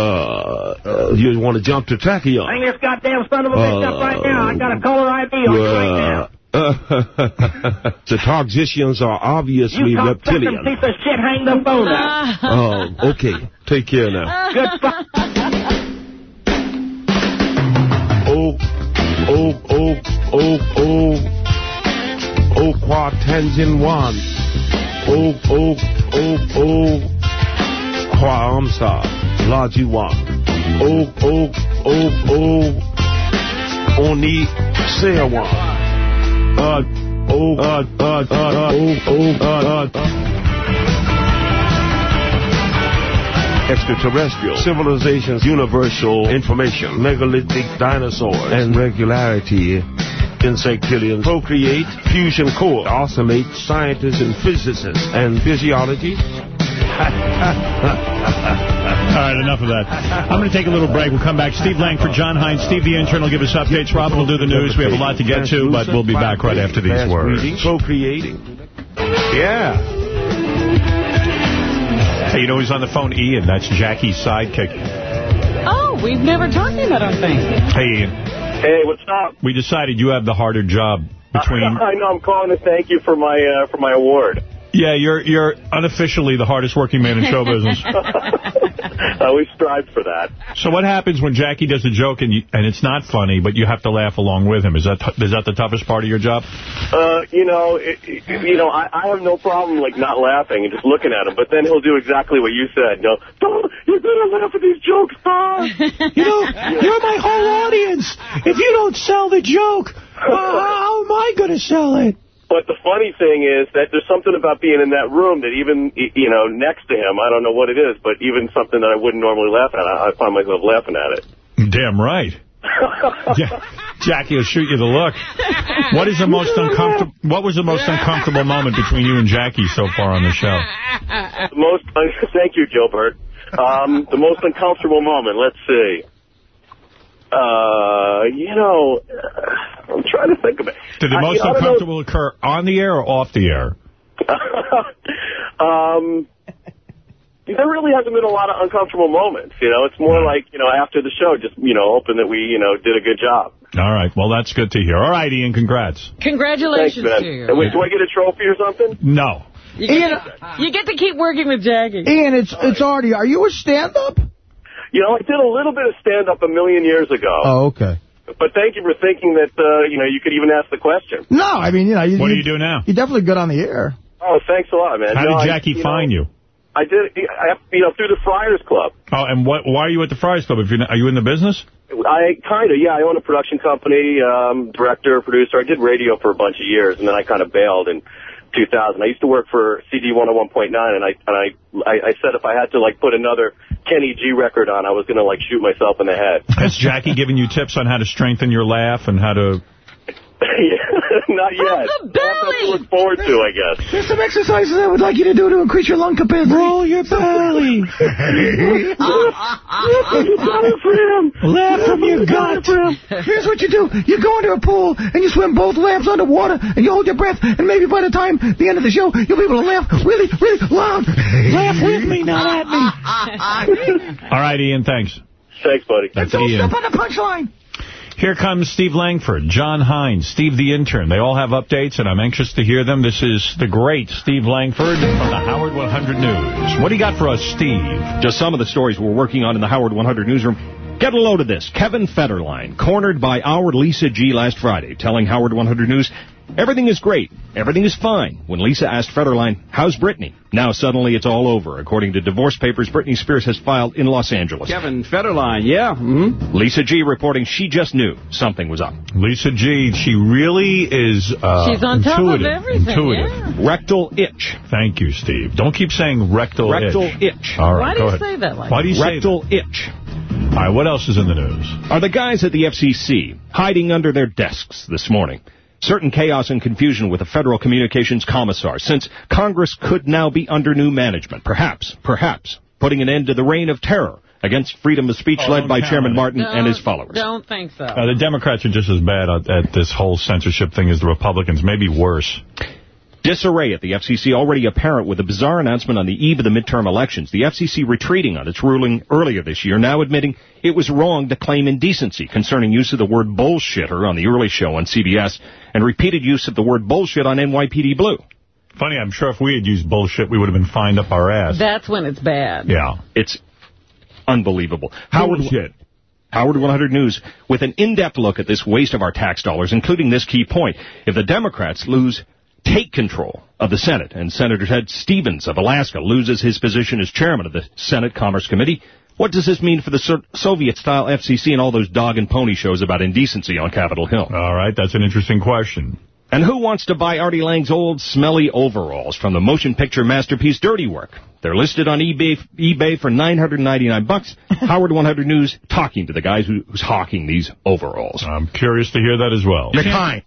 uh you want to jump to Tachyon? Hang this goddamn son of a bitch up right now. I got a caller ID on you right now. [LAUGHS] the toxicians are obviously You reptilian. piece of shit, hang the phone up. [LAUGHS] Oh, okay. Take care now. [LAUGHS] Good fuck. Oh, oh, oh, oh, oh. Oh, qua Wan. Oh, oh, oh, oh. Hua Amsa. Laji Wan. Oh, oh, oh, oh. Oni Seawan. Uh, oh, uh, uh, uh, uh, oh, oh, uh, uh. Extraterrestrial civilizations, universal information, megalithic dinosaurs, and regularity insectillions, procreate, fusion core, oscillate, scientists and physicists, and physiology. [LAUGHS] All right, enough of that. I'm going to take a little break. We'll come back. Steve Langford, John Hines, Steve the intern will give us updates. Robin will do the news. We have a lot to get to, but we'll be back right after these words. breathing, procreating. Yeah. Hey, you know who's on the phone? Ian. That's Jackie's sidekick. Oh, we've never talked to him, I don't think. Hey, Ian. Hey, what's up? We decided you have the harder job between... [LAUGHS] I know I'm calling to thank you for my uh, for my award. Yeah, you're you're unofficially the hardest working man in show business. [LAUGHS] I always strive for that. So what happens when Jackie does a joke and you, and it's not funny, but you have to laugh along with him? Is that is that the toughest part of your job? Uh, you know, it, it- you know, I, I have no problem like not laughing and just looking at him, but then he'll do exactly what you said. You know, don't you better laugh at these jokes, Tom. [LAUGHS] You know, you're my whole audience. If you don't sell the joke, [LAUGHS] uh, how am I going to sell it? But the funny thing is that there's something about being in that room that even, you know, next to him, I don't know what it is, but even something that I wouldn't normally laugh at, I, I find myself laughing at it. Damn right. [LAUGHS] Ja- Jackie will shoot you the look. What is the most uncomfortable? What was the most uncomfortable moment between you and Jackie so far on the show? the most, [LAUGHS] thank you, Gilbert. Um, the most uncomfortable moment, let's see. Uh, you know, uh, I'm trying to think of it. Did the most I don't know- uncomfortable occur on the air or off the air? [LAUGHS] um, there really hasn't been a lot of uncomfortable moments. You know, it's more like you know after the show, just you know hoping that we you know did a good job. All right. Well, that's good to hear. All right, Ian. Congrats. Congratulations Thanks, to you. Wait, do I get a trophy or something? No. You get, to, you get to keep working with Jackie. Ian, it's it's Artie. Are you a stand-up? You know, I did a little bit of stand up a million years ago. Oh, okay. But thank you for thinking that uh, you know you could even ask the question. No, I mean, you know. You, What do you do now? You're definitely good on the air. Oh, thanks a lot, man. How No, did I- Jackie you know, find you? I did, I, you know, through the Friars Club. Oh, and what? Why are you at the Friars Club? If you're not, are you in the business? I kind of, yeah, I own a production company, um, director, producer. I did radio for a bunch of years, and then I kind of bailed in 2000. I used to work for CD 101.9, and I and I, I I said if I had to like put another Kenny G record on, I was gonna like shoot myself in the head. Has Jackie given you tips on how to strengthen your laugh and how to... [LAUGHS] Not yet. Something to look forward to, I guess. There's some exercises I would like you to do to increase your lung capacity. Roll your belly. [LAUGHS] Laugh from your gut. Here's what you do. You go into a pool and you swim both laps underwater and you hold your breath and maybe by the time the end of the show you'll be able to laugh really, really loud. Laugh with me, not at me. [LAUGHS] All right, Ian, thanks. Thanks, buddy. That's Don't Ian. step on the punchline. Here comes Steve Langford, John Hines, Steve the intern. They all have updates, and I'm anxious to hear them. This is the great Steve Langford from the Howard 100 News. What do you got for us, Steve? Just some of the stories we're working on in the Howard 100 newsroom. Get a load of this. Kevin Federline, cornered by our Lisa G last Friday, telling Howard 100 News, everything is great. Everything is fine. When Lisa asked Federline, how's Britney? Now suddenly it's all over. According to divorce papers Britney Spears has filed in Los Angeles. Kevin Federline, yeah. Mm-hmm. Lisa G reporting she just knew something was up. Lisa G, she really is uh, She's on top of intuitive. everything, Intuitive. Rectal itch. Thank you, Steve. Don't keep saying rectal, Rectal itch. itch. All Why do you ahead. say that like Why do you say Rectal itch. that? All right, what else is in the news? Are the guys at the FCC hiding under their desks this morning? Certain chaos and confusion with the Federal Communications Commissar, since Congress could now be under new management. Perhaps, perhaps, putting an end to the reign of terror against freedom of speech Oh, led by Chairman on it. Martin and his followers. Don't think so. Uh, the Democrats are just as bad at, at this whole censorship thing as the Republicans, maybe worse. Disarray at the FCC already apparent with a bizarre announcement on the eve of the midterm elections. The FCC retreating on its ruling earlier this year, now admitting it was wrong to claim indecency concerning use of the word bullshitter on the early show on CBS and repeated use of the word bullshit on NYPD Blue. Funny, I'm sure if we had used bullshit, we would have been fined up our ass. That's when it's bad. Yeah. It's unbelievable. Howard, Bullshit. Howard 100 News with an in-depth look at this waste of our tax dollars, including this key point. If the Democrats lose take control of the Senate and Senator Ted Stevens of Alaska loses his position as chairman of the Senate Commerce Committee, what does this mean for the Soviet-style FCC and all those dog and pony shows about indecency on Capitol Hill? All right, that's an interesting question. And who wants to buy Artie Lange's old smelly overalls from the motion picture masterpiece Dirty Work? They're listed on eBay eBay for 999 bucks. [LAUGHS] Howard 100 News talking to the guy who, who's hawking these overalls. I'm curious to hear that as well. Kind.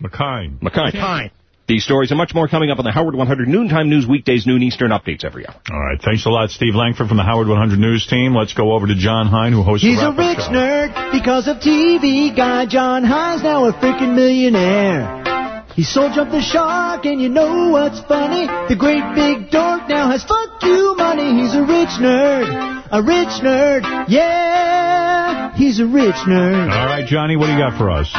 McKine. McKine. McKine. These stories and much more coming up on the Howard 100 Noontime News weekdays, noon Eastern updates every hour. All right. Thanks a lot, Steve Langford from the Howard 100 News team. Let's go over to Jon Hein, who hosts He's the a wrap-up rich show. nerd because of TV guy. Jon Hein's now a freaking millionaire. He sold Jump the Shark, and you know what's funny? The great big dork now has fuck you money. He's a rich nerd. A rich nerd. Yeah, he's a rich nerd. All right, Johnny, what do you got for us?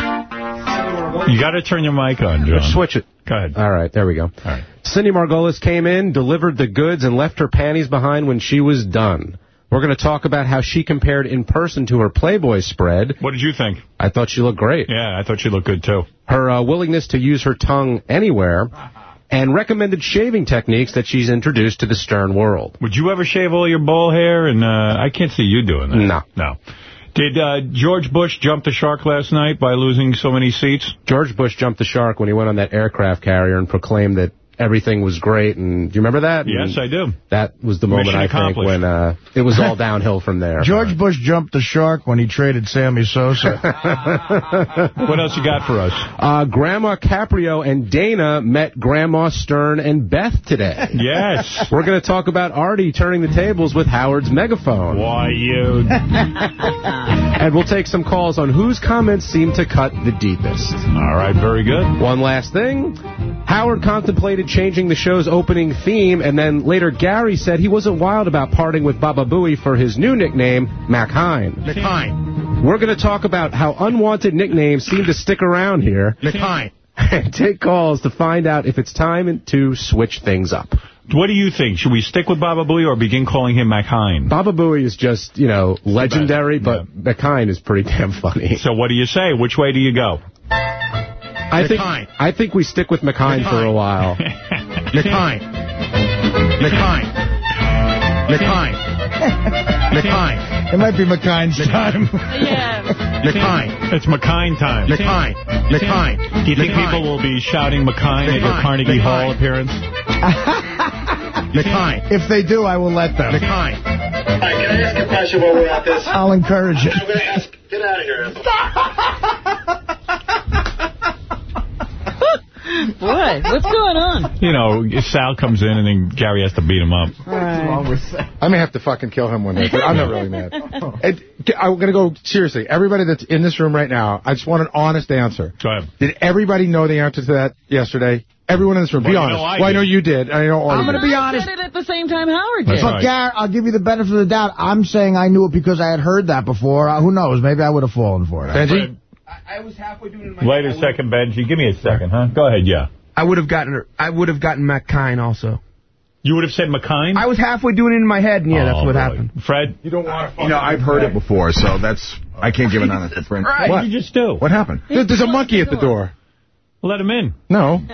You got to turn your mic on, John. Switch it. Go ahead. All right, there we go. All right. Cindy Margolis came in, delivered the goods, and left her panties behind when she was done. We're going to talk about how she compared in person to her Playboy spread. What did you think? I thought she looked great. Yeah, I thought she looked good, too. Her uh, willingness to use her tongue anywhere, and recommended shaving techniques that she's introduced to the Stern world. Would you ever shave all your ball hair? And uh, I can't see you doing that. No. No. Did uh, George Bush jump the shark last night by losing so many seats? George Bush jumped the shark when he went on that aircraft carrier and proclaimed that everything was great. And do you remember that? Yes, and I do. That was the moment, Mission I think, when uh, it was all [LAUGHS] downhill from there. George Bush jumped the shark when he traded Sammy Sosa. [LAUGHS] [LAUGHS] what else you got for us? Uh, Grandma Caprio and Dana met Grandma Stern and Beth today. Yes. We're going to talk about Artie turning the tables with Howard's megaphone. Why, you... and we'll take some calls on whose comments seem to cut the deepest. All right, very good. One last thing. Howard contemplated changing the show's opening theme, and then later Gary said he wasn't wild about parting with Baba Booey for his new nickname, Mac Hine. McHine. We're going to talk about how unwanted nicknames seem to stick around here. McHine. And [LAUGHS] take calls to find out if it's time to switch things up. What do you think? Should we stick with Baba Booey or begin calling him McHine? Baba Booey is just, you know, legendary, but McHine is pretty damn funny. So what do you say? Which way do you go? I think I think we stick with McHine for a while. [LAUGHS] McHine. McHine. McHine. McHine. It might be McHine's time. [LAUGHS] Yeah. McHine. It's McKine time. McHine. McHine. Do you think people will be shouting McKine at your Carnegie Hall appearance? [LAUGHS] McHine. If they do, I will let them. McHine. All right, can I ask a question while we're at this? I'll encourage it. I'm going to ask, get out of here. Boy, what's going on? You know, Sal comes in and then Gary has to beat him up. I may have to fucking kill him one day, but I'm not really mad. [LAUGHS] And, I'm going to go seriously. Everybody that's in this room right now, I just want an honest answer. Go ahead. Did everybody know the answer to that yesterday? Everyone in this room, be Well, you honest. know I well, I know you did. I know Artie I'm gonna did. be I honest. said it at the same time Howard did. But right. Gar, I'll give you the benefit of the doubt. I'm saying I knew it because I had heard that before. Uh, who knows? Maybe I would have fallen for it. Benji? Wait a second, Benji. Give me a second, huh? Go ahead, yeah. I would have gotten I would have gotten McKine also. You would have said McKine? I was halfway doing it in my head, and yeah, that's Oh, what boy. happened. Fred? You don't want to You know, I've heard it before, so that's I can't give an honest print. Right. What did you just do? What happened? There's a monkey at the door. Let him in. No. [LAUGHS]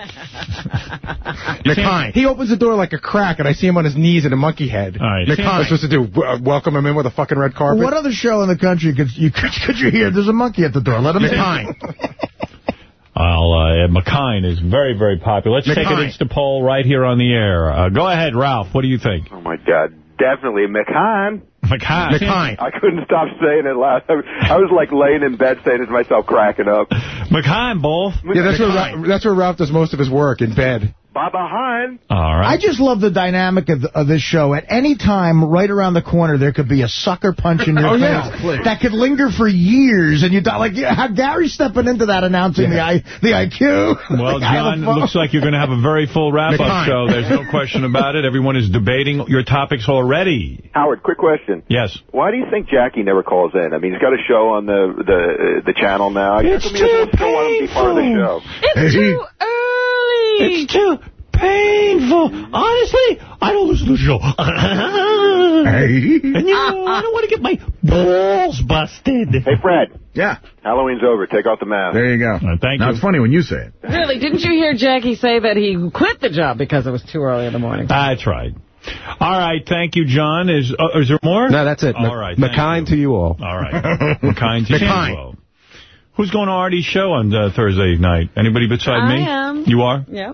McHine. He opens the door like a crack, and I see him on his knees in a monkey head. All right. What am supposed to do? Uh, welcome him in with a fucking red carpet? What other show in the country could you [LAUGHS] could, could you hear? There's a monkey at the door. Let him in. [LAUGHS] I'll, uh, McKine is very, very popular. Let's take an McKine. Insta poll right here on the air. Uh, go ahead, Ralph. What do you think? Oh, my God. Definitely McHine. McKine. McHine. I couldn't stop saying it loud. I was like laying in bed saying it to myself, cracking up. McKine, both. Yeah, that's where, Ra- that's where Ralph does most of his work, in bed. Baba Hine. All right. I just love the dynamic of, of this show. At any time, right around the corner, there could be a sucker punch in your [LAUGHS] Oh, face yeah. that could linger for years, and you thought, like, yeah, how Gary's stepping into that, announcing the I, the IQ. Well, [LAUGHS] The John, it looks like you're going to have a very full wrap-up show. There's no question about it. Everyone is debating your topics already. Howard, quick question. Yes. Why do you think Jackie never calls in? I mean, he's got a show on the the the channel now. It's How come he doesn't too still want him to be part of the show? It's too early. It's too painful. Honestly, I don't listen to the show. [LAUGHS] and you know, I don't want to get my balls busted. Hey, Fred. Yeah. Halloween's over. Take off the mask. There you go. Uh, thank now, you. it's funny when you say it. Really, didn't you hear Jackie say that he quit the job because it was too early in the morning? I tried. All right, thank you, John. Is uh, is there more? No, that's it. All Mc- right, thank McKine to you all. All right. McKine to [LAUGHS] you. McKine. as well. Who's going to Artie's show on uh, Thursday night? Anybody beside I me? I am. You are? Yeah.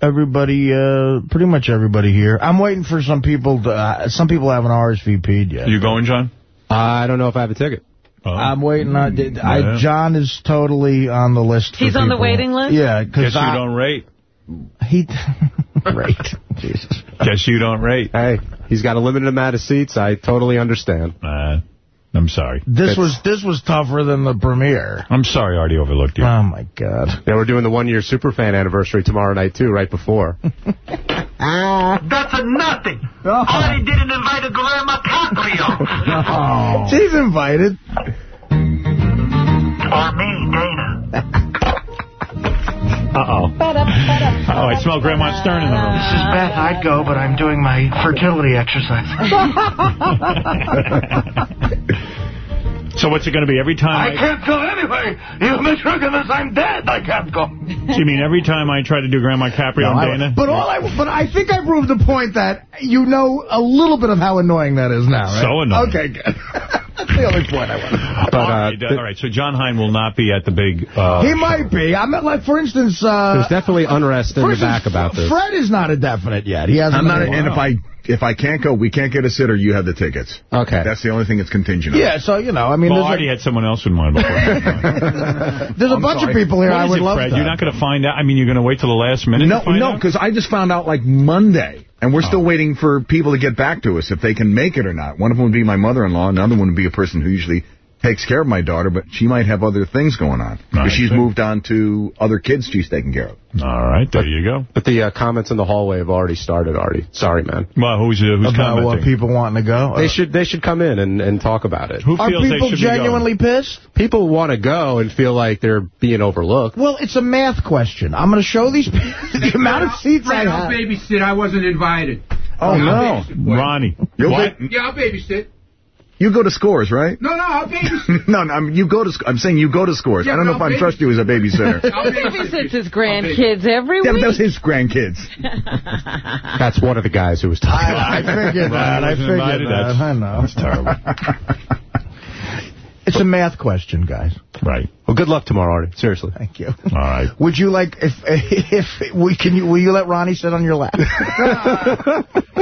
Everybody, uh, pretty much everybody here. I'm waiting for some people to, uh, some people haven't RSVP'd yet. You going, John? I don't know if I have a ticket. I'm waiting on. did- I, John is totally on the list. for He's on the waiting list? Yeah, Guess because you don't rate. He [LAUGHS] rate. Jesus. Guess you don't rate. Hey, he's got a limited amount of seats. I totally understand. Uh, I'm sorry. This It's- was this was tougher than the premiere. I'm sorry, Artie overlooked you. Oh my God. Yeah, we're doing the one-year Superfan anniversary tomorrow night, too, right before. [LAUGHS] [LAUGHS] That's a nothing. Oh. Artie didn't invite a Grandma Caprio. She's invited. Or me, Dana. [LAUGHS] Uh-oh. Oh, I smell Grandma Stern in the room. This is Beth. I'd go, but I'm doing my fertility exercise. [LAUGHS] So what's it going to be? Every time I can't go anyway. You make sure convinced I'm dead. I can't go. You mean every time I try to do Grandma Caprio No, and I- Dana? but all I but I think I proved the point that you know a little bit of how annoying that is now, right? So annoying. Okay, good. [LAUGHS] That's the only point I want. But, all, right, all right, so Jon Hein will not be at the big... Uh, he might be. I mean, like, for instance, uh, There's definitely unrest in for the back instance, about this. Fred is not a definite yet. He hasn't. I'm not, a and if. I if I can't go, we can't get a sitter. You have the tickets. Okay. That's the only thing that's contingent. on. Yeah, so you know, I mean, well, there's, Artie a, had someone else in mind before. [LAUGHS] there's a I'm bunch sorry. of people here What I would it, love Fred? to. You're not going to find out? I mean, you're going to wait till the last minute No, no, because I just found out like Monday, and we're still oh. waiting for people to get back to us if they can make it or not. One of them would be my mother-in-law, another one would be a person who usually takes care of my daughter, but she might have other things going on. I Because she's see. moved on to other kids she's taking care of. All right, there you go. But the uh, comments in the hallway have already started, Artie. Sorry, man. Well, who's, uh, who's about what people wanting to go. They should they should come in and, and talk about it. Who Are feels people should genuinely pissed? People want to go and feel like they're being overlooked. Well, it's a math question. I'm going to show these people [LAUGHS] the amount of seats I Fred, I'll have. babysit. I wasn't invited. Oh, no. I'll babysit be for going? you. Ronnie. You'll what? be- Yeah, I'll babysit. You go to scores, right? No, no, I'll babysit. [LAUGHS] no, no, I'm, you go to. I'm saying you go to scores. Yeah, I don't know but if I'll I trust you as a babysitter. [LAUGHS] I'll babysit. Babysits his grandkids every yeah, but week. those his grandkids. [LAUGHS] That's one of the guys who was talking about I, I figured that. I wasn't figured invited. that. I know. That's terrible. It's a math question, guys. right. Well, good luck tomorrow, Artie. Seriously. Thank you. All right. Would you like if if we can you will you let Ronnie sit on your lap? [LAUGHS]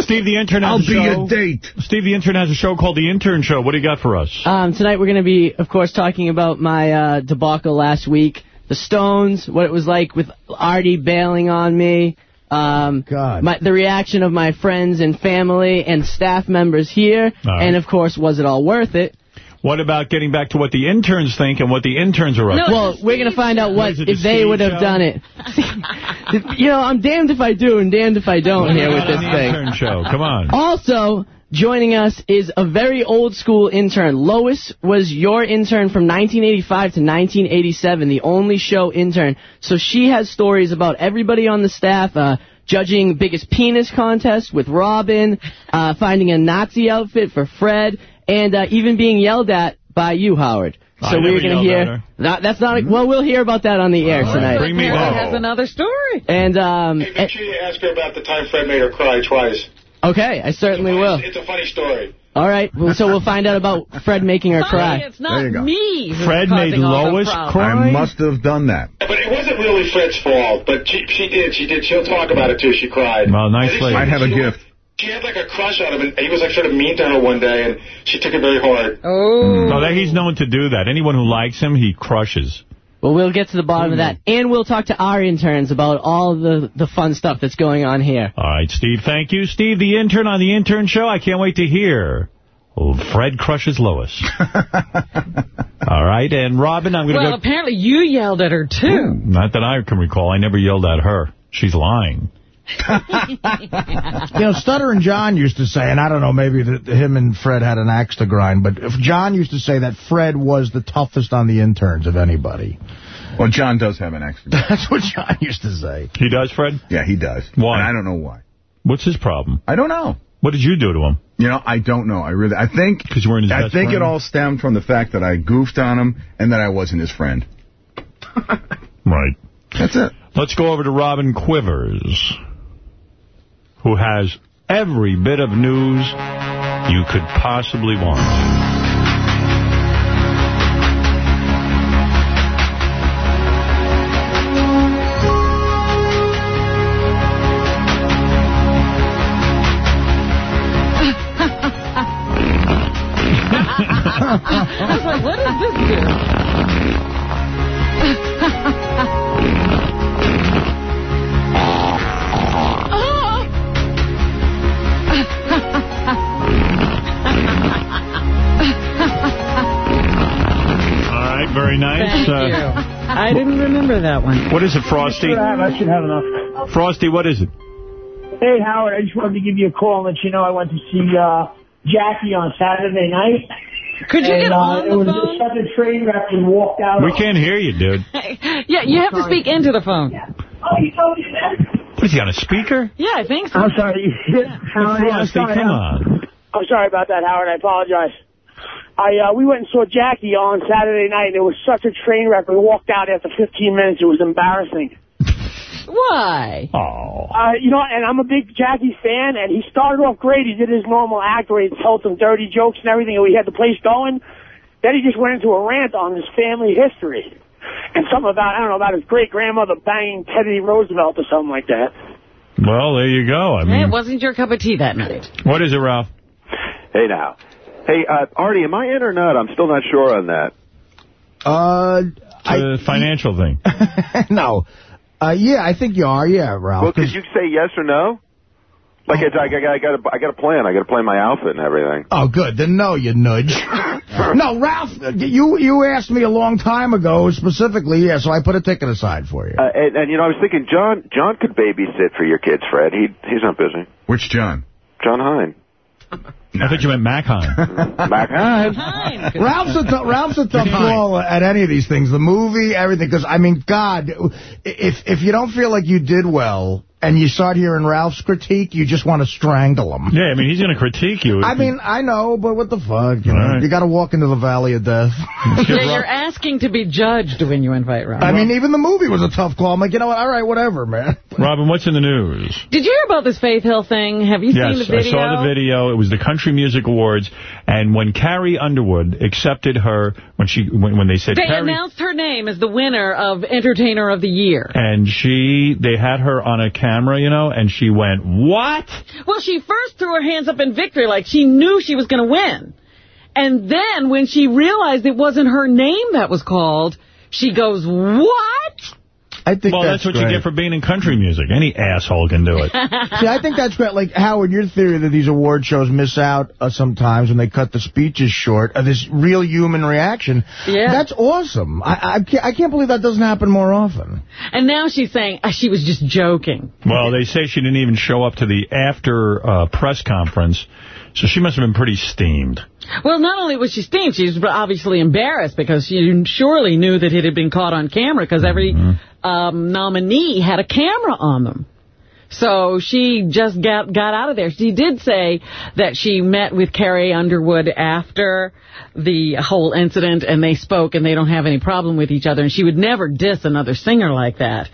Steve, the intern has I'll a be show. your date. Steve, the intern has a show called The Intern Show. What do you got for us? Um, tonight we're going to be, of course, talking about my uh, debacle last week, the Stones, what it was like with Artie bailing on me, um, God. My, the reaction of my friends and family and staff members here, All right. and of course, was it all worth it? What about getting back to what the interns think and what the interns are up to? well, we're going to find out what if they would have show? done it. [LAUGHS] you know, I'm damned if I do and damned if I don't What here with this thing. intern show? Come on. [LAUGHS] Also, joining us is a very old school intern. Lois was your intern from 1985 to 1987, the only show intern. So she has stories about everybody on the staff, uh, judging biggest penis contest with Robin, uh, finding a Nazi outfit for Fred, and uh, even being yelled at by you, Howard. So I we're going to hear. her. That, that's not. A, well, we'll hear about that on the air All right, tonight. bring me Apparently has another story. And um, Hey, make sure you ask her about the time Fred made her cry twice. okay, I certainly will. It's a funny story. All right, well, so we'll find out about Fred making her Funny, cry. it's not There you go. me Fred made causing all the Lois cry? I must have done that. But it wasn't really Fred's fault. But she, she did. She did. She'll talk about it too. She cried. Well, nice I think lady. I have a gift. She had like a crush on him, and he was like sort of mean to her one day, and she took it very hard. Oh. No, that he's known to do that. Anyone who likes him, he crushes. Well, we'll get to the bottom of that. And we'll talk to our interns about all the, the fun stuff that's going on here. All right, Steve, thank you. Steve, the intern on the intern show. I can't wait to hear. Oh, Fred crushes Lois. [LAUGHS] All right, and Robin, I'm going to Well, go... apparently you yelled at her, too. Not that I can recall. I never yelled at her. She's lying. [LAUGHS] you know, Stuttering John used to say, and I don't know, maybe that him and Fred had an axe to grind, but if John used to say that Fred was the toughest on the interns of anybody. Well, John does have an extra. [LAUGHS] That's what John used to say. He does, Fred? Yeah, he does. Why? And I don't know why. What's his problem? I don't know. What did you do to him? You know, I don't know. I really, I think, Because you weren't his I best think friend? it all stemmed from the fact that I goofed on him and that I wasn't his friend. [LAUGHS] Right. That's it. Let's go over to Robin Quivers, who has every bit of news you could possibly want. I didn't remember that one. What is it, Frosty? I should have enough. Frosty, what is it? Hey, Howard, I just wanted to give you a call and let you know I went to see uh, Jackie on Saturday night. Could you and, get uh, on it was phone? such a train wreck and walked out. We can't hear you, dude. [LAUGHS] Yeah, you have to speak into the phone. Oh, you told me that? What is he on a speaker? Yeah, I think so. I'm sorry. Howard, I'm Frosty, sorry. come on. I'm sorry about that, Howard. I apologize. I uh, we went and saw Jackie on Saturday night, and it was such a train wreck. We walked out after 15 minutes. It was embarrassing. Why? Oh. Uh, you know, and I'm a big Jackie fan, and he started off great. He did his normal act where he told some dirty jokes and everything, and we had the place going. Then he just went into a rant on his family history. And something about, I don't know, about his great-grandmother banging Teddy Roosevelt or something like that. Well, there you go. I mean, it wasn't your cup of tea that night. what is it, Ralph? Hey now. Hey, uh, Artie, am I in or not? I'm still not sure on that. Uh, It's a financial thing. [LAUGHS] no. Uh, yeah, I think you are. Yeah, Ralph. Well, could you say yes or no? Like, it's, I, I, I got a, I got a plan. I got to plan my outfit and everything. Oh, good. Then no, you nudge. [LAUGHS] no, Ralph, you you asked me a long time ago specifically, yeah, so I put a ticket aside for you. Uh, and, and, you know, I was thinking John John could babysit for your kids, Fred. He He's not busy. Which John? Jon Hein. [LAUGHS] I thought you meant Mac Hine. Mac Hine. Ralph's a t- Ralph's a tough call at any of these things. The movie, everything. Because I mean, God, if if you don't feel like you did well and you start hearing Ralph's critique, you just want to strangle him. Yeah, I mean, he's going to critique you. I mean, I know, but what the fuck? You, know, Right. you got to walk into the valley of death. [LAUGHS] Yeah, you're asking to be judged when you invite Rob. I mean, even the movie was a tough call. I'm like, you know what? All right, whatever, man. [LAUGHS] Robin, what's in the news? Did you hear about this Faith Hill thing? Have you yes, seen the video? Yes, I saw the video. It was the Country Music Awards, and when Carrie Underwood accepted her, when she when, when they said They Carrie, announced her name as the winner of Entertainer of the Year. and she they had her on a camera, you know, and she went, "What?" Well, she first threw her hands up in victory like she knew she was going to win. And then when she realized it wasn't her name that was called, she goes, what? I think well, that's that's, what you get for being in country music. Any asshole can do it. [LAUGHS] See, I think that's great. Like, Howard, your theory that these award shows miss out uh, sometimes when they cut the speeches short of this real human reaction. Yeah. That's awesome. I, I, can't, I can't believe that doesn't happen more often. And now she's saying uh, she was just joking. Well, they say she didn't even show up to the after uh, press conference, so she must have been pretty steamed. Well, not only was she steamed, she was obviously embarrassed because she surely knew that it had been caught on camera because every um, nominee had a camera on them. So she just got got out of there. She did say that she met with Carrie Underwood after the whole incident, and they spoke, and they don't have any problem with each other, and she would never diss another singer like that.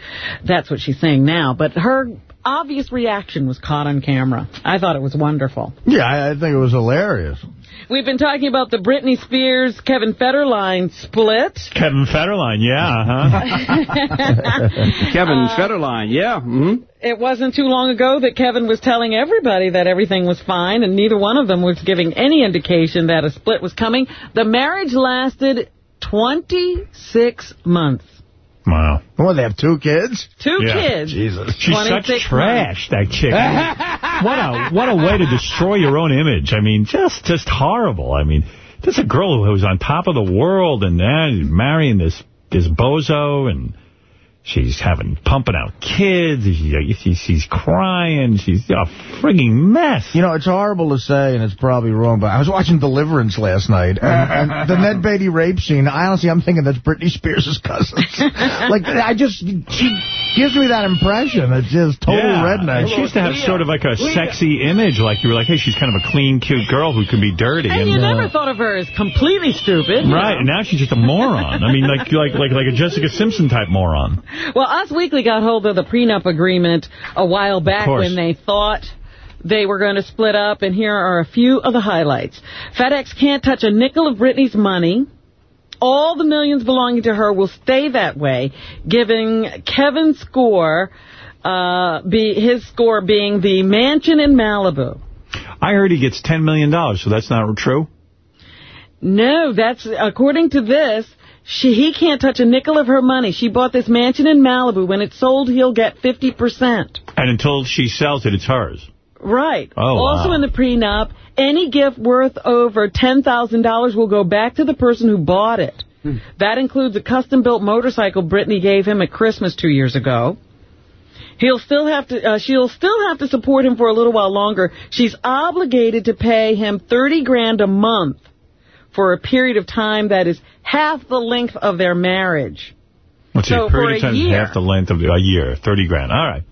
That's what she's saying now. But her obvious reaction was caught on camera. I thought it was wonderful. Yeah, I, I think it was hilarious. We've been talking about the Britney Spears, Kevin Federline split. Kevin Federline, yeah, huh? [LAUGHS] Kevin Federline, yeah. Mm-hmm. It wasn't too long ago that Kevin was telling everybody that everything was fine, and neither one of them was giving any indication that a split was coming. The marriage lasted 26 months. Wow. Well, they have two kids? Two Yeah. kids. Jesus. She's such 26 trash, that chick. [LAUGHS] what a what a way to destroy your own image. I mean, just just horrible. I mean, this is a girl who who's on top of the world and then marrying this this bozo and she's having pumping out kids. She, uh, she, she's crying. She's a frigging mess. You know, it's horrible to say, and it's probably wrong, but I was watching Deliverance last night, and, and the [LAUGHS] Ned Beatty rape scene, I honestly, I'm thinking that's Britney Spears' cousin. [LAUGHS] like, I just, she gives me that impression. It's just total yeah. redneck. And she used to have sort of like a sexy image, like you were like, hey, she's kind of a clean, cute girl who can be dirty. And you uh, never thought of her as completely stupid. Right, know. and now she's just a moron. I mean, like like like like a Jessica Simpson type moron. Well, Us Weekly got hold of the prenup agreement a while back when they thought they were going to split up, and here are a few of the highlights. FedEx can't touch a nickel of Britney's money. All the millions belonging to her will stay that way, giving Kevin's score, uh, be his score being the mansion in Malibu. I heard he gets $10 million, dollars, so that's not true? No, that's according to this. She, he can't touch a nickel of her money. She bought this mansion in Malibu. When it's sold, he'll get 50%. And until she sells it, it's hers. Right. Oh, also wow. in the prenup, any gift worth over $10,000 will go back to the person who bought it. That includes a custom-built motorcycle Britney gave him at Christmas two years ago. He'll still have to. Uh, she'll still have to support him for a little while longer. She's obligated to pay him thirty grand a month for a period of time that is half the length of their marriage. What's So a period of time is year. half the length of the, a year, 30 grand. All right.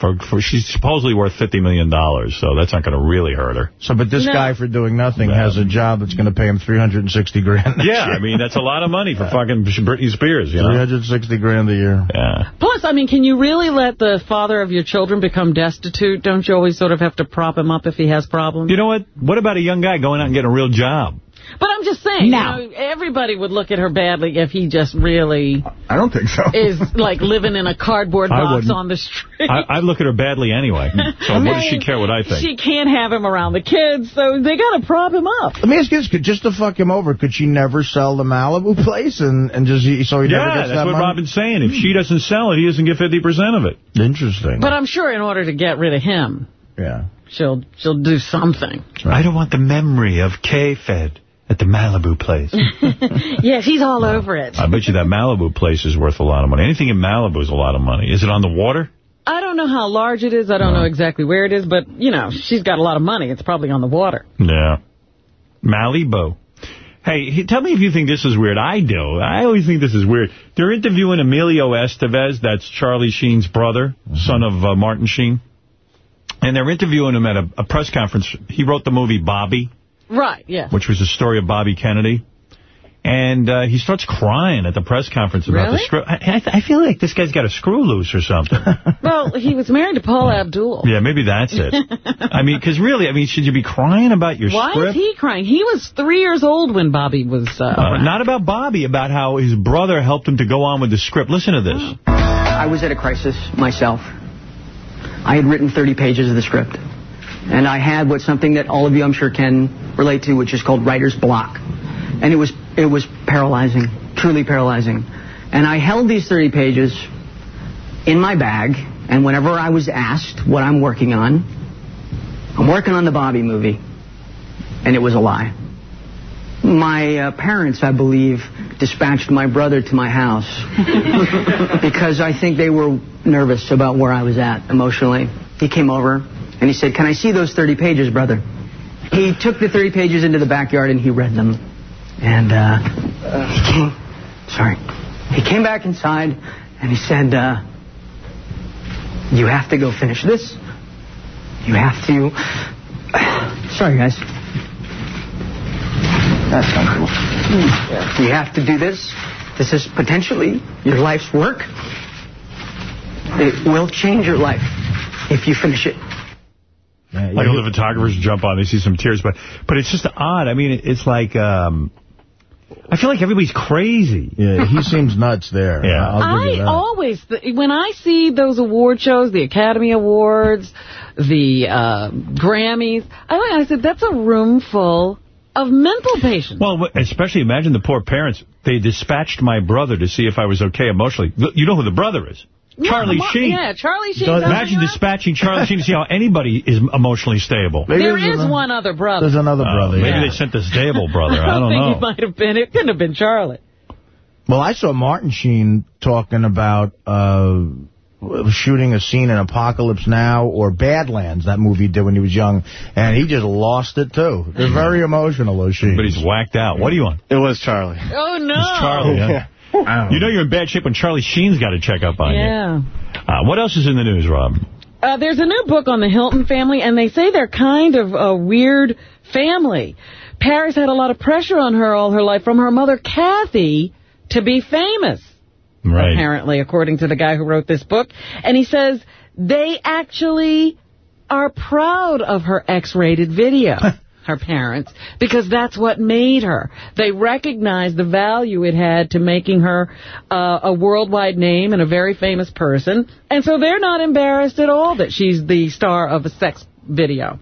For, for She's supposedly worth $50 million, dollars, so that's not going to really hurt her. So, but this No. guy, for doing nothing, has a job that's going to pay him 360 grand. Yeah, I mean, that's a lot of money for [LAUGHS] fucking Britney Spears, you know? 360 grand a year. Yeah. Plus, I mean, can you really let the father of your children become destitute? Don't you always sort of have to prop him up if he has problems? You know what? What about a young guy going out and getting a real job? But I'm just saying, No. you know, everybody would look at her badly if he just really I don't think so. is like living in a cardboard box on the street. I, I'd look at her badly anyway. So what does she care what I think? She can't have him around the kids, so they got to prop him up. Let me ask you this, could, just to fuck him over, could she never sell the Malibu place and, and just, so he never yeah, gets that's that what money? Robin's saying. If she doesn't sell it, he doesn't get 50% of it. Interesting. But I'm sure in order to get rid of him, yeah, she'll she'll do something. I don't want the memory of K-Fed at the Malibu place. [LAUGHS] yes, he's all over it. I bet you that Malibu place is worth a lot of money. Anything in Malibu is a lot of money. Is it on the water? I don't know how large it is. I don't know exactly where it is, but, you know, she's got a lot of money. It's probably on the water. Yeah. Malibu. Hey, he- tell me if you think this is weird. I do. I always think this is weird. They're interviewing Emilio Estevez, that's Charlie Sheen's brother, son of uh, Martin Sheen. And they're interviewing him at a, a press conference. He wrote the movie Bobby, Right, yeah. which was the story of Bobby Kennedy. And uh, he starts crying at the press conference about the Really? script. I, I, I feel like this guy's got a screw loose or something. [LAUGHS] Well, he was married to Paula Abdul. yeah, maybe that's it. I mean, because really, I mean, should you be crying about your Why script? is he crying? He was three years old when Bobby was uh, Uh, not about Bobby, about how his brother helped him to go on with the script. Listen to this. I was at a crisis myself. I had written 30 pages of the script. And I had what something that all of you I'm sure can relate to, which is called writer's block. And it was it was paralyzing, truly paralyzing. And I held these 30 pages in my bag, and whenever I was asked what I'm working on, I'm working on the Bobby movie. And it was a lie. My uh, parents, I believe, dispatched my brother to my house [LAUGHS] because I think they were nervous about where I was at emotionally. He came over and he said, Can I see those 30 pages, brother? He took the 30 pages into the backyard and he read them. And uh, he came, sorry, he came back inside and he said, uh, You have to go finish this. You have to. [COUGHS] Sorry, guys. That's not cool. You have to do this. This is potentially your life's work. It will change your life if you finish it. Like all the photographers jump on, they see some tears, but but it's just odd. I mean, it's like um, I feel like everybody's crazy. Yeah, he seems nuts there. Yeah. I'll give you that. always, th- when I see those award shows, the Academy Awards, the uh, Grammys, I, think I said, that's a room full of mental patients. Well, especially imagine the poor parents. They dispatched my brother to see if I was okay emotionally. You know who the brother is? Charlie Mo- Sheen. Yeah, Charlie Sheen. Imagine dispatching Charlie Sheen to see how anybody is emotionally stable. There is one other brother. There's another Uh, brother. maybe yeah. they sent the stable brother. [LAUGHS] I don't think know. he might have been. It couldn't have been Charlie. Well, I saw Martin Sheen talking about uh, shooting a scene in Apocalypse Now or Badlands, that movie he did when he was young, and he just lost it, too. They're very emotional, those Sheen. But he's whacked out. What do you want? It was Charlie. Oh, no. It's Charlie, huh? [LAUGHS] [LAUGHS] You know you're in bad shape when Charlie Sheen's got to check up on Yeah. you. Uh, what else is in the news, Rob? Uh, there's a new book on the Hilton family, and they say they're kind of a weird family. Paris had a lot of pressure on her all her life from her mother, Kathy, to be famous. Right. Apparently, according to the guy who wrote this book. And he says they actually are proud of her X-rated video. [LAUGHS] her parents, because that's what made her. They recognized the value it had to making her uh, a worldwide name and a very famous person, and so they're not embarrassed at all that she's the star of a sex video.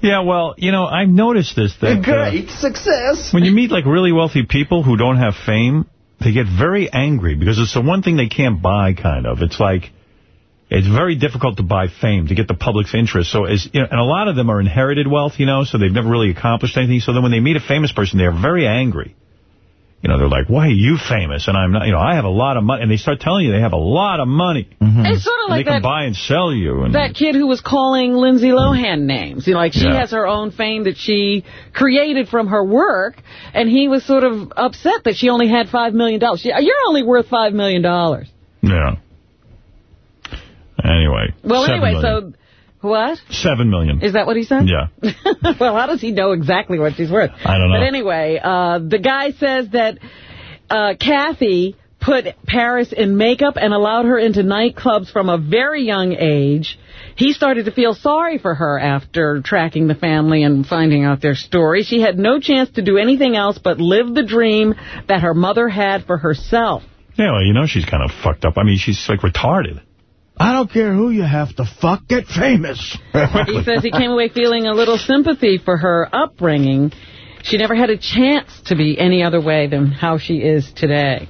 Yeah, well, you know, I've noticed this. That, uh, success. when you meet, like, really wealthy people who don't have fame, they get very angry because it's the one thing they can't buy, kind of. It's like, it's very difficult to buy fame, to get the public's interest. So, as you know, and a lot of them are inherited wealth, you know, so they've never really accomplished anything. So then when they meet a famous person, they're very angry. you know, they're like, why are you famous? And I'm not, you know, I have a lot of money. And they start telling you they have a lot of money. Mm-hmm. It's sort of And like they can buy and sell you. And That kid who was calling Lindsay Lohan names. You know, like she Yeah. has her own fame that she created from her work, and he was sort of upset that she only had $5 million. She- You're only worth 5 million. dollars. Yeah. Anyway. Well, anyway, million. so what? Seven million. Is that what he said? Yeah. [LAUGHS] well, how does he know exactly what she's worth? I don't know. But anyway, uh, the guy says that uh, Kathy put Paris in makeup and allowed her into nightclubs from a very young age. He started to feel sorry for her after tracking the family and finding out their story. She had no chance to do anything else but live the dream that her mother had for herself. Yeah, well, you know she's kind of fucked up. I mean, she's like retarded. I don't care who you have to fuck, get famous. [LAUGHS] He says he came away feeling a little sympathy for her upbringing. She never had a chance to be any other way than how she is today.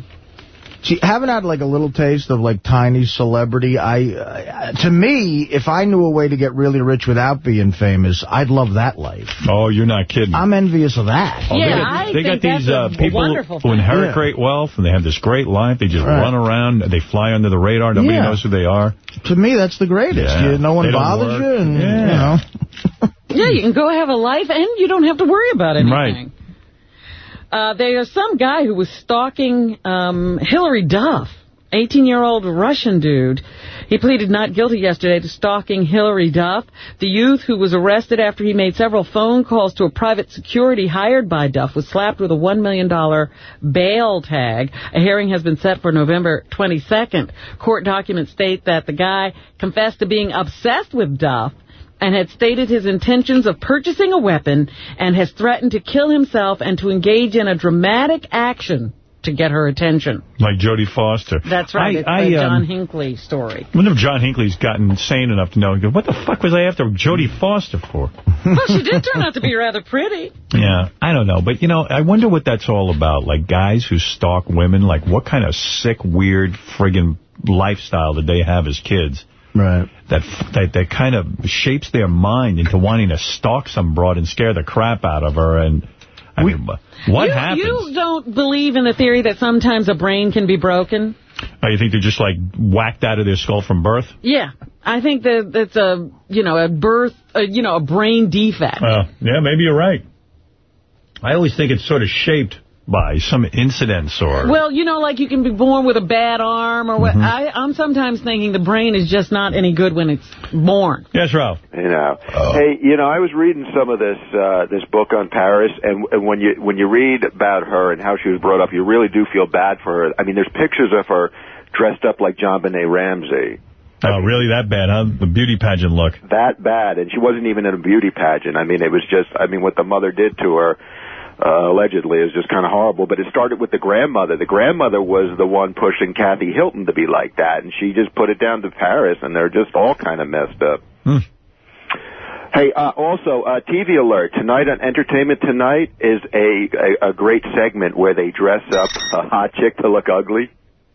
See, having had like a little taste of like tiny celebrity, I, uh, to me, if I knew a way to get really rich without being famous, I'd love that life. Oh, you're not kidding. I'm envious of that. Oh, they Yeah, got, I they think got these that's uh, people who inherit Yeah. great wealth, and they have this great life. They just Right. run around. They fly under the radar. Nobody Yeah. knows who they are. To me, that's the greatest. Yeah. You, no one bothers work. you, and Yeah. you know. [LAUGHS] Yeah, you can go have a life and you don't have to worry about anything. Right. Uh, there's some guy who was stalking um, Hilary Duff, 18-year-old Russian dude. He pleaded not guilty yesterday to stalking Hilary Duff. The youth who was arrested after he made several phone calls to a private security hired by Duff was slapped with a $1 million bail tag. A hearing has been set for November 22nd. Court documents state that the guy confessed to being obsessed with Duff and had stated his intentions of purchasing a weapon and has threatened to kill himself and to engage in a dramatic action to get her attention. Like Jodie Foster. That's right. I, it's I, the um, John Hinckley story. I wonder if John Hinckley's gotten sane enough to know, what the fuck was I after Jodie Foster for? well, she did turn out to be [LAUGHS] rather pretty. Yeah, I don't know. But, you know, I wonder what that's all about. Like, guys who stalk women, like, what kind of sick, weird, friggin' lifestyle did they have as kids? Right. That, that that kind of shapes their mind into wanting to stalk some broad and scare the crap out of her. And, I mean, what you, happens? You don't believe in the theory that sometimes a brain can be broken? Oh, you think they're just, like, whacked out of their skull from birth? Yeah. I think that that's a, you know, a birth, a, you know, a brain defect. Uh, yeah, maybe you're right. I always think it's sort of shaped by some incidents or... Well, you know, like you can be born with a bad arm or what. Mm-hmm. I, I'm sometimes thinking the brain is just not any good when it's born. Yes, Ralph. You know, hey, you know, I was reading some of this uh, this book on Paris, and, and when you when you read about her and how she was brought up, you really do feel bad for her. I mean, there's pictures of her dressed up like JonBenet Ramsey, Oh, really that bad, huh? The beauty pageant look. that bad, and she wasn't even in a beauty pageant. I mean, it was just, I mean, what the mother did to her. Uh, allegedly is just kind of horrible, but it started with the grandmother. The grandmother was the one pushing Kathy Hilton to be like that, and she just put it down to Paris, and they're just all kind of messed up. Hmm. Hey, uh, also, uh, TV alert. Tonight on Entertainment Tonight is a, a, a great segment where they dress up a hot chick to look ugly.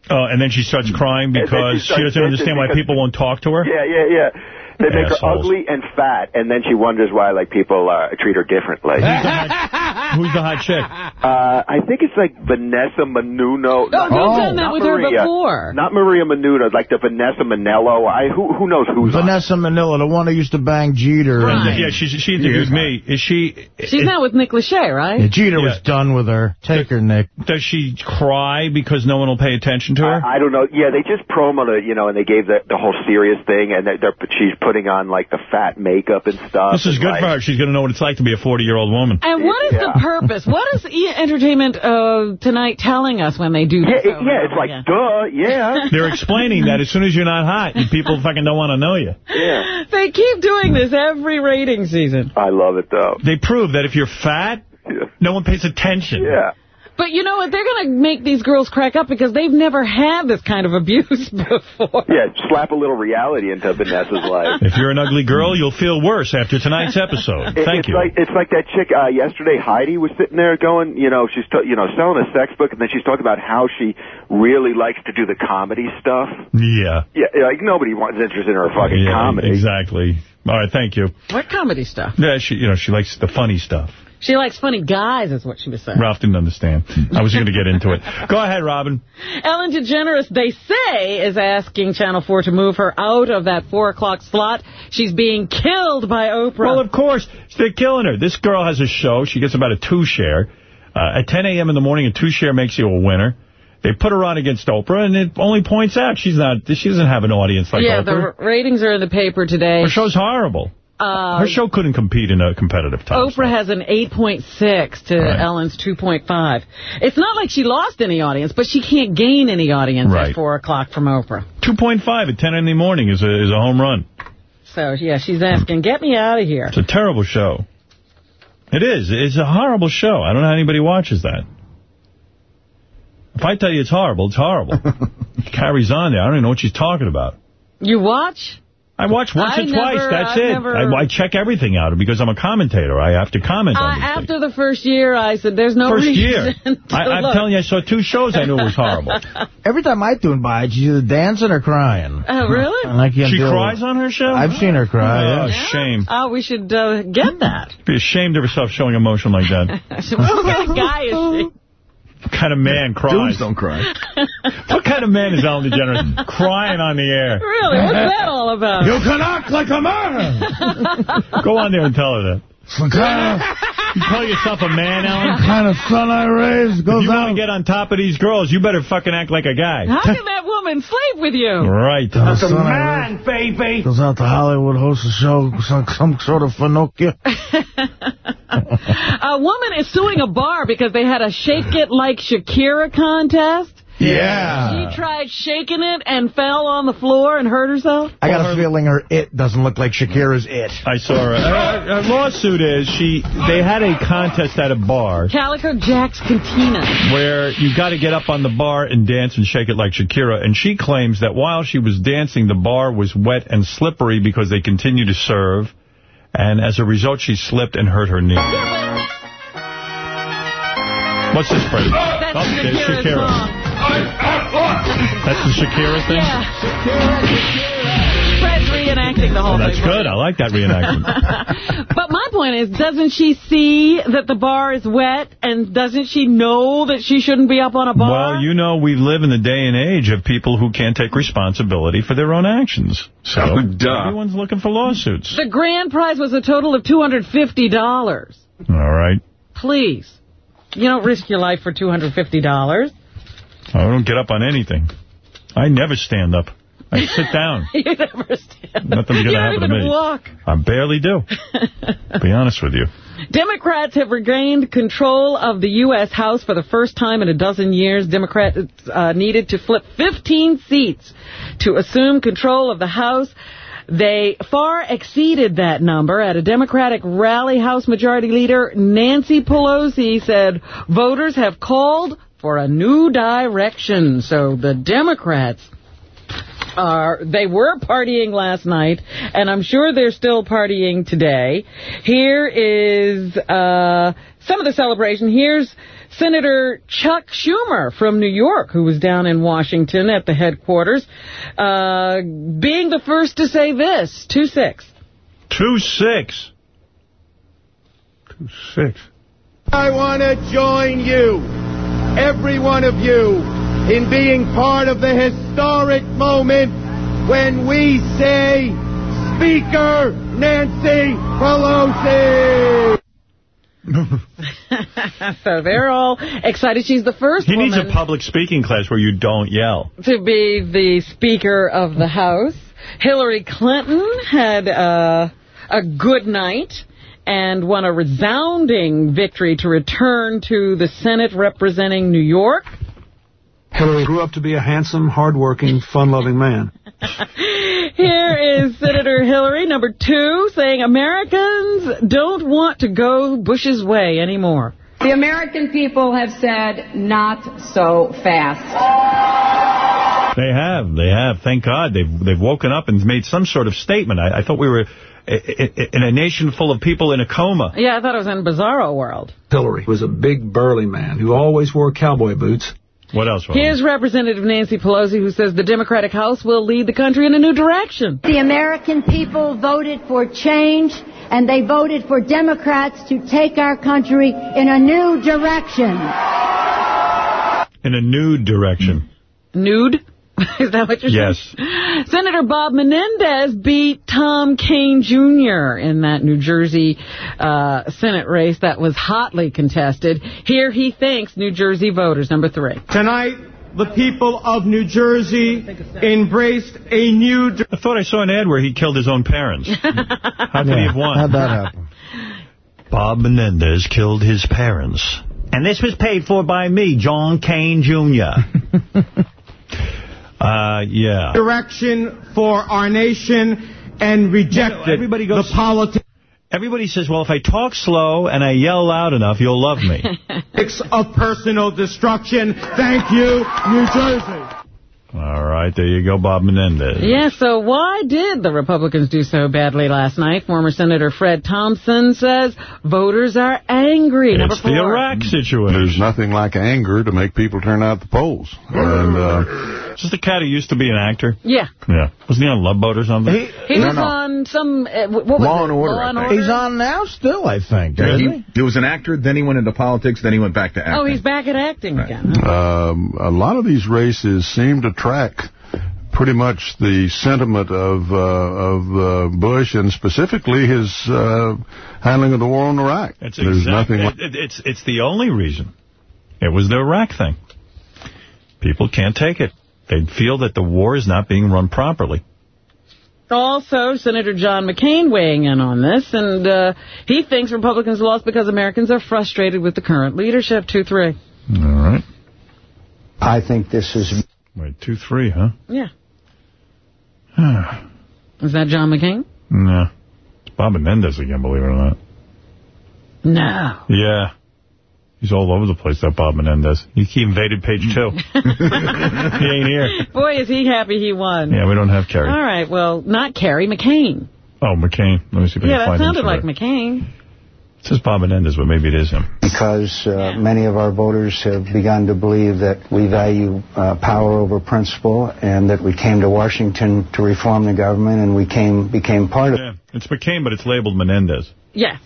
Oh, and then she starts crying then she because she, doesn't understand why people won't talk to her? Yeah, yeah, yeah. They make her ugly and fat, and then she wonders why like people uh, treat her differently. Who's the hot chick? [LAUGHS] Uh, I think it's like Vanessa Menuno. Oh, you've done that not with her Maria. before. Not Maria Menuno, like the Vanessa Minnillo. I who who knows who's on. Vanessa Minnillo, the one who used to bang Jeter. Right. Yeah, she, she interviewed me. Is she... She's not with Nick Lachey, right? Yeah, Jeter Yeah. was done with her. Take her, Nick. Does she cry because no one will pay attention to her? I, I don't know. Yeah, they just promoted it, you know, and they gave the, the whole serious thing, and they're, they're, she's putting on like the fat makeup and stuff. this is good like, for her. She's going to know what it's like to be a 40-year-old woman. And what is the purpose? What is E! Entertainment uh, Tonight telling us when they do Yeah, this? it- yeah, it's like, again? duh, yeah. [LAUGHS] They're explaining that as soon as you're not hot, people fucking don't want to know you. yeah. They keep doing this every rating season. I love it, though. They prove that if you're fat, Yeah. no one pays attention. Yeah. But you know what? They're going to make these girls crack up because they've never had this kind of abuse [LAUGHS] before. Yeah, slap a little reality into Vanessa's life. If you're an ugly girl, you'll feel worse after tonight's [LAUGHS] episode. It- Thank it's you. like it's like that chick uh, yesterday. Heidi was sitting there going, you know, she's t- you know selling a sex book, and then she's talking about how she really likes to do the comedy stuff. yeah. Yeah, like nobody wants interested in her fucking yeah, comedy. exactly. All right, thank you. What comedy stuff? Yeah, she, you know, she likes the funny stuff. She likes funny guys, is what she was saying. Ralph didn't understand. I was going to get into it. Go ahead, Robin. Ellen DeGeneres, they say, is asking Channel 4 to move her out of that 4 o'clock slot. She's being killed by Oprah. Well, of course. They're killing her. This girl has a show. She gets about a two-share. Uh, at 10 a.m. in the morning, a two-share makes you a winner. They put her on against Oprah, and it only points out she's not. She doesn't have an audience like yeah, Oprah. the ratings are in the paper today. Her show's horrible. Uh, Her show couldn't compete in a competitive time. Oprah has an 8.6 to Right. Ellen's 2.5. It's not like she lost any audience, but she can't gain any audience Right. at 4 o'clock from Oprah. 2.5 at 10 in the morning is a, is a home run. So, yeah, she's asking, get me out of here. It's a terrible show. It is. It's a horrible show. I don't know how anybody watches that. If I tell you it's horrible, it's horrible. [LAUGHS] it carries on there. I don't even know what she's talking about. You watch? I watch once I or twice. That's I've it. never- I, I check everything out because I'm a commentator. I have to comment Uh, on it. after the first year, I said, there's no First reason year. [LAUGHS] to I, I'm telling you, I saw two shows. I knew it was horrible. [LAUGHS] Every time I tune by, she's either dancing or crying. Oh, really? And I can't She cries it. on her show? I've seen her cry. Oh, yeah. shame. Oh, we should uh, get that. Be ashamed of herself showing emotion like that. what kind of guy is she? [LAUGHS] What kind of man cries? Dudes don't cry. [LAUGHS] What kind of man is Ellen DeGeneres crying on the air? Really? What's that all about? You can act like a man. [LAUGHS] Go on there and tell her that. What kind of... You call yourself a man, Ellen? kind of son I raised If goes you want out. to get on top of these girls, you better fucking act like a guy. How can that woman sleep with you? Right. That's a man, baby. Goes out to Hollywood, hosts a show, some, some sort of Finocchio. [LAUGHS] A woman is suing a bar because they had a Shake It Like Shakira contest. Yeah. She tried shaking it and fell on the floor and hurt herself. I got a feeling her it doesn't look like Shakira's it. I saw her. Her, her lawsuit is she. They had a contest at a bar Calico Jack's Cantina. where you got to get up on the bar and dance and shake it like Shakira. And she claims that while she was dancing, the bar was wet and slippery because they continued to serve. And as a result, she slipped and hurt her knee. What's this, Freddie? That's Oh, Shakira's Shakira. Song. That's the Shakira thing? Yeah. Fred's reenacting the whole Oh, that's thing. good. I like that reenactment. [LAUGHS] But my point is, doesn't she see that the bar is wet, and doesn't she know that she shouldn't be up on a bar? Well, you know, we live in the day and age of people who can't take responsibility for their own actions. So Oh, [LAUGHS] duh. everyone's looking for lawsuits. the grand prize was a total of $250. All right. Please. You don't risk your life for $250. I don't get up on anything. I never stand up. I sit down. [LAUGHS] you never stand. up. Nothing's going to happen to even me. walk. I barely do. [LAUGHS] be honest with you. Democrats have regained control of the U.S. House for the first time in a dozen years. Democrats uh, needed to flip 15 seats to assume control of the House. They far exceeded that number. At a Democratic rally, House Majority Leader Nancy Pelosi said voters have called for a new direction. So the Democrats are they were partying last night, and I'm sure they're still partying today. Here is uh, some of the celebration. Here's Senator Chuck Schumer from New York, who was down in Washington at the headquarters, uh, being the first to say this, 2-6. 2-6. 2-6. I want to join you, every one of you, in being part of the historic moment when we say, Speaker Nancy Pelosi. [LAUGHS] so they're all excited. She's the first He woman needs a public speaking class where you don't yell. to be the Speaker of the House. Hillary Clinton had uh, a good night and won a resounding victory to return to the Senate representing New York. Hillary grew up to be a handsome, hardworking, fun-loving man. [LAUGHS] Here is Senator Hillary, number two, saying Americans don't want to go Bush's way anymore. The American people have said not so fast. They have. They have. Thank God. They've they've woken up and made some sort of statement. I, I thought we were i- i- in a nation full of people in a coma. Yeah, I thought it was in Bizarro World. Hillary was a big, burly man who always wore cowboy boots. What else, Robin? Here's Representative Nancy Pelosi, who says the Democratic House will lead the country in a new direction. The American people voted for change, and they voted for Democrats to take our country in a new direction. In a new direction. Nude? [LAUGHS] Is that what you're Yes. saying? Senator Bob Menendez beat Tom Kean Jr. in that New Jersey uh, Senate race that was hotly contested. Here he thanks New Jersey voters. Number three. Tonight, the people of New Jersey embraced a new... I thought I saw an ad where he killed his own parents. [LAUGHS] How could he have won? How'd that happen? Bob Menendez killed his parents. And this was paid for by me, John Kean Jr. [LAUGHS] Uh, yeah. direction for our nation and rejected everybody goes- the politics Everybody says, well, if I talk slow and I yell loud enough, you'll love me. [LAUGHS] of personal destruction. Thank you, New Jersey. All right, there you go, Bob Menendez. Yeah, so why did the Republicans do so badly last night? Former Senator Fred Thompson says voters are angry. Number It's four. the Iraq situation. There's nothing like anger to make people turn out the polls. And uh, Is this the cat who used to be an actor? Yeah. Yeah. Wasn't he on Love Boat or something? He was on some, uh, what was Law it? and Order, Law and. Order. He's on now still, I think. Yeah, he, he? he was an actor, then he went into politics, then he went back to acting. Oh, he's back at acting again. um, a lot of these races seem to track pretty much the sentiment of uh, of uh, Bush and specifically his uh, handling of the war on Iraq. It's There's exactly, nothing like it, it's, it's the only reason. It was the Iraq thing. People can't take it. They feel that the war is not being run properly. Also, Senator John McCain weighing in on this, and uh, he thinks Republicans lost because Americans are frustrated with the current leadership. 2-3. All right. I think this is... Wait, 2-3, huh? Yeah. [SIGHS] Is that John McCain? no. It's Bob Menendez again, believe it or not. No. Yeah. He's all over the place, that Bob Menendez. He, he invaded page two. [LAUGHS] he ain't here. Boy, is he happy he won. Yeah, we don't have Kerry. All right, well, not Kerry, McCain. Oh, McCain. Let me see if I Yeah, can that find him sounded like. McCain. It says Bob Menendez, but maybe it is him. because uh, many of our voters have begun to believe that we value uh, power over principle and that we came to Washington to reform the government and we came became part of Yeah, it's McCain, but it's labeled Menendez. Yes.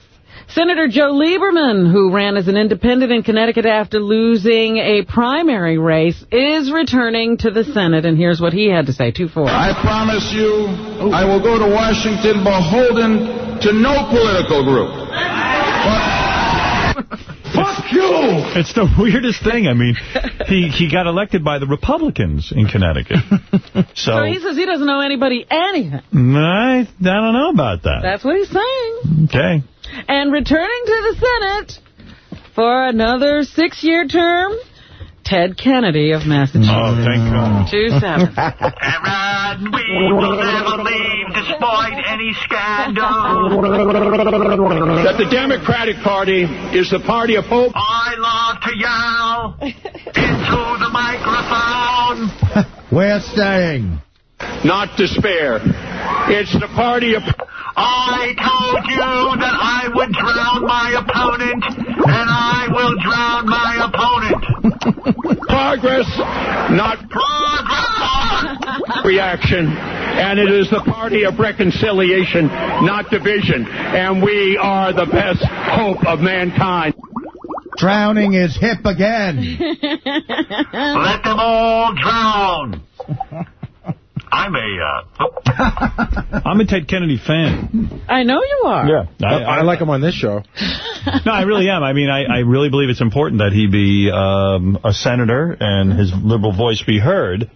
Senator Joe Lieberman, who ran as an independent in Connecticut after losing a primary race, is returning to the Senate, and here's what he had to say. 2-4. I promise you, I will go to Washington beholden to no political group. You! It's the weirdest thing. I mean, he, he got elected by the Republicans in Connecticut. [LAUGHS] So So, he says he doesn't know anybody anything. I, I don't know about that. That's what he's saying. Okay. And returning to the Senate for another six-year term, Ted Kennedy of Massachusetts. Oh, thank God. [LAUGHS] 2-7. And we will never leave despite any scandal. That the Democratic Party is the party of hope. I love to yell into the microphone. [LAUGHS] We're staying. not despair. It's the party of... I told you that I would drown my opponent, and I will drown my opponent. Progress, not reaction. And it is the party of reconciliation, not division. And we are the best hope of mankind. Drowning is hip again. Let them all drown. [LAUGHS] I'm a, uh, [LAUGHS] I'm a Ted Kennedy fan. I know you are. Yeah. I, I like him on this show. [LAUGHS] No, I really am. I mean, I, I really believe it's important that he be um, a senator and his liberal voice be heard.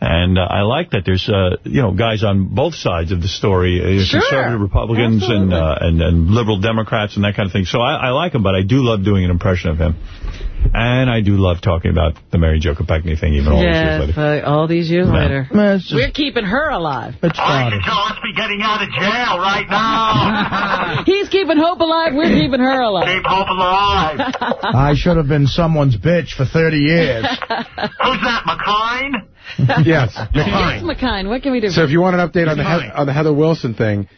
And uh, I like that there's, uh, you know, guys on both sides of the story, uh, Sure. conservative Republicans and, uh, and and liberal Democrats and that kind of thing. So I, I like him, but I do love doing an impression of him. And I do love talking about the Mary Jo Kopechne thing even all these years Yes, later. uh, all these years Yeah. later. Man, just- We're keeping her alive. It's I funny. should just be getting out of jail right now. [LAUGHS] He's keeping hope alive. We're keeping her alive. Keep hope alive. I should have been someone's bitch for 30 years. [LAUGHS] Who's that, McLean? Yes. [LAUGHS] Yes, McKine. What can we do? So if you want an update on the, on the Heather Wilson thing,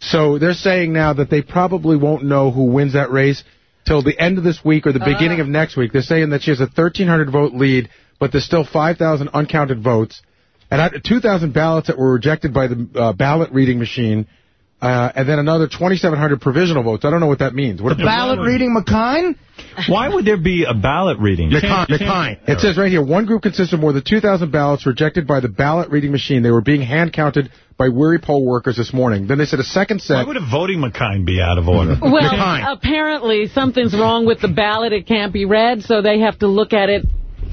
so they're saying now that they probably won't know who wins that race till the end of this week or the beginning of next week. They're saying that she has a 1,300 vote lead, but there's still 5,000 uncounted votes, and I- 2,000 ballots that were rejected by the uh, ballot reading machine, uh, and then another 2,700 provisional votes. I don't know what that means. What The ballot reading McKine? Why would there be a ballot reading? McKine. McKine. It says right here, one group consists of more than 2,000 ballots rejected by the ballot reading machine. They were being hand counted by weary poll workers this morning. Then they said a second set. Why would a voting McKine be out of order? Well, apparently something's wrong with the ballot. It can't be read, so they have to look at it.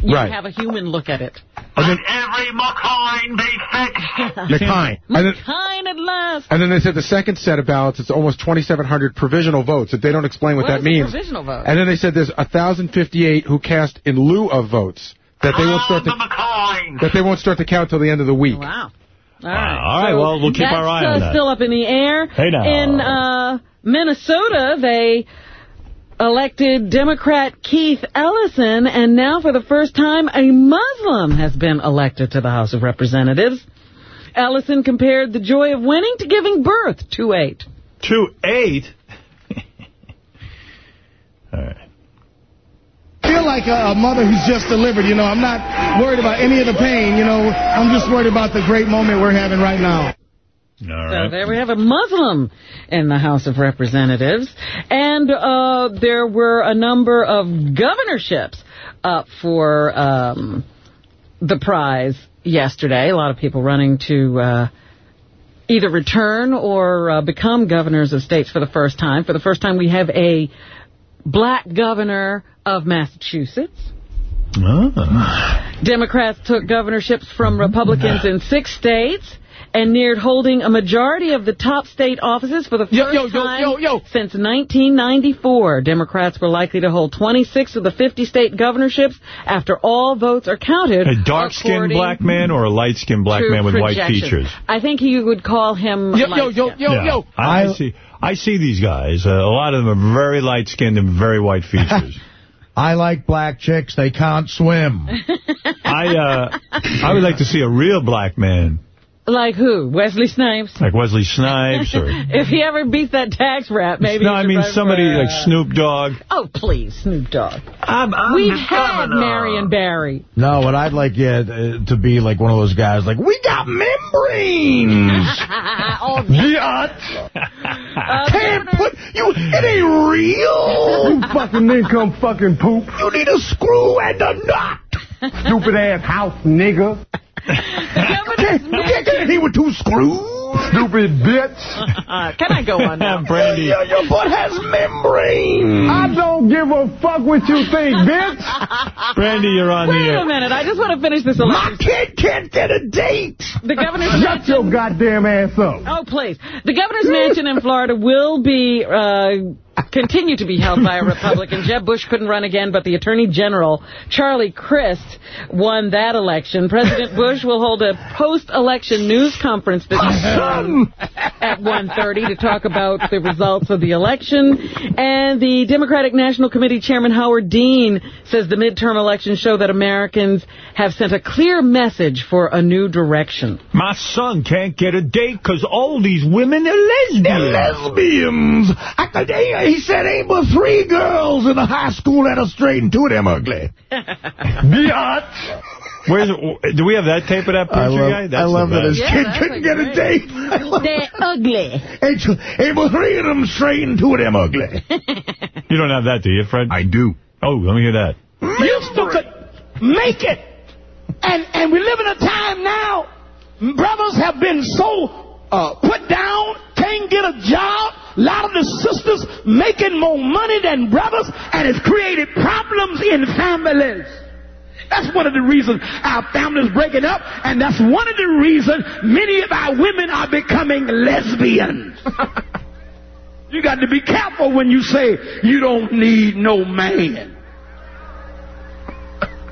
You Right. have a human look at it. Let every McCoin be fixed. [LAUGHS] McKine. And then, Kind at last. and then they said the second set of ballots, it's almost 2,700 provisional votes. That they don't explain what, What that is a means. provisional vote? And then they said there's 1,058 who cast in lieu of votes. That they won't start to, that they won't start to count till the end of the week. Wow. All right. all right, So well, we'll keep that's, our eye uh, on that. still up in the air. Hey, now. In uh, Minnesota, they elected Democrat Keith Ellison, and now for the first time, a Muslim has been elected to the House of Representatives. Ellison compared the joy of winning to giving birth to eight. To eight? [LAUGHS] All right. feel like a, a mother who's just delivered. You know, I'm not worried about any of the pain. You know, I'm just worried about the great moment we're having right now. So there we have a Muslim in the House of Representatives. And uh, there were a number of governorships up for um, the prize yesterday. A lot of people running to uh, either return or uh, become governors of states for the first time. For the first time, we have a black governor of Massachusetts. Ah. Democrats took governorships from Republicans in six states and neared holding a majority of the top state offices for the first yo, yo, time yo, yo. since 1994. Democrats were likely to hold 26 of the 50 state governorships after all votes are counted. A dark-skinned black man or a light-skinned black man with white features? I think you would call him Yo, yo, yo, light-skinned. yo, yo. I, I see. I see these guys. Uh, a lot of them are very light-skinned and very white features. [LAUGHS] I like black chicks. They can't swim. [LAUGHS] I uh, I would like to see a real black man, Like who? Wesley Snipes? like Wesley Snipes or. [LAUGHS] if he ever beats that tax rap, maybe no, I mean run for, somebody like uh, Snoop Dogg. Oh, please, Snoop Dogg. I'm, I'm We've had governor. Marion Barry. No, what I'd like yeah, uh, to be like one of those guys like, we got membranes. [LAUGHS] oh, [LAUGHS] Yacht. Can't put you. It ain't real. You fucking income fucking poop. You need a screw and a nut. Stupid ass house nigga. Can't, you can't get in here with two screws. Stupid bitch. Uh, can I go on now? [LAUGHS] Brandy. Your, your butt has membranes. I don't give a fuck what you think, [LAUGHS] bitch. Brandy, you're on Wait the a minute. I just want to finish this My kid can't get a date. The governor's Shut your mansion. goddamn ass up. Oh, please. The governor's mansion in Florida will be uh, continue to be held by a Republican. Jeb Bush couldn't run again, but the Attorney General, Charlie Crist, won that election. President Bush [LAUGHS] will hold a post-election news conference this [LAUGHS] afternoon at 1.30 to talk about the results of the election. And the Democratic National Committee Chairman Howard Dean says the midterm elections show that Americans have sent a clear message for a new direction. My son can't get a date because all these women are lesbians. They're lesbians. I, they, he said ain't but three girls in the high school that are straight and two of them ugly. [LAUGHS] Biatch. Where's do we have that tape of that I picture love, guy? That's I love that his best. kid couldn't a get a great- date. [LAUGHS] They're ugly. Ain't, two- ain't but three of them straight and two of them ugly. [LAUGHS] You don't have that, do you, Fred? I do. Oh, let me hear that. You still could make it. And and we live in a time now, brothers have been so uh, put down, can't get a job. A lot of the sisters making more money than brothers, and it's created problems in families. That's one of the reasons our families breaking up, and that's one of the reasons many of our women are becoming lesbians. [LAUGHS] you got to be careful when you say you don't need no man.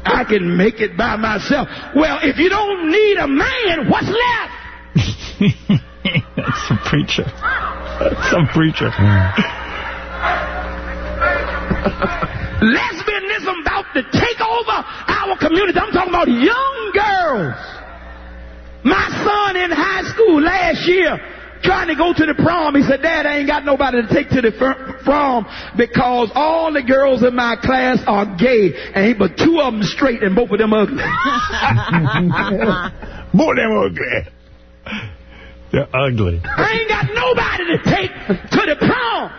I can make it by myself. Well, if you don't need a man, what's left? That's [LAUGHS] a preacher. That's some preacher. [LAUGHS] About to take over our community. I'm talking about young girls. My son in high school last year trying to go to the prom. He said, Dad, I ain't got nobody to take to the from because all the girls in my class are gay, and he, but two of them straight and both of them ugly. [LAUGHS] Both of them ugly. They're ugly. I ain't got nobody to take to the prom.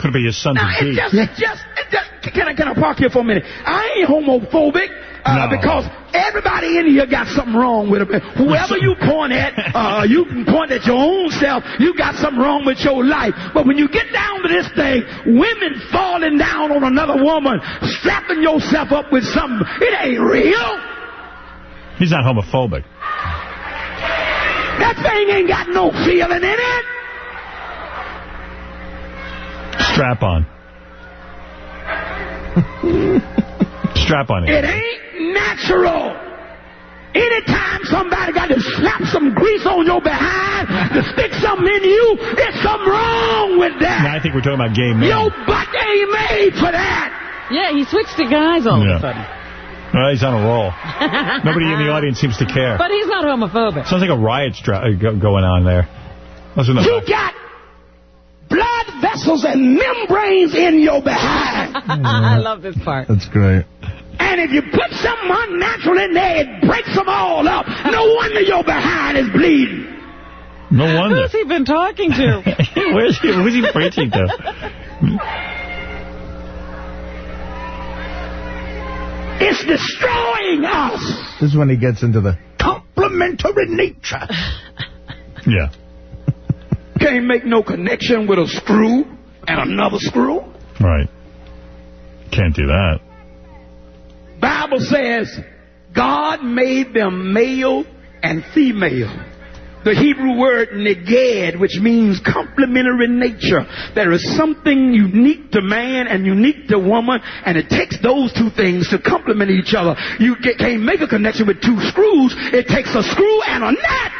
Could be his son Now, it just, just, just, can I, can I park here for a minute? I ain't homophobic. Uh, No. Because everybody in here got something wrong with them. Whoever you point at, uh, you can point at your own self. You got something wrong with your life. But when you get down to this thing, women falling down on another woman, strapping yourself up with something, it ain't real. He's not homophobic. That thing ain't got no feeling in it. Strap on. Strap on It it. ain't natural. Anytime somebody got to slap some grease on your behind to stick something in you, there's something wrong with that. Now, I think we're talking about gay men. Your butt ain't made for that. Yeah, he switched to guys all Yeah. of a sudden. Well, he's on a roll. [LAUGHS] Nobody in the audience seems to care. But he's not homophobic. Sounds like a riot's dra- uh, go- going on there. Listen You that. got blood vessels and membranes in your behind. [LAUGHS] I love this part. That's great. And if you put something unnatural in there, it breaks them all up. No wonder your behind is bleeding. No wonder. Who's he been talking to? [LAUGHS] Where's he, who's he preaching to? It's destroying us. This is when he gets into the complementary nature. Yeah. Can't make no connection with a screw and another screw. Right. Can't do that. Bible says God made them male and female. The Hebrew word neged, which means complementary nature. There is something unique to man and unique to woman, and it takes those two things to complement each other. You can't make a connection with two screws. It takes a screw and a nut.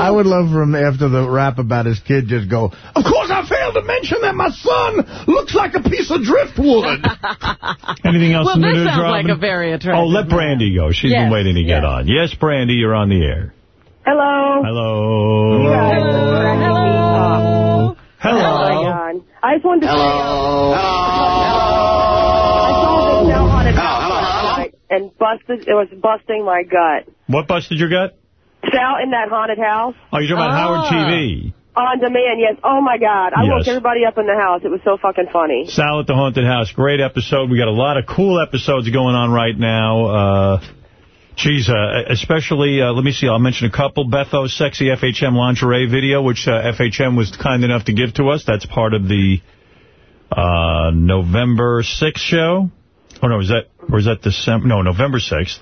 I would love for him after the rap about his kid just go, Of course I failed to mention that my son looks like a piece of driftwood. [LAUGHS] Anything else well, in the this news, sounds Robin? like a very attractive Oh, let Brandy go. She's Yes, been waiting to get on. Yes, Brandy, you're on the air. Hello. Hello. Hello. Hello. Oh, my God. I just wanted to say... Uh, I and busted, it was busting my gut. What busted your gut? Sal in that haunted house. Oh, you're talking about Howard TV. On demand, yes. Oh, my God. I woke everybody up in the house. It was so fucking funny. Sal at the Haunted House. Great episode. We got a lot of cool episodes going on right now. Uh, geez, uh, especially, uh, let me see, I'll mention a couple. Beth O's sexy FHM lingerie video, which uh, FHM was kind enough to give to us. That's part of the uh, November 6th show. Oh, no, is that, or is that December? No, November 6th.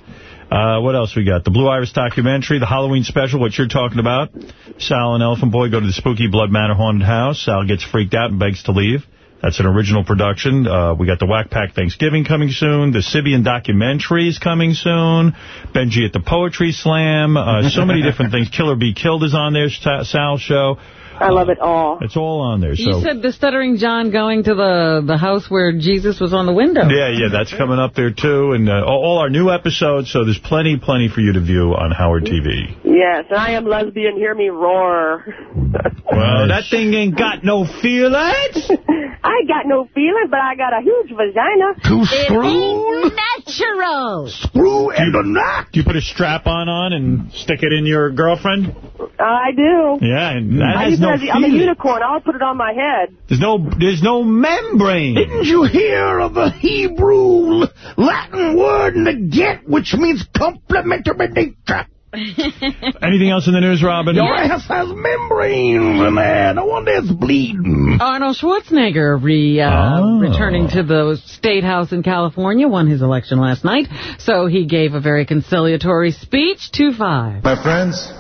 Uh, what else we got? The Blue Iris documentary, the Halloween special, what you're talking about. Sal and Elephant Boy go to the spooky Blood Manor Haunted House. Sal gets freaked out and begs to leave. That's an original production. Uh, we got the Whack Pack Thanksgiving coming soon. The Sybian documentary is coming soon. Benji at the Poetry Slam. Uh, so many [LAUGHS] different things. Kill or Be Killed is on there. Sa- Sal's show. I love it all. It's all on there. You said the Stuttering John going to the, the house where Jesus was on the window. Yeah, yeah, that's coming up there, too. And uh, all all our new episodes, so there's plenty, plenty for you to view on Howard TV. Yes, I am lesbian. Hear me roar. [LAUGHS] Well, that thing ain't got no feelings. [LAUGHS] I got no feelings, but I got a huge vagina. Two screws? Natural. Screw and a knot. Do you put a strap-on on and stick it in your girlfriend? I do. Yeah, and that I has use no it as the- I'm a unicorn. I'll put it on my head. There's no, there's no membrane. Didn't you hear of the Hebrew Latin word neget, which means complementary nature? [LAUGHS] Anything else in the news, Robin? Your ass has membranes in there. No wonder it's bleeding. Arnold Schwarzenegger re, uh, Oh. returning to the State House in California, won his election last night. So he gave a very conciliatory speech, 2-5. My friends,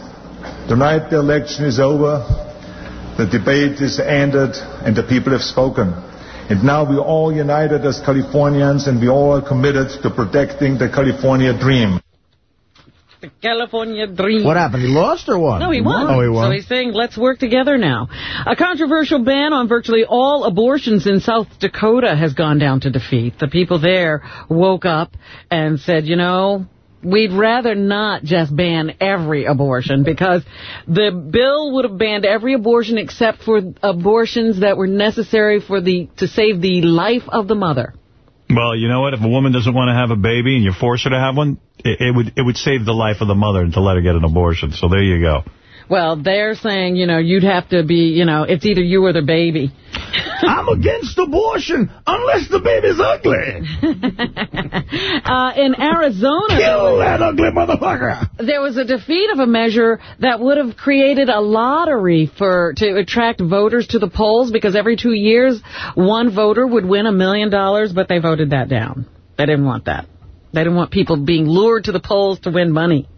tonight the election is over, the debate is ended, and the people have spoken. And now we're all united as Californians, and we all are committed to protecting the California dream. The California Dream. What happened? He lost or what? No, he won. Oh, he won. So he's saying, let's work together now. A controversial ban on virtually all abortions in South Dakota has gone down to defeat. The people there woke up and said, you know, We'd rather not just ban every abortion because the bill would have banned every abortion except for abortions that were necessary for the to save the life of the mother. Well, you know what? If a woman doesn't want to have a baby and you force her to have one, it, it would it would save the life of the mother to let her get an abortion. So there you go. Well, they're saying, you know, you'd have to be, you know, it's either you or the baby. [LAUGHS] I'm against abortion unless the baby's ugly. [LAUGHS] uh, in Arizona, Kill that ugly motherfucker. there was a defeat of a measure that would have created a lottery for to attract voters to the polls because every two years one voter would win a million dollars, but they voted that down. They didn't want that. They didn't want people being lured to the polls to win money.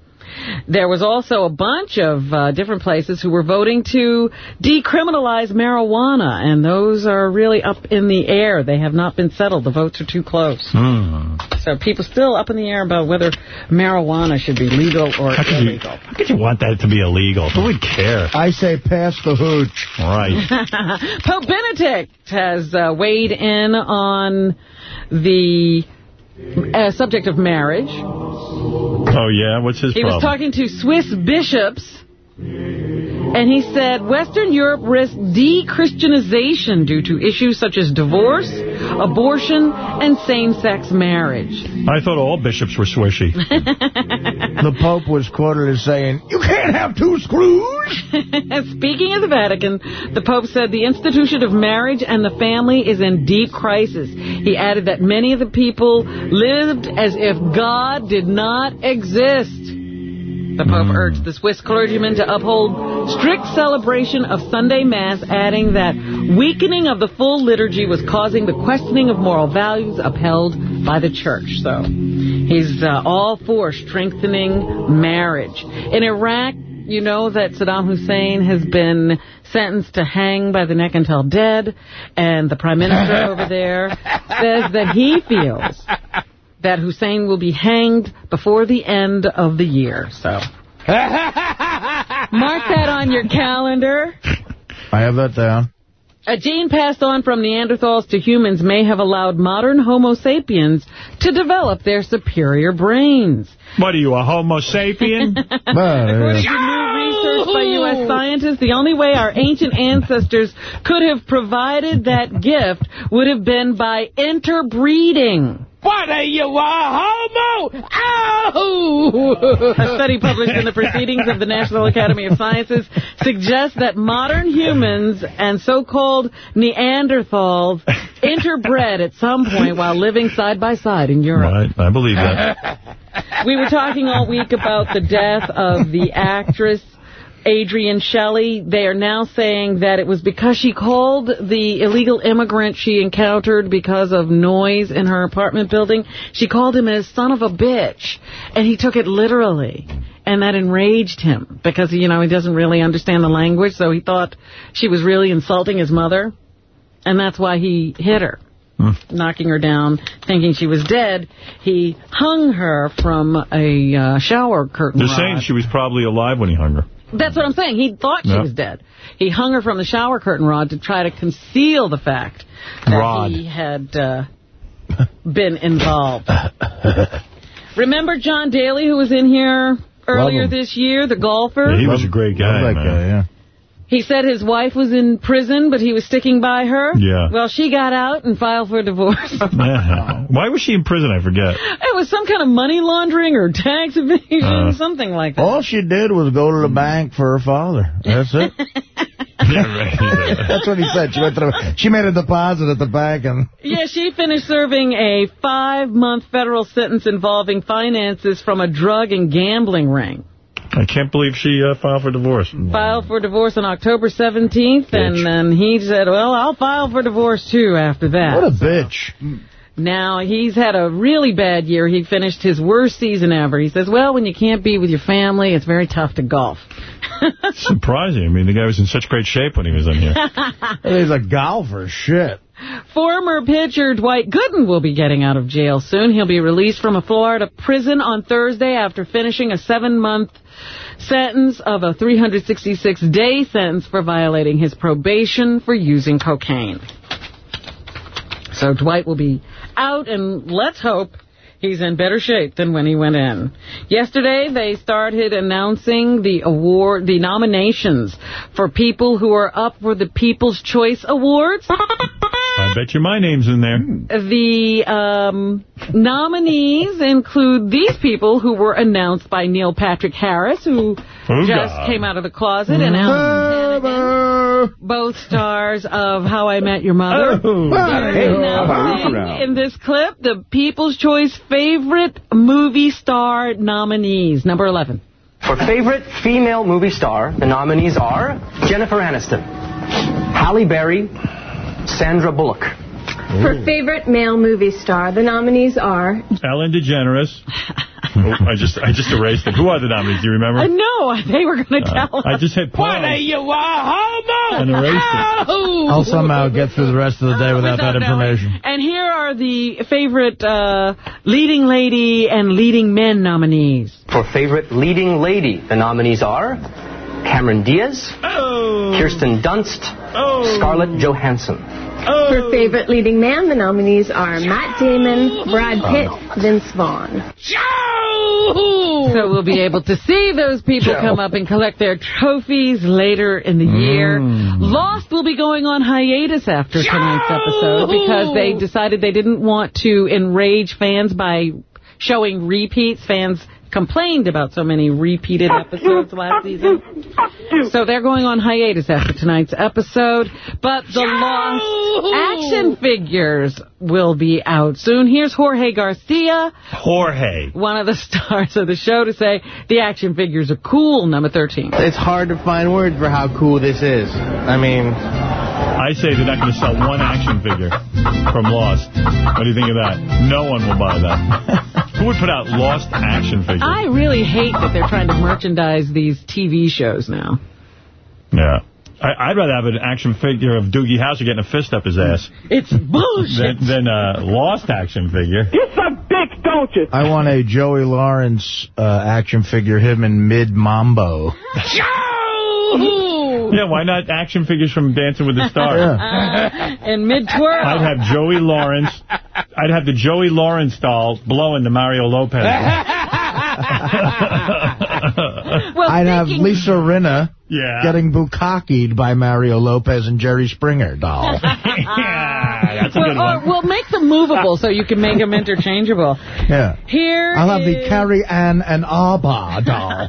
There was also a bunch of uh, different places who were voting to decriminalize marijuana, and those are really up in the air. They have not been settled. The votes are too close. Hmm. So people still up in the air about whether marijuana should be legal or How could, you, illegal. how could you want that to be illegal? Who would care? I say pass the hooch. Right. [LAUGHS] Pope Benedict has uh, weighed in on the uh, subject of marriage. Oh, yeah? What's his He problem? was talking to Swiss bishops, and he said Western Europe risks de-Christianization due to issues such as divorce, abortion, and same-sex marriage. I thought all bishops were swishy. [LAUGHS] The Pope was quoted as saying, you can't have two screws. [LAUGHS] Speaking of the Vatican, the Pope said the institution of marriage and the family is in deep crisis. He added that many of the people lived as if God did not exist. The Pope urged the Swiss clergyman to uphold strict celebration of Sunday Mass, adding that weakening of the full liturgy was causing the questioning of moral values upheld by the Church. So he's uh, all for strengthening marriage. In Iraq, you know that Saddam Hussein has been sentenced to hang by the neck until dead, and the Prime Minister over there [LAUGHS] says that he feels that Hussein will be hanged before the end of the year. So [LAUGHS] mark that on your calendar. I have that down. A gene passed on from Neanderthals to humans may have allowed modern Homo sapiens to develop their superior brains. What are you, a homo sapien? [LAUGHS] According to new research by U.S. scientists, the only way our ancient ancestors could have provided that gift would have been by interbreeding. What are you, a homo? Ow! A study published in the Proceedings of the National Academy of Sciences suggests that modern humans and so-called Neanderthals interbred at some point while living side by side in Europe. Right, I believe that. We were talking all week about the death of the actress Adrienne Shelly. They are now saying that it was because she called the illegal immigrant she encountered because of noise in her apartment building. She called him a son of a bitch, and he took it literally. And that enraged him because, you know, he doesn't really understand the language, so he thought she was really insulting his mother. And that's why he hit her knocking her down, thinking she was dead. He hung her from a uh, shower curtain They're rod. saying she was probably alive when he hung her. That's what I'm saying. He thought she Yeah. was dead. He hung her from the shower curtain rod to try to conceal the fact that Rod. he had uh, been involved. [LAUGHS] Remember John Daly, who was in here earlier this year, the golfer? Yeah, he was a great guy, that man. guy, yeah. He said his wife was in prison, but he was sticking by her. Yeah. Well, she got out and filed for divorce. [LAUGHS] Yeah. Why was she in prison? I forget. It was some kind of money laundering or tax evasion, Uh. something like that. All she did was go to the bank for her father. That's it. [LAUGHS] [LAUGHS] That's what he said. She went to she made a deposit at the bank and Yeah, she finished serving a five-month federal sentence involving finances from a drug and gambling ring. I can't believe she uh, filed for divorce. Filed for divorce on October 17th, and then he said, well, I'll file for divorce, too, after that. what a bitch. Now, he's had a really bad year. He finished his worst season ever. He says, well, when you can't be with your family, it's very tough to golf. [LAUGHS] Surprising. I mean, the guy was in such great shape when he was in here. [LAUGHS] He's a golfer. Shit. Former pitcher Dwight Gooden will be getting out of jail soon. He'll be released from a Florida prison on Thursday after finishing a seven-month sentence of a 366-day sentence for violating his probation for using cocaine. So Dwight will be out, and let's hope He's in better shape than when he went in. Yesterday, they started announcing the award, the nominations for people who are up for the People's Choice Awards. I bet you my name's in there. The um, nominees include these people who were announced by Neil Patrick Harris, who Oh, just God. came out of the closet, and Alyson Hannigan, both stars of How I Met Your Mother. Oh. They're in this clip the People's Choice favorite movie star nominees. Number 11. For favorite female movie star, the nominees are Jennifer Aniston, Halle Berry, Sandra Bullock. Her favorite male movie star, the nominees are Ellen DeGeneres. oh, I just I just erased it. Who are the nominees? Do you remember? I know. They were going to Uh, tell us. I just hit pause. you a homo? And erased it. I'll somehow get through the rest of the day without that Without knowing. information. And here are the favorite uh, leading lady and leading men nominees. For favorite leading lady, the nominees are Cameron Diaz, oh. Kirsten Dunst, oh. Scarlett Johansson. Oh. For favorite leading man, the nominees are Matt Damon, Brad Pitt, Vince Vaughn. So we'll be able to see those people Joe. come up and collect their trophies later in the year. Mm. Lost will be going on hiatus after tonight's episode because they decided they didn't want to enrage fans by showing repeats. Fans complained about so many repeated episodes last season. So they're going on hiatus after tonight's episode. But the Lost action figures will be out soon. Here's Jorge Garcia, Jorge. one of the [LAUGHS] stars of the show, to say the action figures are cool, number 13. It's hard to find words for how cool this is. I mean... I say they're not going to sell one action figure from Lost. What do you think of that? No one will buy that. [LAUGHS] Who would put out Lost action figures? I really hate that they're trying to merchandise these TV shows now. Yeah. I, I'd rather have an action figure of Doogie Howser getting a fist up his ass It's bullshit. than, than a Lost action figure. You suck dick, don't you? I want a Joey Lawrence uh, action figure, him in mid-mambo. [LAUGHS] Yeah, why not action figures from Dancing with the Stars? and uh, mid-twirl. I'd have Joey Lawrence. [LAUGHS] I'd have the Joey Lawrence doll blowing the Mario Lopez. [LAUGHS] [LAUGHS] I'd have Lisa Rinna Yeah. getting bukkakied by Mario Lopez and Jerry Springer doll. [LAUGHS] yeah, That's a well, good or, one. well, make them movable so you can make them interchangeable. [LAUGHS] Yeah. Here I'll have the Carrie Ann Inaba doll.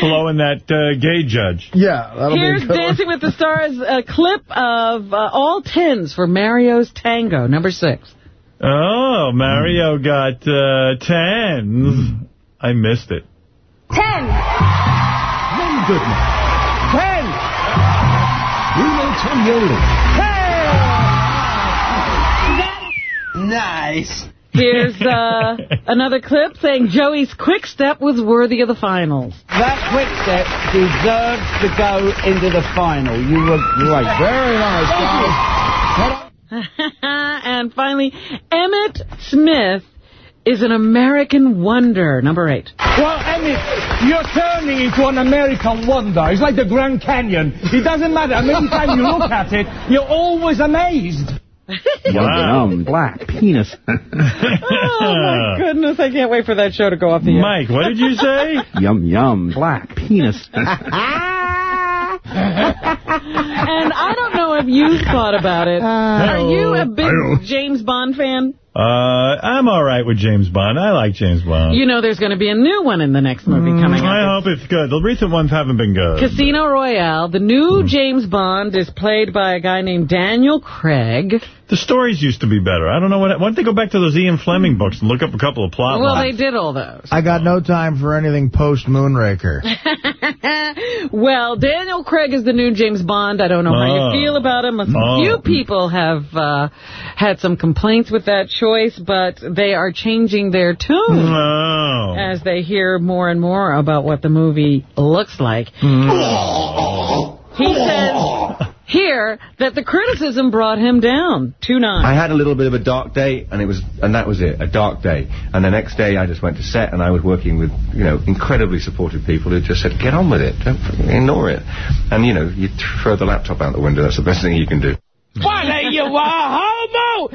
Blowing that uh, gay judge. Yeah, that'll Here's be a good one. Dancing with the Stars, a clip of uh, all tens for Mario's Tango, number six. Oh, Mario got uh, tens. I missed it. Ten. One goodness. Ten. Bruno Tonioli. Nice. Here's uh, [LAUGHS] another clip saying Joey's quick step was worthy of the finals. That quick step deserves to go into the final. You were great. Very nice, guys. [LAUGHS] and finally, Emmitt Smith is an American wonder, number eight. Well, Emmett, you're turning into an American wonder. It's like the Grand Canyon. It doesn't matter. I Every time you look at it, you're always amazed. [LAUGHS] Wow. Yum, black penis. [LAUGHS] Oh, my goodness. I can't wait for that show to go off the air. Mike, what did you say? [LAUGHS] yum, yum, black penis. and I don't know if you thought about it. Uh, Are you a big James Bond fan? Uh, I'm all right with James Bond. I like James Bond. You know there's going to be a new one in the next movie coming Mm, I hope it's good. The recent ones haven't been good. Casino Royale. The new James Bond is played by a guy named Daniel Craig. The stories used to be better. I don't know what. Why don't they go back to those Ian Fleming books and look up a couple of plot Well, lines? they did all those. I got no time for anything post-Moonraker. [LAUGHS] well, Daniel Craig is the new James Bond. I don't know how Oh. you feel about him. A Oh. few people have uh, had some complaints with that choice, but they are changing their tune Oh. as they hear more and more about what the movie looks like. Mm-hmm. He says here that the criticism brought him down. Two nine. I had a little bit of a dark day, and it was, and that was it, a dark day. And the next day, I just went to set, and I was working with, you know, incredibly supportive people who just said, "Get on with it, don't ignore it." And you know, you throw the laptop out the window. That's the best thing you can do. Why, you are homo!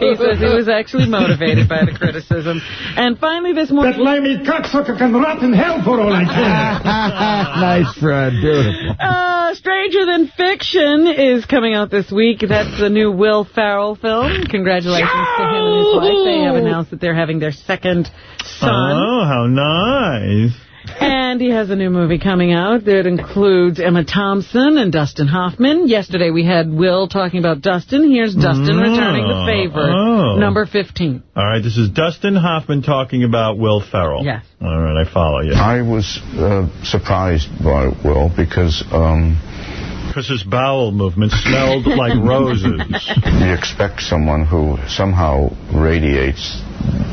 he says he was actually motivated by the criticism. And finally this morning... That limey cocksucker can rot in hell for all I care. [LAUGHS] nice, Fred. Beautiful. Uh, Stranger Than Fiction is coming out this week. That's the new Will Ferrell film. Congratulations to him and his wife. They have announced that they're having their second son. Oh, how nice. And he has a new movie coming out that includes Emma Thompson and Dustin Hoffman. Yesterday we had Will talking about Dustin. Here's Dustin Oh, returning the favor, oh. number 15. All right, this is Dustin Hoffman talking about Will Ferrell. Yes. All right, I follow you. I was uh, surprised by Will because um, Because his bowel movement smelled like [LAUGHS] roses. you expect someone who somehow radiates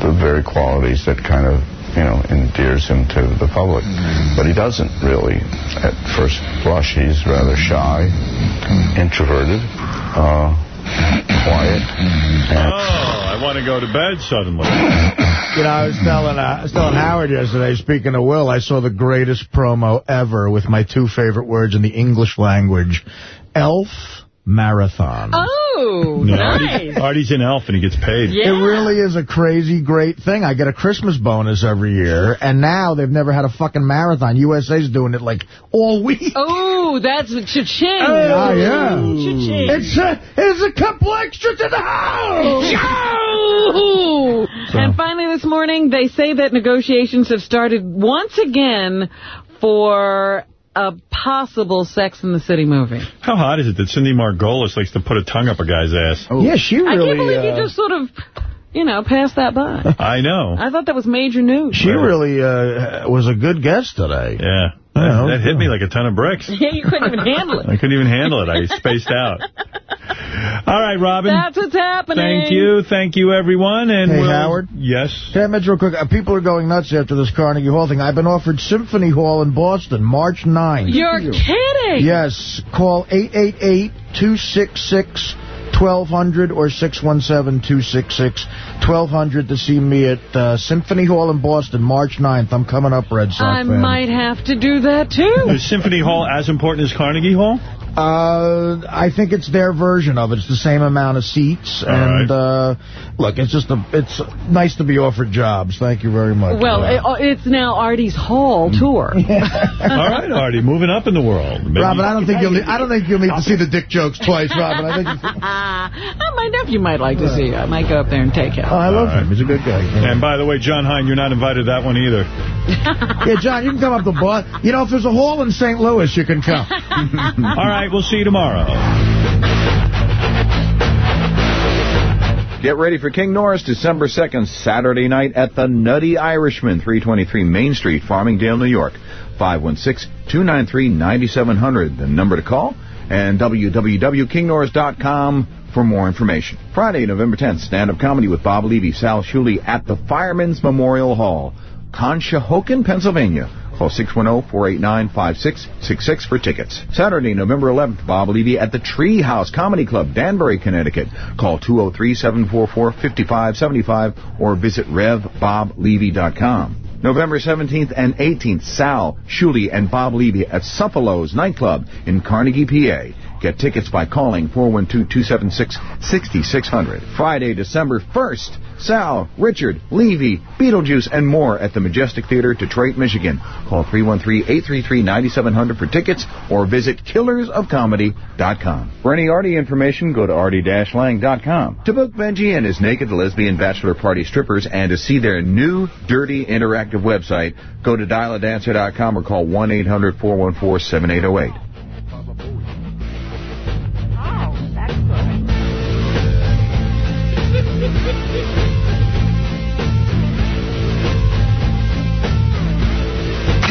the very qualities that kind of, you know, endears him to the public. But he doesn't really. At first blush, he's rather shy, introverted, uh, quiet. And Oh, I want to go to bed suddenly. You know, I was telling, uh, I was telling Howard yesterday, speaking of Will, I saw the greatest promo ever with my two favorite words in the English language. Elf Marathon. Oh, No, nice. Artie's an elf and he gets paid. It really is a crazy, great thing. I get a Christmas bonus every year, and now they've never had a fucking marathon. USA's doing it like all week. Oh, that's cha-ching. Oh, yeah. Oh, cha-ching. It's a, it's a couple extra to the house. [LAUGHS] Ooh. And finally this morning, they say that negotiations have started once again for a possible Sex in the City movie. How hot is it that Cindy Margolis likes to put a tongue up a guy's ass? Oh. Yeah, she really... I really... can't believe uh, you just sort of, you know, passed that by. [LAUGHS] I know. I thought that was major news. She really uh, was a good guest today. Yeah. Yeah, That, that hit me like a ton of bricks. [LAUGHS] Yeah, you couldn't even handle it. I couldn't even handle it. I spaced out. [LAUGHS] All right, Robin. That's what's happening. Thank you. Thank you, everyone. And Hey, we'll- Howard? Yes. Can I mention real quick, uh, people are going nuts after this Carnegie Hall thing. I've been offered Symphony Hall in Boston, March 9th. You're kidding. Yes, call 888-266-1200 or 617-266-1200 to see me at uh, Symphony Hall in Boston, March 9th. I'm coming up, Red Sox I fan. might have to do that, too. Is Symphony Hall as important as Carnegie Hall? Uh, I think it's their version of it. It's the same amount of seats. All and, uh, look, it's just a, it's nice to be offered jobs. Thank you very much. Well, it, uh, it's now Artie's Hall tour. [LAUGHS] All right, Artie, moving up in the world. Maybe- Robin, I don't think you'll need, I don't think you'll need to see the dick jokes twice, Robin. I think [LAUGHS] it's, Uh, my nephew might like to see you. I might go up there and take him. oh, I love All right. him. He's a good guy. And by the way, Jon Hein, you're not invited to that one either. [LAUGHS] Yeah, John, you can come up the Boston. You know, if there's a hall in St. Louis, you can come. All right, we'll see you tomorrow. Get ready for King Norris December 2nd, Saturday night at the Nutty Irishman, 323 Main Street, Farmingdale, New York. 516-293-9700, the number to call, and www.kingnorris.com for more information. Friday, November 10th, stand-up comedy with Bob Levy, Sal Shuli at the Firemen's Memorial Hall, Conshohocken, Pennsylvania. Call 610-489-5666 for tickets. Saturday, November 11th, Bob Levy at the Treehouse Comedy Club, Danbury, Connecticut. Call 203-744-5575 or visit revboblevy.com. November 17th and 18th, Sal, Shuli, and Bob Levy at Suffalo's Nightclub in Carnegie, PA. Get tickets by calling 412-276-6600. Friday, December 1st, Sal, Richard, Levy, Beetlejuice, and more at the Majestic Theater, Detroit, Michigan. Call 313-833-9700 for tickets or visit killersofcomedy.com. For any Artie information, go to artie-lang.com. To book Benji and his naked lesbian bachelor party strippers and to see their new, dirty, interactive website, go to dialadancer.com or call 1-800-414-7808.